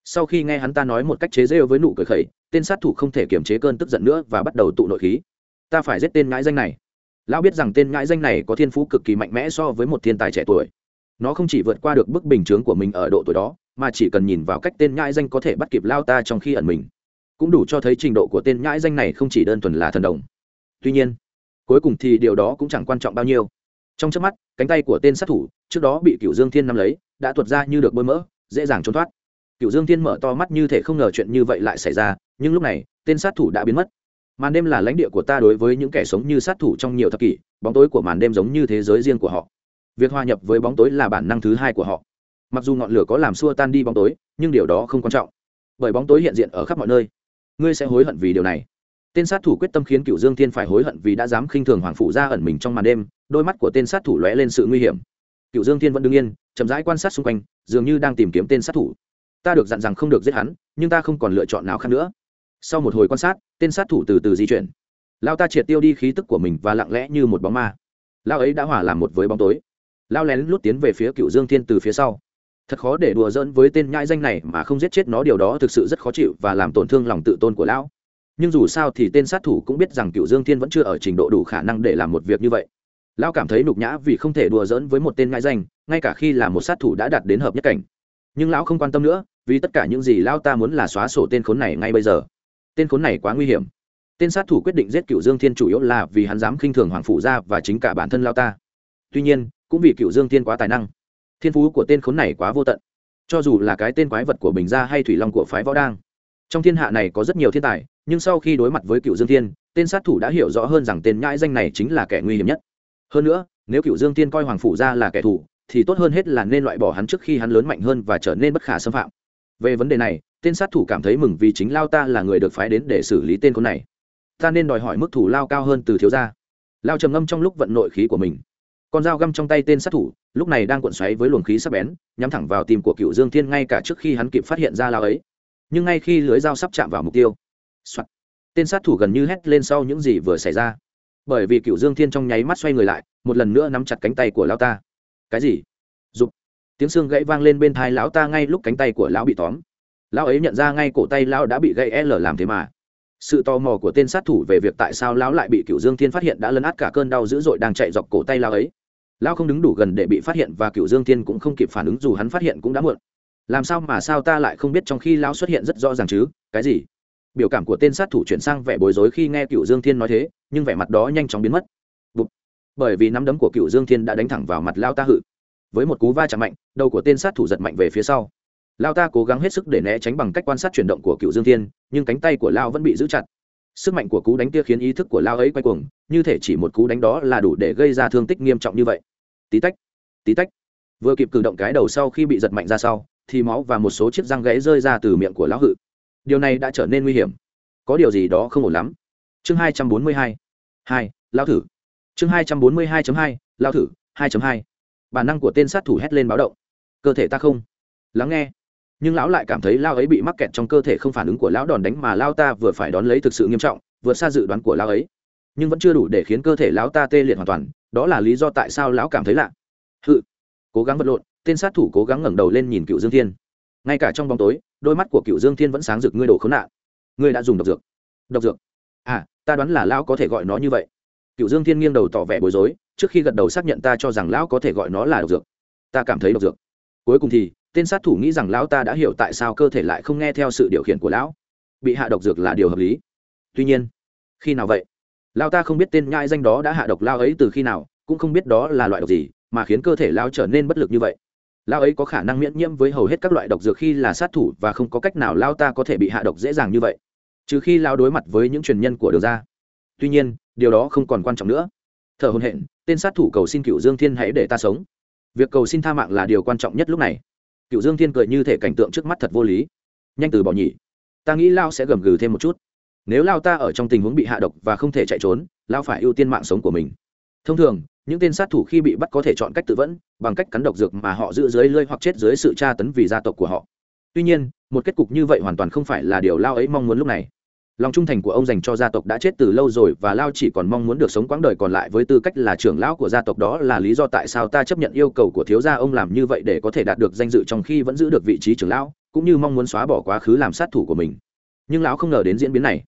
S1: Sau khi nghe hắn ta nói một cách chế rêu với nụ cười khẩy, tên sát thủ không thể kiềm chế cơn tức giận nữa và bắt đầu tụ nội khí. Ta phải giết tên ngãi danh này. Lão biết rằng tên ngãi danh này có thiên phú cực kỳ mạnh mẽ so với một thiên tài trẻ tuổi. Nó không chỉ vượt qua được bức bình chướng của mình ở độ tuổi đó, mà chỉ cần nhìn vào cách tên ngãi danh có thể bắt kịp lao ta trong khi ẩn mình cũng đủ cho thấy trình độ của tên nhãi danh này không chỉ đơn thuần là thần đồng. Tuy nhiên, cuối cùng thì điều đó cũng chẳng quan trọng bao nhiêu. Trong trước mắt, cánh tay của tên sát thủ, trước đó bị cựu dương thiên nắm lấy, đã tuột ra như được bơi mỡ, dễ dàng trốn thoát. Cựu dương thiên mở to mắt như thể không ngờ chuyện như vậy lại xảy ra, nhưng lúc này, tên sát thủ đã biến mất. Màn đêm là lãnh địa của ta đối với những kẻ sống như sát thủ trong nhiều thập kỷ, bóng tối của màn đêm giống như thế giới riêng của họ. Việc hòa nhập với bóng tối là bản năng thứ hai của họ. Mặc dù ngọn lửa có làm xua tan đi bóng tối, nhưng điều đó không quan trọng, bởi bóng tối hiện diện ở khắp mọi nơi ngươi sẽ hối hận vì điều này. Tên sát thủ quyết tâm khiến cựu dương thiên phải hối hận vì đã dám khinh thường hoàng phủ ra ẩn mình trong màn đêm, đôi mắt của tên sát thủ lóe lên sự nguy hiểm. Cựu dương thiên vẫn đứng yên, chậm rãi quan sát xung quanh, dường như đang tìm kiếm tên sát thủ. Ta được dặn rằng không được giết hắn, nhưng ta không còn lựa chọn nào khác nữa. Sau một hồi quan sát, tên sát thủ từ từ di chuyển. Lao ta triệt tiêu đi khí tức của mình và lặng lẽ như một bóng ma. Lao ấy đã hòa làm một với bóng tối. Lao lén lút tiến về phía cựu dương thiên từ phía sau thật khó để đùa giỡn với tên nhãi danh này mà không giết chết nó, điều đó thực sự rất khó chịu và làm tổn thương lòng tự tôn của lão. Nhưng dù sao thì tên sát thủ cũng biết rằng cựu dương thiên vẫn chưa ở trình độ đủ khả năng để làm một việc như vậy. Lão cảm thấy nhục nhã vì không thể đùa giỡn với một tên nhãi danh, ngay cả khi là một sát thủ đã đạt đến hợp nhất cảnh. Nhưng lão không quan tâm nữa, vì tất cả những gì lão ta muốn là xóa sổ tên khốn này ngay bây giờ. Tên khốn này quá nguy hiểm. Tên sát thủ quyết định giết cựu dương thiên chủ yếu là vì hắn dám khinh thường hoàng phủ gia và chính cả bản thân lao ta. Tuy nhiên, cũng vì cựu dương thiên quá tài năng thiên phú của tên khốn này quá vô tận. Cho dù là cái tên quái vật của bình gia hay thủy long của phái võ đang, trong thiên hạ này có rất nhiều thiên tài, nhưng sau khi đối mặt với cựu dương thiên, tên sát thủ đã hiểu rõ hơn rằng tên nhãi danh này chính là kẻ nguy hiểm nhất. Hơn nữa, nếu cựu dương thiên coi hoàng phủ gia là kẻ thù, thì tốt hơn hết là nên loại bỏ hắn trước khi hắn lớn mạnh hơn và trở nên bất khả xâm phạm. Về vấn đề này, tên sát thủ cảm thấy mừng vì chính lao ta là người được phái đến để xử lý tên khốn này. Ta nên đòi hỏi mức thủ lao cao hơn từ thiếu gia. Lao trầm ngâm trong lúc vận nội khí của mình. Con dao găm trong tay tên sát thủ lúc này đang cuộn xoáy với luồng khí sắc bén, nhắm thẳng vào tim của cựu dương thiên ngay cả trước khi hắn kịp phát hiện ra lao ấy. Nhưng ngay khi lưới dao sắp chạm vào mục tiêu、Soạn. tên sát thủ gần như hét lên sau những gì vừa xảy ra. Bởi vì cựu dương thiên trong nháy mắt xoay người lại, một lần nữa nắm chặt cánh tay của lão ta. Cái gì? Dục. tiếng xương gãy vang lên bên thai lão ta ngay lúc cánh tay của lão bị tóm. Lão ấy nhận ra ngay cổ tay lão đã bị gãy e l làm thế mà. Sự tò mò của tên sát thủ về việc tại sao lão lại bị cựu dương thiên phát hiện đã lấn át cả cơn đau dữ dội đang chạy dọc cổ tay lão ấy lão không đứng đủ gần để bị phát hiện và cựu dương thiên cũng không kịp phản ứng dù hắn phát hiện cũng đã muộn. Làm sao mà sao ta lại không biết trong khi lão xuất hiện rất rõ ràng chứ? Cái gì? Biểu cảm của tên sát thủ chuyển sang vẻ bối rối khi nghe cựu dương thiên nói thế, nhưng vẻ mặt đó nhanh chóng biến mất、Bụt. Bởi vì nắm đấm của cựu dương thiên đã đánh thẳng vào mặt lao ta hự. Với một cú va chạm mạnh, đầu của tên sát thủ giật mạnh về phía sau. Lao ta cố gắng hết sức để né tránh bằng cách quan sát chuyển động của cựu dương thiên, nhưng cánh tay của lao vẫn bị giữ chặt. Sức mạnh của cú đánh kia khiến ý thức của lao ấy quay cuồng, như thể chỉ một cú đánh đó là đủ để gây ra thương tích nghiêm trọng như vậy tí tách tí tách. Vừa kịp cử động cái đầu sau khi bị giật mạnh ra sau, thì máu và một số chiếc răng gãy rơi ra từ miệng của lão hự. Điều này đã trở nên nguy hiểm. Có điều gì đó không ổn lắm. Chương hai trăm bốn mươi hai hai lao thử. Chương hai trăm bốn mươi hai hai lao thử, hai hai. Bản năng của tên sát thủ hét lên báo động. Cơ thể ta không. Lắng nghe. Nhưng lão lại cảm thấy lao ấy bị mắc kẹt trong cơ thể không phản ứng của lão đòn đánh mà lao ta vừa phải đón lấy thực sự nghiêm trọng, vượt xa dự đoán của lão ấy. Nhưng vẫn chưa đủ để khiến cơ thể lão ta tê liệt hoàn toàn đó là lý do tại sao lão cảm thấy lạ. Hự, cố gắng vật lộn, tên sát thủ cố gắng ngẩng đầu lên nhìn cựu dương thiên. Ngay cả trong bóng tối, đôi mắt của cựu dương thiên vẫn sáng rực, ngươi đồ khốn nạn. Ngươi đã dùng độc dược. Độc dược? À ta đoán là lão có thể gọi nó như vậy. Cựu dương thiên nghiêng đầu tỏ vẻ bối rối, trước khi gật đầu xác nhận ta cho rằng lão có thể gọi nó là độc dược. Ta cảm thấy độc dược. Cuối cùng thì, tên sát thủ nghĩ rằng lão ta đã hiểu tại sao cơ thể lại không nghe theo sự điều khiển của lão. Bị hạ độc dược là điều hợp lý. Tuy nhiên, khi nào vậy? Lao ta không biết tên nhai danh đó đã hạ độc lao ấy từ khi nào, cũng không biết đó là loại độc gì, mà khiến cơ thể lao trở nên bất lực như vậy. Lao ấy có khả năng miễn nhiễm với hầu hết các loại độc dược khi là sát thủ và không có cách nào lao ta có thể bị hạ độc dễ dàng như vậy. Trừ khi lao đối mặt với những truyền nhân của đường ra tuy nhiên, điều đó không còn quan trọng nữa. Thở hồn hện tên sát thủ cầu xin cựu dương thiên hãy để ta sống. Việc cầu xin tha mạng là điều quan trọng nhất lúc này. Cựu dương thiên cười như thể cảnh tượng trước mắt thật vô lý. Nhanh từ bỏ nhỉ. Ta nghĩ lao sẽ gầm gừ thêm một chút nếu lao ta ở trong tình huống bị hạ độc và không thể chạy trốn, lao phải ưu tiên mạng sống của mình. Thông thường, những tên sát thủ khi bị bắt có thể chọn cách tự vẫn, bằng cách cắn độc dược mà họ giữ dưới lơi hoặc chết dưới sự tra tấn vì gia tộc của họ. Tuy nhiên, một kết cục như vậy hoàn toàn không phải là điều lao ấy mong muốn lúc này. Lòng trung thành của ông dành cho gia tộc đã chết từ lâu rồi và lao chỉ còn mong muốn được sống quãng đời còn lại với tư cách là trưởng lão của gia tộc đó là lý do tại sao ta chấp nhận yêu cầu của thiếu gia ông làm như vậy để có thể đạt được danh dự trong khi vẫn giữ được vị trí trưởng lão, cũng như mong muốn xóa bỏ quá khứ làm sát thủ của mình. Nhưng lão không ngờ đến diễn biến này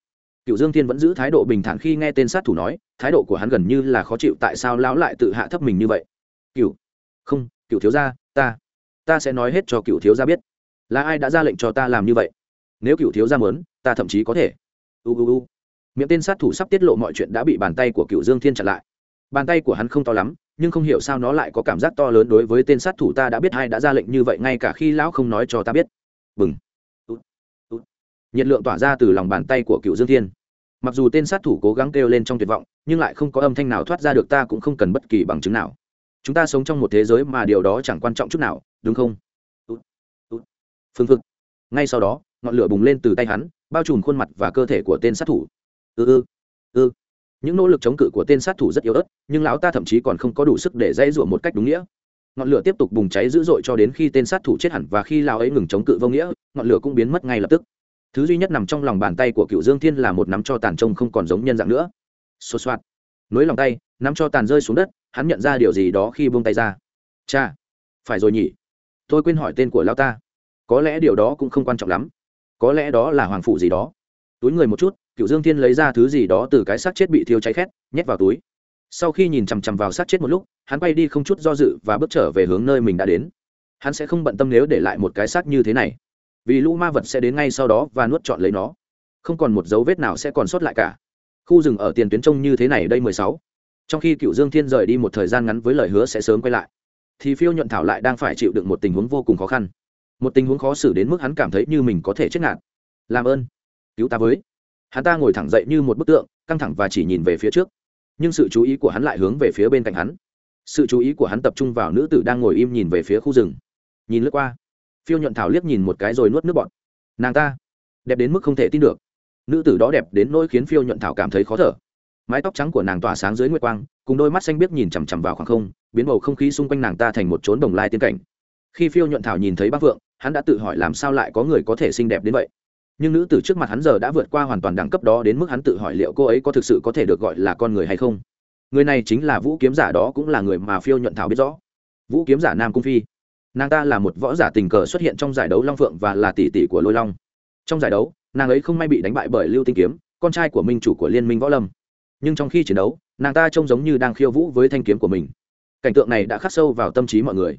S1: cựu dương thiên vẫn giữ thái độ bình thản khi nghe tên sát thủ nói, thái độ của hắn gần như là khó chịu tại sao lão lại tự hạ thấp mình như vậy. Cựu không cựu thiếu gia, ta ta sẽ nói hết cho cựu thiếu gia biết. Là ai đã ra lệnh cho ta làm như vậy? Nếu cựu thiếu gia muốn, ta thậm chí có thể. U u u. Miệng tên sát thủ sắp tiết lộ mọi chuyện đã bị bàn tay của cựu dương thiên chặn lại. Bàn tay của hắn không to lắm, nhưng không hiểu sao nó lại có cảm giác to lớn đối với tên sát thủ ta đã biết ai đã ra lệnh như vậy ngay cả khi lão không nói cho ta biết. Bừng nhiệt lượng tỏa ra từ lòng bàn tay của cựu dương thiên. Mặc dù tên sát thủ cố gắng kêu lên trong tuyệt vọng, nhưng lại không có âm thanh nào thoát ra được ta cũng không cần bất kỳ bằng chứng nào. Chúng ta sống trong một thế giới mà điều đó chẳng quan trọng chút nào, đúng không? Phương phực. Ngay sau đó, ngọn lửa bùng lên từ tay hắn, bao trùm khuôn mặt và cơ thể của tên sát thủ. Ư ư ư những nỗ lực chống cự của tên sát thủ rất yếu ớt, nhưng lão ta thậm chí còn không có đủ sức để dãy rụa một cách đúng nghĩa. Ngọn lửa tiếp tục bùng cháy dữ dội cho đến khi tên sát thủ chết hẳn và khi lão ấy ngừng chống cự vô nghĩa, ngọn lửa cũng biến mất ngay lập tức thứ duy nhất nằm trong lòng bàn tay của cựu dương thiên là một nắm cho tàn trông không còn giống nhân dạng nữa. Xô xoạt. Nối lòng tay, nắm cho tàn rơi xuống đất, hắn nhận ra điều gì đó khi buông tay ra. Cha, phải rồi nhỉ? Tôi quên hỏi tên của lão ta. Có lẽ điều đó cũng không quan trọng lắm. Có lẽ đó là hoàng phụ gì đó. Túi người một chút cựu dương thiên lấy ra thứ gì đó từ cái xác chết bị thiêu cháy khét, nhét vào túi. Sau khi nhìn chằm chằm vào xác chết một lúc, hắn quay đi không chút do dự và bước trở về hướng nơi mình đã đến. Hắn sẽ không bận tâm nếu để lại một cái xác như thế này vì lũ ma vật sẽ đến ngay sau đó và nuốt trọn lấy nó. Không còn một dấu vết nào sẽ còn sót lại cả. Khu rừng ở tiền tuyến trông như thế này đây mười sáu. Trong khi cựu dương thiên rời đi một thời gian ngắn với lời hứa sẽ sớm quay lại, thì phiêu nhuận thảo lại đang phải chịu đựng một tình huống vô cùng khó khăn. Một tình huống khó xử đến mức hắn cảm thấy như mình có thể chết ngạt. Làm ơn, cứu ta với. Hắn ta ngồi thẳng dậy như một bức tượng, căng thẳng và chỉ nhìn về phía trước. Nhưng sự chú ý của hắn lại hướng về phía bên cạnh hắn. Sự chú ý của hắn tập trung vào nữ tử đang ngồi im nhìn về phía khu rừng. Nhìn lướt qua phiêu nhuận thảo liếc nhìn một cái rồi nuốt nước bọt. Nàng ta, đẹp đến mức không thể tin được. Nữ tử đó đẹp đến nỗi khiến phiêu nhuận thảo cảm thấy khó thở. Mái tóc trắng của nàng tỏa sáng dưới nguyệt quang, cùng đôi mắt xanh biếc nhìn chằm chằm vào khoảng không, biến bầu không khí xung quanh nàng ta thành một chốn đồng lai tiên cảnh. Khi phiêu nhuận thảo nhìn thấy bác vượng, hắn đã tự hỏi làm sao lại có người có thể xinh đẹp đến vậy. Nhưng nữ tử trước mặt hắn giờ đã vượt qua hoàn toàn đẳng cấp đó đến mức hắn tự hỏi liệu cô ấy có thực sự có thể được gọi là con người hay không. Người này chính là vũ kiếm giả đó cũng là người mà phiêu nhuận thảo biết rõ. Vũ kiếm giả nam cung phi nàng ta là một võ giả tình cờ xuất hiện trong giải đấu long phượng và là tỷ tỷ của lôi long. Trong giải đấu, nàng ấy không may bị đánh bại bởi lưu tinh kiếm, con trai của minh chủ của liên minh võ lâm. Nhưng trong khi chiến đấu, nàng ta trông giống như đang khiêu vũ với thanh kiếm của mình. Cảnh tượng này đã khắc sâu vào tâm trí mọi người.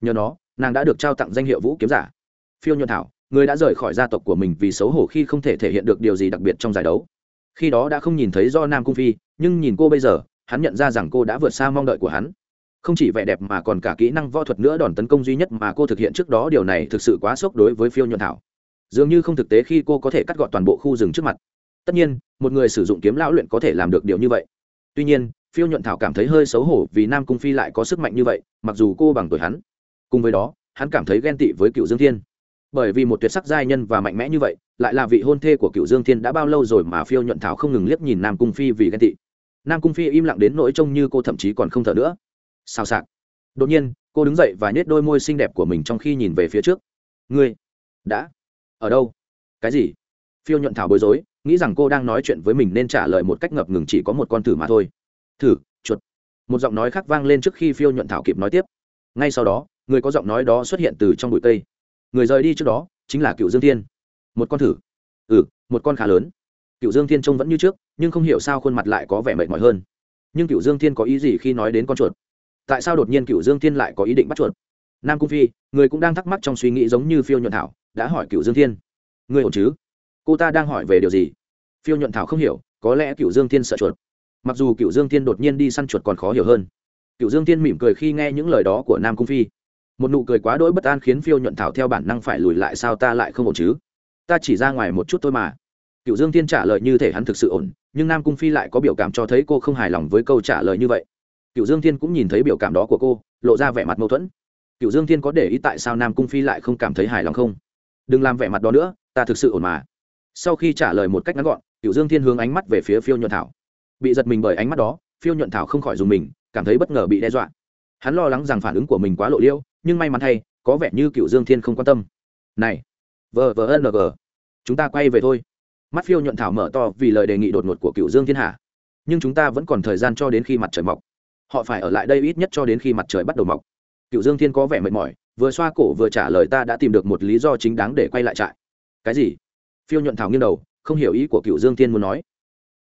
S1: Nhờ nó, nàng đã được trao tặng danh hiệu vũ kiếm giả. Phiêu nhuận thảo, người đã rời khỏi gia tộc của mình vì xấu hổ khi không thể thể hiện được điều gì đặc biệt trong giải đấu. Khi đó đã không nhìn thấy do nam cung phi, nhưng nhìn cô bây giờ, hắn nhận ra rằng cô đã vượt xa mong đợi của hắn không chỉ vẻ đẹp mà còn cả kỹ năng võ thuật nữa đòn tấn công duy nhất mà cô thực hiện trước đó, điều này thực sự quá sốc đối với phiêu nhuận thảo. Dường như không thực tế khi cô có thể cắt gọn toàn bộ khu rừng trước mặt. Tất nhiên, một người sử dụng kiếm lão luyện có thể làm được điều như vậy. Tuy nhiên, phiêu nhuận thảo cảm thấy hơi xấu hổ vì nam cung phi lại có sức mạnh như vậy, mặc dù cô bằng tuổi hắn. Cùng với đó, hắn cảm thấy ghen tị với cựu dương thiên. Bởi vì một tuyệt sắc giai nhân và mạnh mẽ như vậy, lại là vị hôn thê của cựu dương thiên đã bao lâu rồi mà phiêu nhuận thảo không ngừng liếc nhìn nam cung phi vì ghen tị. Nam cung phi im lặng đến nỗi trông như cô thậm chí còn không thở nữa sao sạc đột nhiên, cô đứng dậy và nhét đôi môi xinh đẹp của mình trong khi nhìn về phía trước. Ngươi đã ở đâu? Cái gì? Phiêu nhuận thảo bối rối, nghĩ rằng cô đang nói chuyện với mình nên trả lời một cách ngập ngừng chỉ có một con thử mà thôi. Thử, chuột. Một giọng nói khác vang lên trước khi phiêu nhuận thảo kịp nói tiếp. Ngay sau đó, người có giọng nói đó xuất hiện từ trong bụi cây. Người rời đi trước đó chính là cựu dương thiên. Một con thử. Ừ một con khá lớn. Cựu dương thiên trông vẫn như trước, nhưng không hiểu sao khuôn mặt lại có vẻ mệt mỏi hơn. Nhưng cựu dương thiên có ý gì khi nói đến con chuột? Tại sao đột nhiên cựu dương thiên lại có ý định bắt chuột? Nam cung phi, người cũng đang thắc mắc trong suy nghĩ giống như phiêu nhuận thảo, đã hỏi cựu dương thiên. Người ổn chứ? Cô ta đang hỏi về điều gì? Phiêu nhuận thảo không hiểu, có lẽ cựu dương thiên sợ chuột. Mặc dù cựu dương thiên đột nhiên đi săn chuột còn khó hiểu hơn. Cựu dương thiên mỉm cười khi nghe những lời đó của nam cung phi. Một nụ cười quá đỗi bất an khiến phiêu nhuận thảo theo bản năng phải lùi lại sao ta lại không ổn chứ? Ta chỉ ra ngoài một chút thôi mà. Cựu dương thiên trả lời như thể hắn thực sự ổn, nhưng nam cung phi lại có biểu cảm cho thấy cô không hài lòng với câu trả lời như vậy cựu dương thiên cũng nhìn thấy biểu cảm đó của cô, lộ ra vẻ mặt mâu thuẫn. Cựu dương thiên có để ý tại sao nam cung phi lại không cảm thấy hài lòng không? Đừng làm vẻ mặt đó nữa, ta thực sự ổn mà. Sau khi trả lời một cách ngắn gọn cựu dương thiên hướng ánh mắt về phía phiêu nhuận thảo. Bị giật mình bởi ánh mắt đó, phiêu nhuận thảo không khỏi dùng mình, cảm thấy bất ngờ bị đe dọa. Hắn lo lắng rằng phản ứng của mình quá lộ liêu, nhưng may mắn thay, có vẻ như cựu dương thiên không quan tâm. Này, vờ vờ ng chúng ta quay về thôi. Mắt phiêu nhuận thảo mở to vì lời đề nghị đột ngột của cựu dương thiên hạ. Nhưng chúng ta vẫn còn thời gian cho đến khi mặt trời mọc họ phải ở lại đây ít nhất cho đến khi mặt trời bắt đầu mọc. Cựu dương thiên có vẻ mệt mỏi, vừa xoa cổ vừa trả lời ta đã tìm được một lý do chính đáng để quay lại trại. Cái gì? Phiêu nhuận thảo nghiêng đầu, không hiểu ý của cựu dương thiên muốn nói.